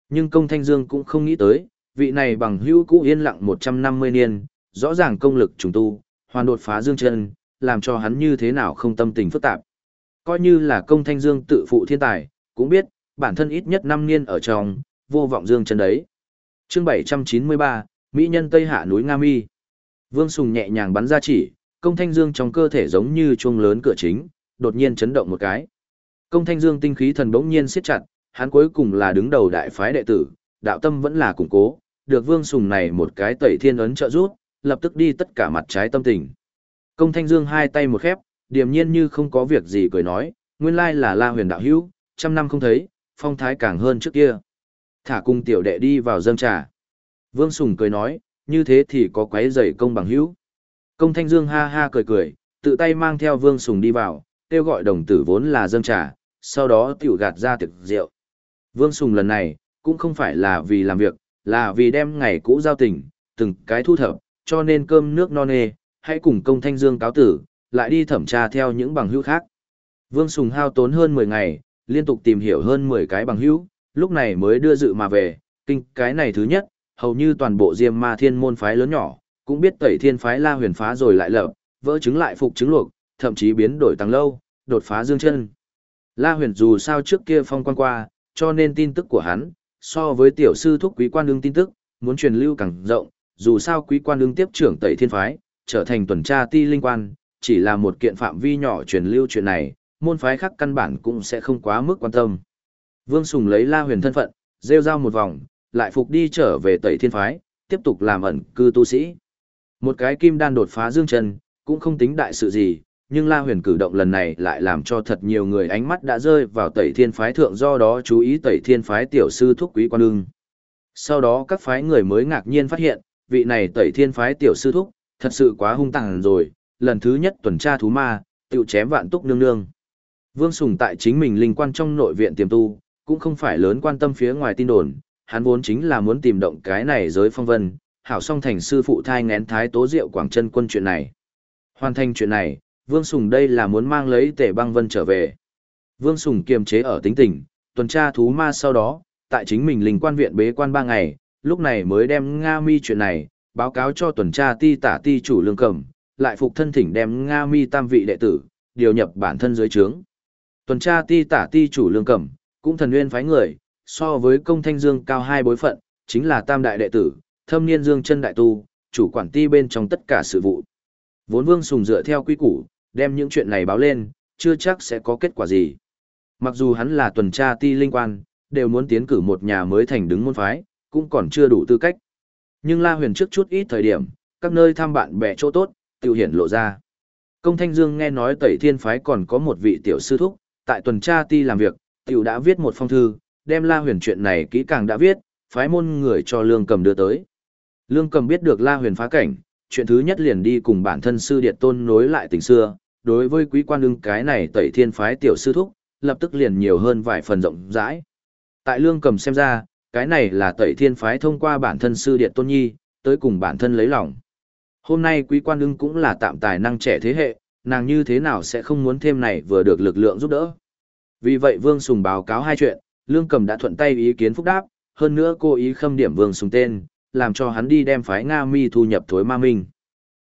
Nhưng công Thanh Dương cũng không nghĩ tới, vị này bằng hữu cũ yên lặng 150 niên, rõ ràng công lực trùng tu, hoàn đột phá dương chân, làm cho hắn như thế nào không tâm tình phức tạp. Coi như là công Thanh Dương tự phụ thiên tài, cũng biết, bản thân ít nhất 5 niên ở trong, vô vọng dương chân đấy. Chương 793, Mỹ nhân Tây Hạ núi Nga Mi. Vương Sùng nhẹ nhàng bắn ra chỉ, công thanh dương trong cơ thể giống như chuông lớn cửa chính, đột nhiên chấn động một cái. Công thanh dương tinh khí thần bỗng nhiên siết chặt, hắn cuối cùng là đứng đầu đại phái đệ tử, đạo tâm vẫn là củng cố, được Vương Sùng này một cái tẩy thiên ấn trợ rút, lập tức đi tất cả mặt trái tâm tình. Công thanh dương hai tay một khép, điềm nhiên như không có việc gì cười nói, nguyên lai là La Huyền đạo hữu, trăm năm không thấy, phong thái càng hơn trước kia. Thả cung tiểu đệ đi vào dâng trà. Vương Sùng cười nói, như thế thì có quấy rầy công bằng hữu. Công Thanh Dương ha ha cười cười, tự tay mang theo Vương Sùng đi vào, kêu gọi đồng tử vốn là dâng trà, sau đó tiểu gạt ra tiệc rượu. Vương Sùng lần này, cũng không phải là vì làm việc, là vì đem ngày cũ giao tình, từng cái thu thập, cho nên cơm nước non nê, hãy cùng công Thanh Dương cáo tử, lại đi thẩm tra theo những bằng hữu khác. Vương Sùng hao tốn hơn 10 ngày, liên tục tìm hiểu hơn 10 cái bằng hữu, lúc này mới đưa dự mà về, kinh cái này thứ nhất, hầu như toàn bộ diêm ma thiên môn phái lớn nhỏ, cũng biết tẩy thiên phái la huyền phá rồi lại lập, vỡ chứng lại phục chứng luộc, thậm chí biến đổi tăng lâu, đột phá dương chân. La huyền dù sao trước kia phong quan qua, cho nên tin tức của hắn, so với tiểu sư thúc quý quan đương tin tức, muốn truyền lưu càng rộng, dù sao quý quan đương tiếp trưởng tẩy thiên phái, trở thành tuần tra ti linh quan, chỉ là một kiện phạm vi nhỏ truyền lưu chuyện này, môn phái khác căn bản cũng sẽ không quá mức quan tâm. Vương Sùng lấy La Huyền thân phận, rêu rao một vòng, lại phục đi trở về Tẩy Thiên phái, tiếp tục làm ẩn cư tu sĩ. Một cái kim đan đột phá dương chân, cũng không tính đại sự gì, nhưng La Huyền cử động lần này lại làm cho thật nhiều người ánh mắt đã rơi vào Tẩy Thiên phái thượng do đó chú ý Tẩy Thiên phái tiểu sư thúc quý quan ưng. Sau đó các phái người mới ngạc nhiên phát hiện, vị này Tẩy Thiên phái tiểu sư thúc, thật sự quá hung tàn rồi, lần thứ nhất tuần tra thú ma, tiểu chém vạn túc nương nương. Vương Sùng tại chính mình linh quan trong nội viện tiềm tu, cũng không phải lớn quan tâm phía ngoài tin đồn, hắn vốn chính là muốn tìm động cái này giới phong vân, hảo song thành sư phụ thai ngén thái tố diệu quảng chân quân chuyện này. Hoàn thành chuyện này, Vương Sùng đây là muốn mang lấy tể băng vân trở về. Vương Sùng kiềm chế ở tính tình, tuần tra thú ma sau đó, tại chính mình linh quan viện bế quan ba ngày, lúc này mới đem Nga mi chuyện này, báo cáo cho tuần tra ti tả ti chủ lương cầm, lại phục thân thỉnh đem Nga mi tam vị đệ tử, điều nhập bản thân dưới trướng. Tuần tra ti tả ti chủ lương cẩm, cũng thần nguyên phái người, so với công thanh dương cao hai bối phận, chính là tam đại đệ tử, thâm niên dương chân đại tu, chủ quản ti bên trong tất cả sự vụ. Vốn vương sùng dựa theo quy củ, đem những chuyện này báo lên, chưa chắc sẽ có kết quả gì. Mặc dù hắn là tuần tra ti linh quan, đều muốn tiến cử một nhà mới thành đứng môn phái, cũng còn chưa đủ tư cách. Nhưng La Huyền trước chút ít thời điểm, các nơi thăm bạn bè chỗ tốt, tiêu hiển lộ ra. Công Thanh Dương nghe nói Tẩy Thiên phái còn có một vị tiểu sư thúc, tại tuần tra ti làm việc, tiểu đã viết một phong thư, đem La Huyền chuyện này kỹ càng đã viết, phái môn người cho Lương Cầm đưa tới. Lương Cầm biết được La Huyền phá cảnh, chuyện thứ nhất liền đi cùng bản thân sư điện tôn nối lại tình xưa, đối với quý quan ưng cái này tẩy thiên phái tiểu sư thúc, lập tức liền nhiều hơn vài phần rộng rãi. Tại Lương Cầm xem ra, cái này là tẩy thiên phái thông qua bản thân sư điện tôn nhi, tới cùng bản thân lấy lòng. Hôm nay quý quan ưng cũng là tạm tài năng trẻ thế hệ, nàng như thế nào sẽ không muốn thêm này vừa được lực lượng giúp đỡ. Vì vậy Vương Sùng báo cáo hai chuyện, Lương Cầm đã thuận tay ý kiến phúc đáp, hơn nữa cô ý khâm điểm Vương Sùng tên, làm cho hắn đi đem phái Nga Mi thu nhập thối ma minh.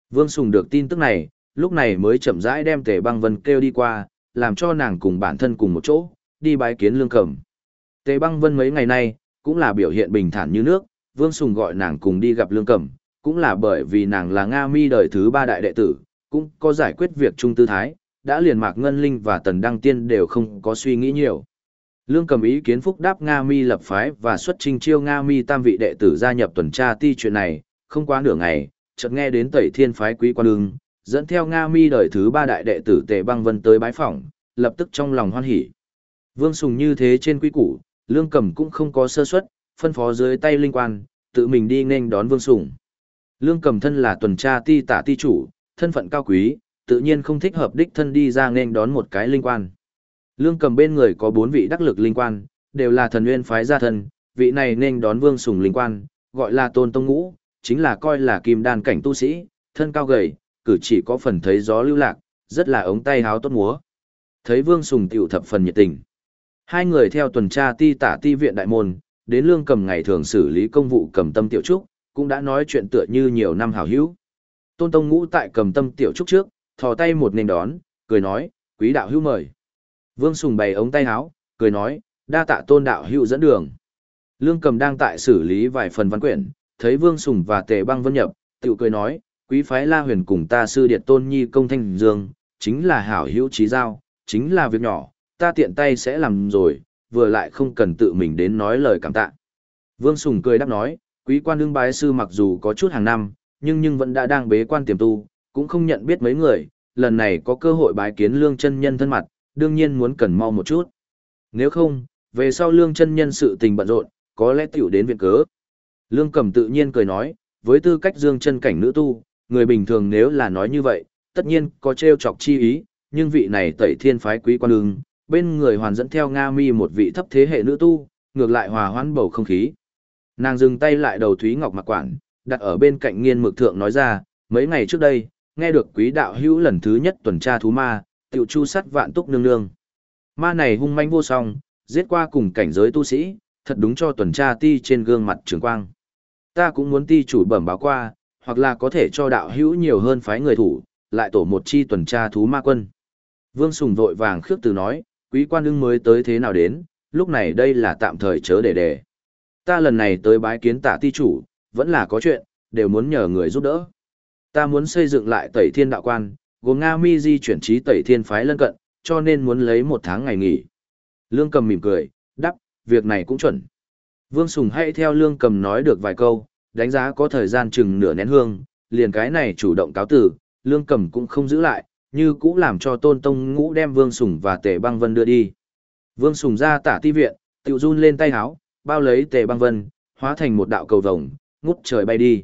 Vương Sùng được tin tức này, lúc này mới chậm rãi đem Tề Băng Vân kêu đi qua, làm cho nàng cùng bản thân cùng một chỗ, đi bái kiến Lương Cẩm. Tề Băng Vân mấy ngày nay, cũng là biểu hiện bình thản như nước, Vương Sùng gọi nàng cùng đi gặp Lương Cẩm, cũng là bởi vì nàng là Nga Mi đời thứ ba đại đệ tử, cũng có giải quyết việc Trung tư thái, đã liền Mạc Ngân Linh và Tần Đăng Tiên đều không có suy nghĩ nhiều. Lương cầm ý kiến phúc đáp Nga mi lập phái và xuất trình chiêu Nga mi tam vị đệ tử gia nhập tuần tra ti chuyện này, không quá nửa ngày, chợt nghe đến tẩy thiên phái quý quan ưng, dẫn theo Nga mi đời thứ ba đại đệ tử tề băng vân tới bái phỏng, lập tức trong lòng hoan hỉ. Vương Sùng như thế trên quý củ, Lương cầm cũng không có sơ suất, phân phó dưới tay linh quan, tự mình đi nên đón Vương Sùng. Lương cầm thân là tuần tra ti tả ti chủ, thân phận cao quý, tự nhiên không thích hợp đích thân đi ra nên đón một cái linh quan. Lương cầm bên người có bốn vị đắc lực linh quan, đều là thần nguyên phái gia thân, vị này nên đón vương sùng linh quan, gọi là tôn tông ngũ, chính là coi là kim đan cảnh tu sĩ, thân cao gầy, cử chỉ có phần thấy gió lưu lạc, rất là ống tay háo tốt múa. Thấy vương sùng tiểu thập phần nhiệt tình. Hai người theo tuần tra ti tả ti viện đại môn, đến lương cầm ngày thường xử lý công vụ cầm tâm tiểu trúc, cũng đã nói chuyện tựa như nhiều năm hảo hữu. Tôn Tông Ngũ tại cầm tâm tiểu trúc trước, thò tay một nền đón, cười nói, quý đạo hữu mời. Vương Sùng bày ống tay áo, cười nói, đa tạ tôn đạo hữu dẫn đường. Lương cầm đang tại xử lý vài phần văn quyển, thấy Vương Sùng và Tề băng vân nhập, tiểu cười nói, quý phái La Huyền cùng ta sư điệt tôn nhi công thanh dương, chính là hảo hữu trí giao, chính là việc nhỏ, ta tiện tay sẽ làm rồi, vừa lại không cần tự mình đến nói lời cảm tạ. Vương Sùng cười đáp nói, quý quan đương bái sư mặc dù có chút hàng năm, nhưng nhưng vẫn đã đang bế quan tiềm tu, cũng không nhận biết mấy người, lần này có cơ hội bái kiến lương chân nhân thân mặt, đương nhiên muốn cần mau một chút. Nếu không, về sau lương chân nhân sự tình bận rộn, có lẽ tiểu đến viện cớ. Lương cầm tự nhiên cười nói, với tư cách dương chân cảnh nữ tu, người bình thường nếu là nói như vậy, tất nhiên có trêu chọc chi ý, nhưng vị này tẩy thiên phái quý quan ưng, bên người hoàn dẫn theo Nga mi một vị thấp thế hệ nữ tu, ngược lại hòa hoãn bầu không khí. Nàng dừng tay lại đầu Thúy Ngọc mặc quản, đặt ở bên cạnh nghiên mực thượng nói ra, mấy ngày trước đây, nghe được quý đạo hữu lần thứ nhất tuần tra thú ma, tiểu chu sắt vạn túc nương nương. Ma này hung manh vô song, giết qua cùng cảnh giới tu sĩ, thật đúng cho tuần tra ti trên gương mặt trường quang. Ta cũng muốn ti chủ bẩm báo qua, hoặc là có thể cho đạo hữu nhiều hơn phái người thủ, lại tổ một chi tuần tra thú ma quân. Vương Sùng vội vàng khước từ nói, quý quan ưng mới tới thế nào đến, lúc này đây là tạm thời chớ để đề. Ta lần này tới bái kiến tả ti chủ, vẫn là có chuyện, đều muốn nhờ người giúp đỡ. Ta muốn xây dựng lại tẩy thiên đạo quan, gồm Nga mi di chuyển trí tẩy thiên phái lân cận, cho nên muốn lấy một tháng ngày nghỉ. Lương cầm mỉm cười, đắp, việc này cũng chuẩn. Vương Sùng hãy theo lương cầm nói được vài câu, đánh giá có thời gian chừng nửa nén hương, liền cái này chủ động cáo tử, lương cầm cũng không giữ lại, như cũng làm cho tôn tông ngũ đem Vương Sùng và tề băng vân đưa đi. Vương Sùng ra tả ti viện, tiểu run lên tay háo, bao lấy tề băng vân, hóa thành một đạo cầu vồng, ngút trời bay đi.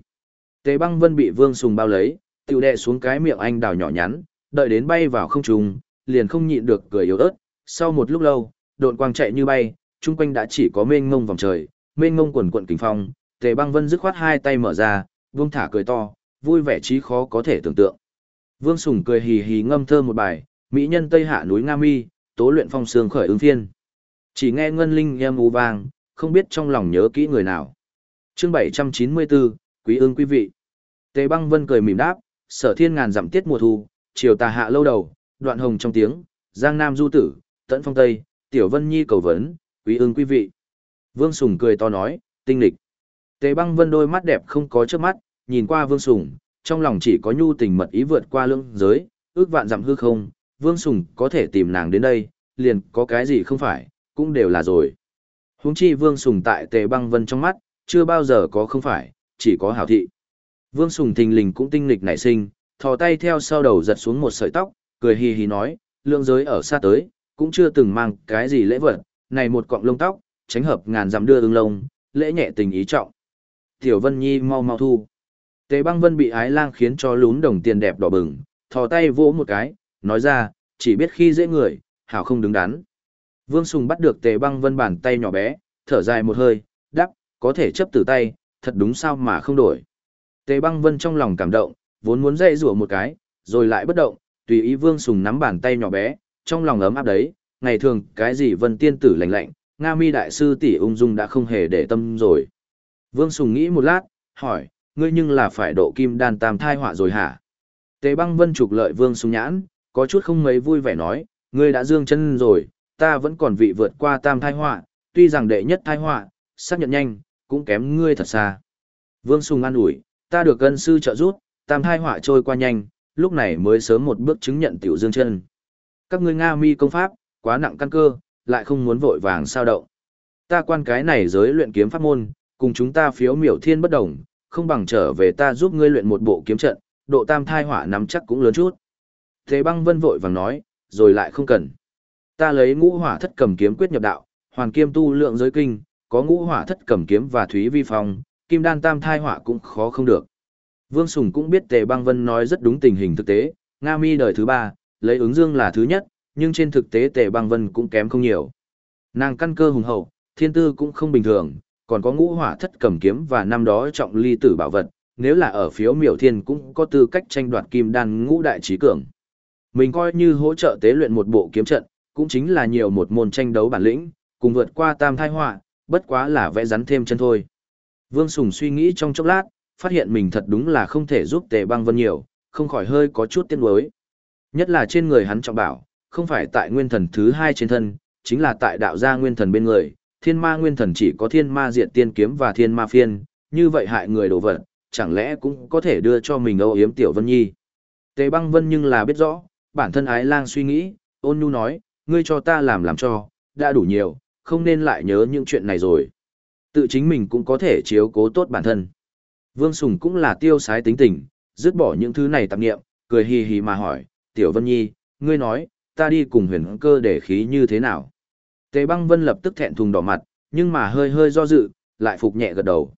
Tề băng vân bị Vương Sùng bao lấy, tiểu đệ xuống cái miệng anh đào nhỏ nhắn, đợi đến bay vào không trung, liền không nhịn được cười yếu ớt. Sau một lúc lâu, độn quang chạy như bay, chung quanh đã chỉ có mênh mông vòng trời, mênh mông quần quận kính phong, Tề Băng Vân dứt khoát hai tay mở ra, vương thả cười to, vui vẻ trí khó có thể tưởng tượng. Vương Sùng cười hì hì ngâm thơ một bài, mỹ nhân Tây Hạ núi Nga Mi, tố luyện phong sương khởi ứng phiên. Chỉ nghe ngân linh em u vang, không biết trong lòng nhớ kỹ người nào. Chương 794, Quý ương quý vị. Tề Băng Vân cười mỉm đáp, sở thiên ngàn dặm tiết mùa thu, chiều tà hạ lâu đầu, đoạn hồng trong tiếng, giang nam du tử, tẫn phong tây, tiểu vân nhi cầu vấn, quý ương quý vị. Vương Sùng cười to nói, tinh lịch. Tề băng vân đôi mắt đẹp không có trước mắt, nhìn qua Vương Sùng, trong lòng chỉ có nhu tình mật ý vượt qua lưỡng giới, ước vạn dặm hư không, Vương Sùng có thể tìm nàng đến đây, liền có cái gì không phải, cũng đều là rồi. Huống chi Vương Sùng tại Tề băng vân trong mắt, chưa bao giờ có không phải, chỉ có hảo thị. Vương Sùng thình lình cũng tinh lịch nảy sinh, thò tay theo sau đầu giật xuống một sợi tóc, cười hì hì nói, lượng giới ở xa tới, cũng chưa từng mang cái gì lễ vật, này một cọng lông tóc, tránh hợp ngàn dặm đưa ưng lông, lễ nhẹ tình ý trọng. Tiểu Vân Nhi mau mau thu. Tề băng vân bị ái lang khiến cho lún đồng tiền đẹp đỏ bừng, thò tay vỗ một cái, nói ra, chỉ biết khi dễ người, hảo không đứng đắn. Vương Sùng bắt được tề băng vân bàn tay nhỏ bé, thở dài một hơi, đắc, có thể chấp tử tay, thật đúng sao mà không đổi. Tề băng vân trong lòng cảm động, vốn muốn dậy rủa một cái, rồi lại bất động, tùy ý Vương Sùng nắm bàn tay nhỏ bé, trong lòng ấm áp đấy, ngày thường cái gì vân tiên tử lạnh lạnh, Nga mi đại sư tỷ ung dung đã không hề để tâm rồi. Vương Sùng nghĩ một lát, hỏi, ngươi nhưng là phải độ kim đan tam thai họa rồi hả? Tề băng vân trục lợi Vương Sùng nhãn, có chút không mấy vui vẻ nói, ngươi đã dương chân rồi, ta vẫn còn vị vượt qua tam thai họa, tuy rằng đệ nhất thai họa, xác nhận nhanh, cũng kém ngươi thật xa. Vương Sùng an ủi, ta được ân sư trợ giúp, tam thai họa trôi qua nhanh, lúc này mới sớm một bước chứng nhận tiểu dương chân. Các ngươi Nga mi công pháp, quá nặng căn cơ, lại không muốn vội vàng sao động. Ta quan cái này giới luyện kiếm pháp môn, cùng chúng ta phiếu miểu thiên bất đồng, không bằng trở về ta giúp ngươi luyện một bộ kiếm trận, độ tam thai hỏa nắm chắc cũng lớn chút. Thế băng vân vội vàng nói, rồi lại không cần. Ta lấy ngũ hỏa thất cầm kiếm quyết nhập đạo, hoàn kiêm tu lượng giới kinh, có ngũ hỏa thất cầm kiếm và thúy vi phong, kim đan tam thai họa cũng khó không được. Vương Sùng cũng biết Tề Băng Vân nói rất đúng tình hình thực tế, Nga Mi đời thứ ba, lấy ứng dương là thứ nhất, nhưng trên thực tế Tề Băng Vân cũng kém không nhiều. Nàng căn cơ hùng hậu, thiên tư cũng không bình thường, còn có ngũ hỏa thất cầm kiếm và năm đó trọng ly tử bảo vật, nếu là ở phiếu miểu thiên cũng có tư cách tranh đoạt kim đan ngũ đại trí cường. Mình coi như hỗ trợ tế luyện một bộ kiếm trận, cũng chính là nhiều một môn tranh đấu bản lĩnh, cùng vượt qua tam thai họa, bất quá là vẽ rắn thêm chân thôi. Vương Sùng suy nghĩ trong chốc lát, phát hiện mình thật đúng là không thể giúp Tề Băng Vân nhiều, không khỏi hơi có chút tiếc nuối. Nhất là trên người hắn trọng bảo, không phải tại nguyên thần thứ hai trên thân, chính là tại đạo gia nguyên thần bên người, thiên ma nguyên thần chỉ có thiên ma diện tiên kiếm và thiên ma phiên, như vậy hại người đổ vật, chẳng lẽ cũng có thể đưa cho mình âu yếm tiểu Vân Nhi. Tề băng Vân nhưng là biết rõ, bản thân ái lang suy nghĩ, ôn nhu nói, ngươi cho ta làm làm cho, đã đủ nhiều, không nên lại nhớ những chuyện này rồi. Tự chính mình cũng có thể chiếu cố tốt bản thân. Vương Sùng cũng là tiêu sái tính tình, dứt bỏ những thứ này tạp nghiệm, cười hì hì mà hỏi, Tiểu Vân Nhi, ngươi nói, ta đi cùng huyền cơ để khí như thế nào? Tề băng vân lập tức thẹn thùng đỏ mặt, nhưng mà hơi hơi do dự, lại phục nhẹ gật đầu.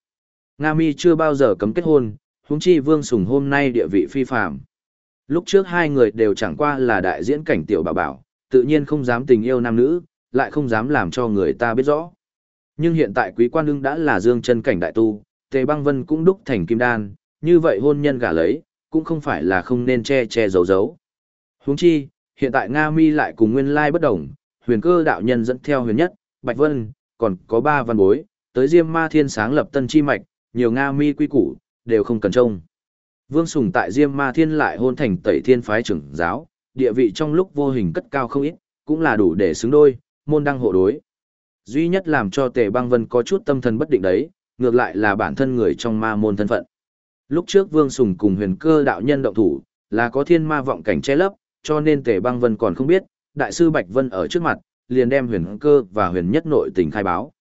Nga mi chưa bao giờ cấm kết hôn, huống chi Vương Sùng hôm nay địa vị phi phàm. Lúc trước hai người đều chẳng qua là đại diễn cảnh tiểu bảo bảo, tự nhiên không dám tình yêu nam nữ, lại không dám làm cho người ta biết rõ. Nhưng hiện tại quý quan ưng đã là dương chân cảnh đại tu, Tề băng vân cũng đúc thành kim đan, như vậy hôn nhân gả lấy, cũng không phải là không nên che che giấu giấu. Huống chi, hiện tại Nga Mi lại cùng nguyên lai bất đồng, huyền cơ đạo nhân dẫn theo huyền nhất, Bạch Vân, còn có ba văn bối, tới Diêm Ma Thiên sáng lập tân chi mạch, nhiều Nga Mi quy củ, đều không cần trông. Vương Sùng tại Diêm Ma Thiên lại hôn thành tẩy thiên phái trưởng giáo, địa vị trong lúc vô hình cất cao không ít, cũng là đủ để xứng đôi, môn đăng hộ đối. Duy nhất làm cho Tề Băng Vân có chút tâm thần bất định đấy, ngược lại là bản thân người trong ma môn thân phận. Lúc trước Vương Sùng cùng huyền cơ đạo nhân động thủ, là có thiên ma vọng cảnh che lấp, cho nên Tề Băng Vân còn không biết, Đại sư Bạch Vân ở trước mặt, liền đem huyền cơ và huyền nhất nội tình khai báo.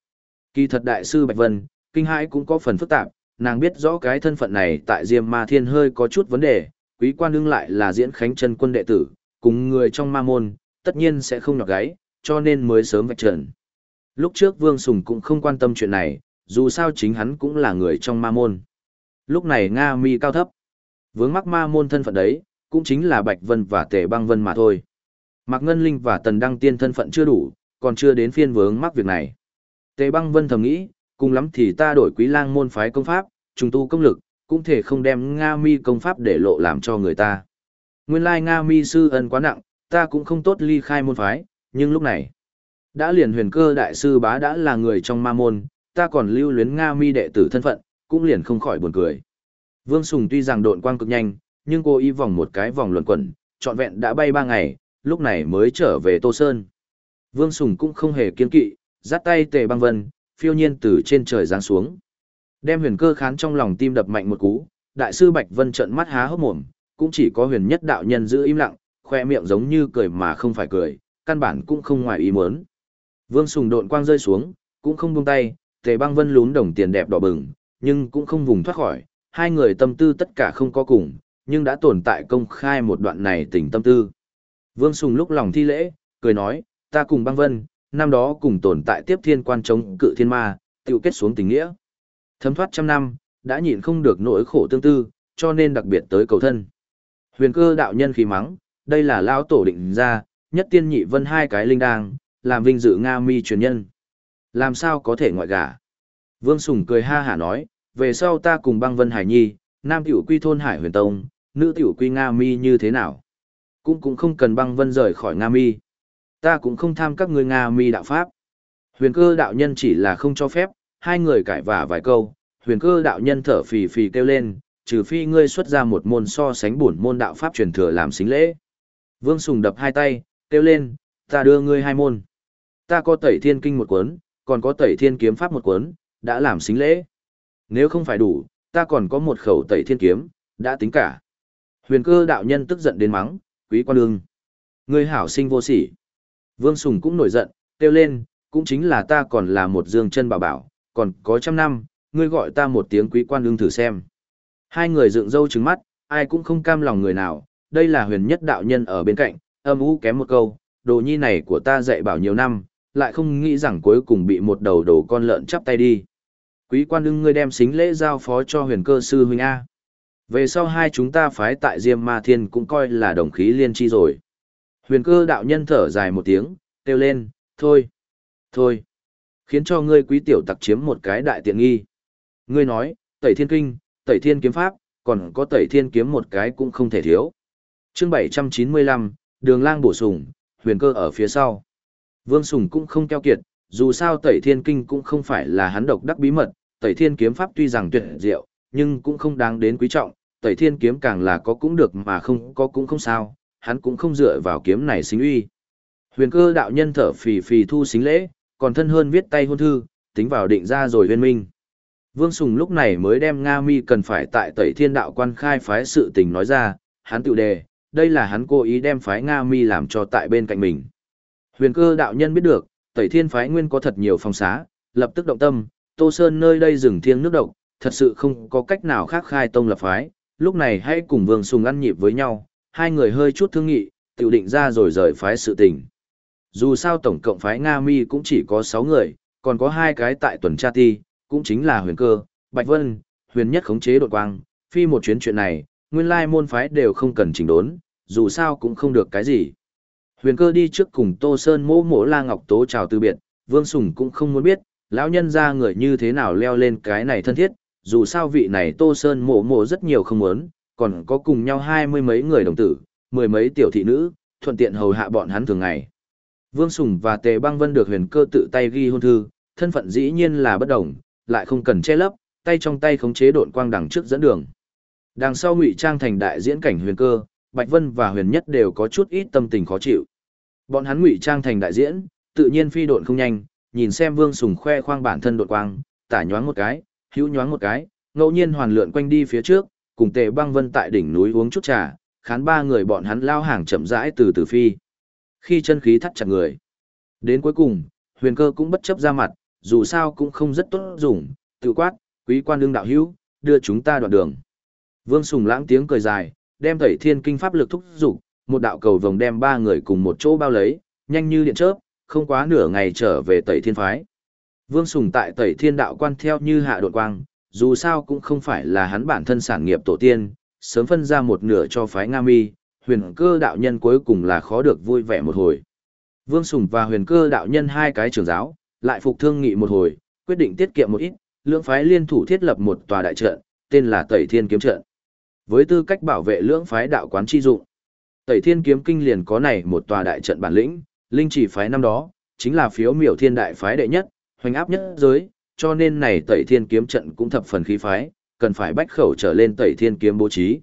Kỳ thật Đại sư Bạch Vân, kinh hãi cũng có phần phức tạp, nàng biết rõ cái thân phận này tại Diêm Ma Thiên hơi có chút vấn đề, quý quan đương lại là diễn khánh chân quân đệ tử, cùng người trong ma môn, tất nhiên sẽ không nhọc gáy, cho nên mới sớm vạch trần. Lúc trước Vương Sùng cũng không quan tâm chuyện này, dù sao chính hắn cũng là người trong ma môn. Lúc này Nga mi cao thấp. Vướng mắc ma môn thân phận đấy, cũng chính là Bạch Vân và Tề Băng Vân mà thôi. Mạc Ngân Linh và Tần Đăng Tiên thân phận chưa đủ, còn chưa đến phiên vướng mắc việc này. Tề Băng Vân thầm nghĩ, cùng lắm thì ta đổi Quý Lang môn phái công pháp, trùng tu công lực, cũng thể không đem Nga Mi công pháp để lộ làm cho người ta. Nguyên lai Nga Mi sư ân quá nặng, ta cũng không tốt ly khai môn phái, nhưng lúc này, đã liền huyền cơ đại sư bá đã là người trong ma môn, ta còn lưu luyến Nga Mi đệ tử thân phận, cũng liền không khỏi buồn cười. Vương Sùng tuy rằng độn quang cực nhanh, nhưng cô y vòng một cái vòng luẩn quẩn, trọn vẹn đã bay ba ngày, lúc này mới trở về Tô Sơn. Vương Sùng cũng không hề kiên kỵ, dắt tay tề băng vân, phiêu nhiên từ trên trời giáng xuống. Đem huyền cơ khán trong lòng tim đập mạnh một cú, đại sư Bạch Vân trợn mắt há hốc mồm, cũng chỉ có huyền nhất đạo nhân giữ im lặng, khoe miệng giống như cười mà không phải cười, căn bản cũng không ngoài ý muốn. Vương Sùng độn quang rơi xuống, cũng không buông tay, tề băng vân lún đồng tiền đẹp đỏ bừng, nhưng cũng không vùng thoát khỏi, hai người tâm tư tất cả không có cùng, nhưng đã tồn tại công khai một đoạn này tình tâm tư. Vương Sùng lúc lòng thi lễ, cười nói, ta cùng băng vân, năm đó cùng tồn tại tiếp thiên quan chống cự thiên ma, tiêu kết xuống tình nghĩa. Thấm thoát trăm năm, đã nhịn không được nỗi khổ tương tư, cho nên đặc biệt tới cầu thân. Huyền cơ đạo nhân khí mắng, đây là lão tổ định ra, nhất tiên nhị vân hai cái linh đang, làm vinh dự Nga mi truyền nhân. Làm sao có thể ngoại gả? Vương Sùng cười ha hả nói, về sau ta cùng băng vân hải nhi, nam tiểu quy thôn hải huyền tông, nữ tiểu quy Nga mi như thế nào? Cũng cũng không cần băng vân rời khỏi Nga mi. Ta cũng không tham các người Nga mi đạo pháp. Huyền cơ đạo nhân chỉ là không cho phép, hai người cãi vả vài câu, huyền cơ đạo nhân thở phì phì kêu lên, trừ phi ngươi xuất ra một môn so sánh bổn môn đạo pháp truyền thừa làm xính lễ. Vương Sùng đập hai tay, kêu lên, ta đưa ngươi hai môn. Ta có tẩy thiên kinh một cuốn, còn có tẩy thiên kiếm pháp một cuốn, đã làm xính lễ. Nếu không phải đủ, ta còn có một khẩu tẩy thiên kiếm, đã tính cả. Huyền cơ đạo nhân tức giận đến mắng, quý quan đương. Ngươi hảo sinh vô sỉ. Vương Sùng cũng nổi giận, kêu lên, cũng chính là ta còn là một dương chân bảo bảo, còn có trăm năm, ngươi gọi ta một tiếng quý quan đương thử xem. Hai người dựng râu trứng mắt, ai cũng không cam lòng người nào, đây là huyền nhất đạo nhân ở bên cạnh, âm u kém một câu, đồ nhi này của ta dạy bảo nhiều năm, lại không nghĩ rằng cuối cùng bị một đầu đồ con lợn chắp tay đi. Quý quan ưng ngươi đem xính lễ giao phó cho huyền cơ sư huynh A. Về sau hai chúng ta phái tại Diêm Ma Thiên cũng coi là đồng khí liên chi rồi. Huyền cơ đạo nhân thở dài một tiếng, kêu lên, thôi, thôi, khiến cho ngươi quý tiểu tặc chiếm một cái đại tiện nghi. Ngươi nói, tẩy thiên kinh, tẩy thiên kiếm pháp, còn có tẩy thiên kiếm một cái cũng không thể thiếu. chương 795, đường lang bổ sung, huyền cơ ở phía sau. Vương Sùng cũng không keo kiệt, dù sao tẩy thiên kinh cũng không phải là hắn độc đắc bí mật, tẩy thiên kiếm pháp tuy rằng tuyệt diệu, nhưng cũng không đáng đến quý trọng, tẩy thiên kiếm càng là có cũng được mà không có cũng không sao, hắn cũng không dựa vào kiếm này xính uy. Huyền cơ đạo nhân thở phì phì thu xính lễ, còn thân hơn viết tay hôn thư, tính vào định ra rồi huyên minh. Vương Sùng lúc này mới đem Nga Mi cần phải tại Tẩy Thiên Đạo quan khai phái sự tình nói ra, hắn tự đề, đây là hắn cố ý đem phái Nga Mi làm cho tại bên cạnh mình. Huyền cơ đạo nhân biết được, Tẩy Thiên phái nguyên có thật nhiều phòng xá, lập tức động tâm, Tô Sơn nơi đây rừng thiêng nước độc, thật sự không có cách nào khác khai tông lập phái, lúc này hãy cùng Vương Sùng ăn nhịp với nhau, hai người hơi chút thương nghị, tự định ra rồi rời phái sự tình. Dù sao tổng cộng phái Nga Mi cũng chỉ có 6 người, còn có hai cái tại tuần tra ti, cũng chính là huyền cơ, Bạch Vân, huyền nhất khống chế đột quang, phi một chuyến chuyện này, nguyên lai môn phái đều không cần chỉnh đốn, dù sao cũng không được cái gì. Huyền cơ đi trước cùng Tô Sơn mỗ mỗ La Ngọc Tố chào từ biệt, Vương Sùng cũng không muốn biết, lão nhân ra người như thế nào leo lên cái này thân thiết, dù sao vị này Tô Sơn mỗ mỗ rất nhiều không muốn, còn có cùng nhau hai mươi mấy người đồng tử, mười mấy tiểu thị nữ, thuận tiện hầu hạ bọn hắn thường ngày. Vương Sùng và Tề Băng Vân được huyền cơ tự tay ghi hôn thư, thân phận dĩ nhiên là bất đồng, lại không cần che lấp, tay trong tay khống chế độn quang đằng trước dẫn đường. Đằng sau ngụy trang thành đại diễn cảnh huyền cơ, Bạch Vân và Huyền Nhất đều có chút ít tâm tình khó chịu. Bọn hắn ngụy trang thành đại diễn, tự nhiên phi độn không nhanh, nhìn xem Vương Sùng khoe khoang bản thân đội quang, tả nhoáng một cái, hữu nhoáng một cái, ngẫu nhiên hoàn lượn quanh đi phía trước, cùng Tề Băng Vân tại đỉnh núi uống chút trà, khán ba người bọn hắn lao hàng chậm rãi từ từ phi. Khi chân khí thắt chặt người. Đến cuối cùng, Huyền Cơ cũng bất chấp ra mặt, dù sao cũng không rất tốt dùng, tự quát, quý quan đương đạo hữu, đưa chúng ta đoạn đường. Vương Sùng lãng tiếng cười dài, đem tẩy thiên kinh pháp lực thúc dục một đạo cầu vồng đem ba người cùng một chỗ bao lấy, nhanh như điện chớp, không quá nửa ngày trở về tẩy thiên phái. Vương Sùng tại tẩy thiên đạo quan theo như hạ đột quang, dù sao cũng không phải là hắn bản thân sản nghiệp tổ tiên, sớm phân ra một nửa cho phái Nga Mi, huyền cơ đạo nhân cuối cùng là khó được vui vẻ một hồi. Vương Sùng và huyền cơ đạo nhân hai cái trưởng giáo, lại phục thương nghị một hồi, quyết định tiết kiệm một ít, lưỡng phái liên thủ thiết lập một tòa đại trận, tên là Tẩy Thiên Kiếm Trận. Với tư cách bảo vệ lưỡng phái đạo quán chi dụng, Tẩy Thiên Kiếm Kinh liền có này một tòa đại trận bản lĩnh, linh chỉ phái năm đó, chính là phiếu miểu thiên đại phái đệ nhất, hoành áp nhất giới, cho nên này Tẩy Thiên Kiếm Trận cũng thập phần khí phái, cần phải bách khẩu trở lên Tẩy Thiên Kiếm bố trí.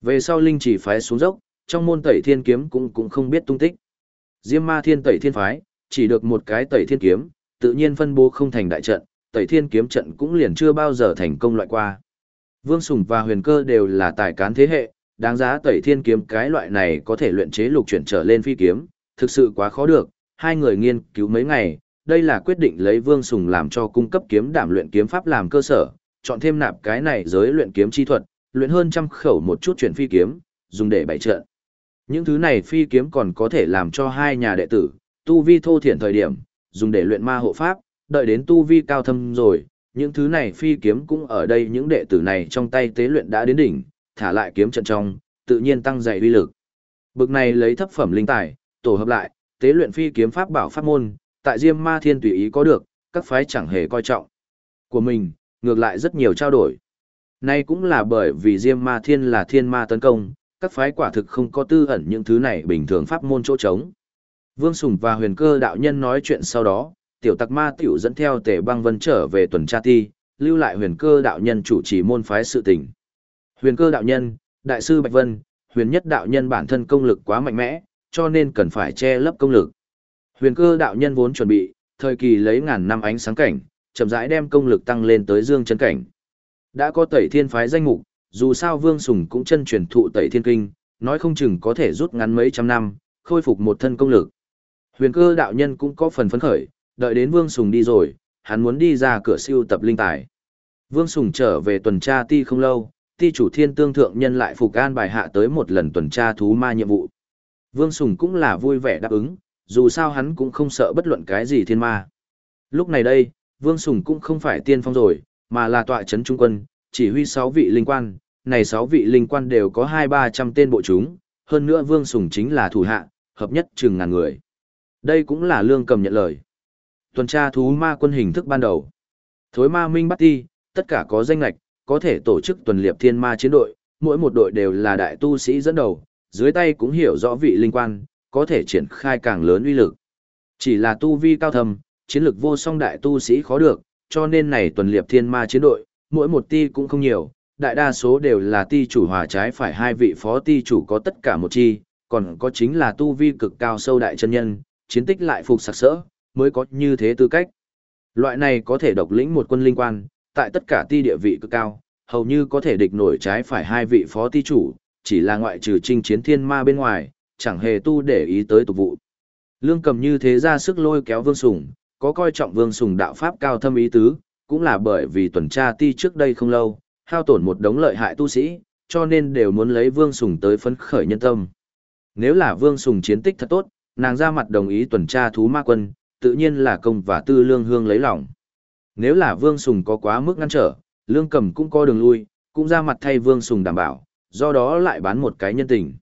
Về sau linh chỉ phái xuống dốc, trong môn Tẩy Thiên Kiếm cũng cũng không biết tung tích. Diêm Ma Thiên Tẩy Thiên phái, chỉ được một cái Tẩy Thiên Kiếm, tự nhiên phân bố không thành đại trận, tẩy thiên kiếm trận cũng liền chưa bao giờ thành công loại qua. Vương Sùng và huyền cơ đều là tài cán thế hệ, đáng giá tẩy thiên kiếm cái loại này có thể luyện chế lục chuyển trở lên phi kiếm, thực sự quá khó được, hai người nghiên cứu mấy ngày, đây là quyết định lấy Vương Sùng làm cho cung cấp kiếm đảm luyện kiếm pháp làm cơ sở, chọn thêm nạp cái này giới luyện kiếm chi thuật, luyện hơn trăm khẩu một chút chuyển phi kiếm, dùng để bày trận. Những thứ này phi kiếm còn có thể làm cho hai nhà đệ tử, tu vi thô thiển thời điểm, dùng để luyện ma hộ pháp, đợi đến tu vi cao thâm rồi, những thứ này phi kiếm cũng ở đây những đệ tử này trong tay tế luyện đã đến đỉnh, thả lại kiếm trận trong, tự nhiên tăng dày uy lực. Bực này lấy thấp phẩm linh tài, tổ hợp lại, tế luyện phi kiếm pháp bảo pháp môn, tại Diêm Ma Thiên tùy ý có được, các phái chẳng hề coi trọng. Của mình, ngược lại rất nhiều trao đổi. Nay cũng là bởi vì Diêm Ma Thiên là thiên ma tấn công, các phái quả thực không có tư ẩn những thứ này bình thường pháp môn chỗ trống. Vương Sùng và huyền cơ đạo nhân nói chuyện sau đó, tiểu tặc ma tiểu dẫn theo tề băng vân trở về tuần tra ti, lưu lại huyền cơ đạo nhân chủ trì môn phái sự tình. Huyền cơ đạo nhân, đại sư Bạch Vân, huyền nhất đạo nhân bản thân công lực quá mạnh mẽ, cho nên cần phải che lấp công lực. Huyền cơ đạo nhân vốn chuẩn bị, thời kỳ lấy ngàn năm ánh sáng cảnh, chậm rãi đem công lực tăng lên tới dương chân cảnh. Đã có tẩy thiên phái danh mục, dù sao Vương Sùng cũng chân truyền thụ tẩy thiên kinh, nói không chừng có thể rút ngắn mấy trăm năm, khôi phục một thân công lực. Huyền cơ đạo nhân cũng có phần phấn khởi, đợi đến Vương Sùng đi rồi, hắn muốn đi ra cửa siêu tập linh tài. Vương Sùng trở về tuần tra ti không lâu, ti chủ thiên tương thượng nhân lại phục an bài hạ tới một lần tuần tra thú ma nhiệm vụ. Vương Sùng cũng là vui vẻ đáp ứng, dù sao hắn cũng không sợ bất luận cái gì thiên ma. Lúc này đây, Vương Sùng cũng không phải tiên phong rồi, mà là tọa chấn trung quân, chỉ huy 6 vị linh quan, này 6 vị linh quan đều có 2-300 tên bộ chúng, hơn nữa Vương Sùng chính là thủ hạ, hợp nhất chừng ngàn người. Đây cũng là lương cầm nhận lời. Tuần tra thú ma quân hình thức ban đầu. Thối ma minh bắt ti, tất cả có danh lạch, có thể tổ chức tuần liệp thiên ma chiến đội, mỗi một đội đều là đại tu sĩ dẫn đầu, dưới tay cũng hiểu rõ vị linh quan, có thể triển khai càng lớn uy lực. Chỉ là tu vi cao thầm, chiến lực vô song đại tu sĩ khó được, cho nên này tuần liệp thiên ma chiến đội, mỗi một ti cũng không nhiều, đại đa số đều là ti chủ hòa trái phải hai vị phó ti chủ có tất cả một chi, còn có chính là tu vi cực cao sâu đại chân nhân, chiến tích lại phục sặc sỡ, mới có như thế tư cách. Loại này có thể độc lĩnh một quân linh quan, tại tất cả ti địa vị cực cao, hầu như có thể địch nổi trái phải hai vị phó ti chủ, chỉ là ngoại trừ trinh chiến thiên ma bên ngoài, chẳng hề tu để ý tới tục vụ. Lương cầm như thế ra sức lôi kéo Vương Sùng, có coi trọng Vương Sùng đạo pháp cao thâm ý tứ, cũng là bởi vì tuần tra ti trước đây không lâu, hao tổn một đống lợi hại tu sĩ, cho nên đều muốn lấy Vương Sùng tới phấn khởi nhân tâm. Nếu là Vương Sùng chiến tích thật tốt, nàng ra mặt đồng ý tuần tra thú ma quân, tự nhiên là công và tư lương hương lấy lòng. Nếu là Vương Sùng có quá mức ngăn trở, lương cầm cũng có đường lui, cũng ra mặt thay Vương Sùng đảm bảo, do đó lại bán một cái nhân tình.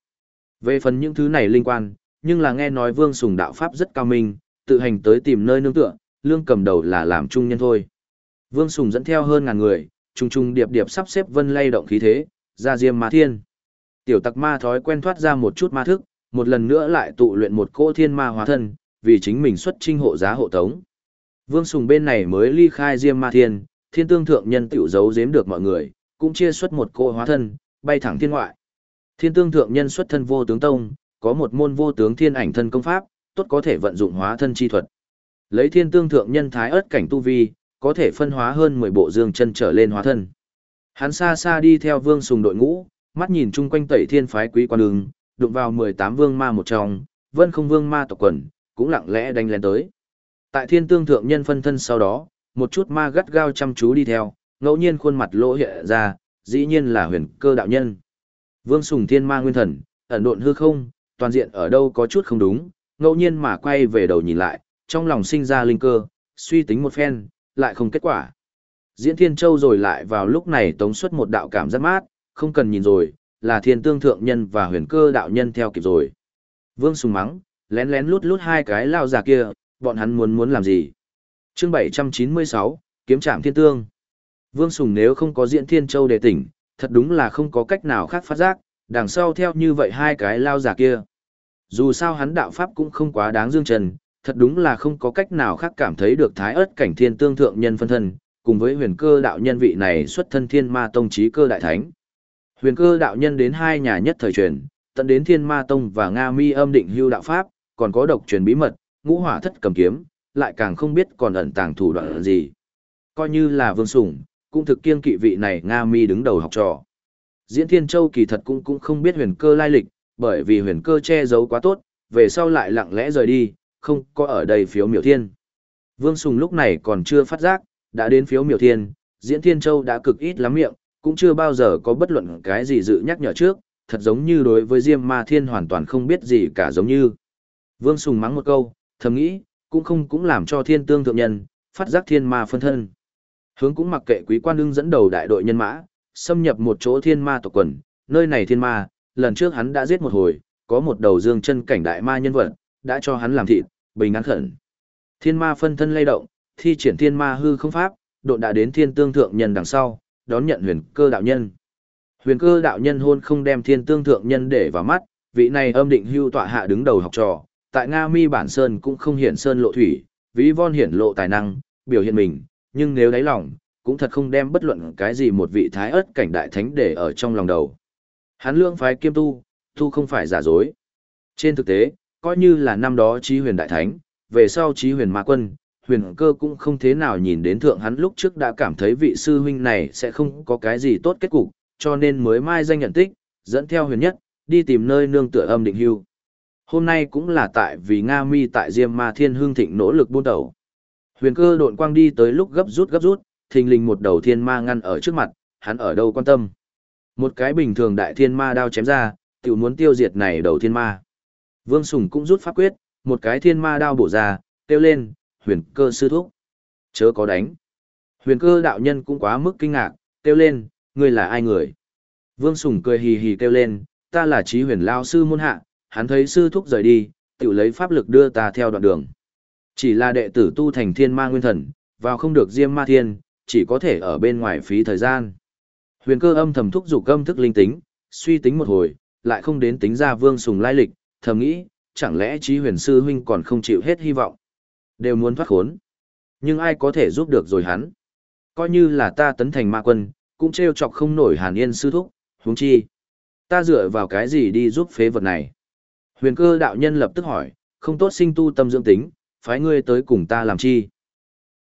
Về phần những thứ này liên quan, nhưng là nghe nói Vương Sùng đạo pháp rất cao minh, tự hành tới tìm nơi nương tựa, lương cầm đầu là làm trung nhân thôi. Vương Sùng dẫn theo hơn ngàn người, trùng trùng điệp điệp sắp xếp vân lay động khí thế, ra diêm ma thiên. Tiểu tặc ma thói quen thoát ra một chút ma thức, một lần nữa lại tụ luyện một cỗ thiên ma hóa thân, vì chính mình xuất trinh hộ giá hộ tống. Vương Sùng bên này mới ly khai diêm ma thiên, thiên tương thượng nhân tiểu giấu giếm được mọi người, cũng chia xuất một cô hóa thân, bay thẳng thiên ngoại. Thiên tương thượng nhân xuất thân vô tướng tông, có một môn vô tướng thiên ảnh thân công pháp, tốt có thể vận dụng hóa thân chi thuật. Lấy thiên tương thượng nhân thái ớt cảnh tu vi, có thể phân hóa hơn 10 bộ dương chân trở lên hóa thân. Hắn xa xa đi theo vương sùng đội ngũ, mắt nhìn chung quanh tẩy thiên phái quý quan đường, đụng vào 18 vương ma một trong, vân không vương ma tộc quần, cũng lặng lẽ đánh lên tới. Tại thiên tương thượng nhân phân thân sau đó, một chút ma gắt gao chăm chú đi theo, ngẫu nhiên khuôn mặt lỗ hiện ra, dĩ nhiên là huyền cơ đạo nhân. Vương sùng thiên ma nguyên thần, ẩn độn hư không, toàn diện ở đâu có chút không đúng, ngẫu nhiên mà quay về đầu nhìn lại, trong lòng sinh ra linh cơ, suy tính một phen, lại không kết quả. Diễn Thiên Châu rồi lại vào lúc này tống xuất một đạo cảm giác mát, không cần nhìn rồi, là thiên tương thượng nhân và huyền cơ đạo nhân theo kịp rồi. Vương sùng mắng, lén lén lút lút hai cái lao già kia, bọn hắn muốn muốn làm gì? chương 796, kiếm trạm thiên tương. Vương Sùng nếu không có diễn thiên châu đề tỉnh, thật đúng là không có cách nào khác phát giác, đằng sau theo như vậy hai cái lao giả kia. Dù sao hắn đạo pháp cũng không quá đáng dương trần, thật đúng là không có cách nào khác cảm thấy được thái ớt cảnh thiên tương thượng nhân phân thân, cùng với huyền cơ đạo nhân vị này xuất thân thiên ma tông trí cơ đại thánh. Huyền cơ đạo nhân đến hai nhà nhất thời truyền, tận đến thiên ma tông và Nga mi âm định hưu đạo pháp, còn có độc truyền bí mật, ngũ hỏa thất cầm kiếm, lại càng không biết còn ẩn tàng thủ đoạn gì. Coi như là vương sủng, cũng thực kiên kỵ vị này Nga mi đứng đầu học trò. Diễn Thiên Châu kỳ thật cũng cũng không biết huyền cơ lai lịch, bởi vì huyền cơ che giấu quá tốt, về sau lại lặng lẽ rời đi, không có ở đây phiếu miểu thiên. Vương Sùng lúc này còn chưa phát giác, đã đến phiếu miểu thiên, Diễn Thiên Châu đã cực ít lắm miệng, cũng chưa bao giờ có bất luận cái gì dự nhắc nhở trước, thật giống như đối với Diêm Ma Thiên hoàn toàn không biết gì cả giống như. Vương Sùng mắng một câu, thầm nghĩ, cũng không cũng làm cho thiên tương thượng nhân, phát giác thiên ma phân thân. Hướng cũng mặc kệ quý quan đương dẫn đầu đại đội nhân mã, xâm nhập một chỗ thiên ma tộc quần, nơi này thiên ma, lần trước hắn đã giết một hồi, có một đầu dương chân cảnh đại ma nhân vật, đã cho hắn làm thịt, bình án khẩn. Thiên ma phân thân lay động, thi triển thiên ma hư không pháp, độn đã đến thiên tương thượng nhân đằng sau, đón nhận huyền cơ đạo nhân. Huyền cơ đạo nhân hôn không đem thiên tương thượng nhân để vào mắt, vị này âm định hưu tọa hạ đứng đầu học trò, tại Nga mi bản sơn cũng không hiển sơn lộ thủy, ví von hiển lộ tài năng, biểu hiện mình, nhưng nếu đáy lòng, cũng thật không đem bất luận cái gì một vị thái ớt cảnh đại thánh để ở trong lòng đầu. Hắn lương phái kiêm tu, tu không phải giả dối. Trên thực tế, coi như là năm đó trí huyền đại thánh, về sau trí huyền ma quân, huyền cơ cũng không thế nào nhìn đến thượng hắn lúc trước đã cảm thấy vị sư huynh này sẽ không có cái gì tốt kết cục, cho nên mới mai danh nhận tích, dẫn theo huyền nhất, đi tìm nơi nương tựa âm định hưu. Hôm nay cũng là tại vì Nga Mi tại Diêm Ma Thiên Hương Thịnh nỗ lực buôn đầu. Huyền cơ độn quang đi tới lúc gấp rút gấp rút, thình lình một đầu thiên ma ngăn ở trước mặt, hắn ở đâu quan tâm. Một cái bình thường đại thiên ma đao chém ra, tiểu muốn tiêu diệt này đầu thiên ma. Vương Sùng cũng rút pháp quyết, một cái thiên ma đao bổ ra, kêu lên, huyền cơ sư thúc. Chớ có đánh. Huyền cơ đạo nhân cũng quá mức kinh ngạc, kêu lên, ngươi là ai người? Vương Sùng cười hì hì kêu lên, ta là trí huyền lao sư môn hạ, hắn thấy sư thúc rời đi, tự lấy pháp lực đưa ta theo đoạn đường. Chỉ là đệ tử tu thành thiên ma nguyên thần, vào không được diêm ma thiên, chỉ có thể ở bên ngoài phí thời gian. Huyền cơ âm thầm thúc dục âm thức linh tính, suy tính một hồi, lại không đến tính ra vương sùng lai lịch, thầm nghĩ, chẳng lẽ trí huyền sư huynh còn không chịu hết hy vọng. Đều muốn thoát khốn. Nhưng ai có thể giúp được rồi hắn. Coi như là ta tấn thành ma quân, cũng trêu chọc không nổi hàn yên sư thúc, huống chi. Ta dựa vào cái gì đi giúp phế vật này? Huyền cơ đạo nhân lập tức hỏi, không tốt sinh tu tâm dưỡng tính, phái ngươi tới cùng ta làm chi?